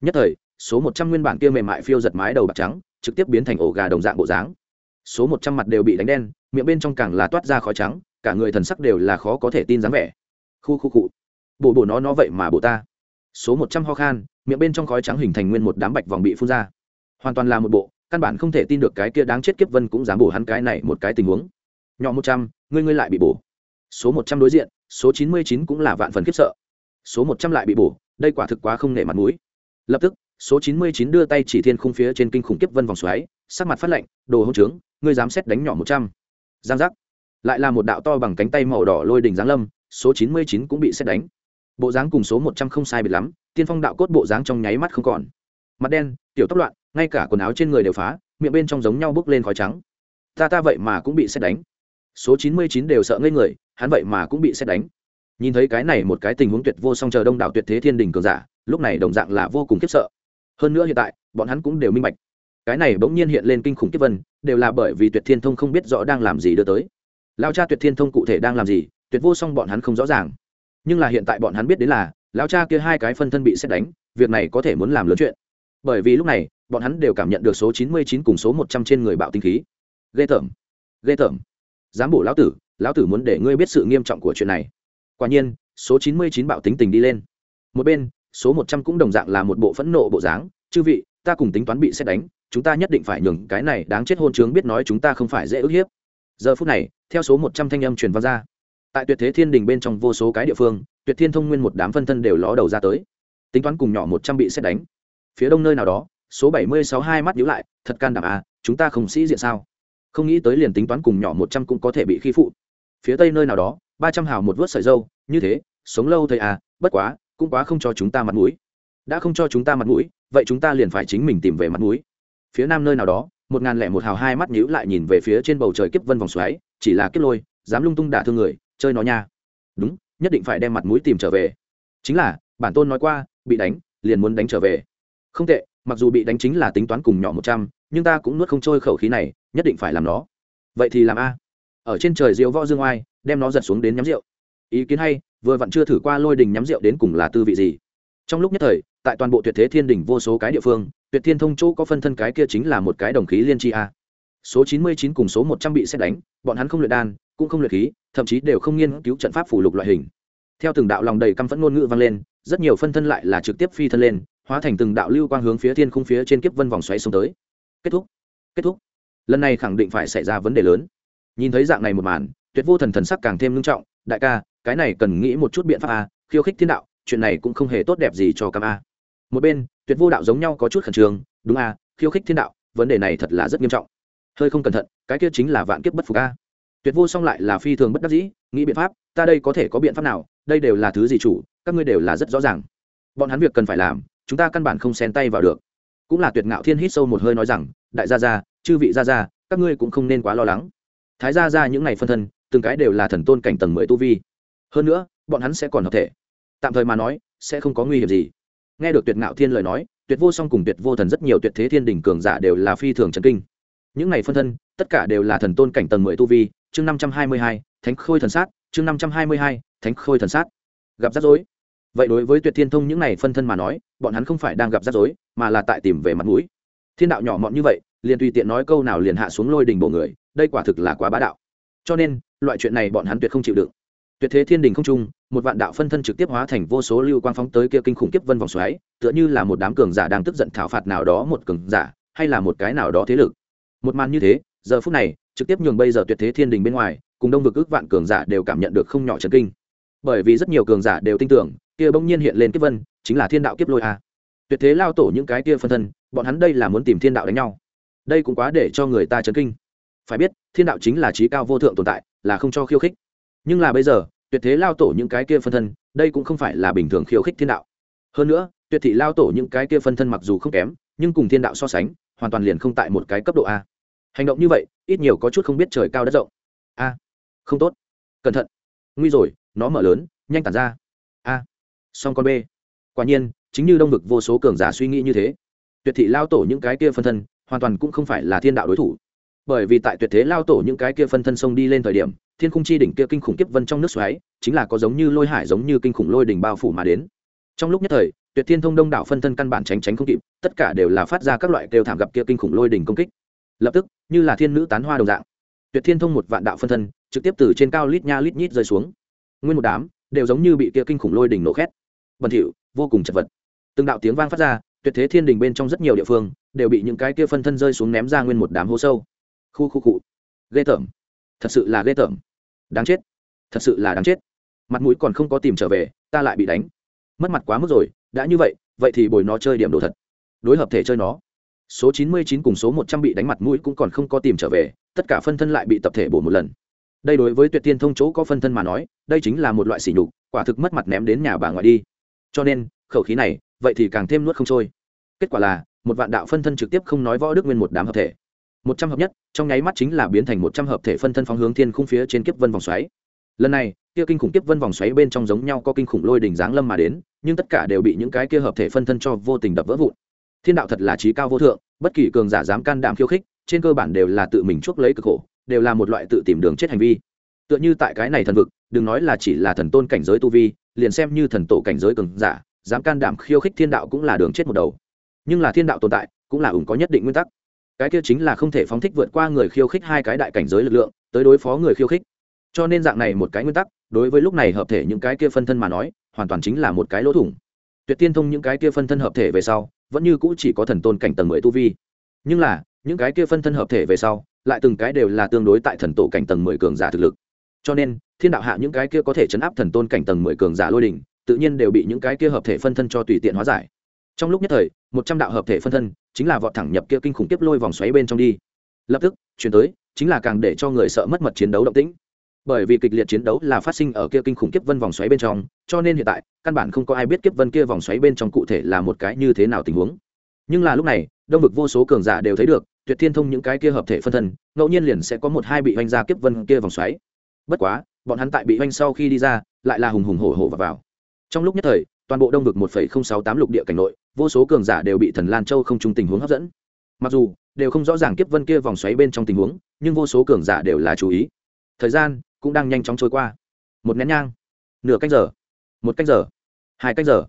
Nhất thời, số một trăm nguyên bản kia mềm mại phiêu giật mái đầu bạc trắng, trực tiếp biến thành ổ gà đồng dạng bộ dáng. Số một trăm mặt đều bị đánh đen, miệng bên trong càng là toát ra khói trắng, cả người thần sắc đều là khó có thể tin dáng vẻ. Khu khu cụ bộ bộ nó nó vậy mà bộ ta số một trăm ho khan, miệng bên trong khói trắng hình thành nguyên một đám bạch vòng bị phun ra. Hoàn toàn là một bộ, căn bản không thể tin được cái kia đáng chết kiếp vân cũng dám bổ hắn cái này một cái tình huống. Nhỏ một trăm, ngươi ngươi lại bị bổ. Số một trăm đối diện, số chín mươi chín cũng là vạn phần khiếp sợ. Số một trăm lại bị bổ, đây quả thực quá không nể mặt mũi. Lập tức, số chín mươi chín đưa tay chỉ thiên khung phía trên kinh khủng kiếp vân vòng xoáy, sắc mặt phát lạnh, đồ hông trướng, ngươi dám xét đánh nhỏ một trăm. Giang giác. Lại là một đạo to bằng cánh tay màu đỏ lôi đỉnh giáng lâm, số chín mươi chín cũng bị xét đánh bộ dáng cùng số một trăm không sai biệt lắm, tiên phong đạo cốt bộ dáng trong nháy mắt không còn. Mặt đen, tiểu tóc loạn, ngay cả quần áo trên người đều phá, miệng bên trong giống nhau bước lên khói trắng. Ta ta vậy mà cũng bị xét đánh. Số chín mươi chín đều sợ ngây người, hắn vậy mà cũng bị xét đánh. Nhìn thấy cái này một cái tình huống tuyệt vô song chờ đông đảo tuyệt thế thiên đình cường giả, lúc này đồng dạng là vô cùng khiếp sợ. Hơn nữa hiện tại, bọn hắn cũng đều minh bạch. Cái này bỗng nhiên hiện lên kinh khủng kiếp vân, đều là bởi vì tuyệt thiên thông không biết rõ đang làm gì đưa tới. Lao cha tuyệt thiên thông cụ thể đang làm gì, tuyệt vô song bọn hắn không rõ ràng nhưng là hiện tại bọn hắn biết đến là, lão cha kia hai cái phân thân bị xét đánh, việc này có thể muốn làm lớn chuyện. Bởi vì lúc này, bọn hắn đều cảm nhận được số chín mươi chín cùng số một trăm trên người bạo tinh khí. Ghê tởm ghê tởm. Dám bổ lão tử lão tử muốn để ngươi biết sự nghiêm trọng của chuyện này. Quả nhiên, số chín mươi chín bạo tính tình đi lên. Một bên, số một trăm cũng đồng dạng là một bộ phẫn nộ bộ dáng. Chư vị, ta cùng tính toán bị xét đánh, chúng ta nhất định phải nhường cái này đáng chết hôn chướng biết nói chúng ta không phải dễ ức hiếp. Giờ phút này, theo số một trăm thanh âm truyền vang ra tại tuyệt thế thiên đình bên trong vô số cái địa phương, tuyệt thiên thông nguyên một đám phân thân đều ló đầu ra tới. Tính toán cùng nhỏ một trăm bị xét đánh. Phía đông nơi nào đó, số bảy mươi sáu hai mắt nhíu lại, thật can đảm à chúng ta không sĩ diện sao? Không nghĩ tới liền tính toán cùng nhỏ một trăm cũng có thể bị khi phụ. Phía tây nơi nào đó, ba trăm hào một vớt sợi dâu, như thế, sống lâu thầy à bất quá, cũng quá không cho chúng ta mặt mũi. Đã không cho chúng ta mặt mũi, vậy chúng ta liền phải chính mình tìm về mặt mũi. Phía nam nơi nào đó, một ngàn lẻ một hào hai mắt nhíu lại nhìn về phía trên bầu trời kiếp vân vòng xoáy, chỉ là kiếp lôi, dám lung tung đả thương người chơi nó nha. Đúng, nhất định phải đem mặt mũi tìm trở về. Chính là, bản tôn nói qua, bị đánh, liền muốn đánh trở về. Không tệ, mặc dù bị đánh chính là tính toán cùng nhỏ một trăm, nhưng ta cũng nuốt không trôi khẩu khí này, nhất định phải làm nó. Vậy thì làm a. Ở trên trời diễu võ dương oai, đem nó giật xuống đến nhắm rượu. Ý kiến hay, vừa vặn chưa thử qua lôi đình nhắm rượu đến cùng là tư vị gì. Trong lúc nhất thời, tại toàn bộ tuyệt thế thiên đình vô số cái địa phương, tuyệt thiên thông chỗ có phân thân cái kia chính là một cái đồng khí liên tri a. Số chín mươi chín cùng số một trăm bị xét đánh, bọn hắn không luyện đan cũng không luyện khí, thậm chí đều không nghiên cứu trận pháp phủ lục loại hình. Theo từng đạo lòng đầy căm phẫn ngôn ngữ vang lên, rất nhiều phân thân lại là trực tiếp phi thân lên, hóa thành từng đạo lưu quang hướng phía thiên khung phía trên kiếp vân vòng xoáy xuống tới. Kết thúc. Kết thúc. Lần này khẳng định phải xảy ra vấn đề lớn. Nhìn thấy dạng này một màn, tuyệt vô thần thần sắc càng thêm nghiêm trọng, đại ca, cái này cần nghĩ một chút biện pháp a, khiêu khích thiên đạo, chuyện này cũng không hề tốt đẹp gì cho cam a. Một bên, tuyệt vô đạo giống nhau có chút khẩn trương, đúng a, khiêu khích thiên đạo, vấn đề này thật là rất nghiêm trọng. Hơi không cẩn thận, cái kia chính là vạn kiếp bất phục a tuyệt vô song lại là phi thường bất đắc dĩ, nghĩ biện pháp, ta đây có thể có biện pháp nào, đây đều là thứ gì chủ, các ngươi đều là rất rõ ràng. Bọn hắn việc cần phải làm, chúng ta căn bản không xen tay vào được. Cũng là tuyệt ngạo thiên hít sâu một hơi nói rằng, đại gia gia, chư vị gia gia, các ngươi cũng không nên quá lo lắng. Thái gia gia những ngày phân thân, từng cái đều là thần tôn cảnh tầng mười tu vi. Hơn nữa, bọn hắn sẽ còn hợp thể. Tạm thời mà nói, sẽ không có nguy hiểm gì. Nghe được tuyệt ngạo thiên lời nói, tuyệt vô song cùng tuyệt vô thần rất nhiều tuyệt thế thiên đỉnh cường giả đều là phi thường trần kinh. Những ngày phân thân, tất cả đều là thần tôn cảnh tầng mười tu vi chương năm trăm hai mươi hai, thánh khôi thần sát, chương năm trăm hai mươi hai, thánh khôi thần sát. Gặp rắc rối. Vậy đối với tuyệt thiên thông những này phân thân mà nói, bọn hắn không phải đang gặp rắc rối, mà là tại tìm về mặt mũi. Thiên đạo nhỏ mọn như vậy, liền tùy tiện nói câu nào liền hạ xuống lôi đình bộ người, đây quả thực là quá bá đạo. Cho nên, loại chuyện này bọn hắn tuyệt không chịu đựng. Tuyệt thế thiên đình không trung, một vạn đạo phân thân trực tiếp hóa thành vô số lưu quang phóng tới kia kinh khủng kiếp vân vòng xoáy, tựa như là một đám cường giả đang tức giận thảo phạt nào đó một cường giả, hay là một cái nào đó thế lực. Một màn như thế giờ phút này, trực tiếp nhường bây giờ tuyệt thế thiên đình bên ngoài, cùng đông vực ước vạn cường giả đều cảm nhận được không nhỏ trần kinh. Bởi vì rất nhiều cường giả đều tin tưởng, kia bỗng nhiên hiện lên kiếp vân, chính là thiên đạo kiếp lôi a. Tuyệt thế lao tổ những cái kia phân thân, bọn hắn đây là muốn tìm thiên đạo đánh nhau. Đây cũng quá để cho người ta chấn kinh. Phải biết, thiên đạo chính là trí cao vô thượng tồn tại, là không cho khiêu khích. Nhưng là bây giờ, tuyệt thế lao tổ những cái kia phân thân, đây cũng không phải là bình thường khiêu khích thiên đạo. Hơn nữa, tuyệt thị lao tổ những cái kia phân thân mặc dù không kém, nhưng cùng thiên đạo so sánh, hoàn toàn liền không tại một cái cấp độ a hành động như vậy ít nhiều có chút không biết trời cao đất rộng a à, không tốt cẩn thận nguy rồi nó mở lớn nhanh tản ra a à, song con b quả nhiên chính như đông vực vô số cường giả suy nghĩ như thế tuyệt thị lao tổ những cái kia phân thân hoàn toàn cũng không phải là thiên đạo đối thủ bởi vì tại tuyệt thế lao tổ những cái kia phân thân sông đi lên thời điểm thiên khung chi đỉnh kia kinh khủng kiếp vân trong nước xoáy chính là có giống như lôi hải giống như kinh khủng lôi đỉnh bao phủ mà đến trong lúc nhất thời tuyệt thiên thông đông đảo phân thân căn bản tránh tránh không kịp tất cả đều là phát ra các loại kêu thảm gặp kia kinh khủng lôi đỉnh công kích lập tức, như là thiên nữ tán hoa đồng dạng. Tuyệt thiên thông một vạn đạo phân thân, trực tiếp từ trên cao lít nha lít nhít rơi xuống. Nguyên một đám, đều giống như bị kia kinh khủng lôi đỉnh nổ khét. Bẩn thỉu vô cùng chật vật. Từng đạo tiếng vang phát ra, tuyệt thế thiên đình bên trong rất nhiều địa phương, đều bị những cái kia phân thân rơi xuống ném ra nguyên một đám hố sâu. Khu khu cụ ghê tởm. Thật sự là ghê tởm. Đáng chết. Thật sự là đáng chết. Mặt mũi còn không có tìm trở về, ta lại bị đánh. Mất mặt quá mức rồi, đã như vậy vậy thì bồi nó chơi điểm đồ thật. Đối hợp thể chơi nó số chín mươi chín cùng số một trăm bị đánh mặt mũi cũng còn không có tìm trở về, tất cả phân thân lại bị tập thể bổ một lần. Đây đối với tuyệt tiên thông chỗ có phân thân mà nói, đây chính là một loại sỉ nhục, quả thực mất mặt ném đến nhà bà ngoại đi. Cho nên, khẩu khí này, vậy thì càng thêm nuốt không trôi. Kết quả là, một vạn đạo phân thân trực tiếp không nói võ đức nguyên một đám hợp thể. Một trăm hợp nhất, trong nháy mắt chính là biến thành một trăm hợp thể phân thân phóng hướng thiên khung phía trên kiếp vân vòng xoáy. Lần này, kia kinh khủng kiếp vân vòng xoáy bên trong giống nhau có kinh khủng lôi đỉnh giáng lâm mà đến, nhưng tất cả đều bị những cái kia hợp thể phân thân cho vô tình đập vỡ vụn thiên đạo thật là trí cao vô thượng, bất kỳ cường giả dám can đảm khiêu khích, trên cơ bản đều là tự mình chuốc lấy cực khổ, đều là một loại tự tìm đường chết hành vi. Tựa như tại cái này thần vực, đừng nói là chỉ là thần tôn cảnh giới tu vi, liền xem như thần tổ cảnh giới cường giả, dám can đảm khiêu khích thiên đạo cũng là đường chết một đầu. Nhưng là thiên đạo tồn tại, cũng là ủng có nhất định nguyên tắc. Cái kia chính là không thể phóng thích vượt qua người khiêu khích hai cái đại cảnh giới lực lượng, tới đối phó người khiêu khích. Cho nên dạng này một cái nguyên tắc, đối với lúc này hợp thể những cái kia phân thân mà nói, hoàn toàn chính là một cái lỗ thủng tuyệt tiên thông những cái kia phân thân hợp thể về sau, vẫn như cũ chỉ có thần tôn cảnh tầng mười tu vi. Nhưng là, những cái kia phân thân hợp thể về sau, lại từng cái đều là tương đối tại thần tổ cảnh tầng mười cường giả thực lực. Cho nên, thiên đạo hạ những cái kia có thể chấn áp thần tôn cảnh tầng mười cường giả lôi đình, tự nhiên đều bị những cái kia hợp thể phân thân cho tùy tiện hóa giải. Trong lúc nhất thời, một trăm đạo hợp thể phân thân chính là vọt thẳng nhập kia kinh khủng tiếp lôi vòng xoáy bên trong đi. Lập tức, chuyển tới, chính là càng để cho người sợ mất mật chiến đấu động tĩnh bởi vì kịch liệt chiến đấu là phát sinh ở kia kinh khủng kiếp vân vòng xoáy bên trong, cho nên hiện tại, căn bản không có ai biết kiếp vân kia vòng xoáy bên trong cụ thể là một cái như thế nào tình huống. Nhưng là lúc này, đông vực vô số cường giả đều thấy được, tuyệt thiên thông những cái kia hợp thể phân thân, ngẫu nhiên liền sẽ có một hai bị oanh ra kiếp vân kia vòng xoáy. Bất quá, bọn hắn tại bị oanh sau khi đi ra, lại là hùng hùng hổ hổ và vào. Trong lúc nhất thời, toàn bộ đông vực một sáu tám lục địa cảnh nội, vô số cường giả đều bị thần lan châu không chung tình huống hấp dẫn. Mặc dù, đều không rõ ràng kiếp vân kia vòng xoáy bên trong tình huống, nhưng vô số cường giả đều là chú ý. Thời gian cũng đang nhanh chóng trôi qua. Một nén nhang, nửa canh giờ, một canh giờ, hai canh giờ.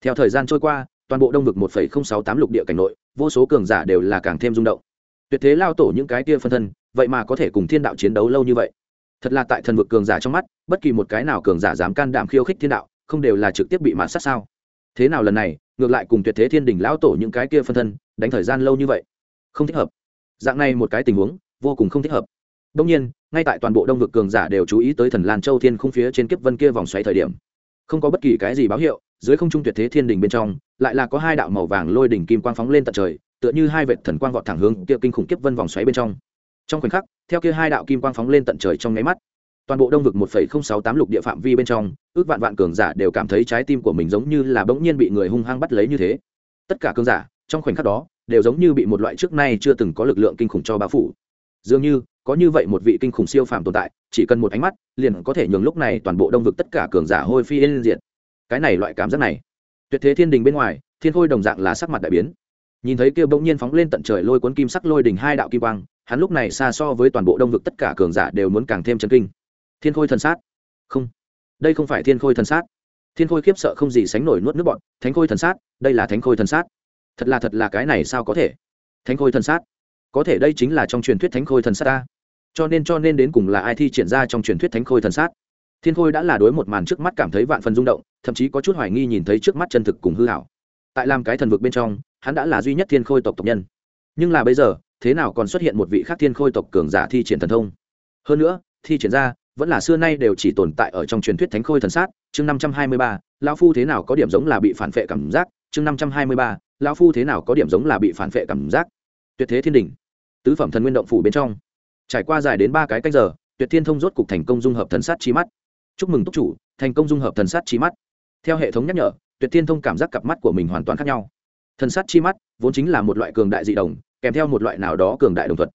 Theo thời gian trôi qua, toàn bộ đông vực một sáu tám lục địa cảnh nội, vô số cường giả đều là càng thêm rung động. Tuyệt thế lao tổ những cái kia phân thân, vậy mà có thể cùng thiên đạo chiến đấu lâu như vậy. Thật là tại thần vực cường giả trong mắt, bất kỳ một cái nào cường giả dám can đảm khiêu khích thiên đạo, không đều là trực tiếp bị mạt sát sao? Thế nào lần này, ngược lại cùng tuyệt thế thiên đình lão tổ những cái kia phân thân, đánh thời gian lâu như vậy? Không thích hợp. Dạng này một cái tình huống, vô cùng không thích hợp đông nhiên, ngay tại toàn bộ đông vực cường giả đều chú ý tới thần lan châu thiên khung phía trên kiếp vân kia vòng xoáy thời điểm, không có bất kỳ cái gì báo hiệu, dưới không trung tuyệt thế thiên đình bên trong, lại là có hai đạo màu vàng lôi đỉnh kim quang phóng lên tận trời, tựa như hai vệt thần quang vọt thẳng hướng kia kinh khủng kiếp vân vòng xoáy bên trong. Trong khoảnh khắc, theo kia hai đạo kim quang phóng lên tận trời trong nháy mắt, toàn bộ đông vực một phẩy không sáu tám lục địa phạm vi bên trong, ước vạn vạn cường giả đều cảm thấy trái tim của mình giống như là bỗng nhiên bị người hung hăng bắt lấy như thế. Tất cả cường giả, trong khoảnh khắc đó, đều giống như bị một loại trước nay chưa từng có lực lượng kinh khủng cho bao phủ dường như, có như vậy một vị kinh khủng siêu phàm tồn tại, chỉ cần một ánh mắt, liền có thể nhường lúc này toàn bộ đông vực tất cả cường giả hôi phi lên diện cái này loại cảm giác này, tuyệt thế thiên đình bên ngoài, thiên khôi đồng dạng là sắc mặt đại biến. Nhìn thấy kia bỗng nhiên phóng lên tận trời lôi cuốn kim sắc lôi đỉnh hai đạo kim quang, hắn lúc này xa so với toàn bộ đông vực tất cả cường giả đều muốn càng thêm chân kinh. Thiên khôi thần sát. Không, đây không phải thiên khôi thần sát. Thiên khôi khiếp sợ không gì sánh nổi nuốt nước bọn. Thánh khôi thần sát, đây là thánh khôi thần sát. Thật là thật là cái này sao có thể? Thánh khôi thần sát có thể đây chính là trong truyền thuyết thánh khôi thần sát ta. Cho nên cho nên đến cùng là ai thi triển ra trong truyền thuyết thánh khôi thần sát? Thiên khôi đã là đối một màn trước mắt cảm thấy vạn phần rung động, thậm chí có chút hoài nghi nhìn thấy trước mắt chân thực cùng hư hảo tại làm cái thần vực bên trong, hắn đã là duy nhất thiên khôi tộc tộc nhân. Nhưng là bây giờ, thế nào còn xuất hiện một vị khác thiên khôi tộc cường giả thi triển thần thông? Hơn nữa, thi triển ra, vẫn là xưa nay đều chỉ tồn tại ở trong truyền thuyết thánh khôi thần sát, chương năm trăm hai mươi ba, lão phu thế nào có điểm giống là bị phản vệ cảm giác? Chương năm trăm hai mươi ba, lão phu thế nào có điểm giống là bị phản vệ cảm giác? Tuyệt thế thiên đình tứ phẩm thần nguyên động phủ bên trong. Trải qua dài đến ba cái cách giờ, tuyệt thiên thông rốt cục thành công dung hợp thần sát chi mắt. Chúc mừng túc chủ, thành công dung hợp thần sát chi mắt. Theo hệ thống nhắc nhở, tuyệt thiên thông cảm giác cặp mắt của mình hoàn toàn khác nhau. Thần sát chi mắt vốn chính là một loại cường đại dị đồng kèm theo một loại nào đó cường đại đồng thuật.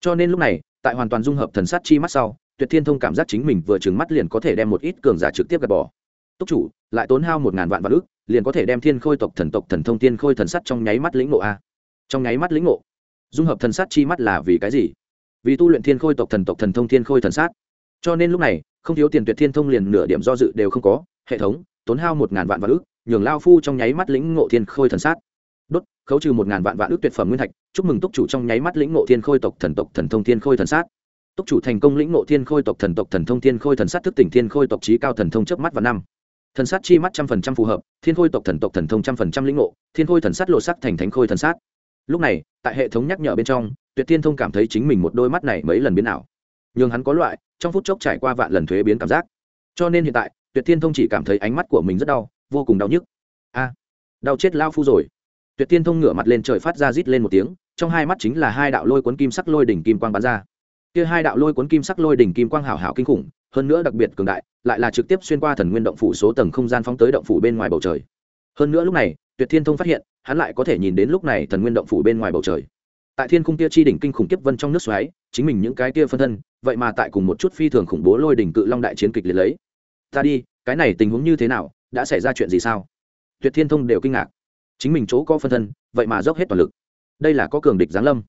Cho nên lúc này, tại hoàn toàn dung hợp thần sát chi mắt sau, tuyệt thiên thông cảm giác chính mình vừa trừng mắt liền có thể đem một ít cường giả trực tiếp gạt bỏ. Túc chủ, lại tốn hao một ngàn vạn vạn ước liền có thể đem thiên khôi tộc thần tộc thần thông tiên khôi thần sắt trong nháy mắt lĩnh ngộ a. Trong nháy mắt lĩnh ngộ dung hợp thần sát chi mắt là vì cái gì vì tu luyện thiên khôi tộc thần tộc thần thông thiên khôi thần sát cho nên lúc này không thiếu tiền tuyệt thiên thông liền nửa điểm do dự đều không có hệ thống tốn hao một ngàn vạn vạn ước nhường lao phu trong nháy mắt lĩnh ngộ thiên khôi thần sát đốt khấu trừ một ngàn vạn vạn ước tuyệt phẩm nguyên thạch chúc mừng túc chủ trong nháy mắt lĩnh ngộ thiên khôi tộc thần tộc thần thông thiên khôi thần sát túc chủ thành công lĩnh ngộ thiên khôi tộc thần tộc thần thông thiên khôi thần sát thức tỉnh thiên khôi tộc trí cao thần thông trước mắt và năm thần sát chi mắt trăm phần trăm phù hợp thiên khôi tộc thần tộc thần thông trăm phần trăm lĩnh ngộ thiên khôi thần sát lộ sắc thành thánh khôi thần sát lúc này, tại hệ thống nhắc nhở bên trong, tuyệt thiên thông cảm thấy chính mình một đôi mắt này mấy lần biến ảo. Nhưng hắn có loại, trong phút chốc trải qua vạn lần thuế biến cảm giác. Cho nên hiện tại, tuyệt thiên thông chỉ cảm thấy ánh mắt của mình rất đau, vô cùng đau nhức. A, đau chết lao phu rồi. Tuyệt thiên thông ngửa mặt lên trời phát ra rít lên một tiếng, trong hai mắt chính là hai đạo lôi cuốn kim sắc lôi đỉnh kim quang bắn ra. Kia hai đạo lôi cuốn kim sắc lôi đỉnh kim quang hảo hảo kinh khủng, hơn nữa đặc biệt cường đại, lại là trực tiếp xuyên qua thần nguyên động phủ số tầng không gian phóng tới động phủ bên ngoài bầu trời. Hơn nữa lúc này tuyệt thiên thông phát hiện, hắn lại có thể nhìn đến lúc này thần nguyên động phủ bên ngoài bầu trời. Tại thiên khung kia chi đỉnh kinh khủng kiếp vân trong nước xoáy, chính mình những cái kia phân thân, vậy mà tại cùng một chút phi thường khủng bố lôi đỉnh cự long đại chiến kịch liệt lấy. Ta đi, cái này tình huống như thế nào, đã xảy ra chuyện gì sao? Tuyệt thiên thông đều kinh ngạc. Chính mình chỗ có phân thân, vậy mà dốc hết toàn lực. Đây là có cường địch giáng lâm.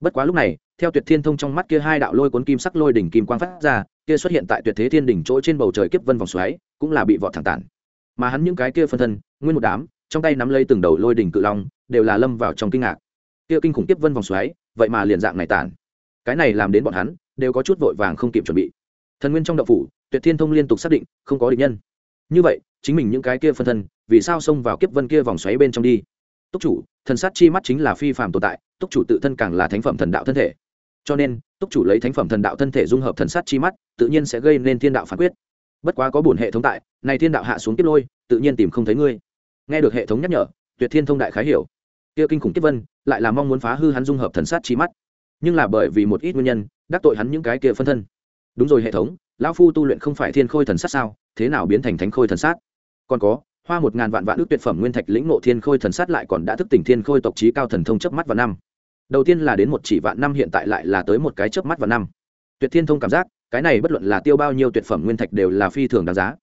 Bất quá lúc này, theo tuyệt thiên thông trong mắt kia hai đạo lôi cuốn kim sắc lôi đỉnh kim quang phát ra, kia xuất hiện tại tuyệt thế thiên đỉnh chỗ trên bầu trời kiếp vân vòng xoáy, cũng là bị vọt thẳng tản. Mà hắn những cái kia phân thân, nguyên một đám trong tay nắm lấy từng đầu lôi đỉnh cự long, đều là lâm vào trong kinh ngạc. Kia kinh khủng kiếp vân vòng xoáy, vậy mà liền dạng này tản cái này làm đến bọn hắn, đều có chút vội vàng không kịp chuẩn bị. Thần nguyên trong đậu phủ, tuyệt thiên thông liên tục xác định, không có địch nhân. Như vậy, chính mình những cái kia phân thân, vì sao xông vào kiếp vân kia vòng xoáy bên trong đi? Túc chủ, thần sát chi mắt chính là phi phàm tồn tại, túc chủ tự thân càng là thánh phẩm thần đạo thân thể. Cho nên, túc chủ lấy thánh phẩm thần đạo thân thể dung hợp thần sát chi mắt, tự nhiên sẽ gây nên thiên đạo phán quyết. Bất quá có bổn hệ thống tại, này thiên đạo hạ xuống tiếp lôi, tự nhiên tìm không thấy ngươi nghe được hệ thống nhắc nhở, tuyệt thiên thông đại khái hiểu. Kia kinh khủng kiếp vân, lại là mong muốn phá hư hắn dung hợp thần sát chi mắt. Nhưng là bởi vì một ít nguyên nhân, đắc tội hắn những cái kia phân thân. Đúng rồi hệ thống, lão phu tu luyện không phải thiên khôi thần sát sao, thế nào biến thành thánh khôi thần sát? Còn có, hoa một ngàn vạn vạn ước tuyệt phẩm nguyên thạch lĩnh ngộ thiên khôi thần sát lại còn đã thức tỉnh thiên khôi tộc trí cao thần thông chớp mắt vào năm. Đầu tiên là đến một chỉ vạn năm hiện tại lại là tới một cái chớp mắt vào năm. Tuyệt thiên thông cảm giác, cái này bất luận là tiêu bao nhiêu tuyệt phẩm nguyên thạch đều là phi thường đáng giá.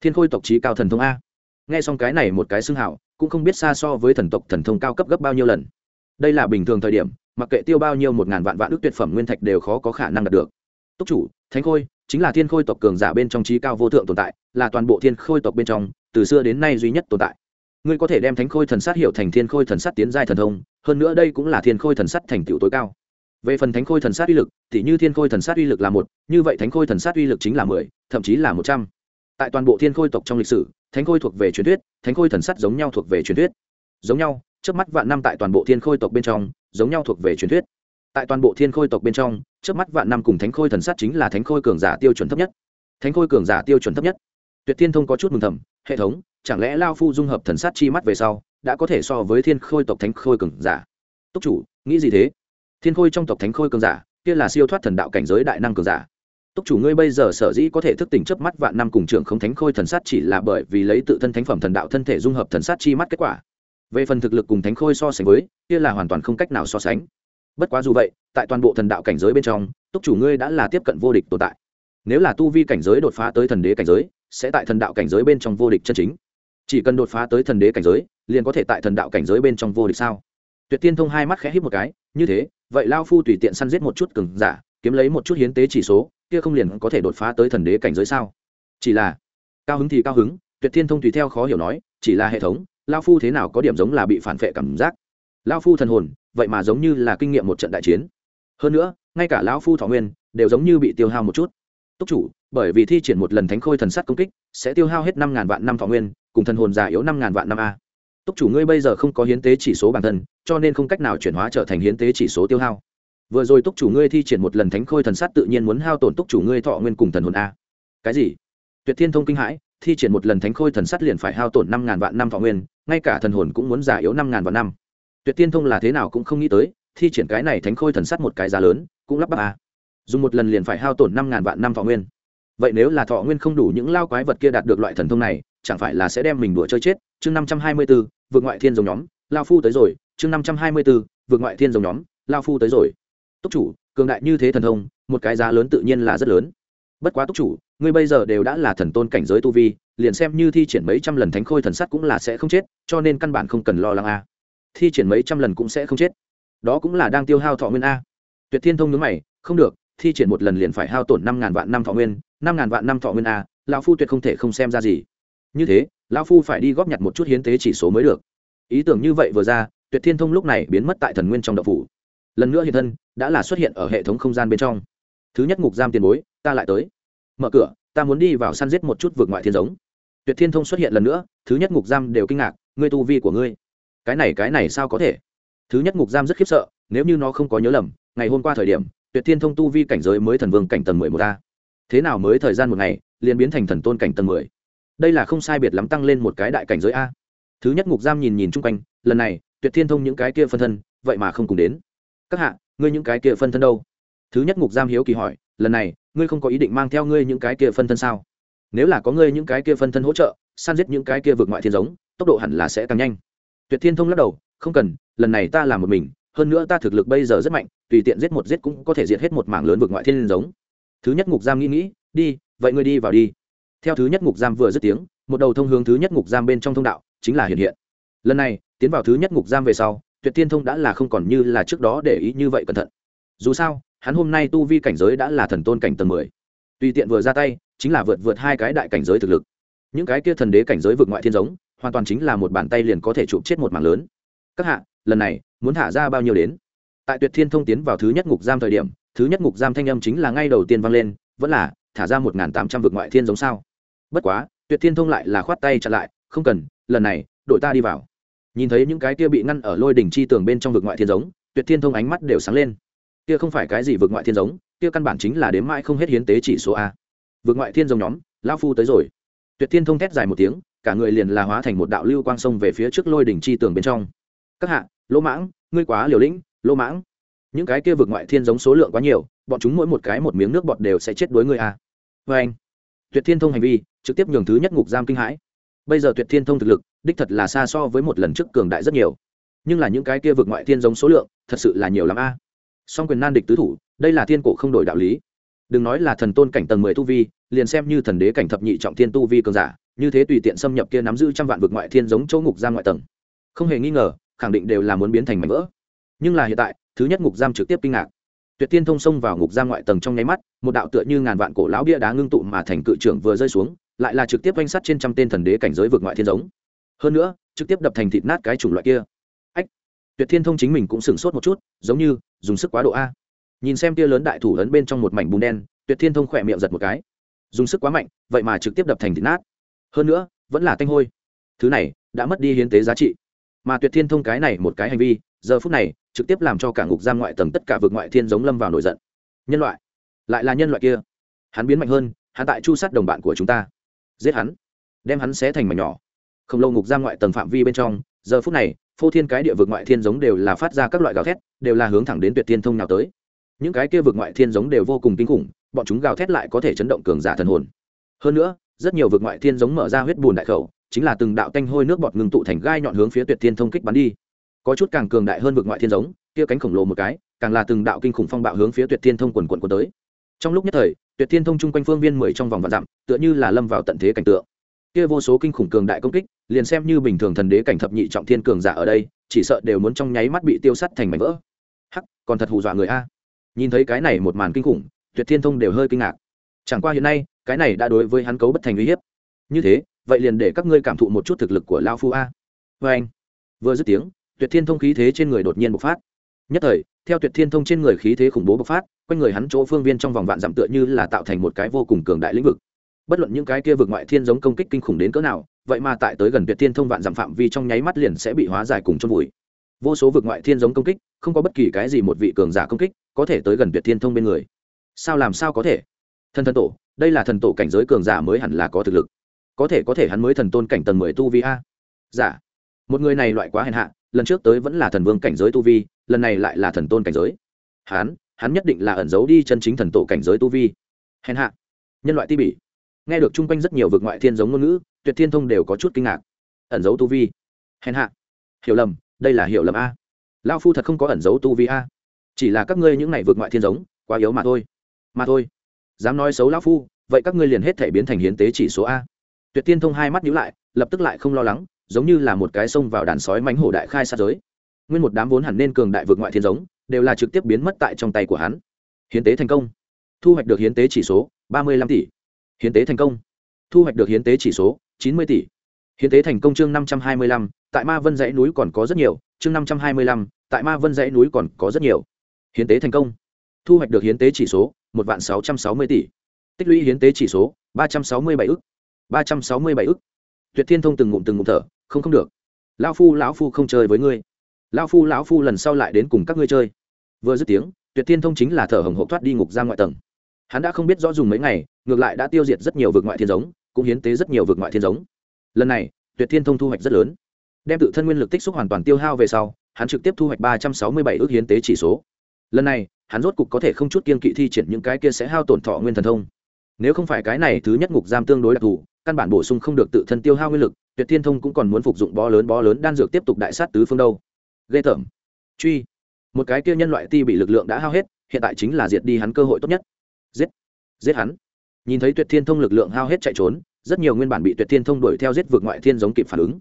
Thiên khôi tộc trí cao thần thông a nghe xong cái này một cái xưng hảo, cũng không biết xa so với thần tộc thần thông cao cấp gấp bao nhiêu lần. Đây là bình thường thời điểm, mặc kệ tiêu bao nhiêu một ngàn vạn vạn ước tuyệt phẩm nguyên thạch đều khó có khả năng đạt được. Túc chủ, thánh khôi, chính là thiên khôi tộc cường giả bên trong trí cao vô thượng tồn tại, là toàn bộ thiên khôi tộc bên trong, từ xưa đến nay duy nhất tồn tại. Ngươi có thể đem thánh khôi thần sát hiểu thành thiên khôi thần sát tiến giai thần thông, hơn nữa đây cũng là thiên khôi thần sát thành tựu tối cao. Về phần thánh khôi thần sát uy lực, thì như thiên khôi thần sát uy lực là một, như vậy thánh khôi thần sát uy lực chính là mười, thậm chí là một trăm tại toàn bộ thiên khôi tộc trong lịch sử, thánh khôi thuộc về truyền thuyết, thánh khôi thần sắt giống nhau thuộc về truyền thuyết. Giống nhau, trước mắt vạn năm tại toàn bộ thiên khôi tộc bên trong, giống nhau thuộc về truyền thuyết. Tại toàn bộ thiên khôi tộc bên trong, trước mắt vạn năm cùng thánh khôi thần sắt chính là thánh khôi cường giả tiêu chuẩn thấp nhất. Thánh khôi cường giả tiêu chuẩn thấp nhất. Tuyệt thiên thông có chút mừng thầm, hệ thống, chẳng lẽ lao phu dung hợp thần sát chi mắt về sau, đã có thể so với thiên khôi tộc thánh khôi cường giả? Túc chủ, nghĩ gì thế? Thiên khôi trong tộc thánh khôi cường giả, kia là siêu thoát thần đạo cảnh giới đại năng cường giả túc chủ ngươi bây giờ sở dĩ có thể thức tỉnh chớp mắt vạn năm cùng trưởng không thánh khôi thần sát chỉ là bởi vì lấy tự thân thánh phẩm thần đạo thân thể dung hợp thần sát chi mắt kết quả. Về phần thực lực cùng thánh khôi so sánh với, kia là hoàn toàn không cách nào so sánh. Bất quá dù vậy, tại toàn bộ thần đạo cảnh giới bên trong, túc chủ ngươi đã là tiếp cận vô địch tồn tại. Nếu là tu vi cảnh giới đột phá tới thần đế cảnh giới, sẽ tại thần đạo cảnh giới bên trong vô địch chân chính. Chỉ cần đột phá tới thần đế cảnh giới, liền có thể tại thần đạo cảnh giới bên trong vô địch sao? Tuyệt tiên thông hai mắt khẽ hít một cái, như thế, vậy lao phu tùy tiện săn giết một chút cừng giả, kiếm lấy một chút hiến tế chỉ số kia không liền có thể đột phá tới thần đế cảnh giới sao? Chỉ là, cao hứng thì cao hứng, tuyệt thiên thông tùy theo khó hiểu nói, chỉ là hệ thống lao phu thế nào có điểm giống là bị phản vệ cảm giác. Lao phu thần hồn, vậy mà giống như là kinh nghiệm một trận đại chiến. Hơn nữa, ngay cả lão phu thọ nguyên, đều giống như bị tiêu hao một chút. Túc chủ, bởi vì thi triển một lần thánh khôi thần sắt công kích, sẽ tiêu hao hết năm ngàn vạn năm thọ nguyên, cùng thần hồn già yếu năm ngàn vạn năm a. Túc chủ ngươi bây giờ không có hiến tế chỉ số bản thân, cho nên không cách nào chuyển hóa trở thành hiến tế chỉ số tiêu hao vừa rồi túc chủ ngươi thi triển một lần thánh khôi thần sát tự nhiên muốn hao tổn túc chủ ngươi thọ nguyên cùng thần hồn a. Cái gì? Tuyệt thiên thông kinh hãi, thi triển một lần thánh khôi thần sát liền phải hao tổn năm ngàn vạn năm thọ nguyên, ngay cả thần hồn cũng muốn giả yếu năm ngàn vạn năm. Tuyệt thiên thông là thế nào cũng không nghĩ tới, thi triển cái này thánh khôi thần sát một cái giá lớn, cũng lắp bắp a. Dùng một lần liền phải hao tổn năm ngàn vạn năm thọ nguyên. Vậy nếu là thọ nguyên không đủ những lao quái vật kia đạt được loại thần thông này, chẳng phải là sẽ đem mình đùa chơi chết? Chương năm trăm hai mươi b ố vượt ngoại thiên giống nhóm, lao phu tới rồi. Chương năm trăm hai mươi b ố vượt ngoại thiên giống nhóm, lao phu tới rồi túc chủ, cường đại như thế thần thông, một cái giá lớn tự nhiên là rất lớn. Bất quá túc chủ, ngươi bây giờ đều đã là thần tôn cảnh giới tu vi, liền xem như thi triển mấy trăm lần thánh khôi thần sắt cũng là sẽ không chết, cho nên căn bản không cần lo lắng a. Thi triển mấy trăm lần cũng sẽ không chết. Đó cũng là đang tiêu hao thọ nguyên a. Tuyệt thiên thông nhớ mày, không được, thi triển một lần liền phải hao tổn năm ngàn vạn năm thọ nguyên, năm ngàn vạn năm thọ nguyên a, lão phu tuyệt không thể không xem ra gì. Như thế, lão phu phải đi góp nhặt một chút hiến tế chỉ số mới được. Ý tưởng như vậy vừa ra, tuyệt thiên thông lúc này biến mất tại thần nguyên trong đậu phủ lần nữa hiện thân đã là xuất hiện ở hệ thống không gian bên trong. Thứ nhất ngục giam tiền bối, ta lại tới. Mở cửa, ta muốn đi vào săn giết một chút vượt ngoại thiên giống. Tuyệt thiên thông xuất hiện lần nữa, thứ nhất ngục giam đều kinh ngạc, ngươi tu vi của ngươi. Cái này cái này sao có thể? Thứ nhất ngục giam rất khiếp sợ, nếu như nó không có nhớ lầm, ngày hôm qua thời điểm, tuyệt thiên thông tu vi cảnh giới mới thần vương cảnh tầng mười một a. Thế nào mới thời gian một ngày, liền biến thành thần tôn cảnh tầng mười? Đây là không sai biệt lắm tăng lên một cái đại cảnh giới a. Thứ nhất ngục giam nhìn nhìn chung quanh, lần này, tuyệt thiên thông những cái kia phân thân, vậy mà không cùng đến các hạ, ngươi những cái kia phân thân đâu? Thứ nhất ngục giam hiếu kỳ hỏi, lần này, ngươi không có ý định mang theo ngươi những cái kia phân thân sao? Nếu là có ngươi những cái kia phân thân hỗ trợ san giết những cái kia vượt ngoại thiên giống, tốc độ hẳn là sẽ tăng nhanh. Tuyệt thiên thông lắc đầu, không cần, lần này ta làm một mình, hơn nữa ta thực lực bây giờ rất mạnh, tùy tiện giết một giết cũng có thể diệt hết một mảng lớn vượt ngoại thiên giống. Thứ nhất ngục giam nghĩ nghĩ, đi, vậy ngươi đi vào đi. Theo thứ nhất ngục giam vừa dứt tiếng, một đầu thông hướng thứ nhất ngục giam bên trong thông đạo, chính là hiện hiện. Lần này, tiến vào thứ nhất ngục giam về sau tuyệt tiên thông đã là không còn như là trước đó để ý như vậy cẩn thận. Dù sao, hắn hôm nay tu vi cảnh giới đã là thần tôn cảnh tầng mười. Tùy tiện vừa ra tay, chính là vượt vượt hai cái đại cảnh giới thực lực. Những cái kia thần đế cảnh giới vượt ngoại thiên giống, hoàn toàn chính là một bàn tay liền có thể chụp chết một mảng lớn. Các hạ, lần này, muốn thả ra bao nhiêu đến? Tại tuyệt thiên thông tiến vào thứ nhất ngục giam thời điểm, thứ nhất ngục giam thanh âm chính là ngay đầu tiên vang lên, vẫn là, thả ra một n g h n tám trăm Vượt ngoại thiên giống sao? Bất quá, tuyệt thiên thông lại là khoát tay chặn lại, không cần, lần này, đội ta đi vào nhìn thấy những cái kia bị ngăn ở lôi đỉnh chi tường bên trong vực ngoại thiên giống, tuyệt thiên thông ánh mắt đều sáng lên. Kia không phải cái gì vực ngoại thiên giống, kia căn bản chính là đếm mãi không hết hiến tế chỉ số a. Vực ngoại thiên giống nhóm lao phu tới rồi. Tuyệt thiên thông thét dài một tiếng, cả người liền là hóa thành một đạo lưu quang sông về phía trước lôi đỉnh chi tường bên trong. Các hạ, lỗ mãng, ngươi quá liều lĩnh, lỗ mãng. Những cái kia vực ngoại thiên giống số lượng quá nhiều, bọn chúng mỗi một cái một miếng nước bọt đều sẽ chết đối ngươi a. Vê anh tuyệt thiên thông hành vi, trực tiếp nhường thứ nhất ngục giam kinh hãi. Bây giờ tuyệt thiên thông thực lực đích thật là xa so với một lần trước cường đại rất nhiều. Nhưng là những cái kia vượt ngoại thiên giống số lượng, thật sự là nhiều lắm a. Song quyền nan địch tứ thủ, đây là thiên cổ không đổi đạo lý. Đừng nói là thần tôn cảnh tầng mười tu vi, liền xem như thần đế cảnh thập nhị trọng thiên tu vi cường giả, như thế tùy tiện xâm nhập kia nắm giữ trăm vạn vượt ngoại thiên giống chỗ ngục giam ngoại tầng. Không hề nghi ngờ, khẳng định đều là muốn biến thành mảnh vỡ. Nhưng là hiện tại, thứ nhất ngục giam trực tiếp kinh ngạc. Tuyệt tiên thông xông vào ngục giam ngoại tầng trong nháy mắt, một đạo tựa như ngàn vạn cổ lão bia đá ngưng tụ mà thành cự trưởng vừa rơi xuống, lại là trực tiếp oanh sắt trên trăm tên thần đế cảnh giới vượt ngoại thiên giống hơn nữa, trực tiếp đập thành thịt nát cái chủng loại kia. Ách, tuyệt thiên thông chính mình cũng sửng sốt một chút, giống như, dùng sức quá độ a. Nhìn xem tia lớn đại thủ lớn bên trong một mảnh bùn đen, tuyệt thiên thông khỏe miệng giật một cái. Dùng sức quá mạnh, vậy mà trực tiếp đập thành thịt nát. Hơn nữa, vẫn là tanh hôi. Thứ này, đã mất đi hiến tế giá trị. Mà tuyệt thiên thông cái này một cái hành vi, giờ phút này, trực tiếp làm cho cả ngục giam ngoại tầng tất cả vực ngoại thiên giống lâm vào nổi giận. Nhân loại, lại là nhân loại kia. Hắn biến mạnh hơn, hắn tại chu sát đồng bạn của chúng ta. Giết hắn, đem hắn xé thành mảnh nhỏ không lâu ngục giam ngoại tầng phạm vi bên trong, giờ phút này, phô thiên cái địa vực ngoại thiên giống đều là phát ra các loại gào thét, đều là hướng thẳng đến tuyệt thiên thông nào tới. Những cái kia vực ngoại thiên giống đều vô cùng kinh khủng, bọn chúng gào thét lại có thể chấn động cường giả thần hồn. Hơn nữa, rất nhiều vực ngoại thiên giống mở ra huyết bùn đại khẩu, chính là từng đạo tanh hôi nước bọt ngừng tụ thành gai nhọn hướng phía tuyệt thiên thông kích bắn đi. Có chút càng cường đại hơn vực ngoại thiên giống, kia cánh khổng lồ một cái, càng là từng đạo kinh khủng phong bạo hướng phía tuyệt thiên thông quần quần quần tới. Trong lúc nhất thời, tuyệt thiên thông chung quanh phương viên mười trong vòng vạn dặm, tựa như là lâm vào tận thế cảnh tượng kia vô số kinh khủng cường đại công kích, liền xem như bình thường thần đế cảnh thập nhị trọng thiên cường giả ở đây, chỉ sợ đều muốn trong nháy mắt bị tiêu sắt thành mảnh vỡ. Hắc, còn thật hù dọa người a. Nhìn thấy cái này một màn kinh khủng, tuyệt thiên thông đều hơi kinh ngạc. Chẳng qua hiện nay, cái này đã đối với hắn cấu bất thành uy hiếp. Như thế, vậy liền để các ngươi cảm thụ một chút thực lực của lao phu a. Vê anh, vừa dứt tiếng, tuyệt thiên thông khí thế trên người đột nhiên bộc phát. Nhất thời, theo tuyệt thiên thông trên người khí thế khủng bố bộc phát, quanh người hắn chỗ phương viên trong vòng vạn dặm tựa như là tạo thành một cái vô cùng cường đại lĩnh vực bất luận những cái kia vực ngoại thiên giống công kích kinh khủng đến cỡ nào, vậy mà tại tới gần tuyệt thiên thông vạn dặm phạm vi trong nháy mắt liền sẽ bị hóa giải cùng trong vùi. vô số vực ngoại thiên giống công kích, không có bất kỳ cái gì một vị cường giả công kích có thể tới gần tuyệt thiên thông bên người. Sao làm sao có thể? Thần thần tổ, đây là thần tổ cảnh giới cường giả mới hẳn là có thực lực. Có thể có thể hắn mới thần tôn cảnh tầng mười tu vi a. Giả một người này loại quá hèn hạ, lần trước tới vẫn là thần vương cảnh giới tu vi, lần này lại là thần tôn cảnh giới. Hắn hắn nhất định là ẩn giấu đi chân chính thần tổ cảnh giới tu vi. Hèn hạ. Nhân loại ti bỉ nghe được chung quanh rất nhiều vực ngoại thiên giống ngôn ngữ, tuyệt thiên thông đều có chút kinh ngạc. Ẩn giấu tu vi. Hèn hạ. Hiểu lầm, đây là hiểu lầm a. Lao phu thật không có ẩn giấu tu vi a. Chỉ là các ngươi những này vượt ngoại thiên giống, quá yếu mà thôi. Mà thôi. Dám nói xấu lao phu, vậy các ngươi liền hết thể biến thành hiến tế chỉ số a. Tuyệt tiên thông hai mắt nhíu lại, lập tức lại không lo lắng, giống như là một cái sông vào đàn sói mánh hổ đại khai sát giới. Nguyên một đám vốn hẳn nên cường đại vượt ngoại thiên giống, đều là trực tiếp biến mất tại trong tay của hắn. Hiến tế thành công. Thu hoạch được hiến tế chỉ số, ba mươi lăm tỷ hiến tế thành công. Thu hoạch được hiến tế chỉ số, chín mươi tỷ. Hiến tế thành công chương năm trăm hai mươi lăm, tại ma vân dãy núi còn có rất nhiều, chương năm trăm hai mươi lăm, tại ma vân dãy núi còn có rất nhiều. Hiến tế thành công. Thu hoạch được hiến tế chỉ số, một vạn sáu trăm sáu mươi tỷ. Tích lũy hiến tế chỉ số, ba trăm sáu mươi bảy ức. ba trăm sáu mươi bảy ức. Tuyệt thiên thông từng ngụm từng ngụm thở, không không được. Lão phu lão phu không chơi với ngươi. Lão phu lão phu lần sau lại đến cùng các ngươi chơi. Vừa dứt tiếng, tuyệt thiên thông chính là thở hồng hộp thoát đi ngục ra ngoại tầng. Hắn đã không biết rõ dùng mấy ngày ngược lại đã tiêu diệt rất nhiều vực ngoại thiên giống, cũng hiến tế rất nhiều vực ngoại thiên giống. Lần này, tuyệt thiên thông thu hoạch rất lớn. Đem tự thân nguyên lực tích xúc hoàn toàn tiêu hao về sau, hắn trực tiếp thu hoạch ba trăm sáu mươi bảy ước hiến tế chỉ số. Lần này, hắn rốt cục có thể không chút kiên kỵ thi triển những cái kia sẽ hao tổn thọ nguyên thần thông. Nếu không phải cái này thứ nhất ngục giam tương đối đặc thù, căn bản bổ sung không được tự thân tiêu hao nguyên lực, tuyệt thiên thông cũng còn muốn phục dụng bó lớn bó lớn đan dược tiếp tục đại sát tứ phương đâu. Ghê tởm. Truy. Một cái kia nhân loại ti bị lực lượng đã hao hết, hiện tại chính là diệt đi hắn cơ hội tốt nhất. Giết. Giết hắn nhìn thấy tuyệt thiên thông lực lượng hao hết chạy trốn, rất nhiều nguyên bản bị tuyệt thiên thông đuổi theo giết vượt ngoại thiên giống kịp phản ứng.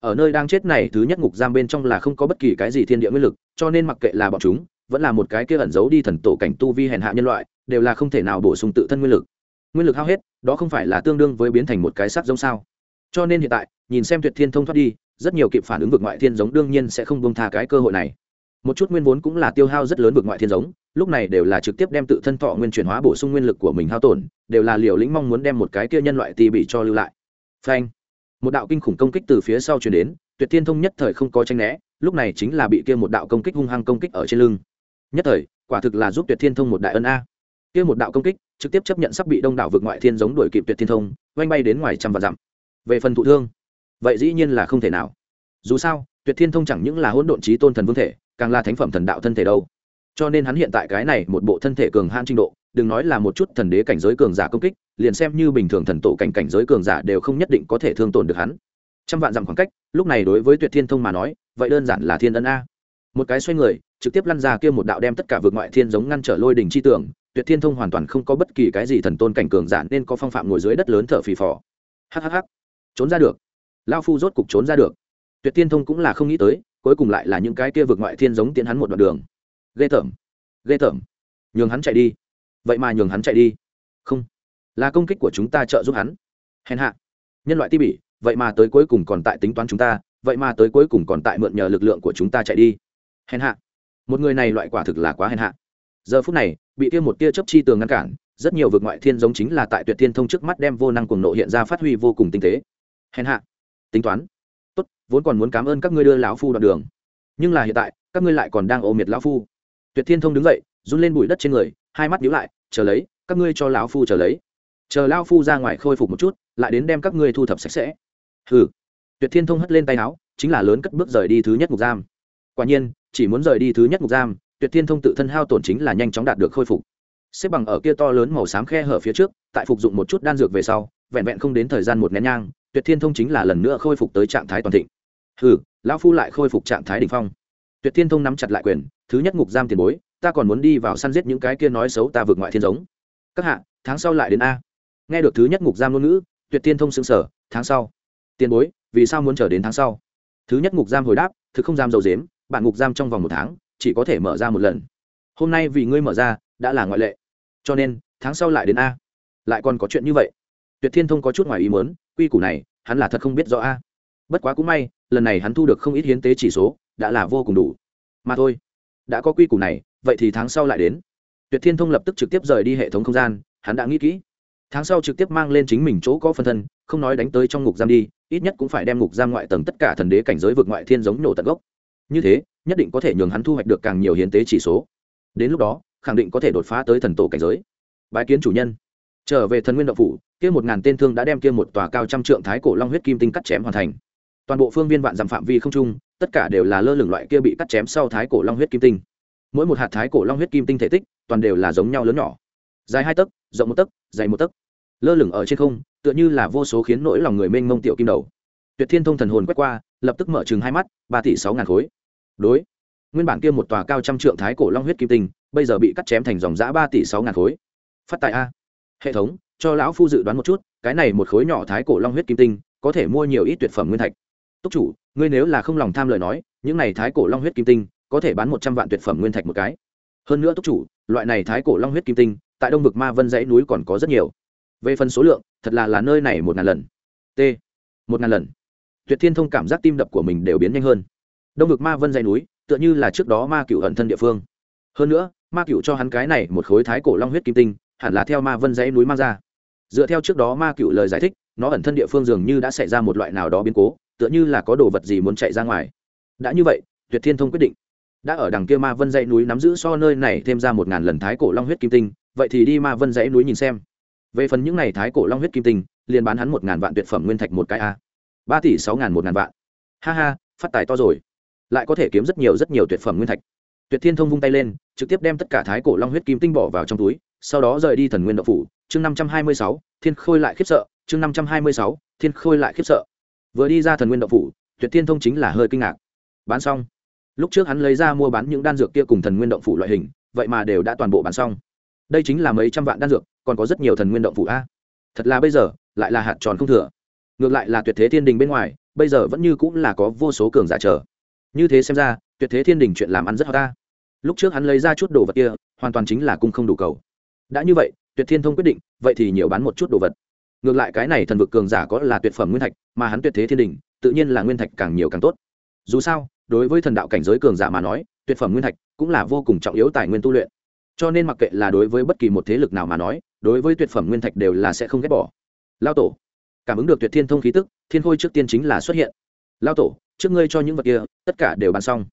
Ở nơi đang chết này, thứ nhất ngục giam bên trong là không có bất kỳ cái gì thiên địa nguyên lực, cho nên mặc kệ là bọn chúng, vẫn là một cái kia ẩn giấu đi thần tổ cảnh tu vi hèn hạ nhân loại, đều là không thể nào bổ sung tự thân nguyên lực. Nguyên lực hao hết, đó không phải là tương đương với biến thành một cái sắc giống sao? Cho nên hiện tại, nhìn xem tuyệt thiên thông thoát đi, rất nhiều kịp phản ứng vượt ngoại thiên giống đương nhiên sẽ không bông tha cái cơ hội này một chút nguyên vốn cũng là tiêu hao rất lớn vực ngoại thiên giống, lúc này đều là trực tiếp đem tự thân thọ nguyên chuyển hóa bổ sung nguyên lực của mình hao tổn, đều là liều lĩnh mong muốn đem một cái kia nhân loại tì bị cho lưu lại. Phanh. Một đạo kinh khủng công kích từ phía sau chuyển đến, tuyệt thiên thông nhất thời không có tranh né, lúc này chính là bị kia một đạo công kích hung hăng công kích ở trên lưng. Nhất thời, quả thực là giúp tuyệt thiên thông một đại ân a. Kia một đạo công kích, trực tiếp chấp nhận sắp bị đông đảo vượt ngoại thiên giống đuổi kịp tuyệt thiên thông, oanh bay đến ngoài trăm vạn dặm. Về phần thụ thương, vậy dĩ nhiên là không thể nào. Dù sao, tuyệt thiên thông chẳng những là hỗn độn trí tôn thần vương thể càng là thánh phẩm thần đạo thân thể đâu. Cho nên hắn hiện tại cái này một bộ thân thể cường hãn trình độ, đừng nói là một chút thần đế cảnh giới cường giả công kích, liền xem như bình thường thần tổ cảnh cảnh giới cường giả đều không nhất định có thể thương tổn được hắn. Trăm vạn dặm khoảng cách, lúc này đối với tuyệt thiên thông mà nói, vậy đơn giản là thiên ân a. Một cái xoay người, trực tiếp lăn ra kia một đạo đem tất cả vượt ngoại thiên giống ngăn trở lôi đỉnh chi tưởng tuyệt thiên thông hoàn toàn không có bất kỳ cái gì thần tôn cảnh cường giả nên có phong phạm ngồi dưới đất lớn thở phì phò. Hhh trốn ra được. Lao phu rốt cục trốn ra được. Tuyệt thiên thông cũng là không nghĩ tới cuối cùng lại là những cái kia vượt ngoại thiên giống tiến hắn một đoạn đường. Ghê tởm ghê tởm. Nhường hắn chạy đi. Vậy mà nhường hắn chạy đi. Không, là công kích của chúng ta trợ giúp hắn. Hèn hạ, nhân loại ti bỉ, vậy mà tới cuối cùng còn tại tính toán chúng ta, vậy mà tới cuối cùng còn tại mượn nhờ lực lượng của chúng ta chạy đi. Hèn hạ, một người này loại quả thực là quá hèn hạ. Giờ phút này, bị kia một tia chấp chi tường ngăn cản, rất nhiều vực ngoại thiên giống chính là tại tuyệt thiên thông trước mắt đem vô năng cuồng nộ hiện ra phát huy vô cùng tinh tế. Hèn hạ, tính toán tốt, vốn còn muốn cảm ơn các ngươi đưa lão phu đoạn đường. Nhưng là hiện tại, các ngươi lại còn đang ôm miệt lão phu. Tuyệt thiên thông đứng dậy, run lên bụi đất trên người, hai mắt nhíu lại, chờ lấy, các ngươi cho lão phu chờ lấy. Chờ lão phu ra ngoài khôi phục một chút, lại đến đem các ngươi thu thập sạch sẽ. Hừ. Tuyệt thiên thông hất lên tay áo, chính là lớn cất bước rời đi thứ nhất ngục giam. Quả nhiên, chỉ muốn rời đi thứ nhất ngục giam, tuyệt thiên thông tự thân hao tổn chính là nhanh chóng đạt được khôi phục. Xếp bằng ở kia to lớn màu xám khe hở phía trước, tại phục dụng một chút đan dược về sau, vẹn vẹn không đến thời gian một nén nhang tuyệt thiên thông chính là lần nữa khôi phục tới trạng thái toàn thịnh. Hừ, lão phu lại khôi phục trạng thái đ ỉ n h phong. Tuyệt thiên thông nắm chặt lại quyền, thứ nhất ngục giam tiền bối, ta còn muốn đi vào săn giết những cái kia nói xấu ta vượt ngoại thiên giống. Các hạ, tháng sau lại đến a. Nghe được thứ nhất ngục giam ngôn ngữ, tuyệt thiên thông xưng sở tháng sau. Tiền bối, vì sao muốn chờ đến tháng sau? Thứ nhất ngục giam hồi đáp thứ không giam dầu dếm, bạn ngục giam trong vòng một tháng, chỉ có thể mở ra một lần. Hôm nay vì ngươi mở ra, đã là ngoại lệ. Cho nên, tháng sau lại đến a. Lại còn có chuyện như vậy. Tuyệt thiên thông có chút ngoài ý muốn quy củ này, hắn là thật không biết rõ a. Bất quá cũng may, lần này hắn thu được không ít hiến tế chỉ số, đã là vô cùng đủ. Mà thôi, đã có quy củ này, vậy thì tháng sau lại đến. Tuyệt thiên thông lập tức trực tiếp rời đi hệ thống không gian, hắn đã nghĩ kỹ. Tháng sau trực tiếp mang lên chính mình chỗ có phân thân, không nói đánh tới trong ngục giam đi, ít nhất cũng phải đem ngục giam ngoại tầng tất cả thần đế cảnh giới vượt ngoại thiên giống nổ tận gốc. Như thế, nhất định có thể nhường hắn thu hoạch được càng nhiều hiến tế chỉ số. Đến lúc đó, khẳng định có thể đột phá tới thần tổ cảnh giới. Bái kiến chủ nhân trở về thần nguyên động phủ, kia một ngàn tên thương đã đem kia một tòa cao trăm trượng thái cổ long huyết kim tinh cắt chém hoàn thành. Toàn bộ phương viên vạn dặm phạm vi không trung, tất cả đều là lơ lửng loại kia bị cắt chém sau thái cổ long huyết kim tinh. Mỗi một hạt thái cổ long huyết kim tinh thể tích, toàn đều là giống nhau lớn nhỏ. Dài hai tấc, rộng một tấc, dày một tấc. Lơ lửng ở trên không, tựa như là vô số khiến nỗi lòng người mênh mông tiểu kim đầu. Tuyệt thiên thông thần hồn quét qua, lập tức mở chừng hai mắt, ba tỷ sáu ngàn khối. Đối, nguyên bản kia một tòa cao trăm trượng thái cổ long huyết kim tinh, bây giờ bị cắt chém thành dòng giã ba tỷ sáu ngàn khối. Phát tại a hệ thống, cho lão phu dự đoán một chút, cái này một khối nhỏ thái cổ long huyết kim tinh, có thể mua nhiều ít tuyệt phẩm nguyên thạch. Túc chủ, ngươi nếu là không lòng tham lời nói, những này thái cổ long huyết kim tinh, có thể bán một trăm vạn tuyệt phẩm nguyên thạch một cái. Hơn nữa túc chủ, loại này thái cổ long huyết kim tinh, tại đông vực ma vân dãy núi còn có rất nhiều. Về phần số lượng, thật là là nơi này một ngàn lần. T, một ngàn lần. Tuyệt thiên thông cảm giác tim đập của mình đều biến nhanh hơn. Đông vực ma vân dãy núi, tựa như là trước đó ma cựu ẩn thân địa phương. Hơn nữa, ma cựu cho hắn cái này một khối thái cổ long huyết kim tinh hẳn là theo ma vân dãy núi mang ra. Dựa theo trước đó ma cựu lời giải thích, nó ẩn thân địa phương dường như đã xảy ra một loại nào đó biến cố, tựa như là có đồ vật gì muốn chạy ra ngoài. Đã như vậy, tuyệt thiên thông quyết định, đã ở đằng kia ma vân dãy núi nắm giữ so nơi này thêm ra một ngàn lần thái cổ long huyết kim tinh, vậy thì đi ma vân dãy núi nhìn xem. Về phần những n à y thái cổ long huyết kim tinh, liền bán hắn một ngàn vạn tuyệt phẩm nguyên thạch một cái a. Ba tỷ sáu ngàn một ngàn vạn. Ha ha, phát tài to rồi. Lại có thể kiếm rất nhiều rất nhiều tuyệt phẩm nguyên thạch. Tuyệt thiên thông vung tay lên, trực tiếp đem tất cả thái cổ long huyết kim tinh bỏ vào trong túi sau đó rời đi thần nguyên đậu phủ, chương năm trăm hai mươi sáu, thiên khôi lại khiếp sợ, chương năm trăm hai mươi sáu, thiên khôi lại khiếp sợ. Vừa đi ra thần nguyên đậu phủ, tuyệt tiên thông chính là hơi kinh ngạc. Bán xong. Lúc trước hắn lấy ra mua bán những đan dược kia cùng thần nguyên động phủ loại hình, vậy mà đều đã toàn bộ bán xong. Đây chính là mấy trăm vạn đan dược, còn có rất nhiều thần nguyên động phủ a. Thật là bây giờ, lại là hạt tròn không thừa. Ngược lại là tuyệt thế thiên đình bên ngoài, bây giờ vẫn như cũng là có vô số cường giả trở như thế xem ra, tuyệt thế thiên đình chuyện làm ăn rất hot ta. Lúc trước hắn lấy ra chút đồ vật kia, hoàn toàn chính là cung không đủ cầu đã như vậy, tuyệt thiên thông quyết định, vậy thì nhiều bán một chút đồ vật. Ngược lại cái này thần vực cường giả có là tuyệt phẩm nguyên thạch, mà hắn tuyệt thế thiên đình, tự nhiên là nguyên thạch càng nhiều càng tốt. Dù sao, đối với thần đạo cảnh giới cường giả mà nói, tuyệt phẩm nguyên thạch cũng là vô cùng trọng yếu tài nguyên tu luyện. Cho nên mặc kệ là đối với bất kỳ một thế lực nào mà nói, đối với tuyệt phẩm nguyên thạch đều là sẽ không ghét bỏ. Lao tổ, cảm ứng được tuyệt thiên thông khí tức, thiên khôi trước tiên chính là xuất hiện. Lao tổ, trước ngươi cho những vật kia, tất cả đều bán xong.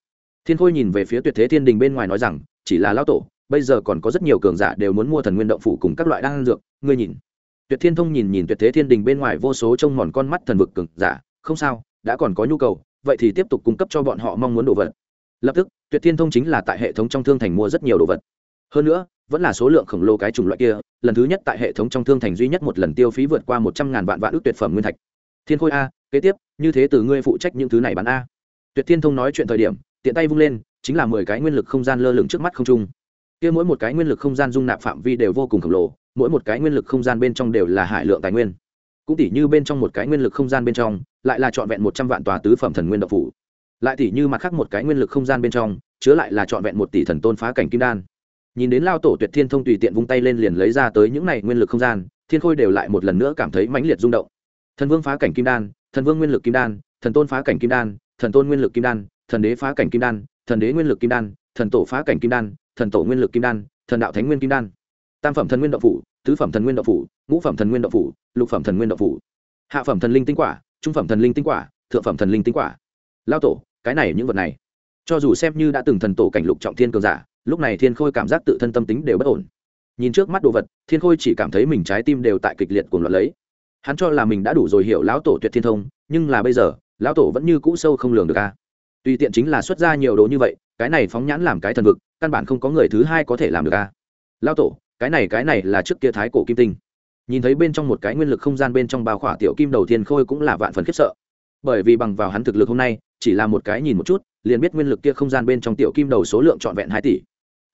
Thiên khôi nhìn về phía tuyệt thế thiên đình bên ngoài nói rằng, chỉ là lao tổ bây giờ còn có rất nhiều cường giả đều muốn mua thần nguyên động phủ cùng các loại đan dược, ngươi nhìn. Tuyệt thiên thông nhìn nhìn tuyệt thế thiên đình bên ngoài vô số trông mòn con mắt thần vực cường giả, không sao, đã còn có nhu cầu, vậy thì tiếp tục cung cấp cho bọn họ mong muốn đồ vật. Lập tức, tuyệt thiên thông chính là tại hệ thống trong thương thành mua rất nhiều đồ vật. Hơn nữa, vẫn là số lượng khổng lồ cái chủng loại kia, lần thứ nhất tại hệ thống trong thương thành duy nhất một lần tiêu phí vượt qua một trăm ngàn vạn vạn ước tuyệt phẩm nguyên thạch. Thiên khôi a, kế tiếp, như thế từ ngươi phụ trách những thứ này bán a. Tuyệt thiên thông nói chuyện thời điểm, tiện tay vung lên, chính là mười cái nguyên lực không gian lơ lửng trước mắt không trung kia mỗi một cái nguyên lực không gian dung nạp phạm vi đều vô cùng khổng lồ, mỗi một cái nguyên lực không gian bên trong đều là hải lượng tài nguyên. Cũng tỉ như bên trong một cái nguyên lực không gian bên trong, lại là trọn vẹn một trăm vạn tòa tứ phẩm thần nguyên độc phủ. Lại tỉ như mặt khác một cái nguyên lực không gian bên trong, chứa lại là trọn vẹn một tỷ thần tôn phá cảnh kim đan. Nhìn đến lao tổ tuyệt thiên thông tùy tiện vung tay lên liền lấy ra tới những này nguyên lực không gian, thiên khôi đều lại một lần nữa cảm thấy mãnh liệt rung động. Thần vương phá cảnh kim đan, thần vương nguyên lực kim đan, thần tôn phá cảnh kim đan, thần tôn nguyên lực kim đan, thần đế phá cảnh kim đan, thần đế nguyên lực kim đan, thần tổ phá cảnh kim đan thần tổ nguyên lực kim đan, thần đạo thánh nguyên kim đan. Tam phẩm thần nguyên đậu phủ, tứ phẩm thần nguyên đậu phủ, ngũ phẩm thần nguyên đậu phủ, lục phẩm thần nguyên đậu phủ. Hạ phẩm thần linh tinh quả, trung phẩm thần linh tinh quả, thượng phẩm thần linh tinh quả. Lao tổ, cái này những vật này, cho dù xem như đã từng thần tổ cảnh lục trọng thiên cường giả, lúc này thiên khôi cảm giác tự thân tâm tính đều bất ổn. Nhìn trước mắt đồ vật, thiên khôi chỉ cảm thấy mình trái tim đều tại kịch liệt cuồng loạn lấy. Hắn cho là mình đã đủ rồi hiểu lão tổ tuyệt thiên thông, nhưng là bây giờ, lão tổ vẫn như cũ sâu không lường được a tùy tiện chính là xuất ra nhiều đồ như vậy, cái này phóng nhãn làm cái thần vực, căn bản không có người thứ hai có thể làm được a lão tổ, cái này cái này là trước kia thái cổ kim tinh. Nhìn thấy bên trong một cái nguyên lực không gian bên trong bao khỏa tiểu kim đầu tiên khôi cũng là vạn phần khiếp sợ. Bởi vì bằng vào hắn thực lực hôm nay, chỉ là một cái nhìn một chút, liền biết nguyên lực kia không gian bên trong tiểu kim đầu số lượng trọn vẹn hai tỷ.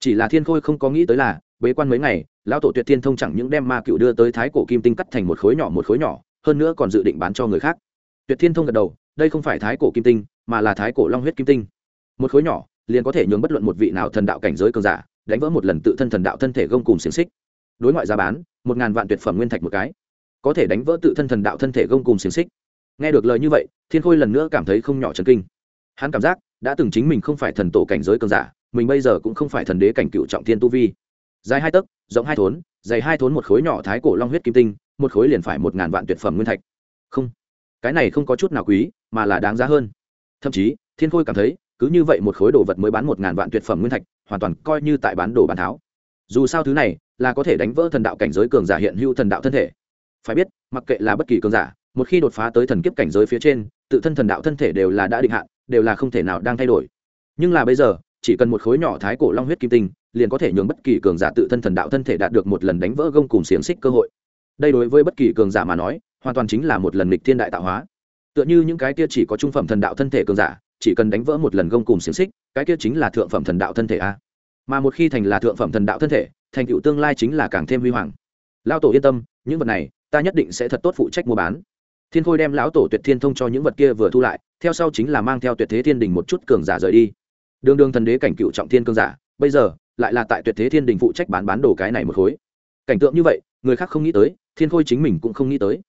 Chỉ là thiên khôi không có nghĩ tới là, bế quan mấy ngày, lão tổ tuyệt thiên thông chẳng những đem ma cựu đưa tới thái cổ kim tinh cắt thành một khối nhỏ một khối nhỏ, hơn nữa còn dự định bán cho người khác. Tuyệt thiên thông gật đầu, đây không phải thái cổ kim tinh mà là thái cổ long huyết kim tinh. Một khối nhỏ, liền có thể nhường bất luận một vị nào thần đạo cảnh giới cường giả, đánh vỡ một lần tự thân thần đạo thân thể gông cùng xiềng xích. Đối ngoại giá bán, một ngàn vạn tuyệt phẩm nguyên thạch một cái. Có thể đánh vỡ tự thân thần đạo thân thể gông cùng xiềng xích. Nghe được lời như vậy, thiên khôi lần nữa cảm thấy không nhỏ chấn kinh. Hắn cảm giác, đã từng chính mình không phải thần tổ cảnh giới cường giả, mình bây giờ cũng không phải thần đế cảnh cựu trọng thiên tu vi. Dài hai tấc, rộng hai thốn, dày hai thốn một khối nhỏ thái cổ long huyết kim tinh, một khối liền phải một ngàn vạn tuyệt phẩm nguyên thạch. Không, cái này không có chút nào quý, mà là đáng giá hơn thậm chí, thiên khôi cảm thấy, cứ như vậy một khối đồ vật mới bán một ngàn vạn tuyệt phẩm nguyên thạch, hoàn toàn coi như tại bán đồ bán tháo. Dù sao thứ này là có thể đánh vỡ thần đạo cảnh giới cường giả hiện hữu thần đạo thân thể. Phải biết, mặc kệ là bất kỳ cường giả, một khi đột phá tới thần kiếp cảnh giới phía trên, tự thân thần đạo thân thể đều là đã định hạn, đều là không thể nào đang thay đổi. Nhưng là bây giờ, chỉ cần một khối nhỏ thái cổ long huyết kim tinh, liền có thể nhường bất kỳ cường giả tự thân thần đạo thân thể đạt được một lần đánh vỡ gông cùng xiềng xích cơ hội. Đây đối với bất kỳ cường giả mà nói, hoàn toàn chính là một lần nghịch thiên đại tạo hóa tựa như những cái kia chỉ có trung phẩm thần đạo thân thể cường giả, chỉ cần đánh vỡ một lần gông cùng xiềng xích, cái kia chính là thượng phẩm thần đạo thân thể a. Mà một khi thành là thượng phẩm thần đạo thân thể, thành tựu tương lai chính là càng thêm huy hoàng. Lao tổ yên tâm, những vật này, ta nhất định sẽ thật tốt phụ trách mua bán. Thiên khôi đem lão tổ tuyệt thiên thông cho những vật kia vừa thu lại, theo sau chính là mang theo tuyệt thế thiên đình một chút cường giả rời đi. Đường đường thần đế cảnh cựu trọng thiên cường giả, bây giờ, lại là tại tuyệt thế thiên đình phụ trách bán bán đồ cái này một khối. Cảnh tượng như vậy, người khác không nghĩ tới, thiên khôi chính mình cũng không nghĩ tới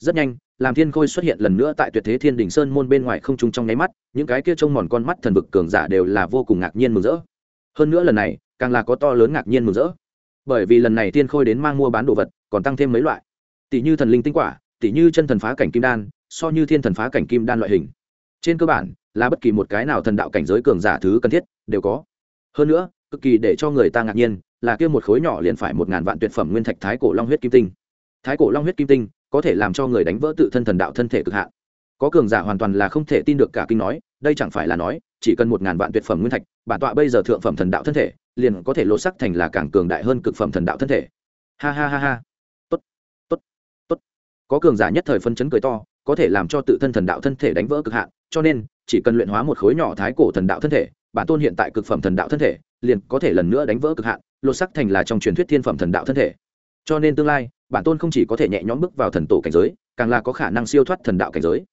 rất nhanh làm thiên khôi xuất hiện lần nữa tại tuyệt thế thiên đình sơn môn bên ngoài không trung trong nháy mắt, những cái kia trông mòn con mắt thần vực cường giả đều là vô cùng ngạc nhiên mừng rỡ. Hơn nữa lần này, càng là có to lớn ngạc nhiên mừng rỡ. Bởi vì lần này thiên khôi đến mang mua bán đồ vật, còn tăng thêm mấy loại. Tỷ như thần linh tinh quả, tỷ như chân thần phá cảnh kim đan, so như thiên thần phá cảnh kim đan loại hình. Trên cơ bản, là bất kỳ một cái nào thần đạo cảnh giới cường giả thứ cần thiết, đều có. Hơn nữa, cực kỳ để cho người ta ngạc nhiên, là kia một khối nhỏ liền phải một ngàn vạn tuyệt phẩm nguyên thạch thái cổ long huyết kim tinh. Thái cổ long huyết kim tinh có thể làm cho người đánh vỡ tự thân thần đạo thân thể cực hạn. Có cường giả hoàn toàn là không thể tin được cả kinh nói, đây chẳng phải là nói, chỉ cần một ngàn vạn tuyệt phẩm nguyên thạch, bản tọa bây giờ thượng phẩm thần đạo thân thể, liền có thể lột sắc thành là càng cường đại hơn cực phẩm thần đạo thân thể. Ha ha ha ha. Tốt tốt tốt. Có cường giả nhất thời phân chấn cười to, có thể làm cho tự thân thần đạo thân thể đánh vỡ cực hạn, cho nên, chỉ cần luyện hóa một khối nhỏ thái cổ thần đạo thân thể, bản tôn hiện tại cực phẩm thần đạo thân thể, liền có thể lần nữa đánh vỡ cực hạn, lột sắc thành là trong truyền thuyết thiên phẩm thần đạo thân thể. Cho nên tương lai bản tôn không chỉ có thể nhẹ nhõm bước vào thần tổ cảnh giới, càng là có khả năng siêu thoát thần đạo cảnh giới.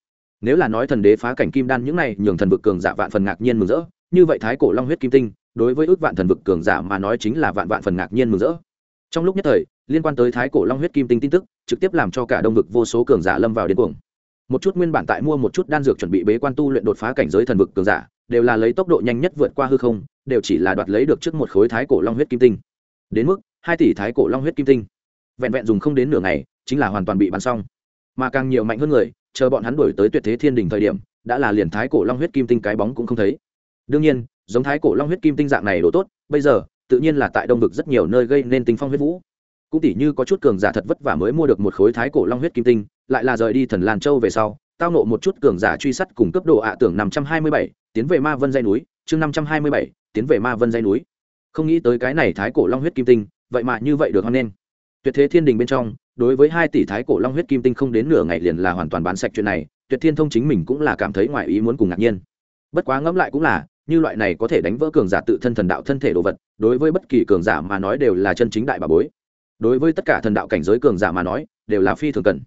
Nếu là nói thần đế phá cảnh kim đan những này, nhường thần vực cường giả vạn phần ngạc nhiên mừng rỡ, như vậy thái cổ long huyết kim tinh, đối với ước vạn thần vực cường giả mà nói chính là vạn vạn phần ngạc nhiên mừng rỡ. Trong lúc nhất thời, liên quan tới thái cổ long huyết kim tinh tin tức, trực tiếp làm cho cả đông vực vô số cường giả lâm vào điên cuồng. Một chút nguyên bản tại mua một chút đan dược chuẩn bị bế quan tu luyện đột phá cảnh giới thần vực cường giả, đều là lấy tốc độ nhanh nhất vượt qua hư không, đều chỉ là đoạt lấy được trước một khối thái cổ long huyết kim tinh. Đến mức, hai tỷ thái cổ long huyết kim tinh vẹn vẹn dùng không đến nửa ngày, chính là hoàn toàn bị bắn xong. Mà càng nhiều mạnh hơn người, chờ bọn hắn đuổi tới tuyệt thế thiên đình thời điểm, đã là liền thái cổ long huyết kim tinh cái bóng cũng không thấy. Đương nhiên, giống thái cổ long huyết kim tinh dạng này đồ tốt, bây giờ, tự nhiên là tại đông vực rất nhiều nơi gây nên tinh phong huyết vũ. Cũng tỉ như có chút cường giả thật vất vả mới mua được một khối thái cổ long huyết kim tinh, lại là rời đi thần lan châu về sau, tao nộ một chút cường giả truy sát cùng cấp độ ạ tưởng năm trăm hai mươi bảy, tiến về ma vân dây núi, chương năm trăm hai mươi bảy, tiến về ma vân dây núi. Không nghĩ tới cái này thái cổ long huyết kim tinh, vậy mà như vậy được hoan nghênh tuyệt thế thiên đình bên trong, đối với hai tỷ thái cổ long huyết kim tinh không đến nửa ngày liền là hoàn toàn bán sạch chuyện này, tuyệt thiên thông chính mình cũng là cảm thấy ngoài ý muốn cùng ngạc nhiên. Bất quá ngẫm lại cũng là, như loại này có thể đánh vỡ cường giả tự thân thần đạo thân thể đồ vật, đối với bất kỳ cường giả mà nói đều là chân chính đại bà bối. Đối với tất cả thần đạo cảnh giới cường giả mà nói, đều là phi thường cần.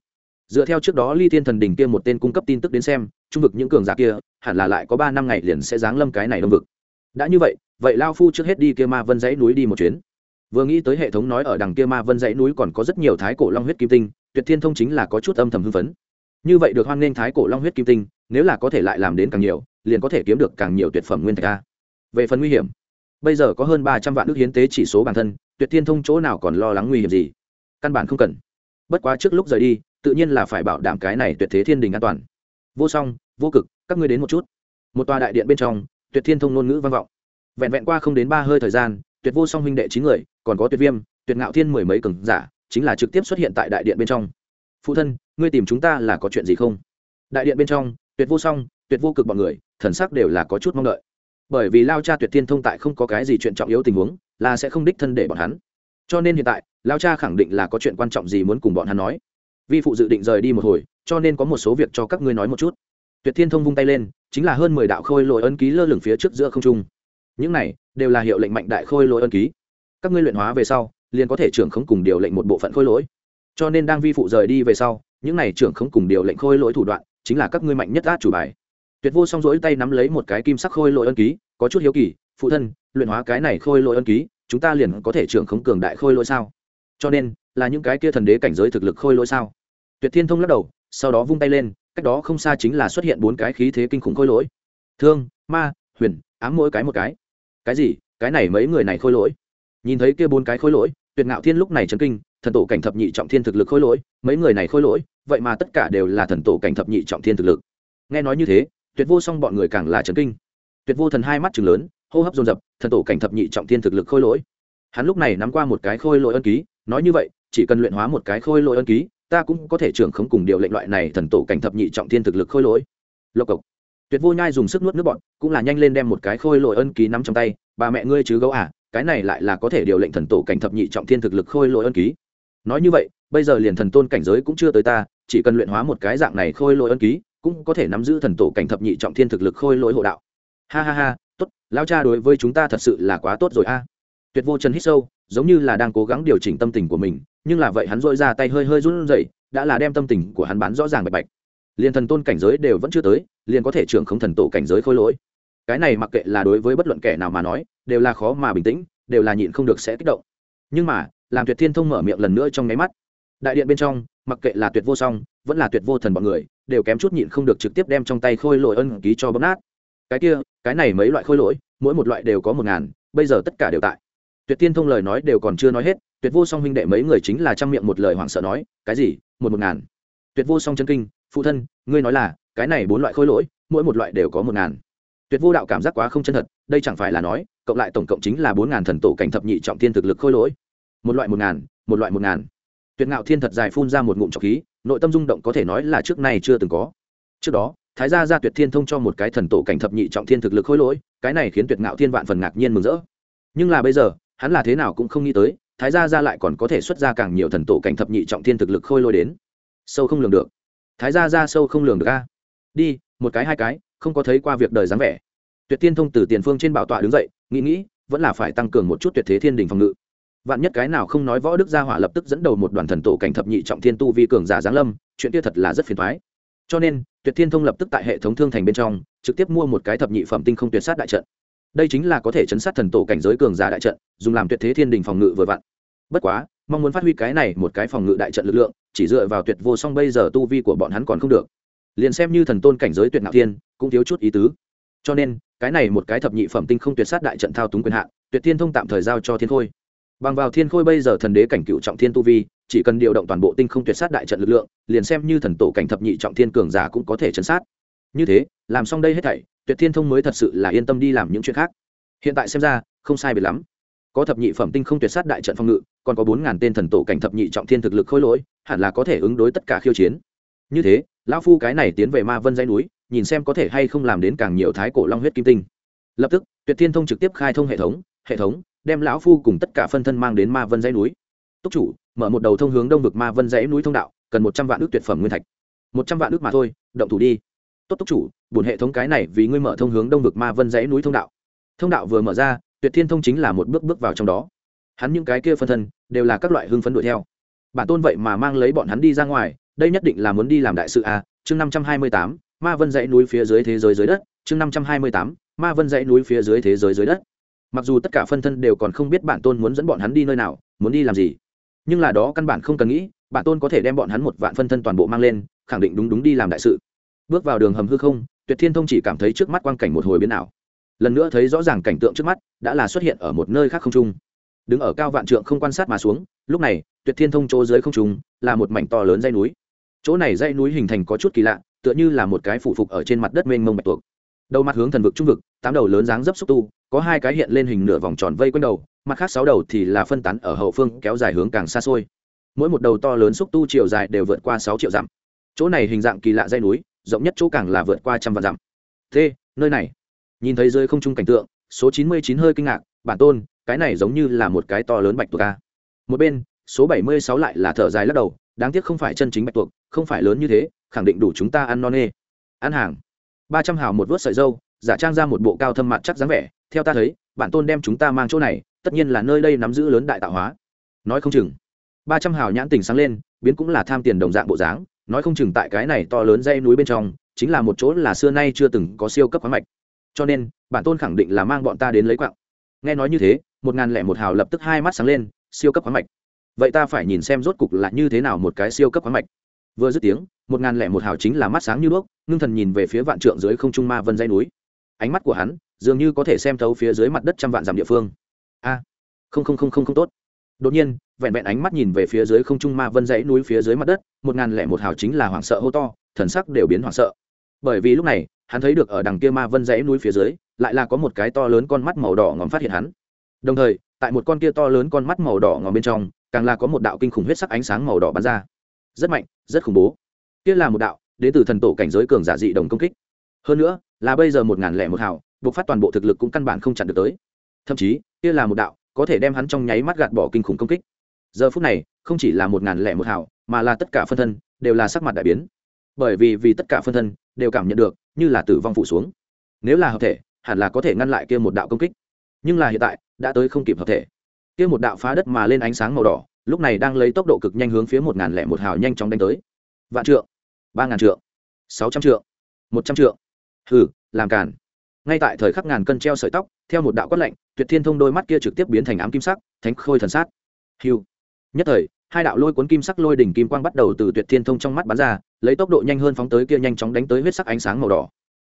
Dựa theo trước đó ly thiên thần đình kia một tên cung cấp tin tức đến xem, trung vực những cường giả kia, hẳn là lại có ba năm ngày liền sẽ giáng lâm cái này đông vực. Đã như vậy vậy lao phu trước hết đi kia ma vân dãy núi đi một chuyến vừa nghĩ tới hệ thống nói ở đằng kia ma vân dãy núi còn có rất nhiều thái cổ long huyết kim tinh, tuyệt thiên thông chính là có chút âm thầm hưng phấn. Như vậy được hoan nghênh thái cổ long huyết kim tinh, nếu là có thể lại làm đến càng nhiều, liền có thể kiếm được càng nhiều tuyệt phẩm nguyên thạch a. Về phần nguy hiểm, bây giờ có hơn ba trăm vạn nước hiến tế chỉ số bản thân, tuyệt thiên thông chỗ nào còn lo lắng nguy hiểm gì? Căn bản không cần. Bất quá trước lúc rời đi, tự nhiên là phải bảo đảm cái này tuyệt thế thiên đình an toàn. Vô song, vô cực, các ngươi đến một chút. Một tòa đại điện bên trong, tuyệt thiên thông ngôn ngữ vang vọng. Vẹn vẹn qua không đến ba hơi thời gian, tuyệt vô song huynh đệ chín người còn có tuyệt viêm, tuyệt ngạo thiên mười mấy cường giả, chính là trực tiếp xuất hiện tại đại điện bên trong. Phụ thân, ngươi tìm chúng ta là có chuyện gì không? Đại điện bên trong, tuyệt vô song, tuyệt vô cực bọn người, thần sắc đều là có chút mong đợi. Bởi vì lao cha tuyệt thiên thông tại không có cái gì chuyện trọng yếu tình huống, là sẽ không đích thân để bọn hắn. Cho nên hiện tại, lao cha khẳng định là có chuyện quan trọng gì muốn cùng bọn hắn nói. Vi phụ dự định rời đi một hồi, cho nên có một số việc cho các ngươi nói một chút. Tuyệt thiên thông vung tay lên, chính là hơn mười đạo khôi lỗi ân ký lơ lửng phía trước giữa không trung. Những này đều là hiệu lệnh mạnh đại khôi lỗi ân ký các ngươi luyện hóa về sau, liền có thể trưởng không cùng điều lệnh một bộ phận khôi lỗi. Cho nên đang vi phụ rời đi về sau, những này trưởng không cùng điều lệnh khôi lỗi thủ đoạn, chính là các ngươi mạnh nhất át chủ bài. Tuyệt vô song rỗi tay nắm lấy một cái kim sắc khôi lỗi ân ký, có chút hiếu kỳ, phụ thân, luyện hóa cái này khôi lỗi ân ký, chúng ta liền có thể trưởng không cường đại khôi lỗi sao? Cho nên, là những cái kia thần đế cảnh giới thực lực khôi lỗi sao? Tuyệt thiên thông lắc đầu, sau đó vung tay lên, cách đó không xa chính là xuất hiện bốn cái khí thế kinh khủng khôi lỗi. Thương, ma, huyền, ám mỗi cái một cái. Cái gì? Cái này mấy người này khôi lỗi? Nhìn thấy kia bốn cái khối lỗi, tuyệt ngạo thiên lúc này chấn kinh, thần tổ cảnh thập nhị trọng thiên thực lực khối lỗi, mấy người này khối lỗi, vậy mà tất cả đều là thần tổ cảnh thập nhị trọng thiên thực lực. Nghe nói như thế, tuyệt vô song bọn người càng là chấn kinh. Tuyệt vô thần hai mắt chừng lớn, hô hấp dồn dập, thần tổ cảnh thập nhị trọng thiên thực lực khôi lỗi. Hắn lúc này nắm qua một cái khôi lỗi ân ký, nói như vậy, chỉ cần luyện hóa một cái khôi lỗi ân ký, ta cũng có thể trưởng không cùng điều lệnh loại này thần tổ cảnh thập nhị trọng thiên thực lực khôi lỗi. Lộc cộc. Tuyệt vô nhai dùng sức nuốt nước bọn, cũng là nhanh lên đem một cái khôi lỗi ân ký nắm trong tay, bà mẹ ngươi chứ gấu à cái này lại là có thể điều lệnh thần tổ cảnh thập nhị trọng thiên thực lực khôi lỗi ân ký. Nói như vậy, bây giờ liền thần tôn cảnh giới cũng chưa tới ta, chỉ cần luyện hóa một cái dạng này khôi lỗi ân ký, cũng có thể nắm giữ thần tổ cảnh thập nhị trọng thiên thực lực khôi lỗi hộ đạo. Ha ha ha, tốt lao cha đối với chúng ta thật sự là quá tốt rồi a. Tuyệt vô chân hít sâu, giống như là đang cố gắng điều chỉnh tâm tình của mình, nhưng là vậy hắn dội ra tay hơi hơi run rẩy, đã là đem tâm tình của hắn bán rõ ràng bạch bạch. Liền thần tôn cảnh giới đều vẫn chưa tới, liền có thể trưởng không thần tổ cảnh giới khôi lỗi. Cái này mặc kệ là đối với bất luận kẻ nào mà nói đều là khó mà bình tĩnh, đều là nhịn không được sẽ kích động. Nhưng mà làm tuyệt thiên thông mở miệng lần nữa trong nháy mắt. Đại điện bên trong, mặc kệ là tuyệt vô song, vẫn là tuyệt vô thần bọn người, đều kém chút nhịn không được trực tiếp đem trong tay khôi lỗi ân ký cho bấm nát. Cái kia, cái này mấy loại khôi lỗi, mỗi một loại đều có một ngàn, bây giờ tất cả đều tại. Tuyệt thiên thông lời nói đều còn chưa nói hết, tuyệt vô song huynh đệ mấy người chính là trang miệng một lời hoảng sợ nói, cái gì? Một một ngàn? Tuyệt vô song chân kinh, phụ thân, ngươi nói là, cái này bốn loại khôi lỗi, mỗi một loại đều có một ngàn tuyệt vô đạo cảm giác quá không chân thật, đây chẳng phải là nói, cộng lại tổng cộng chính là bốn ngàn thần tổ cảnh thập nhị trọng thiên thực lực khôi lỗi. Một loại một ngàn, một loại một ngàn. Tuyệt ngạo thiên thật dài phun ra một ngụm trọc khí, nội tâm rung động có thể nói là trước nay chưa từng có. Trước đó, thái gia ra tuyệt thiên thông cho một cái thần tổ cảnh thập nhị trọng thiên thực lực khôi lỗi, cái này khiến tuyệt ngạo thiên vạn phần ngạc nhiên mừng rỡ. Nhưng là bây giờ, hắn là thế nào cũng không nghĩ tới, thái gia ra lại còn có thể xuất ra càng nhiều thần tổ cảnh thập nhị trọng thiên thực lực khôi lỗi đến. Sâu không lường được. Thái gia ra sâu không lường được a. Đi một cái hai cái, không có thấy qua việc đời dáng vẻ. Tuyệt tiên thông từ tiền phương trên bảo tọa đứng dậy, nghĩ nghĩ, vẫn là phải tăng cường một chút tuyệt thế thiên đình phòng ngự. Vạn nhất cái nào không nói võ đức gia hỏa lập tức dẫn đầu một đoàn thần tổ cảnh thập nhị trọng thiên tu vi cường giả giáng lâm, chuyện kia thật là rất phiền thoái cho nên, tuyệt thiên thông lập tức tại hệ thống thương thành bên trong, trực tiếp mua một cái thập nhị phẩm tinh không tuyệt sát đại trận. Đây chính là có thể chấn sát thần tổ cảnh giới cường giả đại trận, dùng làm tuyệt thế thiên đình phòng ngự vừa vặn. Bất quá, mong muốn phát huy cái này một cái phòng ngự đại trận lực lượng, chỉ dựa vào tuyệt vô song bây giờ tu vi của bọn hắn còn không được liền xem như thần tôn cảnh giới tuyệt ngạo thiên, cũng thiếu chút ý tứ. Cho nên, cái này một cái thập nhị phẩm tinh không tuyệt sát đại trận thao túng quyền hạn, tuyệt thiên thông tạm thời giao cho thiên khôi. Bằng vào thiên khôi bây giờ thần đế cảnh cựu trọng thiên tu vi, chỉ cần điều động toàn bộ tinh không tuyệt sát đại trận lực lượng, liền xem như thần tổ cảnh thập nhị trọng thiên cường giả cũng có thể chấn sát. Như thế, làm xong đây hết thảy, tuyệt thiên thông mới thật sự là yên tâm đi làm những chuyện khác. Hiện tại xem ra, không sai biệt lắm. Có thập nhị phẩm tinh không tuyệt sát đại trận phòng ngự, còn có bốn ngàn tên thần tổ cảnh thập nhị trọng thiên thực lực khôi lỗi, hẳn là có thể ứng đối tất cả khiêu chiến như thế, lão phu cái này tiến về ma vân dãy núi, nhìn xem có thể hay không làm đến càng nhiều thái cổ long huyết kim tinh. Lập tức, tuyệt thiên thông trực tiếp khai thông hệ thống hệ thống đem lão phu cùng tất cả phân thân mang đến ma vân dãy núi. Túc chủ, mở một đầu thông hướng đông vực ma vân dãy núi thông đạo, cần một trăm vạn ước tuyệt phẩm nguyên thạch. Một trăm vạn ước mà thôi, động thủ đi. Tốt túc chủ bổn hệ thống cái này vì ngươi mở thông hướng đông vực ma vân dãy núi thông đạo. Thông đạo vừa mở ra, tuyệt thiên thông chính là một bước bước vào trong đó. Hắn những cái kia phân thân đều là các loại hưng phấn đuổi theo. Bản tôn vậy mà mang lấy bọn hắn đi ra ngoài đây nhất định là muốn đi làm đại sự à? Chương năm trăm hai mươi tám, ma vân dãy núi phía dưới thế giới dưới đất. Chương năm trăm hai mươi tám, ma vân dãy núi phía dưới thế giới dưới đất. Mặc dù tất cả phân thân đều còn không biết bản tôn muốn dẫn bọn hắn đi nơi nào, muốn đi làm gì, nhưng là đó căn bản không cần nghĩ, bản tôn có thể đem bọn hắn một vạn phân thân toàn bộ mang lên, khẳng định đúng đúng đi làm đại sự. Bước vào đường hầm hư không, tuyệt thiên thông chỉ cảm thấy trước mắt quang cảnh một hồi biến ảo. Lần nữa thấy rõ ràng cảnh tượng trước mắt, đã là xuất hiện ở một nơi khác không trung. Đứng ở cao vạn trượng không quan sát mà xuống, lúc này, tuyệt thiên thông chỗ dưới không trung là một mảnh to lớn dây núi chỗ này dãy núi hình thành có chút kỳ lạ, tựa như là một cái phủ phục ở trên mặt đất mênh mông bạch tuộc. Đầu mặt hướng thần vực trung vực, tám đầu lớn dáng dấp xúc tu, có hai cái hiện lên hình nửa vòng tròn vây quanh đầu, mặt khác sáu đầu thì là phân tán ở hậu phương, kéo dài hướng càng xa xôi. Mỗi một đầu to lớn xúc tu chiều dài đều vượt qua sáu triệu dặm. Chỗ này hình dạng kỳ lạ dây núi, rộng nhất chỗ càng là vượt qua trăm vạn dặm. Thế, nơi này? Nhìn thấy rơi không trung cảnh tượng, số chín mươi chín hơi kinh ngạc, bản tôn, cái này giống như là một cái to lớn bạch tuộc ca một bên, số bảy mươi sáu lại là thở dài lắc đầu đáng tiếc không phải chân chính bạch tuộc, không phải lớn như thế, khẳng định đủ chúng ta ăn non nê. Ăn hàng. Ba trăm hào một vớt sợi dâu, giả trang ra một bộ cao thâm mặt chắc dáng vẻ, theo ta thấy, bản tôn đem chúng ta mang chỗ này, tất nhiên là nơi đây nắm giữ lớn đại tạo hóa. Nói không chừng. Ba trăm hào nhãn tình sáng lên, biến cũng là tham tiền đồng dạng bộ dáng, nói không chừng tại cái này to lớn dây núi bên trong, chính là một chỗ là xưa nay chưa từng có siêu cấp khoáng mạch. Cho nên, bản tôn khẳng định là mang bọn ta đến lấy quạng. Nghe nói như thế, một ngàn lẻ một hào lập tức hai mắt sáng lên, siêu cấp khoáng mạch vậy ta phải nhìn xem rốt cục là như thế nào một cái siêu cấp khoáng mạch. Vừa dứt tiếng, một ngàn lẻ một hào chính là mắt sáng như đuốc, ngưng thần nhìn về phía vạn trượng dưới không trung ma vân dây núi. Ánh mắt của hắn dường như có thể xem thấu phía dưới mặt đất trăm vạn dặm địa phương. A, không không không không không tốt. Đột nhiên, vẹn vẹn ánh mắt nhìn về phía dưới không trung ma vân dãy núi phía dưới mặt đất, một ngàn lẻ một hào chính là hoảng sợ hô to, thần sắc đều biến hoảng sợ. Bởi vì lúc này, hắn thấy được ở đằng kia ma vân dãy núi phía dưới, lại là có một cái to lớn con mắt màu đỏ ngòm phát hiện hắn. Đồng thời, tại một con kia to lớn con mắt màu đỏ ngòm bên trong càng là có một đạo kinh khủng huyết sắc ánh sáng màu đỏ bắn ra. Rất mạnh, rất khủng bố. Kia là một đạo đến từ thần tổ cảnh giới cường giả dị đồng công kích. Hơn nữa, là bây giờ một ngàn lẻ một hào buộc phát toàn bộ thực lực cũng căn bản không chặn được tới. Thậm chí, kia là một đạo, có thể đem hắn trong nháy mắt gạt bỏ kinh khủng công kích. Giờ phút này, không chỉ là một ngàn lẻ một hào, mà là tất cả phân thân, đều là sắc mặt đại biến. Bởi vì vì tất cả phân thân, đều cảm nhận được, như là tử vong phụ xuống. Nếu là hợp thể, hẳn là có thể ngăn lại kia một đạo công kích. Nhưng là hiện tại, đã tới không kịp hợp thể kia một đạo phá đất mà lên ánh sáng màu đỏ, lúc này đang lấy tốc độ cực nhanh hướng phía một ngàn lẻ một hào nhanh chóng đánh tới. Vạn trượng, ba ngàn trượng, sáu trăm trượng, một trăm trượng. Hừ, làm càn. Ngay tại thời khắc ngàn cân treo sợi tóc, theo một đạo quát lạnh, tuyệt thiên thông đôi mắt kia trực tiếp biến thành ám kim sắc, thánh khôi thần sát. Hiu nhất thời, hai đạo lôi cuốn kim sắc lôi đỉnh kim quang bắt đầu từ tuyệt thiên thông trong mắt bắn ra, lấy tốc độ nhanh hơn phóng tới kia nhanh chóng đánh tới huyết sắc ánh sáng màu đỏ.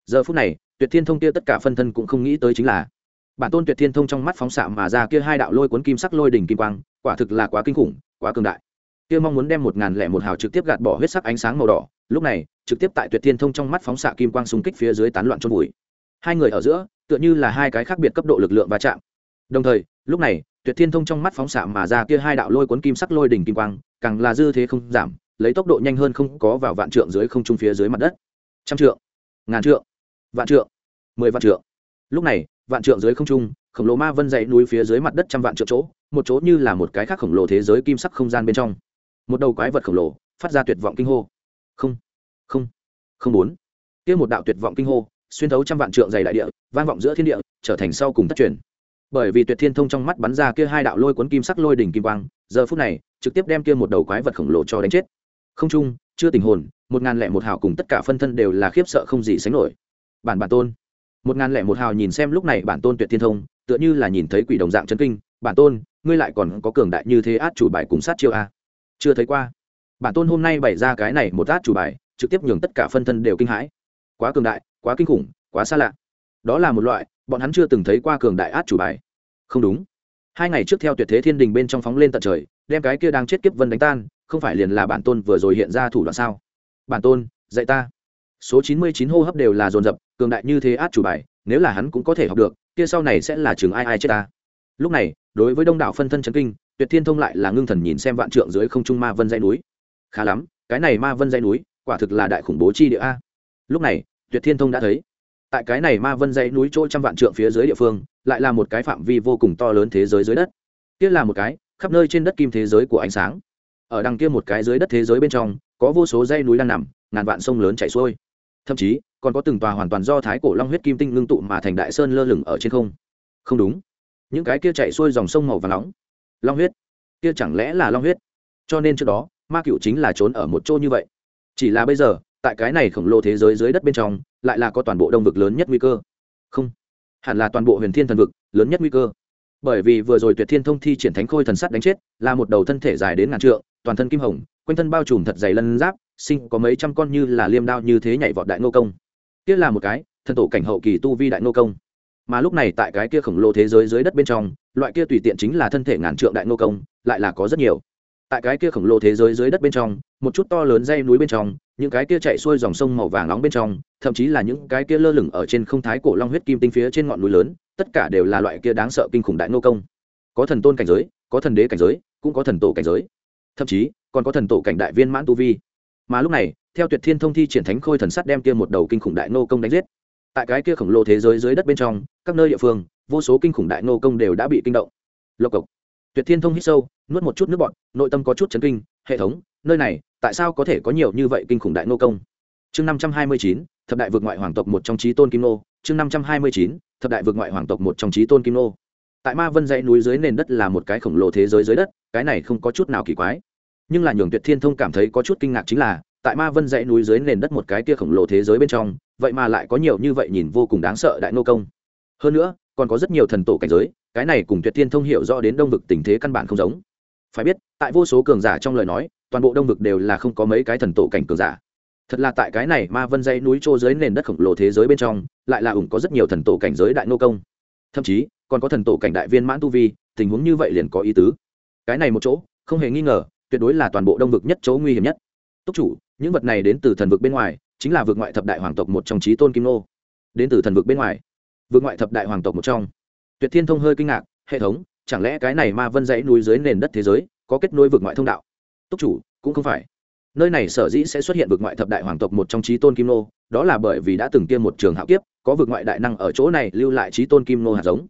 Giờ phút này, tuyệt thiên thông kia tất cả phân thân cũng không nghĩ tới chính là bản tôn tuyệt thiên thông trong mắt phóng xạ mà ra kia hai đạo lôi cuốn kim sắc lôi đỉnh kim quang, quả thực là quá kinh khủng, quá cường đại. Kia mong muốn đem một ngàn lẻ một hào trực tiếp gạt bỏ huyết sắc ánh sáng màu đỏ, lúc này, trực tiếp tại tuyệt thiên thông trong mắt phóng xạ kim quang xung kích phía dưới tán loạn trong bụi hai người ở giữa, tựa như là hai cái khác biệt cấp độ lực lượng va chạm. Đồng thời, lúc này, tuyệt thiên thông trong mắt phóng xạ mà ra kia hai đạo lôi cuốn kim sắc lôi đỉnh kim quang, càng là dư thế không giảm, lấy tốc độ nhanh hơn không có vào vạn trượng dưới không trung phía dưới mặt đất. Trăm trượng, ngàn trượng, vạn trượng, mười vạn trượng. Lúc này vạn trượng dưới không trung, khổng lồ ma vân dậy núi phía dưới mặt đất trăm vạn trượng chỗ, một chỗ như là một cái khác khổng lồ thế giới kim sắc không gian bên trong. Một đầu quái vật khổng lồ, phát ra tuyệt vọng kinh hô. Không không không bốn. Kia một đạo tuyệt vọng kinh hô, xuyên thấu trăm vạn trượng dày đại địa, vang vọng giữa thiên địa, trở thành sau cùng tất truyền. Bởi vì tuyệt thiên thông trong mắt bắn ra kia hai đạo lôi cuốn kim sắc lôi đỉnh kim quang, giờ phút này, trực tiếp đem kia một đầu quái vật khổng lồ cho đánh chết. Không trung, chưa tình hồn, một ngàn lẻ một hào cùng tất cả phân thân đều là khiếp sợ không gì sánh nổi. Bản bản tôn một ngàn lẻ một hào nhìn xem lúc này bản tôn tuyệt thiên thông, tựa như là nhìn thấy quỷ đồng dạng chân kinh. Bản tôn, ngươi lại còn có cường đại như thế át chủ bài cùng sát chiêu a chưa thấy qua. Bản tôn hôm nay bày ra cái này một át chủ bài, trực tiếp nhường tất cả phân thân đều kinh hãi. Quá cường đại, quá kinh khủng, quá xa lạ. Đó là một loại, bọn hắn chưa từng thấy qua cường đại át chủ bài. Không đúng. Hai ngày trước theo tuyệt thế thiên đình bên trong phóng lên tận trời, đem cái kia đang chết kiếp vân đánh tan, không phải liền là bản tôn vừa rồi hiện ra thủ đoạn sao? Bản tôn, dạy ta số chín mươi chín hô hấp đều là dồn dập, cường đại như thế át chủ bài, nếu là hắn cũng có thể học được, kia sau này sẽ là trường ai ai chết ta. Lúc này, đối với đông đảo phân thân chấn kinh, tuyệt thiên thông lại là ngưng thần nhìn xem vạn trượng dưới không trung ma vân dãy núi. Khá lắm, cái này ma vân dãy núi, quả thực là đại khủng bố chi địa a. Lúc này, tuyệt thiên thông đã thấy, tại cái này ma vân dãy núi chỗ trăm vạn trượng phía dưới địa phương, lại là một cái phạm vi vô cùng to lớn thế giới dưới đất. Kia là một cái, khắp nơi trên đất kim thế giới của ánh sáng. Ở đằng kia một cái dưới đất thế giới bên trong, có vô số dãy núi đang nằm, ngàn vạn sông lớn chảy xuôi thậm chí còn có từng tòa hoàn toàn do thái cổ long huyết kim tinh ngưng tụ mà thành đại sơn lơ lửng ở trên không. Không đúng. Những cái kia chạy xuôi dòng sông màu và nóng. Long huyết. Kia chẳng lẽ là long huyết? Cho nên trước đó, ma cựu chính là trốn ở một chỗ như vậy. Chỉ là bây giờ, tại cái này khổng lồ thế giới dưới đất bên trong, lại là có toàn bộ đông vực lớn nhất nguy cơ. Không. Hẳn là toàn bộ huyền thiên thần vực lớn nhất nguy cơ. Bởi vì vừa rồi tuyệt thiên thông thi triển thánh khôi thần sắt đánh chết, là một đầu thân thể dài đến ngàn trượng, toàn thân kim hồng, quanh thân bao trùm thật dày lân giáp sinh có mấy trăm con như là liêm đao như thế nhảy vọt đại ngô công. Kia là một cái, thần tổ cảnh hậu kỳ tu vi đại ngô công. Mà lúc này tại cái kia khổng lồ thế giới dưới đất bên trong, loại kia tùy tiện chính là thân thể ngàn trượng đại ngô công, lại là có rất nhiều. Tại cái kia khổng lồ thế giới dưới đất bên trong, một chút to lớn dây núi bên trong, những cái kia chạy xuôi dòng sông màu vàng nóng bên trong, thậm chí là những cái kia lơ lửng ở trên không thái cổ long huyết kim tinh phía trên ngọn núi lớn, tất cả đều là loại kia đáng sợ kinh khủng đại nô công. Có thần tôn cảnh giới, có thần đế cảnh giới, cũng có thần tổ cảnh giới. Thậm chí, còn có thần tổ cảnh đại viên mãn tu vi mà lúc này, theo tuyệt thiên thông thi triển thánh khôi thần sắt đem kia một đầu kinh khủng đại nô công đánh giết. Tại cái kia khổng lồ thế giới dưới đất bên trong, các nơi địa phương, vô số kinh khủng đại nô công đều đã bị kinh động. Lộc cộc. Tuyệt thiên thông hít sâu, nuốt một chút nước bọt, nội tâm có chút chấn kinh, hệ thống, nơi này, tại sao có thể có nhiều như vậy kinh khủng đại nô công? Chương năm trăm hai mươi chín, thập đại vượt ngoại hoàng tộc một trong trí tôn kim nô. Chương năm trăm hai mươi chín, thập đại vượt ngoại hoàng tộc một trong trí tôn kim nô. Tại ma vân dãy núi dưới nền đất là một cái khổng lồ thế giới dưới đất, cái này không có chút nào kỳ quái nhưng là nhường tuyệt thiên thông cảm thấy có chút kinh ngạc chính là, tại ma vân dãy núi dưới nền đất một cái kia khổng lồ thế giới bên trong, vậy mà lại có nhiều như vậy nhìn vô cùng đáng sợ đại nô công. Hơn nữa, còn có rất nhiều thần tổ cảnh giới, cái này cùng tuyệt thiên thông hiểu rõ đến đông vực tình thế căn bản không giống. Phải biết, tại vô số cường giả trong lời nói, toàn bộ đông vực đều là không có mấy cái thần tổ cảnh cường giả. Thật là tại cái này ma vân dãy núi trô dưới nền đất khổng lồ thế giới bên trong, lại là ủng có rất nhiều thần tổ cảnh giới đại nô công. Thậm chí, còn có thần tổ cảnh đại viên mãn tu vi, tình huống như vậy liền có ý tứ. Cái này một chỗ, không hề nghi ngờ tuyệt đối là toàn bộ đông vực nhất chỗ nguy hiểm nhất. Túc chủ, những vật này đến từ thần vực bên ngoài, chính là vực ngoại thập đại hoàng tộc một trong trí tôn kim nô. Đến từ thần vực bên ngoài. Vực ngoại thập đại hoàng tộc một trong. Tuyệt thiên thông hơi kinh ngạc, hệ thống, chẳng lẽ cái này ma vân dãy núi dưới nền đất thế giới, có kết nối vực ngoại thông đạo? Túc chủ, cũng không phải. Nơi này sở dĩ sẽ xuất hiện vực ngoại thập đại hoàng tộc một trong trí tôn kim nô, đó là bởi vì đã từng kia một trường hạo kiếp, có vực ngoại đại năng ở chỗ này lưu lại trí tôn kim nô hạt giống.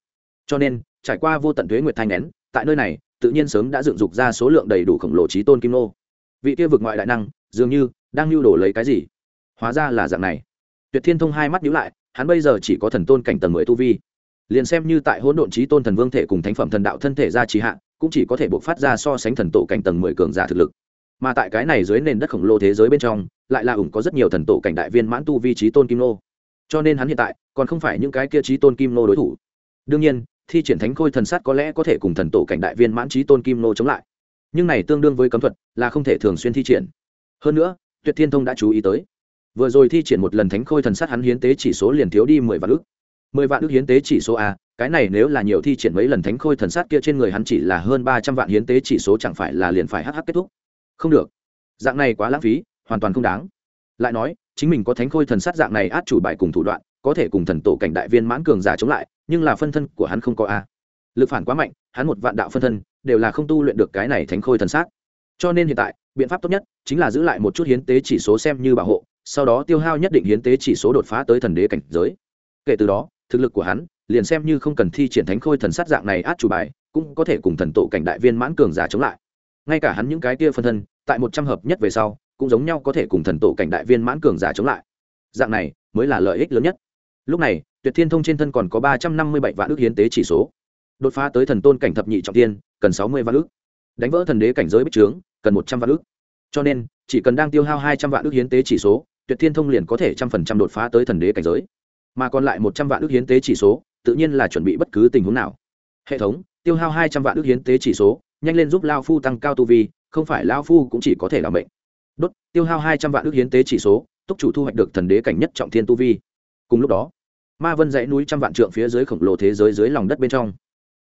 Cho nên, trải qua vô tận thuế nguyệt thanh nén, tại nơi này tự nhiên sớm đã dựng dục ra số lượng đầy đủ khổng lồ trí tôn kim nô. Vị kia vực ngoại đại năng, dường như đang lưu đổ lấy cái gì? Hóa ra là dạng này. Tuyệt thiên thông hai mắt nhíu lại, hắn bây giờ chỉ có thần tôn cảnh tầng mười tu vi. Liền xem như tại hỗn độn trí tôn thần vương thể cùng thánh phẩm thần đạo thân thể ra trí hạn cũng chỉ có thể buộc phát ra so sánh thần tổ cảnh tầng mười cường giả thực lực. Mà tại cái này dưới nền đất khổng lồ thế giới bên trong, lại là ủng có rất nhiều thần tổ cảnh đại viên mãn tu vi trí tôn kim nô. Cho nên hắn hiện tại còn không phải những cái kia trí tôn kim nô đối thủ. Đương nhiên thi triển thánh khôi thần sát có lẽ có thể cùng thần tổ cảnh đại viên mãn trí tôn kim nô chống lại. Nhưng này tương đương với cấm thuật, là không thể thường xuyên thi triển. Hơn nữa, tuyệt thiên thông đã chú ý tới. Vừa rồi thi triển một lần thánh khôi thần sát hắn hiến tế chỉ số liền thiếu đi mười vạn ước mười vạn ước hiến tế chỉ số a, cái này nếu là nhiều thi triển mấy lần thánh khôi thần sát kia trên người hắn chỉ là hơn ba trăm vạn hiến tế chỉ số chẳng phải là liền phải hh kết thúc? Không được. Dạng này quá lãng phí, hoàn toàn không đáng. Lại nói, chính mình có thánh khôi thần sát dạng này át chủ bài cùng thủ đoạn, có thể cùng thần tổ cảnh đại viên mãn cường giả chống lại nhưng là phân thân của hắn không có a. Lực phản quá mạnh, hắn một vạn đạo phân thân đều là không tu luyện được cái này thánh khôi thần sát. Cho nên hiện tại, biện pháp tốt nhất chính là giữ lại một chút hiến tế chỉ số xem như bảo hộ, sau đó tiêu hao nhất định hiến tế chỉ số đột phá tới thần đế cảnh giới. Kể từ đó, thực lực của hắn liền xem như không cần thi triển thánh khôi thần sát dạng này át chủ bài, cũng có thể cùng thần tổ cảnh đại viên mãn cường giả chống lại. Ngay cả hắn những cái kia phân thân, tại một trăm hợp nhất về sau, cũng giống nhau có thể cùng thần tổ cảnh đại viên mãn cường giả chống lại. Dạng này mới là lợi ích lớn nhất. Lúc này tuyệt thiên thông trên thân còn có ba trăm năm mươi bảy vạn ước hiến tế chỉ số. Đột phá tới thần tôn cảnh thập nhị trọng tiên cần sáu mươi vạn ước. Đánh vỡ thần đế cảnh giới bích trướng, cần một trăm vạn ước. Cho nên, chỉ cần đang tiêu hao hai trăm vạn ước hiến tế chỉ số, tuyệt thiên thông liền có thể trăm phần trăm đột phá tới thần đế cảnh giới. Mà còn lại một trăm vạn ước hiến tế chỉ số, tự nhiên là chuẩn bị bất cứ tình huống nào. Hệ thống, tiêu hao hai trăm vạn ước hiến tế chỉ số, nhanh lên giúp lao phu tăng cao tu vi, không phải lao phu cũng chỉ có thể làm bệnh đốt, tiêu hao hai trăm vạn ước hiến tế chỉ số, túc chủ thu hoạch được thần đế cảnh nhất trọng thiên tu vi. Cùng lúc đó ma vân dãy núi trăm vạn trượng phía dưới khổng lồ thế giới dưới lòng đất bên trong.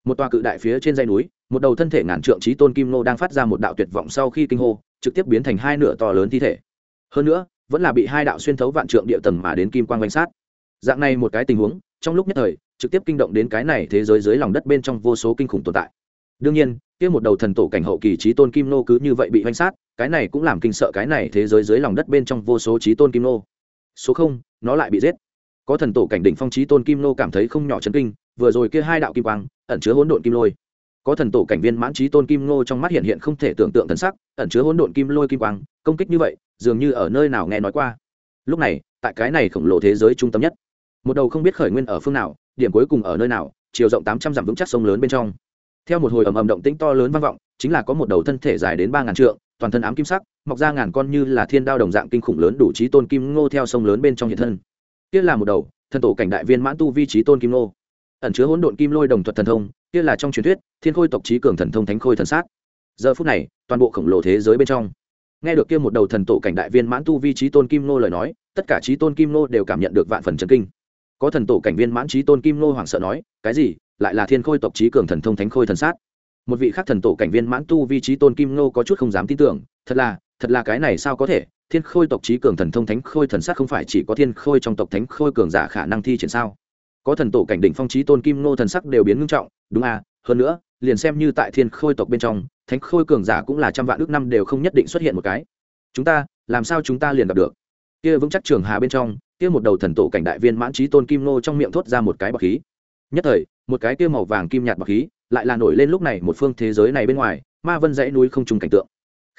Một tòa cự đại phía trên dãy núi, một đầu thân thể ngàn trượng trí tôn kim nô đang phát ra một đạo tuyệt vọng sau khi kinh hô, trực tiếp biến thành hai nửa to lớn thi thể. Hơn nữa, vẫn là bị hai đạo xuyên thấu vạn trượng địa tầng mà đến kim quang quanh sát. Dạng này một cái tình huống, trong lúc nhất thời, trực tiếp kinh động đến cái này thế giới dưới lòng đất bên trong vô số kinh khủng tồn tại. Đương nhiên, kia một đầu thần tổ cảnh hậu kỳ trí tôn kim nô cứ như vậy bị hoành sát, cái này cũng làm kinh sợ cái này thế giới dưới lòng đất bên trong vô số trí tôn kim nô. Số không, nó lại bị giết có thần tổ cảnh đỉnh phong trí tôn kim nô cảm thấy không nhỏ chấn kinh, vừa rồi kia hai đạo kim quang, ẩn chứa hỗn độn kim lôi. Có thần tổ cảnh viên mãn trí tôn kim nô trong mắt hiện hiện không thể tưởng tượng thần sắc, ẩn chứa hỗn độn kim lôi kim quang, công kích như vậy, dường như ở nơi nào nghe nói qua. Lúc này, tại cái này khổng lồ thế giới trung tâm nhất, một đầu không biết khởi nguyên ở phương nào, điểm cuối cùng ở nơi nào, chiều rộng tám trăm dặm vững chắc sông lớn bên trong. Theo một hồi ầm ầm động tĩnh to lớn vang vọng, chính là có một đầu thân thể dài đến ba ngàn trượng, toàn thân ám kim sắc, mọc ra ngàn con như là thiên đao đồng dạng kinh khủng lớn đủ trí tôn kim ngô theo sông lớn bên trong hiện thân kia là một đầu, thần tổ cảnh đại viên mãn tu vi trí tôn kim lô. Ẩn chứa hỗn độn kim lôi đồng thuật thần thông, kia là trong truyền thuyết, thiên khôi tộc trí cường thần thông thánh khôi thần sát. Giờ phút này, toàn bộ khổng lồ thế giới bên trong, nghe được kia một đầu thần tổ cảnh đại viên mãn tu vi trí tôn kim lô lời nói, tất cả trí tôn kim lô đều cảm nhận được vạn phần chấn kinh. Có thần tổ cảnh viên mãn trí tôn kim lô hoảng sợ nói, cái gì? Lại là thiên khôi tộc trí cường thần thông thánh khôi thần sát? Một vị khác thần tổ cảnh viên mãn tu vi trí tôn kim lô có chút không dám tin tưởng, thật là thật là cái này sao có thể? Thiên khôi tộc trí cường thần thông thánh khôi thần sát không phải chỉ có thiên khôi trong tộc thánh khôi cường giả khả năng thi triển sao? Có thần tổ cảnh đỉnh phong trí tôn kim nô thần sắc đều biến ngưng trọng, đúng à hơn nữa, liền xem như tại thiên khôi tộc bên trong, thánh khôi cường giả cũng là trăm vạn ước năm đều không nhất định xuất hiện một cái. Chúng ta, làm sao chúng ta liền gặp được? Kia vững chắc trường hà bên trong, kia một đầu thần tổ cảnh đại viên mãn trí tôn kim nô trong miệng thốt ra một cái bọc khí. Nhất thời, một cái kia màu vàng kim nhạt bọc khí, lại là nổi lên lúc này một phương thế giới này bên ngoài, ma vân dãy núi không trùng cảnh tượng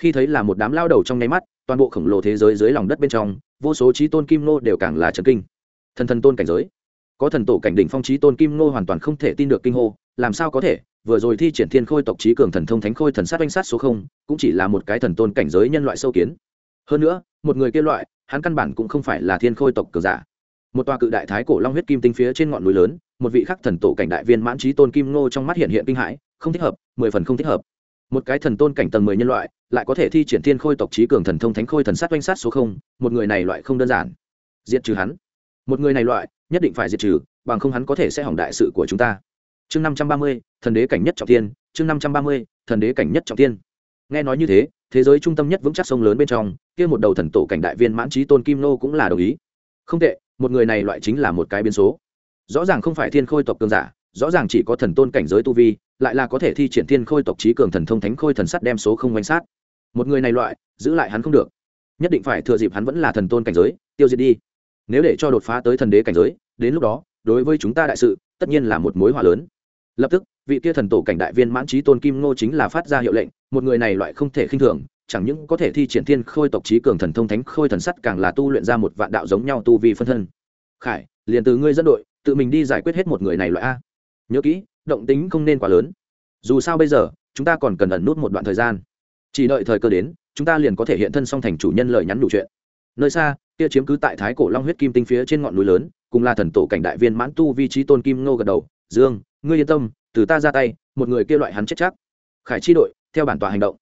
khi thấy là một đám lao đầu trong nháy mắt, toàn bộ khổng lồ thế giới dưới lòng đất bên trong, vô số trí tôn kim nô đều càng là trần kinh. Thần thần tôn cảnh giới. Có thần tổ cảnh đỉnh phong trí tôn kim nô hoàn toàn không thể tin được kinh hô, làm sao có thể? Vừa rồi thi triển thiên khôi tộc trí cường thần thông thánh khôi thần sát oanh sát số không, cũng chỉ là một cái thần tôn cảnh giới nhân loại sâu kiến. Hơn nữa, một người kia loại, hắn căn bản cũng không phải là thiên khôi tộc cường giả. Một tòa cự đại thái cổ long huyết kim tinh phía trên ngọn núi lớn, một vị khắc thần tổ cảnh đại viên mãn trí tôn kim nô trong mắt hiện hiện kinh hãi, không thích hợp, mười phần không thích hợp một cái thần tôn cảnh tầng mười nhân loại, lại có thể thi triển thiên khôi tộc trí cường thần thông thánh khôi thần sát oanh sát số không, một người này loại không đơn giản. Diệt trừ hắn. Một người này loại, nhất định phải diệt trừ, bằng không hắn có thể sẽ hỏng đại sự của chúng ta. Chương năm trăm ba mươi, thần đế cảnh nhất trọng tiên chương năm trăm ba mươi, thần đế cảnh nhất trọng tiên nghe nói như thế thế giới trung tâm nhất vững chắc sông lớn bên trong, kia một đầu thần tổ cảnh đại viên mãn trí tôn kim nô cũng là đồng ý. Không tệ, một người này loại chính là một cái biến số. Rõ ràng không phải thiên khôi tộc cường giả, rõ ràng chỉ có thần tôn cảnh giới tu vi lại là có thể thi triển thiên khôi tộc trí cường thần thông thánh khôi thần sắt đem số không quanh sát. Một người này loại, giữ lại hắn không được. Nhất định phải thừa dịp hắn vẫn là thần tôn cảnh giới, tiêu diệt đi. Nếu để cho đột phá tới thần đế cảnh giới, đến lúc đó, đối với chúng ta đại sự, tất nhiên là một mối họa lớn. Lập tức, vị kia thần tổ cảnh đại viên mãn trí tôn kim ngô chính là phát ra hiệu lệnh, một người này loại không thể khinh thường, chẳng những có thể thi triển thiên khôi tộc trí cường thần thông thánh khôi thần sắt càng là tu luyện ra một vạn đạo giống nhau tu vi phân thân. Khải, liền từ ngươi dẫn đội, tự mình đi giải quyết hết một người này loại a. Nhớ kỹ động tính không nên quá lớn. Dù sao bây giờ, chúng ta còn cần ẩn nút một đoạn thời gian. Chỉ đợi thời cơ đến, chúng ta liền có thể hiện thân song thành chủ nhân lời nhắn đủ chuyện. Nơi xa, kia chiếm cứ tại thái cổ long huyết kim tinh phía trên ngọn núi lớn, cùng là thần tổ cảnh đại viên mãn tu vi trí tôn kim ngô gật đầu, dương, ngươi yên tâm, từ ta ra tay, một người kia loại hắn chết chắc. Khải chi đội, theo bản tòa hành động.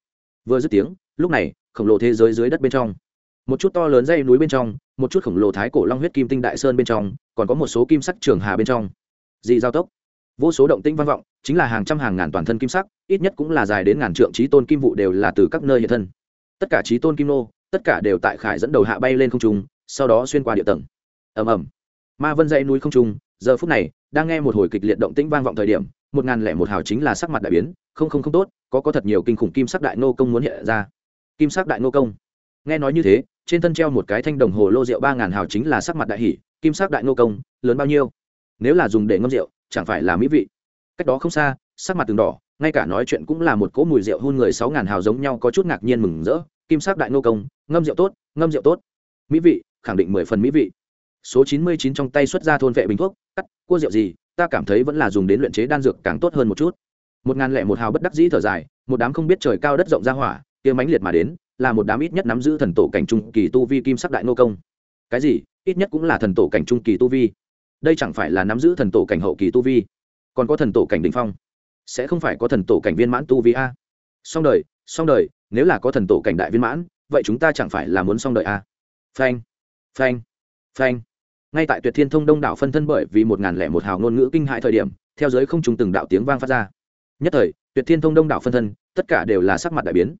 Vừa dứt tiếng, lúc này, khổng lồ thế giới dưới đất bên trong. Một chút to lớn dây núi bên trong, một chút khổng lồ thái cổ long huyết kim tinh đại sơn bên trong, còn có một số kim sắc trường hà bên trong. Dị giao tốc vô số động tĩnh vang vọng, chính là hàng trăm hàng ngàn toàn thân kim sắc, ít nhất cũng là dài đến ngàn trượng trí tôn kim vụ đều là từ các nơi hiện thân. Tất cả trí tôn kim nô, tất cả đều tại khải dẫn đầu hạ bay lên không trung, sau đó xuyên qua địa tầng. Ầm ầm. Ma vân dãy núi không trung, giờ phút này, đang nghe một hồi kịch liệt động tĩnh vang vọng thời điểm, một ngàn lẻ một hào chính là sắc mặt đại biến, không không không tốt, có có thật nhiều kinh khủng kim sắc đại nô công muốn hiện ra. Kim sắc đại nô công. Nghe nói như thế, trên thân treo một cái thanh đồng hồ lô rượu ba ngàn hào chính là sắc mặt đại hỷ kim sắc đại nô công, lớn bao nhiêu? Nếu là dùng để ngâm rượu chẳng phải là mỹ vị. Cách đó không xa, sắc mặt từng đỏ, ngay cả nói chuyện cũng là một cỗ mùi rượu hôn người sáu ngàn hào giống nhau có chút ngạc nhiên mừng rỡ. Kim sắc đại nô công, ngâm rượu tốt, ngâm rượu tốt. Mỹ vị, khẳng định mười phần mỹ vị. Số chín mươi chín trong tay xuất ra thôn vệ bình thuốc, cắt, cua rượu gì, ta cảm thấy vẫn là dùng đến luyện chế đan dược càng tốt hơn một chút. Một ngàn lẻ một hào bất đắc dĩ thở dài, một đám không biết trời cao đất rộng ra hỏa, kia mãnh liệt mà đến, là một đám ít nhất nắm giữ thần tổ cảnh trung kỳ tu vi kim sắc đại nô công. Cái gì? Ít nhất cũng là thần tổ cảnh trung kỳ tu vi đây chẳng phải là nắm giữ thần tổ cảnh hậu kỳ tu vi, còn có thần tổ cảnh đ ỉ n h phong. Sẽ không phải có thần tổ cảnh viên mãn tu vi a. Song đời song đời, nếu là có thần tổ cảnh đại viên mãn, vậy chúng ta chẳng phải là muốn song đời a. Phanh phanh phanh. Ngay tại tuyệt thiên thông đông đảo phân thân bởi vì một ngàn lẻ một hào ngôn ngữ kinh hại thời điểm, theo giới không trùng từng đạo tiếng vang phát ra. Nhất thời, tuyệt thiên thông đông đảo phân thân, tất cả đều là sắc mặt đại biến.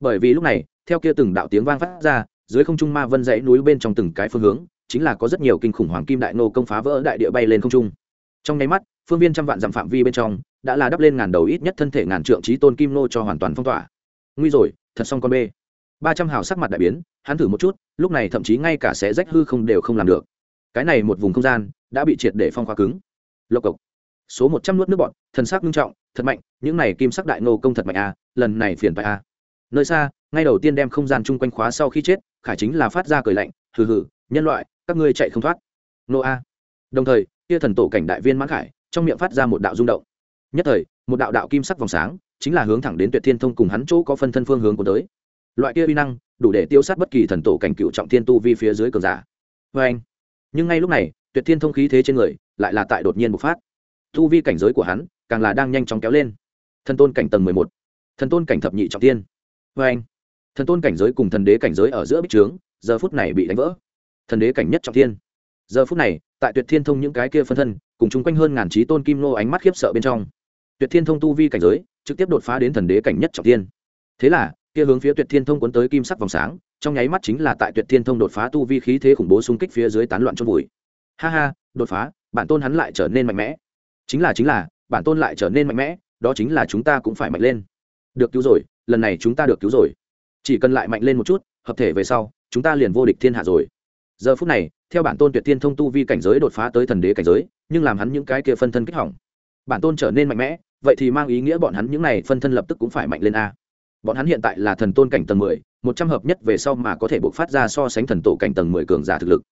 Bởi vì lúc này, theo kia từng đạo tiếng vang phát ra, dưới không trung ma vân dãy núi bên trong từng cái phương hướng chính là có rất nhiều kinh khủng hoàng kim đại nô công phá vỡ đại địa bay lên không trung. Trong nháy mắt, phương viên trăm vạn dặm phạm vi bên trong, đã là đắp lên ngàn đầu ít nhất thân thể ngàn trượng trí tôn kim nô cho hoàn toàn phong tỏa. Nguy rồi, thật xong con b ba trăm hào sắc mặt đại biến, hắn thử một chút, lúc này thậm chí ngay cả xé rách hư không đều không làm được. Cái này một vùng không gian, đã bị triệt để phong khóa cứng. Lộc cộc. Số một trăm nuốt nước bọn thần sắc nghiêm trọng, thật mạnh, những này kim sắc đại nô công thật mạnh a lần này phiền phải a nơi xa, ngay đầu tiên đem không gian chung quanh khóa sau khi chết, khải chính là phát ra cười lạnh, hừ hừ, nhân loại các ngươi chạy không thoát. Nô a. Đồng thời, kia thần tổ cảnh đại viên mãn khải, trong miệng phát ra một đạo rung động. Nhất thời, một đạo đạo kim sắc vòng sáng, chính là hướng thẳng đến tuyệt thiên thông cùng hắn chỗ có phân thân phương hướng của tới. Loại kia uy năng, đủ để tiêu sát bất kỳ thần tổ cảnh cựu trọng thiên tu vi phía dưới cường giả. Vê anh, nhưng ngay lúc này, tuyệt thiên thông khí thế trên người, lại là tại đột nhiên bộc phát. Tu vi cảnh giới của hắn, càng là đang nhanh chóng kéo lên. Thần tôn cảnh tầng mười một, thần tôn cảnh thập nhị trọng thiên. Vê anh, thần tôn cảnh giới cùng thần đế cảnh giới ở giữa bích trướng, giờ phút này bị đánh vỡ thần đế cảnh nhất trọng thiên. Giờ phút này, tại tuyệt thiên thông những cái kia phân thân, cùng chung quanh hơn ngàn trí tôn kim nô ánh mắt khiếp sợ bên trong. Tuyệt thiên thông tu vi cảnh giới, trực tiếp đột phá đến thần đế cảnh nhất trọng thiên. Thế là, kia hướng phía tuyệt thiên thông cuốn tới kim sắc vòng sáng, trong nháy mắt chính là tại tuyệt thiên thông đột phá tu vi khí thế khủng bố xung kích phía dưới tán loạn trong vùi. Ha ha, đột phá, bản tôn hắn lại trở nên mạnh mẽ. Chính là chính là, bản tôn lại trở nên mạnh mẽ, đó chính là chúng ta cũng phải mạnh lên. Được cứu rồi, lần này chúng ta được cứu rồi. Chỉ cần lại mạnh lên một chút, hợp thể về sau, chúng ta liền vô địch thiên hạ rồi giờ phút này, theo bản tôn tuyệt thiên thông tu vi cảnh giới đột phá tới thần đế cảnh giới, nhưng làm hắn những cái kia phân thân kích hỏng. Bản tôn trở nên mạnh mẽ, vậy thì mang ý nghĩa bọn hắn những này phân thân lập tức cũng phải mạnh lên a. Bọn hắn hiện tại là thần tôn cảnh tầng mười, một trăm hợp nhất về sau mà có thể buộc phát ra so sánh thần tổ cảnh tầng mười cường giả thực lực.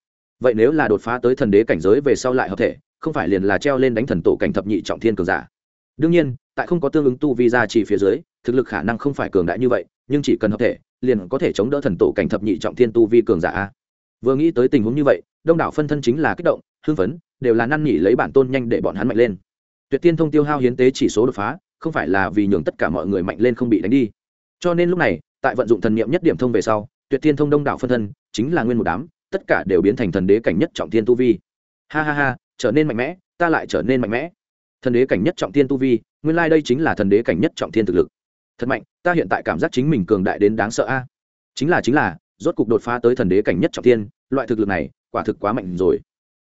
Vậy nếu là đột phá tới thần đế cảnh giới về sau lại hợp thể, không phải liền là treo lên đánh thần tổ cảnh thập nhị trọng thiên cường giả? Đương nhiên, tại không có tương ứng tu vi ra chỉ phía dưới, thực lực khả năng không phải cường đại như vậy, nhưng chỉ cần hợp thể, liền có thể chống đỡ thần tổ cảnh thập nhị trọng thiên tu vi cường giả a vừa nghĩ tới tình huống như vậy, đông đảo phân thân chính là kích động, hưng phấn, đều là năn nỉ lấy bản tôn nhanh để bọn hắn mạnh lên. Tuyệt tiên thông tiêu hao hiến tế chỉ số đột phá, không phải là vì nhường tất cả mọi người mạnh lên không bị đánh đi. Cho nên lúc này, tại vận dụng thần niệm nhất điểm thông về sau, tuyệt tiên thông đông đảo phân thân, chính là nguyên một đám, tất cả đều biến thành thần đế cảnh nhất trọng thiên tu vi. Ha ha ha, trở nên mạnh mẽ, ta lại trở nên mạnh mẽ. Thần đế cảnh nhất trọng thiên tu vi, nguyên lai、like、đây chính là thần đế cảnh nhất trọng thiên thực lực. Thật mạnh, ta hiện tại cảm giác chính mình cường đại đến đáng sợ a. Chính là chính là rốt cục đột phá tới thần đế cảnh nhất trọng thiên, loại thực lực này, quả thực quá mạnh rồi.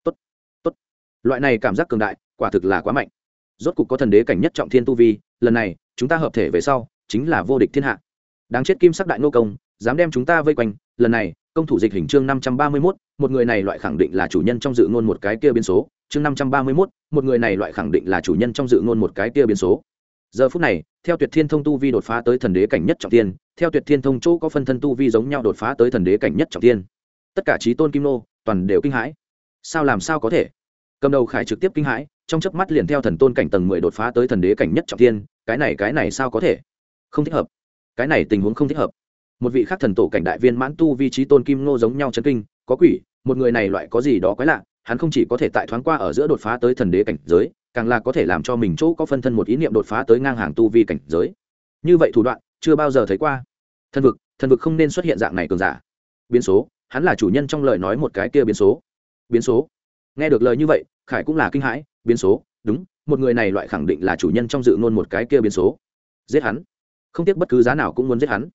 Tốt tốt. Loại này cảm giác cường đại, quả thực là quá mạnh. Rốt cục có thần đế cảnh nhất trọng thiên tu vi, lần này, chúng ta hợp thể về sau, chính là vô địch thiên hạ. Đáng chết kim sắc đại nô công, dám đem chúng ta vây quanh, lần này, công thủ dịch hình chương năm trăm ba mươi mốt, một người này loại khẳng định là chủ nhân trong dự ngôn một cái kia biến số. Chương năm trăm ba mươi mốt, một người này loại khẳng định là chủ nhân trong dự ngôn một cái kia biến số. Giờ phút này, theo tuyệt thiên thông tu vi đột phá tới thần đế cảnh nhất trọng thiên theo tuyệt thiên thông chỗ có phân thân tu vi giống nhau đột phá tới thần đế cảnh nhất trọng tiên tất cả trí tôn kim nô, toàn đều kinh hãi. Sao làm sao có thể? Cầm đầu khải trực tiếp kinh hãi, trong chớp mắt liền theo thần tôn cảnh tầng mười đột phá tới thần đế cảnh nhất trọng tiên cái này cái này sao có thể? Không thích hợp. Cái này tình huống không thích hợp. Một vị khác thần tổ cảnh đại viên mãn tu vi trí tôn kim nô giống nhau chấn kinh, có quỷ, một người này loại có gì đó quái lạ, hắn không chỉ có thể tại thoáng qua ở giữa đột phá tới thần đế cảnh giới, càng là có thể làm cho mình chỗ có phân thân một ý niệm đột phá tới ngang hàng tu vi cảnh giới. Như vậy thủ đoạn chưa bao giờ thấy qua. Thần vực thần vực không nên xuất hiện dạng này cường giả. Biến số, hắn là chủ nhân trong lời nói một cái kia biến số. Biến số. Nghe được lời như vậy, khải cũng là kinh hãi, biến số, đúng, một người này loại khẳng định là chủ nhân trong dự ngôn một cái kia biến số. Giết hắn. Không tiếc bất cứ giá nào cũng muốn giết hắn.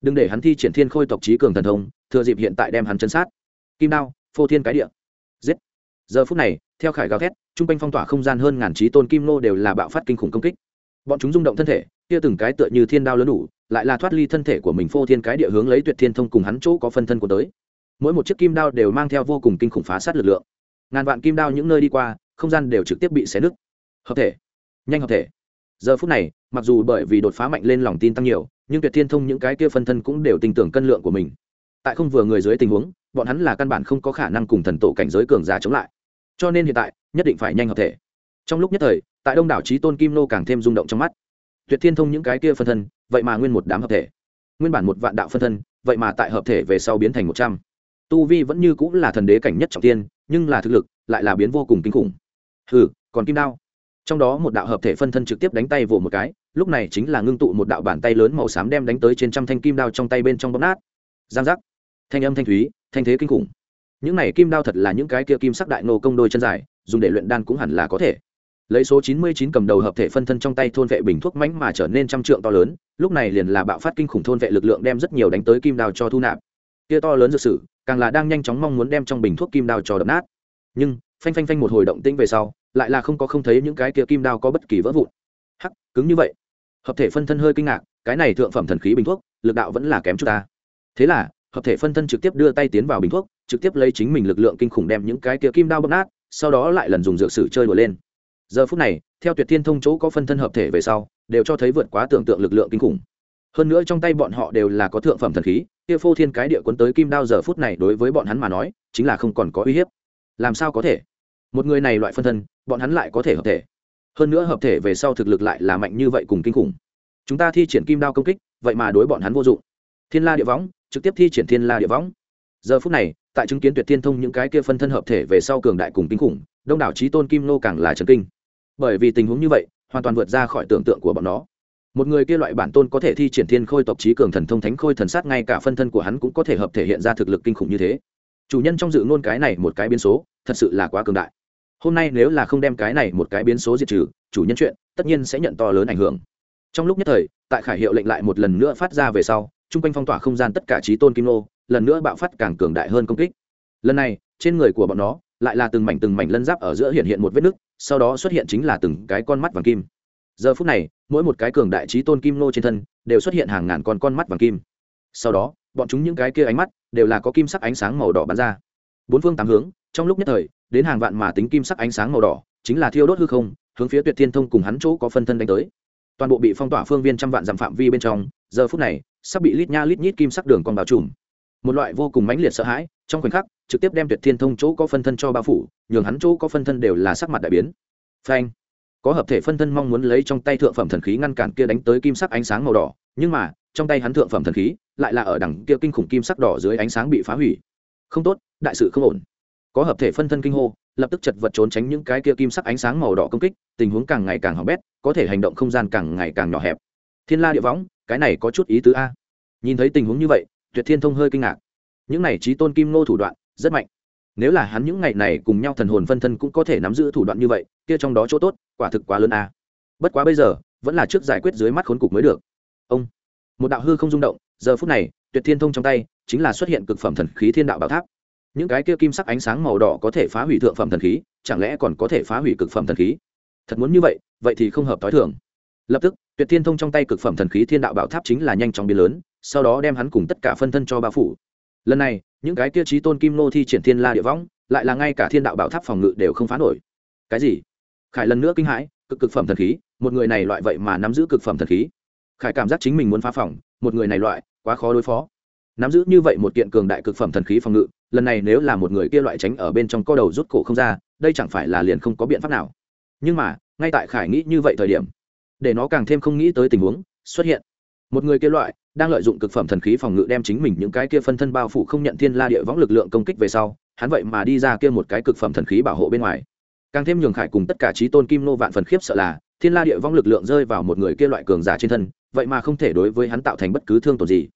Đừng để hắn thi triển thiên khôi tộc trí cường thần thông, thừa dịp hiện tại đem hắn chân sát. Kim đao, phô thiên cái địa. Giết. Giờ phút này, theo khải gào thét, trung quanh phong tỏa không gian hơn ngàn trí tôn kim nô đều là bạo phát kinh khủng công kích. Bọn chúng rung động thân thể, kia từng cái tựa như thiên đao lớn đủ lại là thoát ly thân thể của mình phô thiên cái địa hướng lấy tuyệt thiên thông cùng hắn chỗ có phân thân của tới. Mỗi một chiếc kim đao đều mang theo vô cùng kinh khủng phá sát lực lượng. Ngàn vạn kim đao những nơi đi qua, không gian đều trực tiếp bị xé nứt. Hợp thể. Nhanh hợp thể. Giờ phút này, mặc dù bởi vì đột phá mạnh lên lòng tin tăng nhiều, nhưng tuyệt thiên thông những cái kia phân thân cũng đều tin tưởng cân lượng của mình. Tại không vừa người dưới tình huống, bọn hắn là căn bản không có khả năng cùng thần tổ cảnh giới cường giả chống lại. Cho nên hiện tại, nhất định phải nhanh hợp thể. Trong lúc nhất thời, tại đông đảo trí tôn kim nô càng thêm rung động trong mắt. Tuyệt thiên thông những cái kia phân thân vậy mà nguyên một đám hợp thể. Nguyên bản một vạn đạo phân thân, vậy mà tại hợp thể về sau biến thành một trăm. Tu vi vẫn như cũng là thần đế cảnh nhất trọng tiên, nhưng là thực lực lại là biến vô cùng kinh khủng. Hừ, còn kim đao. Trong đó một đạo hợp thể phân thân trực tiếp đánh tay vỗ một cái, lúc này chính là ngưng tụ một đạo bàn tay lớn màu xám đem đánh tới trên trăm thanh kim đao trong tay bên trong bóp nát. Giang giác. Thanh âm thanh thúy, thanh thế kinh khủng. Những này kim đao thật là những cái kia kim sắc đại nô công đôi chân dài, dùng để luyện đan cũng hẳn là có thể. Lấy số chín mươi chín cầm đầu hợp thể phân thân trong tay thôn vệ bình thuốc mãnh mà trở nên trăm trượng to lớn lúc này liền là bạo phát kinh khủng thôn vệ lực lượng đem rất nhiều đánh tới kim đao cho thu nạp. Kia to lớn dược sử, càng là đang nhanh chóng mong muốn đem trong bình thuốc kim đao cho đập nát. Nhưng, phanh phanh phanh một hồi động tĩnh về sau, lại là không có không thấy những cái kia kim đao có bất kỳ vỡ vụn. Hắc, cứng như vậy. Hợp thể phân thân hơi kinh ngạc, cái này thượng phẩm thần khí bình thuốc, lực đạo vẫn là kém chút ta. Thế là, hợp thể phân thân trực tiếp đưa tay tiến vào bình thuốc, trực tiếp lấy chính mình lực lượng kinh khủng đem những cái kia kim đao bóp nát, sau đó lại lần dùng dược sử chơi đùa lên giờ phút này, theo tuyệt thiên thông chỗ có phân thân hợp thể về sau, đều cho thấy vượt quá tưởng tượng lực lượng kinh khủng. Hơn nữa trong tay bọn họ đều là có thượng phẩm thần khí, kia phô thiên cái địa quấn tới kim đao giờ phút này đối với bọn hắn mà nói, chính là không còn có uy hiếp. Làm sao có thể? Một người này loại phân thân, bọn hắn lại có thể hợp thể. Hơn nữa hợp thể về sau thực lực lại là mạnh như vậy cùng kinh khủng. Chúng ta thi triển kim đao công kích, vậy mà đối bọn hắn vô dụng. Thiên la địa võng, trực tiếp thi triển thiên la địa võng. Giờ phút này, tại chứng kiến tuyệt thiên thông những cái kia phân thân hợp thể về sau cường đại cùng kinh khủng đông đảo trí tôn kim nô càng là trần kinh. Bởi vì tình huống như vậy, hoàn toàn vượt ra khỏi tưởng tượng của bọn nó. Một người kia loại bản tôn có thể thi triển thiên khôi tộc trí cường thần thông thánh khôi thần sát ngay cả phân thân của hắn cũng có thể hợp thể hiện ra thực lực kinh khủng như thế. Chủ nhân trong dự ngôn cái này một cái biến số, thật sự là quá cường đại. Hôm nay nếu là không đem cái này một cái biến số diệt trừ, chủ nhân chuyện, tất nhiên sẽ nhận to lớn ảnh hưởng. Trong lúc nhất thời, tại khải hiệu lệnh lại một lần nữa phát ra về sau, chung quanh phong tỏa không gian tất cả trí tôn kim nô, lần nữa bạo phát càng cường đại hơn công kích. Lần này, trên người của bọn nó lại là từng mảnh từng mảnh lân giáp ở giữa hiện hiện một vết nứt sau đó xuất hiện chính là từng cái con mắt vàng kim. Giờ phút này, mỗi một cái cường đại trí tôn kim nô trên thân đều xuất hiện hàng ngàn con con mắt vàng kim. Sau đó, bọn chúng những cái kia ánh mắt đều là có kim sắc ánh sáng màu đỏ bắn ra. Bốn phương tám hướng, trong lúc nhất thời, đến hàng vạn mà tính kim sắc ánh sáng màu đỏ, chính là thiêu đốt hư không, hướng phía tuyệt thiên thông cùng hắn chỗ có phân thân đánh tới. Toàn bộ bị phong tỏa phương viên trăm vạn dặm phạm vi bên trong, giờ phút này, sắp bị lít nha lít nhít kim sắc đường còn bao trùm một loại vô cùng mãnh liệt sợ hãi, trong khoảnh khắc, trực tiếp đem tuyệt thiên thông chỗ có phân thân cho bao phủ, nhường hắn chỗ có phân thân đều là sắc mặt đại biến. Phanh! Có hợp thể phân thân mong muốn lấy trong tay thượng phẩm thần khí ngăn cản kia đánh tới kim sắc ánh sáng màu đỏ, nhưng mà, trong tay hắn thượng phẩm thần khí lại là ở đằng kia kinh khủng kim sắc đỏ dưới ánh sáng bị phá hủy. Không tốt, đại sự không ổn. Có hợp thể phân thân kinh hô, lập tức chật vật trốn tránh những cái kia kim sắc ánh sáng màu đỏ công kích, tình huống càng ngày càng hỏng bét, có thể hành động không gian càng ngày càng nhỏ hẹp. Thiên la địa võng, cái này có chút ý tứ a. Nhìn thấy tình huống như vậy tuyệt thiên thông hơi kinh ngạc. Những này trí tôn kim nô thủ đoạn, rất mạnh. Nếu là hắn những ngày này cùng nhau thần hồn phân thân cũng có thể nắm giữ thủ đoạn như vậy, kia trong đó chỗ tốt, quả thực quá lớn a. Bất quá bây giờ, vẫn là trước giải quyết dưới mắt khốn cục mới được. Ông, một đạo hư không rung động, giờ phút này, tuyệt thiên thông trong tay, chính là xuất hiện cực phẩm thần khí thiên đạo bảo tháp. Những cái kia kim sắc ánh sáng màu đỏ có thể phá hủy thượng phẩm thần khí, chẳng lẽ còn có thể phá hủy cực phẩm thần khí? Thật muốn như vậy vậy thì không hợp t h i thường. Lập tức, tuyệt thiên thông trong tay cực phẩm thần khí thiên đạo bảo tháp chính là nhanh chóng biến lớn sau đó đem hắn cùng tất cả phân thân cho bao phủ. Lần này, những cái kia trí tôn kim nô thi triển thiên la địa võng, lại là ngay cả thiên đạo bảo tháp phòng ngự đều không phá nổi. Cái gì? Khải lần nữa kinh hãi, cực cực phẩm thần khí, một người này loại vậy mà nắm giữ cực phẩm thần khí. Khải cảm giác chính mình muốn phá phòng, một người này loại, quá khó đối phó. Nắm giữ như vậy một kiện cường đại cực phẩm thần khí phòng ngự, lần này nếu là một người kia loại tránh ở bên trong co đầu rút cổ không ra, đây chẳng phải là liền không có biện pháp nào. Nhưng mà, ngay tại khải nghĩ như vậy thời điểm, để nó càng thêm không nghĩ tới tình huống, xuất hiện. Một người kia loại đang lợi dụng cực phẩm thần khí phòng ngự đem chính mình những cái kia phân thân bao phủ không nhận thiên la địa võng lực lượng công kích về sau, hắn vậy mà đi ra kia một cái cực phẩm thần khí bảo hộ bên ngoài. Càng thêm nhường khải cùng tất cả trí tôn kim nô vạn phần khiếp sợ là, thiên la địa vong lực lượng rơi vào một người kia loại cường giả trên thân, vậy mà không thể đối với hắn tạo thành bất cứ thương tổn gì.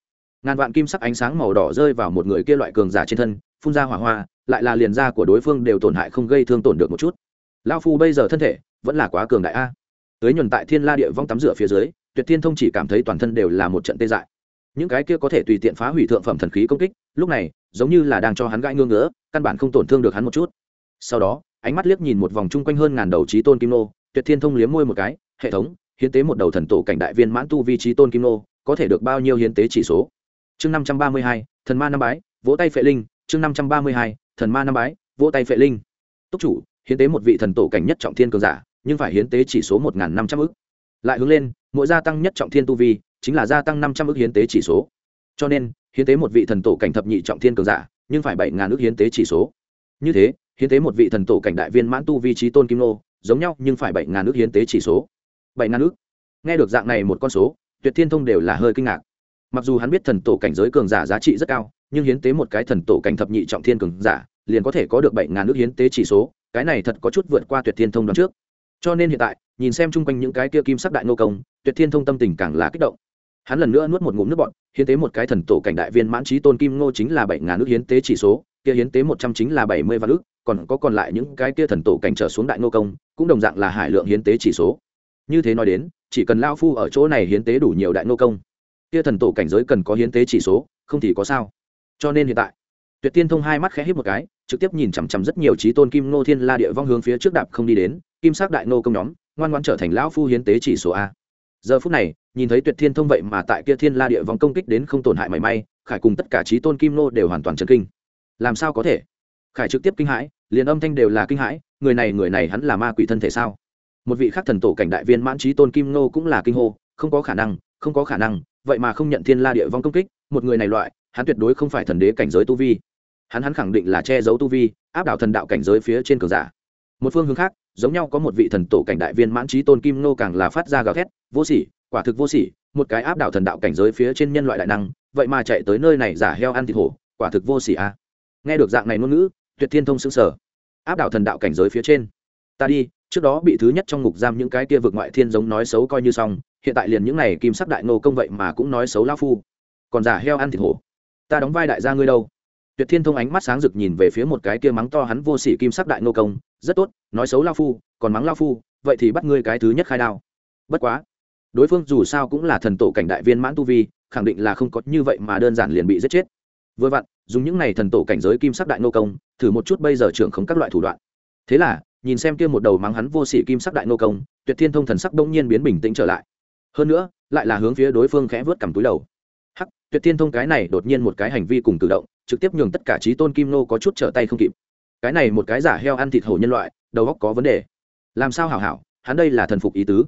Ngàn vạn kim sắc ánh sáng màu đỏ rơi vào một người kia loại cường giả trên thân, phun ra hỏa hoa, lại là liền da của đối phương đều tổn hại không gây thương tổn được một chút. Lao phu bây giờ thân thể vẫn là quá cường đại a. Tới nhuần tại thiên la địa vong tắm rửa phía dưới tuyệt thiên thông chỉ cảm thấy toàn thân đều là một trận tê dại. Những cái kia có thể tùy tiện phá hủy thượng phẩm thần khí công kích, lúc này, giống như là đang cho hắn gãi ngương ngỡ căn bản không tổn thương được hắn một chút. Sau đó, ánh mắt liếc nhìn một vòng chung quanh hơn ngàn đầu trí tôn kim nô, tuyệt thiên thông liếm môi một cái, hệ thống, hiến tế một đầu thần tổ cảnh đại viên mãn tu vi trí tôn kim nô, có thể được bao nhiêu hiến tế chỉ số? Chương năm trăm ba mươi hai, thần ma năm bái, vỗ tay phệ linh. Chương năm trăm ba mươi hai, thần ma năm bái, vỗ tay phệ linh. Túc chủ, hiến tế một vị thần tổ cảnh nhất trọng thiên cường giả, nhưng phải hiến tế chỉ số một năm trăm ư lại hướng lên, mỗi gia tăng nhất trọng thiên tu vi, chính là gia tăng năm trăm ước hiến tế chỉ số. Cho nên, hiến tế một vị thần tổ cảnh thập nhị trọng thiên cường giả, nhưng phải bảy ngàn ước hiến tế chỉ số. Như thế, hiến tế một vị thần tổ cảnh đại viên mãn tu vi trí tôn kim nô, giống nhau nhưng phải bảy ngàn ước hiến tế chỉ số. Bảy ngàn ước? Nghe được dạng này một con số, tuyệt thiên thông đều là hơi kinh ngạc. Mặc dù hắn biết thần tổ cảnh giới cường giả giá trị rất cao, nhưng hiến tế một cái thần tổ cảnh thập nhị trọng thiên cường giả, liền có thể có được bảy ngàn ước hiến tế chỉ số. Cái này thật có chút vượt qua tuyệt thiên thông đoán trước. Cho nên hiện tại nhìn xem chung quanh những cái kia kim sắc đại nô công, tuyệt thiên thông tâm tình càng là kích động. Hắn lần nữa nuốt một ngụm nước bọn hiến tế một cái thần tổ cảnh đại viên mãn trí tôn kim ngô chính là bảy ngàn ước hiến tế chỉ số, kia hiến tế một trăm chính là bảy mươi vạn ước, còn có còn lại những cái kia thần tổ cảnh trở xuống đại nô công, cũng đồng dạng là hải lượng hiến tế chỉ số. Như thế nói đến, chỉ cần lao phu ở chỗ này hiến tế đủ nhiều đại nô công, kia thần tổ cảnh giới cần có hiến tế chỉ số, không thì có sao. Cho nên hiện tại, tuyệt tiên thông hai mắt khẽ hít một cái, trực tiếp nhìn chằm chằm rất nhiều trí tôn kim ngô thiên la địa vong hướng phía trước đạp không đi đến kim sắc đại nô công nhóm, ngoan ngoan trở thành lão phu hiến tế chỉ số a. Giờ phút này, nhìn thấy tuyệt thiên thông vậy mà tại kia thiên la địa vong công kích đến không tổn hại mảy may, khải cùng tất cả trí tôn kim nô đều hoàn toàn chấn kinh. Làm sao có thể? Khải trực tiếp kinh hãi, liền âm thanh đều là kinh hãi, người này người này hắn là ma quỷ thân thể sao? Một vị khác thần tổ cảnh đại viên mãn trí tôn kim nô cũng là kinh hô, không có khả năng, không có khả năng, vậy mà không nhận thiên la địa vong công kích, một người này loại, hắn tuyệt đối không phải thần đế cảnh giới tu vi. Hắn hắn khẳng định là che giấu tu vi, áp đảo thần đạo cảnh giới phía trên cường giả một phương hướng khác, giống nhau có một vị thần tổ cảnh đại viên mãn trí tôn kim nô càng là phát ra gào thét, vô sỉ, quả thực vô sỉ, một cái áp đảo thần đạo cảnh giới phía trên nhân loại đại năng, vậy mà chạy tới nơi này giả heo ăn thịt hổ, quả thực vô sỉ a à. nghe được dạng này ngôn ngữ, tuyệt thiên thông xứng sở áp đảo thần đạo cảnh giới phía trên? Ta đi, trước đó bị thứ nhất trong ngục giam những cái kia vực ngoại thiên giống nói xấu coi như xong, hiện tại liền những này kim sắc đại nô công vậy mà cũng nói xấu lao phu. Còn giả heo ăn thịt hổ? Ta đóng vai đại gia ngươi đâu? Tuyệt thiên thông ánh mắt sáng rực nhìn về phía một cái kia mắng to hắn vô sỉ kim sắc đại nô công, rất tốt, nói xấu lao phu, còn mắng lao phu, vậy thì bắt ngươi cái thứ nhất khai đao. Bất quá, đối phương dù sao cũng là thần tổ cảnh đại viên mãn tu vi, khẳng định là không có như vậy mà đơn giản liền bị giết chết. Vừa vặn, dùng những này thần tổ cảnh giới kim sắc đại nô công, thử một chút bây giờ trưởng không các loại thủ đoạn. Thế là, nhìn xem kia một đầu mắng hắn vô sỉ kim sắc đại nô công, tuyệt thiên thông thần sắc đông nhiên biến bình tĩnh trở lại. Hơn nữa, lại là hướng phía đối phương khẽ vớt cầm túi đầu. Hắc, tuyệt thiên thông cái này đột nhiên một cái hành vi cùng tự động trực tiếp nhường tất cả trí tôn kim nô có chút trở tay không kịp. Cái này một cái giả heo ăn thịt hổ nhân loại, đầu óc có vấn đề. Làm sao hảo hảo, hắn đây là thần phục ý tứ.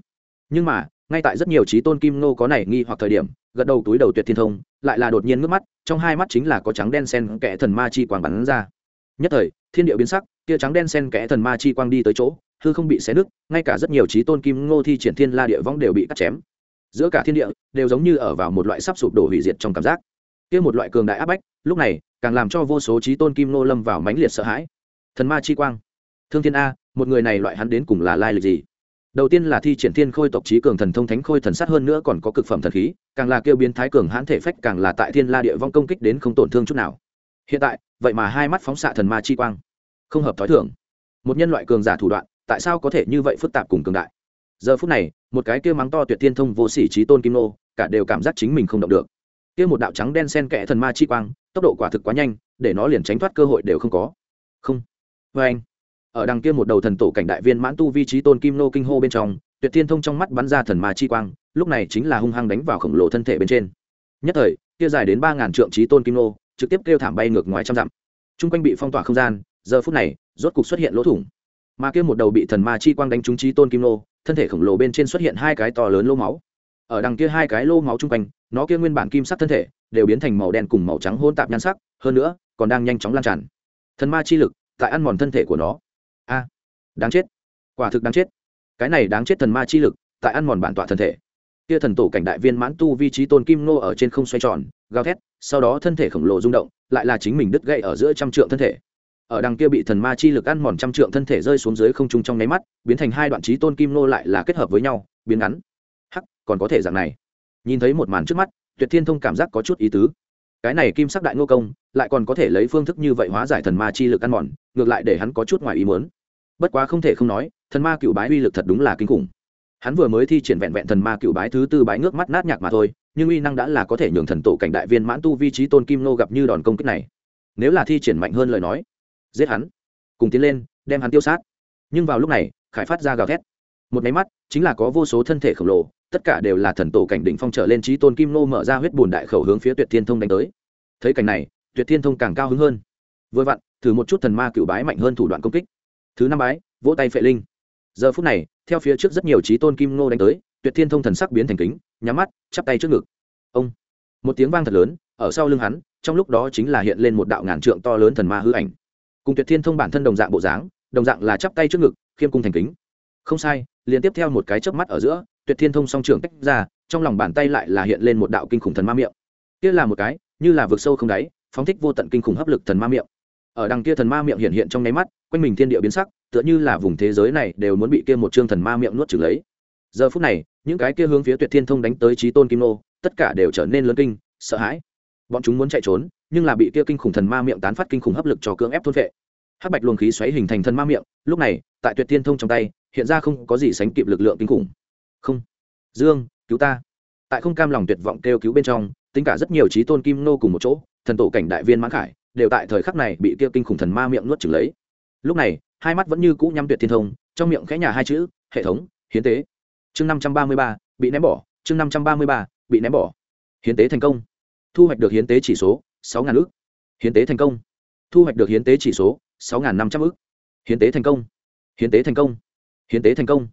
Nhưng mà, ngay tại rất nhiều trí tôn kim nô có này nghi hoặc thời điểm, gật đầu túi đầu tuyệt thiên thông, lại là đột nhiên ngước mắt, trong hai mắt chính là có trắng đen sen kẽ thần ma chi quang bắn ra. Nhất thời, thiên địa biến sắc tia trắng đen sen kẽ thần ma chi quang đi tới chỗ, hư không bị xé nứt, ngay cả rất nhiều trí tôn kim ngô thi triển thiên la địa vong đều bị cắt chém. Giữa cả thiên địa, đều giống như ở vào một loại sắp sụp đổ hủy diệt trong cảm giác kia một loại cường đại áp bách, lúc này, càng làm cho vô số trí tôn kim nô lâm vào mãnh liệt sợ hãi. Thần ma chi quang. Thương thiên a, một người này loại hắn đến cùng là lai lịch gì? Đầu tiên là thi triển thiên khôi tộc trí cường thần thông thánh khôi thần sát hơn nữa còn có cực phẩm thần khí, càng là kêu biến thái cường hãn thể phách càng là tại thiên la địa vong công kích đến không tổn thương chút nào. Hiện tại, vậy mà hai mắt phóng xạ thần ma chi quang. Không hợp thói thường. Một nhân loại cường giả thủ đoạn, tại sao có thể như vậy phức tạp cùng cường đại? Giờ phút này, một cái kia mắng to tuyệt thiên thông vô sỉ trí tôn kim nô, cả đều cảm giác chính mình không động được kia một đạo trắng đen sen kẽ thần ma chi quang, tốc độ quả thực quá nhanh, để nó liền tránh thoát cơ hội đều không có. Không. Vê anh, ở đằng kia một đầu thần tổ cảnh đại viên mãn tu vi trí tôn kim nô kinh hô bên trong, tuyệt thiên thông trong mắt bắn ra thần ma chi quang, lúc này chính là hung hăng đánh vào khổng lồ thân thể bên trên. Nhất thời, kia dài đến ba ngàn trượng trí tôn kim nô, trực tiếp kêu thảm bay ngược ngoài trăm dặm. T r u n g quanh bị phong tỏa không gian, giờ phút này, rốt cục xuất hiện lỗ thủng. Mà kia một đầu bị thần ma chi quang đánh trúng trí tôn kim nô, thân thể khổng lồ bên trên xuất hiện hai cái to lớn lô máu. Ở đằng kia hai cái lô máu chung quanh nó kia nguyên bản kim sắc thân thể đều biến thành màu đen cùng màu trắng hôn tạp nhan sắc, hơn nữa còn đang nhanh chóng lan tràn. Thần ma chi lực tại ăn mòn thân thể của nó. A, đáng chết. Quả thực đáng chết. Cái này đáng chết thần ma chi lực tại ăn mòn bản tọa thân thể. Kia thần tổ cảnh đại viên mãn tu vi trí tôn kim nô ở trên không xoay tròn, gào thét, sau đó thân thể khổng lồ rung động, lại là chính mình đứt gãy ở giữa trăm trượng thân thể. Ở đằng kia bị thần ma chi lực ăn mòn trăm trượng thân thể rơi xuống dưới không trung trong nháy mắt, biến thành hai đoạn trí tôn kim nô lại là kết hợp với nhau, biến ngắn. Hắc, còn có thể dạng này nhìn thấy một màn trước mắt, tuyệt thiên thông cảm giác có chút ý tứ. Cái này kim sắc đại ngô công, lại còn có thể lấy phương thức như vậy hóa giải thần ma chi lực ăn mòn, ngược lại để hắn có chút ngoài ý muốn. Bất quá không thể không nói, thần ma cựu bái uy lực thật đúng là kinh khủng. Hắn vừa mới thi triển vẹn vẹn thần ma cựu bái thứ tư bái ngước mắt nát nhạc mà thôi, nhưng uy năng đã là có thể nhường thần tổ cảnh đại viên mãn tu vi trí tôn kim nô gặp như đòn công kích này. Nếu là thi triển mạnh hơn lời nói, giết hắn, cùng tiến lên, đem hắn tiêu sát. Nhưng vào lúc này, khải phát ra gào thét. Một máy mắt, chính là có vô số thân thể khổng lồ tất cả đều là thần tổ cảnh đỉnh phong trở lên trí tôn kim nô mở ra huyết bùn đại khẩu hướng phía tuyệt thiên thông đánh tới. Thấy cảnh này, tuyệt thiên thông càng cao hứng hơn. Vừa vặn, thử một chút thần ma cựu bái mạnh hơn thủ đoạn công kích. Thứ năm bái, vỗ tay phệ linh. Giờ phút này, theo phía trước rất nhiều trí tôn kim nô đánh tới, tuyệt thiên thông thần sắc biến thành kính, nhắm mắt, chắp tay trước ngực. Ông! Một tiếng vang thật lớn, ở sau lưng hắn, trong lúc đó chính là hiện lên một đạo ngàn trượng to lớn thần ma hư ảnh. Cùng tuyệt thiên thông bản thân đồng dạng bộ dáng, đồng dạng là chắp tay trước ngực, khiêm cung thành kính. Không sai, liền tiếp theo một cái chớp mắt ở giữa tuyệt thiên thông song trưởng tách ra, trong lòng bàn tay lại là hiện lên một đạo kinh khủng thần ma miệng. Kia là một cái, như là vực sâu không đáy, phóng thích vô tận kinh khủng hấp lực thần ma miệng. Ở đằng kia thần ma miệng hiện hiện trong nháy mắt, quanh mình thiên địa biến sắc, tựa như là vùng thế giới này đều muốn bị kia một chương thần ma miệng nuốt trừng lấy. Giờ phút này, những cái kia hướng phía tuyệt thiên thông đánh tới trí tôn kim nô, tất cả đều trở nên lớn kinh, sợ hãi. Bọn chúng muốn chạy trốn, nhưng là bị kia kinh khủng thần ma miệng tán phát kinh khủng hấp lực cho cưỡng ép thôn vệ hắc bạch luồng khí xoáy hình thành thần ma miệng, lúc này, tại tuyệt thiên thông trong tay, hiện ra không có gì sánh kịp lực lượng kinh khủng không. Dương, cứu ta. Tại không cam lòng tuyệt vọng kêu cứu bên trong, tính cả rất nhiều trí tôn kim nô cùng một chỗ, thần tổ cảnh đại viên mãn khải, đều tại thời khắc này bị kia kinh khủng thần ma miệng nuốt chửng lấy. Lúc này, hai mắt vẫn như cũ nhắm tuyệt thiên thông, trong miệng khẽ nhà hai chữ, hệ thống, hiến tế. Chương năm trăm ba mươi ba, bị ném bỏ. Chương năm trăm ba mươi ba, bị ném bỏ. Hiến tế thành công. Thu hoạch được hiến tế chỉ số sáu ngàn ước hiến tế thành công. Thu hoạch được hiến tế chỉ số sáu ngàn năm trăm ước hiến tế thành công. Hiến tế thành công. Hiến tế thành công.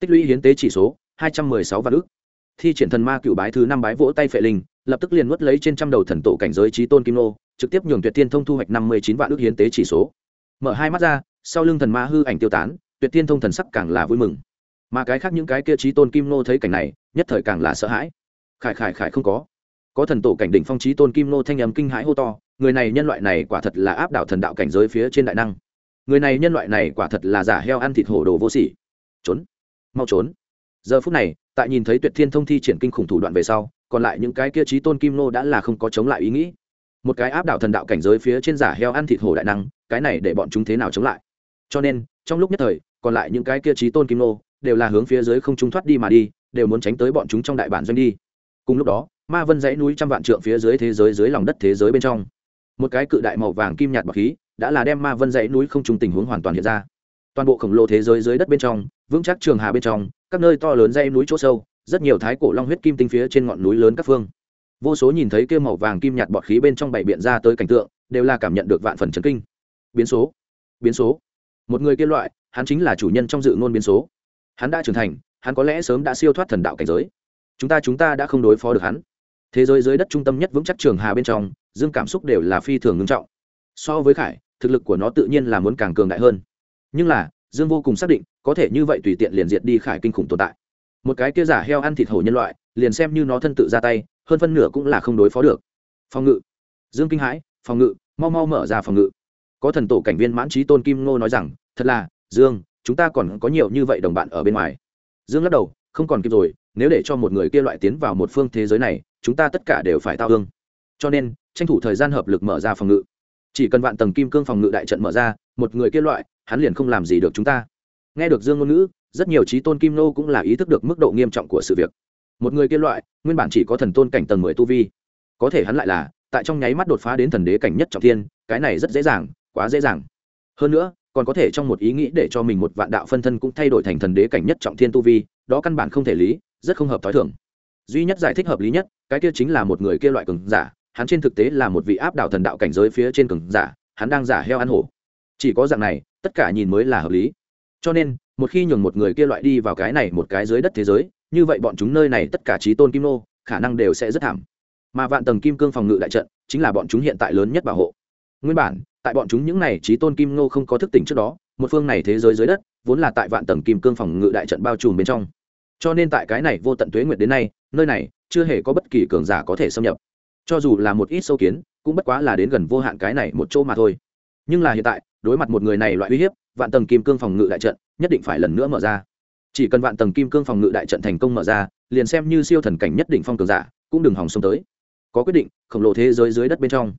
Tích lũy hiến tế chỉ số hai trăm mười sáu vạn ức. Thi triển thần ma cựu bái thứ năm bái vỗ tay phệ linh, lập tức liền nuốt lấy trên trăm đầu thần tổ cảnh giới trí tôn kim nô, trực tiếp nhường tuyệt tiên thông thu hoạch năm mươi chín vạn ước hiến tế chỉ số. Mở hai mắt ra, sau lưng thần ma hư ảnh tiêu tán, tuyệt tiên thông thần sắc càng là vui mừng. Mà cái khác những cái kia trí tôn kim nô thấy cảnh này, nhất thời càng là sợ hãi. Khải khải khải không có. Có thần tổ cảnh đỉnh phong trí tôn kim nô thanh âm kinh hãi hô to, người này nhân loại này quả thật là áp đảo thần đạo cảnh giới phía trên đại năng. Người này nhân loại này quả thật là giả heo ăn thịt hổ đồ vô sỉ. Trốn. Mau trốn giờ phút này, tại nhìn thấy tuyệt thiên thông thi triển kinh khủng thủ đoạn về sau, còn lại những cái kia trí tôn kim nô đã là không có chống lại ý nghĩ. Một cái áp đảo thần đạo cảnh giới phía trên giả heo ăn thịt hổ đại năng, cái này để bọn chúng thế nào chống lại? Cho nên, trong lúc nhất thời, còn lại những cái kia trí tôn kim nô đều là hướng phía dưới không trung thoát đi mà đi, đều muốn tránh tới bọn chúng trong đại bản doanh đi. Cùng lúc đó, ma vân dãy núi trăm vạn trượng phía dưới thế giới dưới lòng đất thế giới bên trong, một cái cự đại màu vàng kim nhạt bọc khí đã là đem ma vân dãy núi không trùng tình huống hoàn toàn hiện ra. Toàn bộ khổng lồ thế giới dưới đất bên trong, vững chắc trường hà bên trong các nơi to lớn dãy núi chỗ sâu, rất nhiều thái cổ long huyết kim tinh phía trên ngọn núi lớn các phương. Vô số nhìn thấy kia màu vàng kim nhạt bọt khí bên trong bảy biện ra tới cảnh tượng, đều là cảm nhận được vạn phần chấn kinh. Biến số biến số. Một người kia loại, hắn chính là chủ nhân trong dự ngôn biến số. Hắn đã trưởng thành, hắn có lẽ sớm đã siêu thoát thần đạo cảnh giới. Chúng ta chúng ta đã không đối phó được hắn. Thế giới dưới đất trung tâm nhất vững chắc trường hà bên trong, dương cảm xúc đều là phi thường ngưng trọng. So với khải, thực lực của nó tự nhiên là muốn càng cường đại hơn. Nhưng là, dương vô cùng xác định có thể như vậy tùy tiện liền diệt đi khải kinh khủng tồn tại. Một cái kia giả heo ăn thịt hổ nhân loại, liền xem như nó thân tự ra tay, hơn phân nửa cũng là không đối phó được. Phòng ngự. Dương kinh hãi, phòng ngự, mau mau mở ra phòng ngự. Có thần tổ cảnh viên mãn trí tôn kim ngô nói rằng, thật là, dương, chúng ta còn có nhiều như vậy đồng bạn ở bên ngoài. Dương lắc đầu, không còn kịp rồi, nếu để cho một người kia loại tiến vào một phương thế giới này, chúng ta tất cả đều phải tao hương. Cho nên, tranh thủ thời gian hợp lực mở ra phòng ngự. Chỉ cần vạn tầng kim cương phòng ngự đại trận mở ra, một người kia loại, hắn liền không làm gì được chúng ta nghe được dương ngôn ngữ, rất nhiều trí tôn kim nô cũng là ý thức được mức độ nghiêm trọng của sự việc. Một người kia loại, nguyên bản chỉ có thần tôn cảnh tầng mười tu vi. Có thể hắn lại là, tại trong nháy mắt đột phá đến thần đế cảnh nhất trọng thiên, cái này rất dễ dàng, quá dễ dàng. Hơn nữa, còn có thể trong một ý nghĩ để cho mình một vạn đạo phân thân cũng thay đổi thành thần đế cảnh nhất trọng thiên tu vi, đó căn bản không thể lý, rất không hợp t h ó i thưởng duy nhất giải thích hợp lý nhất, cái kia chính là một người kia loại cường giả, hắn trên thực tế là một vị áp đảo thần đạo cảnh giới phía trên cường giả, hắn đang giả heo ăn hổ. Chỉ có dạng này, tất cả nhìn mới là hợp lý cho nên, một khi nhường một người kia loại đi vào cái này một cái dưới đất thế giới, như vậy bọn chúng nơi này tất cả trí tôn kim nô, khả năng đều sẽ rất thảm. Mà vạn tầng kim cương phòng ngự đại trận, chính là bọn chúng hiện tại lớn nhất bảo hộ. Nguyên bản, tại bọn chúng những này trí tôn kim nô không có thức tỉnh trước đó, một phương này thế giới dưới đất, vốn là tại vạn tầng kim cương phòng ngự đại trận bao trùm bên trong. Cho nên tại cái này vô tận tuế nguyệt đến nay, nơi này chưa hề có bất kỳ cường giả có thể xâm nhập. Cho dù là một ít sâu kiến, cũng bất quá là đến gần vô hạn cái này một chỗ mà thôi. Nhưng là hiện tại, đối mặt một người này loại uy hiếp vạn tầng kim cương phòng ngự đại trận nhất định phải lần nữa mở ra. Chỉ cần vạn tầng kim cương phòng ngự đại trận thành công mở ra, liền xem như siêu thần cảnh nhất định phong cường giả cũng đừng hòng xông tới. Có quyết định, khổng lồ thế giới dưới đất bên trong,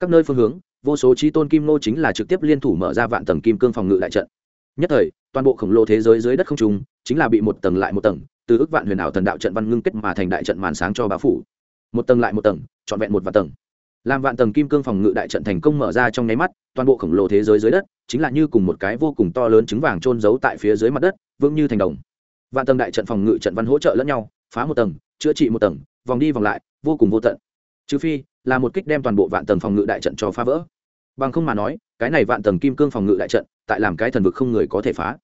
các nơi phương hướng, vô số trí tôn kim nô chính là trực tiếp liên thủ mở ra vạn tầng kim cương phòng ngự đại trận. Nhất thời, toàn bộ khổng lồ thế giới dưới đất không trung, chính là bị một tầng lại một tầng, từ ước vạn huyền ảo thần đạo trận văn ngưng kết mà thành đại trận màn sáng cho bá phủ. Một tầng lại một tầng, trọn vẹn một vạn tầng. Làm vạn tầng kim cương phòng ngự đại trận thành công mở ra trong nháy mắt, toàn bộ khổng lồ thế giới dưới đất chính là như cùng một cái vô cùng to lớn trứng vàng trôn giấu tại phía dưới mặt đất, vững như thành đồng. Vạn tầng đại trận phòng ngự trận văn hỗ trợ lẫn nhau, phá một tầng, chữa trị một tầng, vòng đi vòng lại, vô cùng vô tận. Trừ phi, là một kích đem toàn bộ vạn tầng phòng ngự đại trận cho phá vỡ. Bằng không mà nói, cái này vạn tầng kim cương phòng ngự đại trận, tại làm cái thần vực không người có thể phá.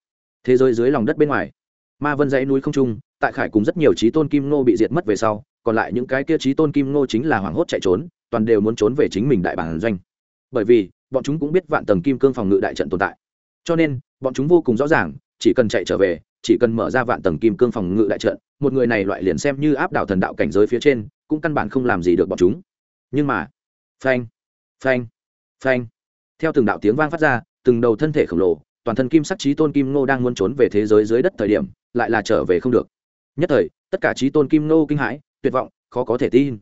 Thế giới dưới lòng đất bên ngoài, ma vân dãy núi không trung, tại khải cùng rất nhiều trí tôn kim ngô bị diệt mất về sau, còn lại những cái kia trí tôn kim ngô chính là hoảng hốt chạy trốn, toàn đều muốn trốn về chính mình đại bản doanh. Bởi vì bọn chúng cũng biết vạn tầng kim cương phòng ngự đại trận tồn tại. Cho nên, bọn chúng vô cùng rõ ràng, chỉ cần chạy trở về, chỉ cần mở ra vạn tầng kim cương phòng ngự đại trận, một người này loại liền xem như áp đảo thần đạo cảnh giới phía trên, cũng căn bản không làm gì được bọn chúng. Nhưng mà, phanh phanh phanh. Theo từng đạo tiếng vang phát ra, từng đầu thân thể khổng lồ, toàn thân kim sắc trí tôn kim ngô đang muốn trốn về thế giới dưới đất thời điểm, lại là trở về không được. Nhất thời, tất cả trí tôn kim ngô kinh hãi, tuyệt vọng, khó có thể tin.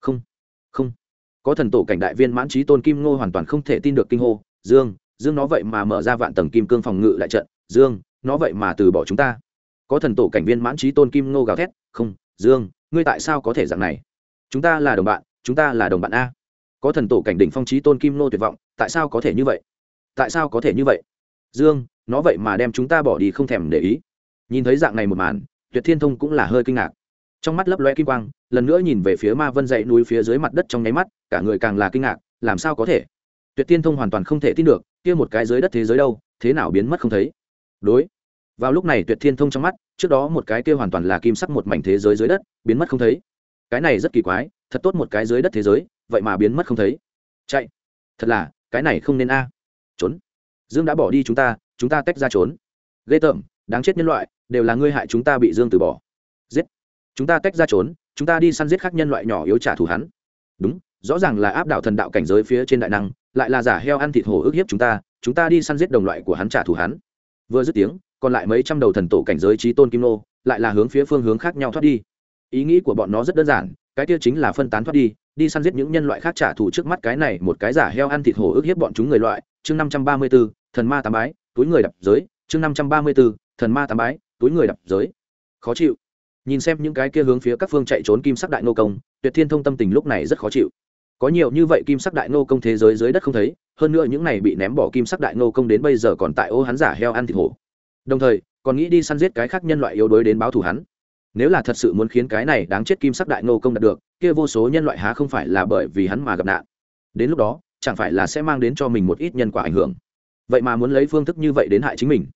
Không không có thần tổ cảnh đại viên mãn trí tôn kim ngô hoàn toàn không thể tin được kinh hô, dương dương nó vậy mà mở ra vạn tầng kim cương phòng ngự lại trận, dương, nó vậy mà từ bỏ chúng ta. Có thần tổ cảnh viên mãn trí tôn kim ngô gào thét, không, dương, ngươi tại sao có thể dạng này? Chúng ta là đồng bạn, chúng ta là đồng bạn a. Có thần tổ cảnh đỉnh phong trí tôn kim nô tuyệt vọng, tại sao có thể như vậy? Tại sao có thể như vậy? Dương, nó vậy mà đem chúng ta bỏ đi không thèm để ý. Nhìn thấy dạng này một màn, tuyệt thiên thông cũng là hơi kinh ngạc trong mắt lấp loe kim quang, lần nữa nhìn về phía ma vân dãy núi phía dưới mặt đất trong nháy mắt, cả người càng là kinh ngạc, làm sao có thể? Tuyệt thiên thông hoàn toàn không thể tin được, kia một cái dưới đất thế giới đâu, thế nào biến mất không thấy? Đối, vào lúc này tuyệt thiên thông trong mắt, trước đó một cái kia hoàn toàn là kim sắc một mảnh thế giới dưới đất, biến mất không thấy. Cái này rất kỳ quái, thật tốt một cái dưới đất thế giới, vậy mà biến mất không thấy. Chạy, thật là, cái này không nên a. Trốn. Dương đã bỏ đi chúng ta chúng ta tách ra trốn. Ghê tởm, đáng chết nhân loại, đều là ngươi hại chúng ta bị dương từ bỏ. Giết chúng ta tách ra trốn, chúng ta đi săn giết khác nhân loại nhỏ yếu trả thù hắn. Đúng, rõ ràng là áp đảo thần đạo cảnh giới phía trên đại năng, lại là giả heo ăn thịt hổ ức hiếp chúng ta chúng ta đi săn giết đồng loại của hắn trả thù hắn. Vừa dứt tiếng, còn lại mấy trăm đầu thần tổ cảnh giới trí tôn kim nô lại là hướng phía phương hướng khác nhau thoát đi. Ý nghĩ của bọn nó rất đơn giản, cái kia chính là phân tán thoát đi đi săn giết những nhân loại khác trả thù trước mắt cái này một cái giả heo ăn thịt hổ ức hiếp bọn chúng người loại. Chương năm trăm ba mươi b ố thần ma tám bái, túi người đập giới. Chương năm trăm ba mươi b ố thần ma tám bái, túi người đập giới. Khó chịu nhìn xem những cái kia hướng phía các phương chạy trốn kim sắc đại nô công, tuyệt thiên thông tâm tình lúc này rất khó chịu. Có nhiều như vậy kim sắc đại nô công thế giới dưới đất không thấy, hơn nữa những này bị ném bỏ kim sắc đại nô công đến bây giờ còn tại ô hắn giả heo ăn thịt hổ. Đồng thời, còn nghĩ đi săn giết cái khác nhân loại yếu đuối đến báo thù hắn. Nếu là thật sự muốn khiến cái này đáng chết kim sắc đại nô công đạt được, kia vô số nhân loại há không phải là bởi vì hắn mà gặp nạn. Đến lúc đó, chẳng phải là sẽ mang đến cho mình một ít nhân quả ảnh hưởng. Vậy mà muốn lấy phương thức như vậy đến hại chính mình.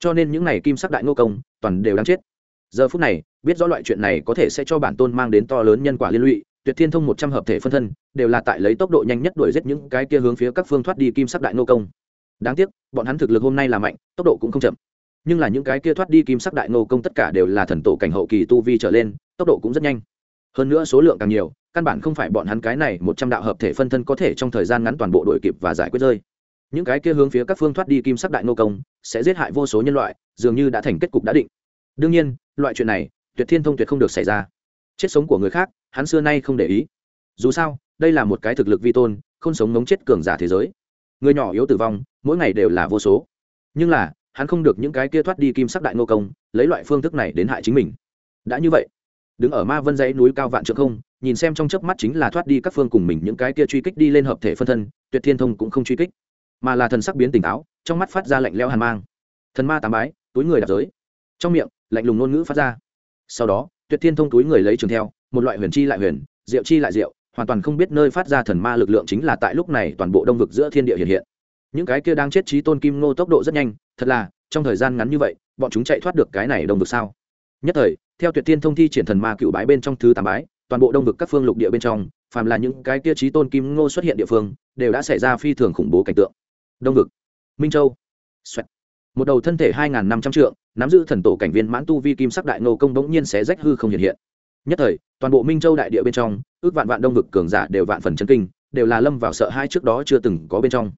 Cho nên những này kim sắc đại nô công, toàn đều đáng chết giờ phút này, biết rõ loại chuyện này có thể sẽ cho bản tôn mang đến to lớn nhân quả liên lụy, tuyệt thiên thông một trăm hợp thể phân thân, đều là tại lấy tốc độ nhanh nhất đuổi giết những cái kia hướng phía các phương thoát đi kim sắc đại nô công. Đáng tiếc, bọn hắn thực lực hôm nay là mạnh, tốc độ cũng không chậm. Nhưng là những cái kia thoát đi kim sắc đại nô công tất cả đều là thần tổ cảnh hậu kỳ tu vi trở lên, tốc độ cũng rất nhanh. Hơn nữa số lượng càng nhiều, căn bản không phải bọn hắn cái này một trăm đạo hợp thể phân thân có thể trong thời gian ngắn toàn bộ đội kịp và giải quyết rơi. Những cái kia hướng phía các phương thoát đi kim sắc đại nô công, sẽ giết hại vô số nhân loại, dường như đã thành kết cục đã định đương nhiên, loại chuyện này, tuyệt thiên thông tuyệt không được xảy ra. Chết sống của người khác, hắn xưa nay không để ý. Dù sao, đây là một cái thực lực vi tôn, không sống ngống chết cường giả thế giới. Người nhỏ yếu tử vong, mỗi ngày đều là vô số. Nhưng là, hắn không được những cái kia thoát đi kim sắc đại ngô công, lấy loại phương thức này đến hại chính mình. Đã như vậy, đứng ở ma vân dãy núi cao vạn trượng không, nhìn xem trong chớp mắt chính là thoát đi các phương cùng mình những cái kia truy kích đi lên hợp thể phân thân, tuyệt thiên thông cũng không truy kích. Mà là thần sắc biến tỉnh táo, trong mắt phát ra lạnh leo hàn mang. Thần ma tám bái, túi người đạp giới. Trong miệng lạnh lùng ngôn ngữ phát ra. Sau đó, tuyệt thiên thông túi người lấy trường theo, một loại huyền chi lại huyền, diệu chi lại diệu, hoàn toàn không biết nơi phát ra thần ma lực lượng chính là tại lúc này toàn bộ đông vực giữa thiên địa hiện hiện. Những cái kia đang chết trí tôn kim ngô tốc độ rất nhanh, thật là, trong thời gian ngắn như vậy, bọn chúng chạy thoát được cái này đông vực sao? Nhất thời, theo tuyệt thiên thông thi triển thần ma cựu bái bên trong thứ tám bái, toàn bộ đông vực các phương lục địa bên trong, phàm là những cái kia trí tôn kim ngô xuất hiện địa phương, đều đã xảy ra phi thường khủng bố cảnh tượng. Đông vực, minh châu, Xoẹt. một đầu thân thể hai năm trăm trượng nắm giữ thần tổ cảnh viên mãn tu vi kim sắc đại ngô công bỗng nhiên xé rách hư không hiện hiện. Nhất thời, toàn bộ minh châu đại địa bên trong, ước vạn vạn đông vực cường giả đều vạn phần chân kinh, đều là lâm vào sợ hai trước đó chưa từng có bên trong.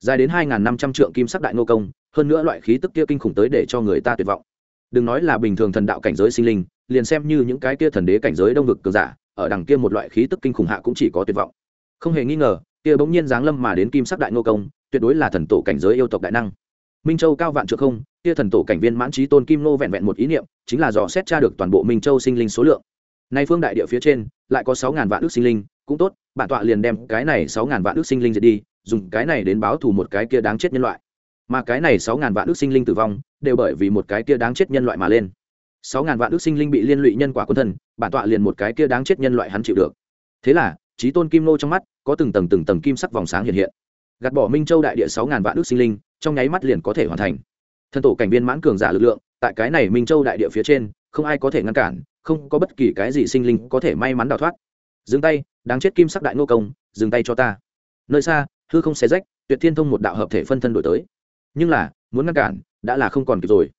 Dài đến hai năm trăm trượng kim sắc đại ngô công, hơn nữa loại khí tức kia kinh khủng tới để cho người ta tuyệt vọng. Đừng nói là bình thường thần đạo cảnh giới sinh linh, liền xem như những cái kia thần đế cảnh giới đông vực cường giả, ở đằng kia một loại khí tức kinh khủng hạ cũng chỉ có tuyệt vọng. Không hề nghi ngờ, kia bỗng nhiên giáng lâm mà đến kim sắc đại ngô công, tuyệt đối là thần tổ cảnh giới yêu tộc đại năng. Minh châu cao vạn trượng không kia thần tổ cảnh viên mãn trí tôn kim nô vẹn vẹn một ý niệm, chính là dò xét tra được toàn bộ minh châu sinh linh số lượng. Nay phương đại địa phía trên, lại có sáu ngàn vạn ước sinh linh, cũng tốt, bản tọa liền đem cái này sáu ngàn vạn ước sinh linh diệt đi, dùng cái này đến báo thù một cái kia đáng chết nhân loại. Mà cái này sáu ngàn vạn ước sinh linh tử vong, đều bởi vì một cái kia đáng chết nhân loại mà lên. Sáu ngàn vạn ước sinh linh bị liên lụy nhân quả quân thân bản tọa liền một cái kia đáng chết nhân loại hắn chịu được. Thế là, trí tôn kim nô trong mắt, có từng tầng từng tầng kim sắc vòng sáng hiện hiện. Gạt bỏ minh châu đại địa sáu ngàn vạn ước sinh linh, trong nháy mắt liền có thể hoàn thành thần tổ cảnh viên mãn cường giả lực lượng, tại cái này minh châu đại địa phía trên, không ai có thể ngăn cản, không có bất kỳ cái gì sinh linh có thể may mắn đào thoát. Dừng tay, đáng chết kim sắc đại ngô công, dừng tay cho ta. Nơi xa, hư không xé rách, tuyệt thiên thông một đạo hợp thể phân thân đổi tới. Nhưng là, muốn ngăn cản, đã là không còn kịp rồi.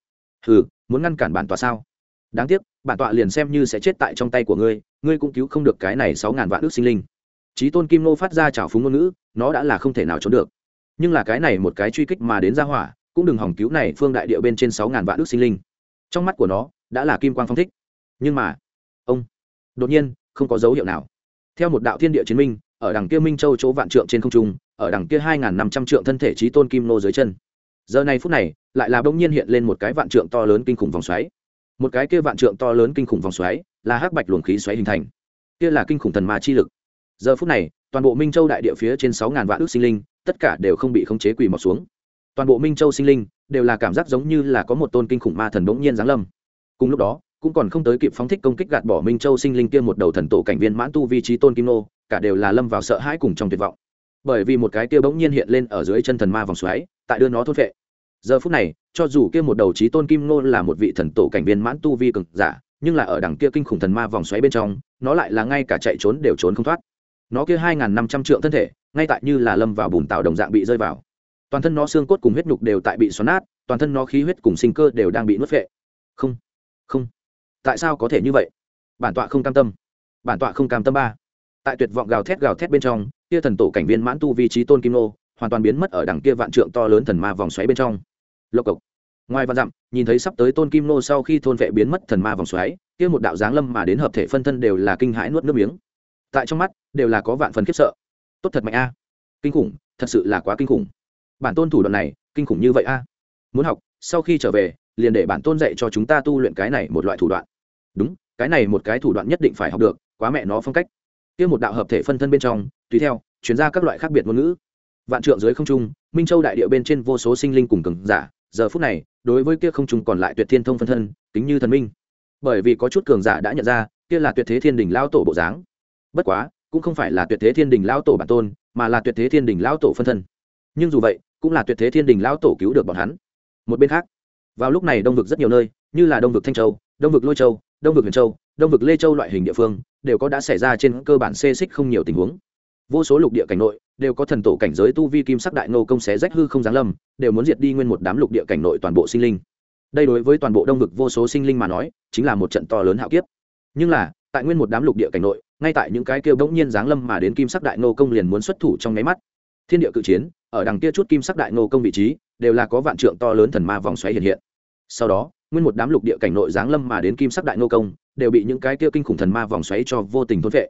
Hừ, muốn ngăn cản bản tọa sao? Đáng tiếc, bản tọa liền xem như sẽ chết tại trong tay của ngươi ngươi cũng cứu không được cái này sáu ngàn vạn ước sinh linh. Trí tôn kim nô phát ra trào phúng ngôn ngữ, nó đã là không thể nào trốn được. Nhưng là cái này một cái truy kích mà đến ra hỏa cũng đừng hỏng cứu này phương đại địa bên trên sáu ngàn vạn ước sinh linh. Trong mắt của nó, đã là kim quang phong thích. Nhưng mà, ông, đột nhiên, không có dấu hiệu nào. Theo một đạo thiên địa chiến minh, ở đằng kia minh châu chỗ vạn trượng trên không trung, ở đằng kia hai ngàn năm trăm trượng thân thể trí tôn kim nô dưới chân. Giờ này phút này, lại là bỗng nhiên hiện lên một cái vạn trượng to lớn kinh khủng vòng xoáy. Một cái kia vạn trượng to lớn kinh khủng vòng xoáy, là hắc bạch luồng khí xoáy hình thành. Kia là kinh khủng thần ma chi lực. Giờ phút này, toàn bộ minh châu đại địa phía trên sáu ngàn vạn ước sinh linh, tất cả đều không bị khống chế quỳ mọc xuống toàn bộ minh châu sinh linh đều là cảm giác giống như là có một tôn kinh khủng ma thần bỗng nhiên giáng lâm. Cùng lúc đó, cũng còn không tới kịp phóng thích công kích gạt bỏ minh châu sinh linh kia một đầu thần tổ cảnh viên mãn tu vi trí tôn kim nô, cả đều là lâm vào sợ hãi cùng trong tuyệt vọng. Bởi vì một cái kia bỗng nhiên hiện lên ở dưới chân thần ma vòng xoáy, tại đưa nó thốt vệ giờ phút này, cho dù kia một đầu trí tôn kim nô là một vị thần tổ cảnh viên mãn tu vi cực giả, nhưng là ở đằng kia kinh khủng thần ma vòng xoáy bên trong, nó lại là ngay cả chạy trốn đều trốn không thoát. Nó kia hai năm trăm trượng thân thể, ngay tại như là lâm vào bùn tạo đồng dạng bị rơi vào toàn thân nó xương cốt cùng huyết nhục đều tại bị xoắn nát, toàn thân nó khí huyết cùng sinh cơ đều đang bị nuốt vệ không không. Tại sao có thể như vậy? Bản tọa không cam tâm. Bản tọa không cam tâm ba. Tại tuyệt vọng gào thét gào thét bên trong, kia thần tổ cảnh viên mãn tu vi trí tôn kim nô, hoàn toàn biến mất ở đằng kia vạn trượng to lớn thần ma vòng xoáy bên trong. Lộc cộc. Ngoài vạn dặm, nhìn thấy sắp tới tôn kim nô sau khi thôn vệ biến mất thần ma vòng xoáy, kia một đạo giáng lâm mà đến hợp thể phân thân đều là kinh hãi nuốt nước miếng. Tại trong mắt, đều là có vạn phần khiếp sợ. Tốt thật mạnh a. Kinh khủng, thật sự là quá kinh khủng bản tôn thủ đoạn này, kinh khủng như vậy a. Muốn học, sau khi trở về, liền để bản tôn dạy cho chúng ta tu luyện cái này một loại thủ đoạn. Đúng, cái này một cái thủ đoạn nhất định phải học được, quá mẹ nó phong cách. Kia một đạo hợp thể phân thân bên trong, tùy theo chuyển ra các loại khác biệt ngôn ngữ. Vạn trượng dưới không trung, minh châu đại địa bên trên vô số sinh linh cùng cường giả, giờ phút này, đối với kia không trung còn lại tuyệt thiên thông phân thân tính như thần minh. Bởi vì có chút cường giả đã nhận ra, kia là tuyệt thế thiên đình lao tổ bộ dáng. Bất quá, cũng không phải là tuyệt thế thiên đình lao tổ bản tôn, mà là tuyệt thế thiên đình lao tổ phân thân. Nhưng dù vậy cũng là tuyệt thế thiên đình lao tổ cứu được bọn hắn. Một bên khác, vào lúc này đông vực rất nhiều nơi, như là đông vực thanh châu, đông vực lôi châu, đông vực huyền châu, đông vực lê châu loại hình địa phương, đều có đã xảy ra trên cơ bản xê xích không nhiều tình huống. Vô số lục địa cảnh nội, đều có thần tổ cảnh giới tu vi kim sắc đại nô công xé rách hư không giáng lâm, đều muốn diệt đi nguyên một đám lục địa cảnh nội toàn bộ sinh linh. Đây đối với toàn bộ đông vực vô số sinh linh mà nói, chính là một trận to lớn hạo kiếp. Nhưng là, tại nguyên một đám lục địa cảnh nội, ngay tại những cái kêu bỗng nhiên giáng lâm mà đến kim sắc đại nô công liền muốn xuất thủ trong nháy mắt thiên địa cự chiến, ở đằng kia chút kim sắc đại nô công vị trí, đều là có vạn trượng to lớn thần ma vòng xoáy hiện hiện. Sau đó, nguyên một đám lục địa cảnh nội giáng lâm mà đến kim sắc đại nô công, đều bị những cái kia kinh khủng thần ma vòng xoáy cho vô tình thôn vệ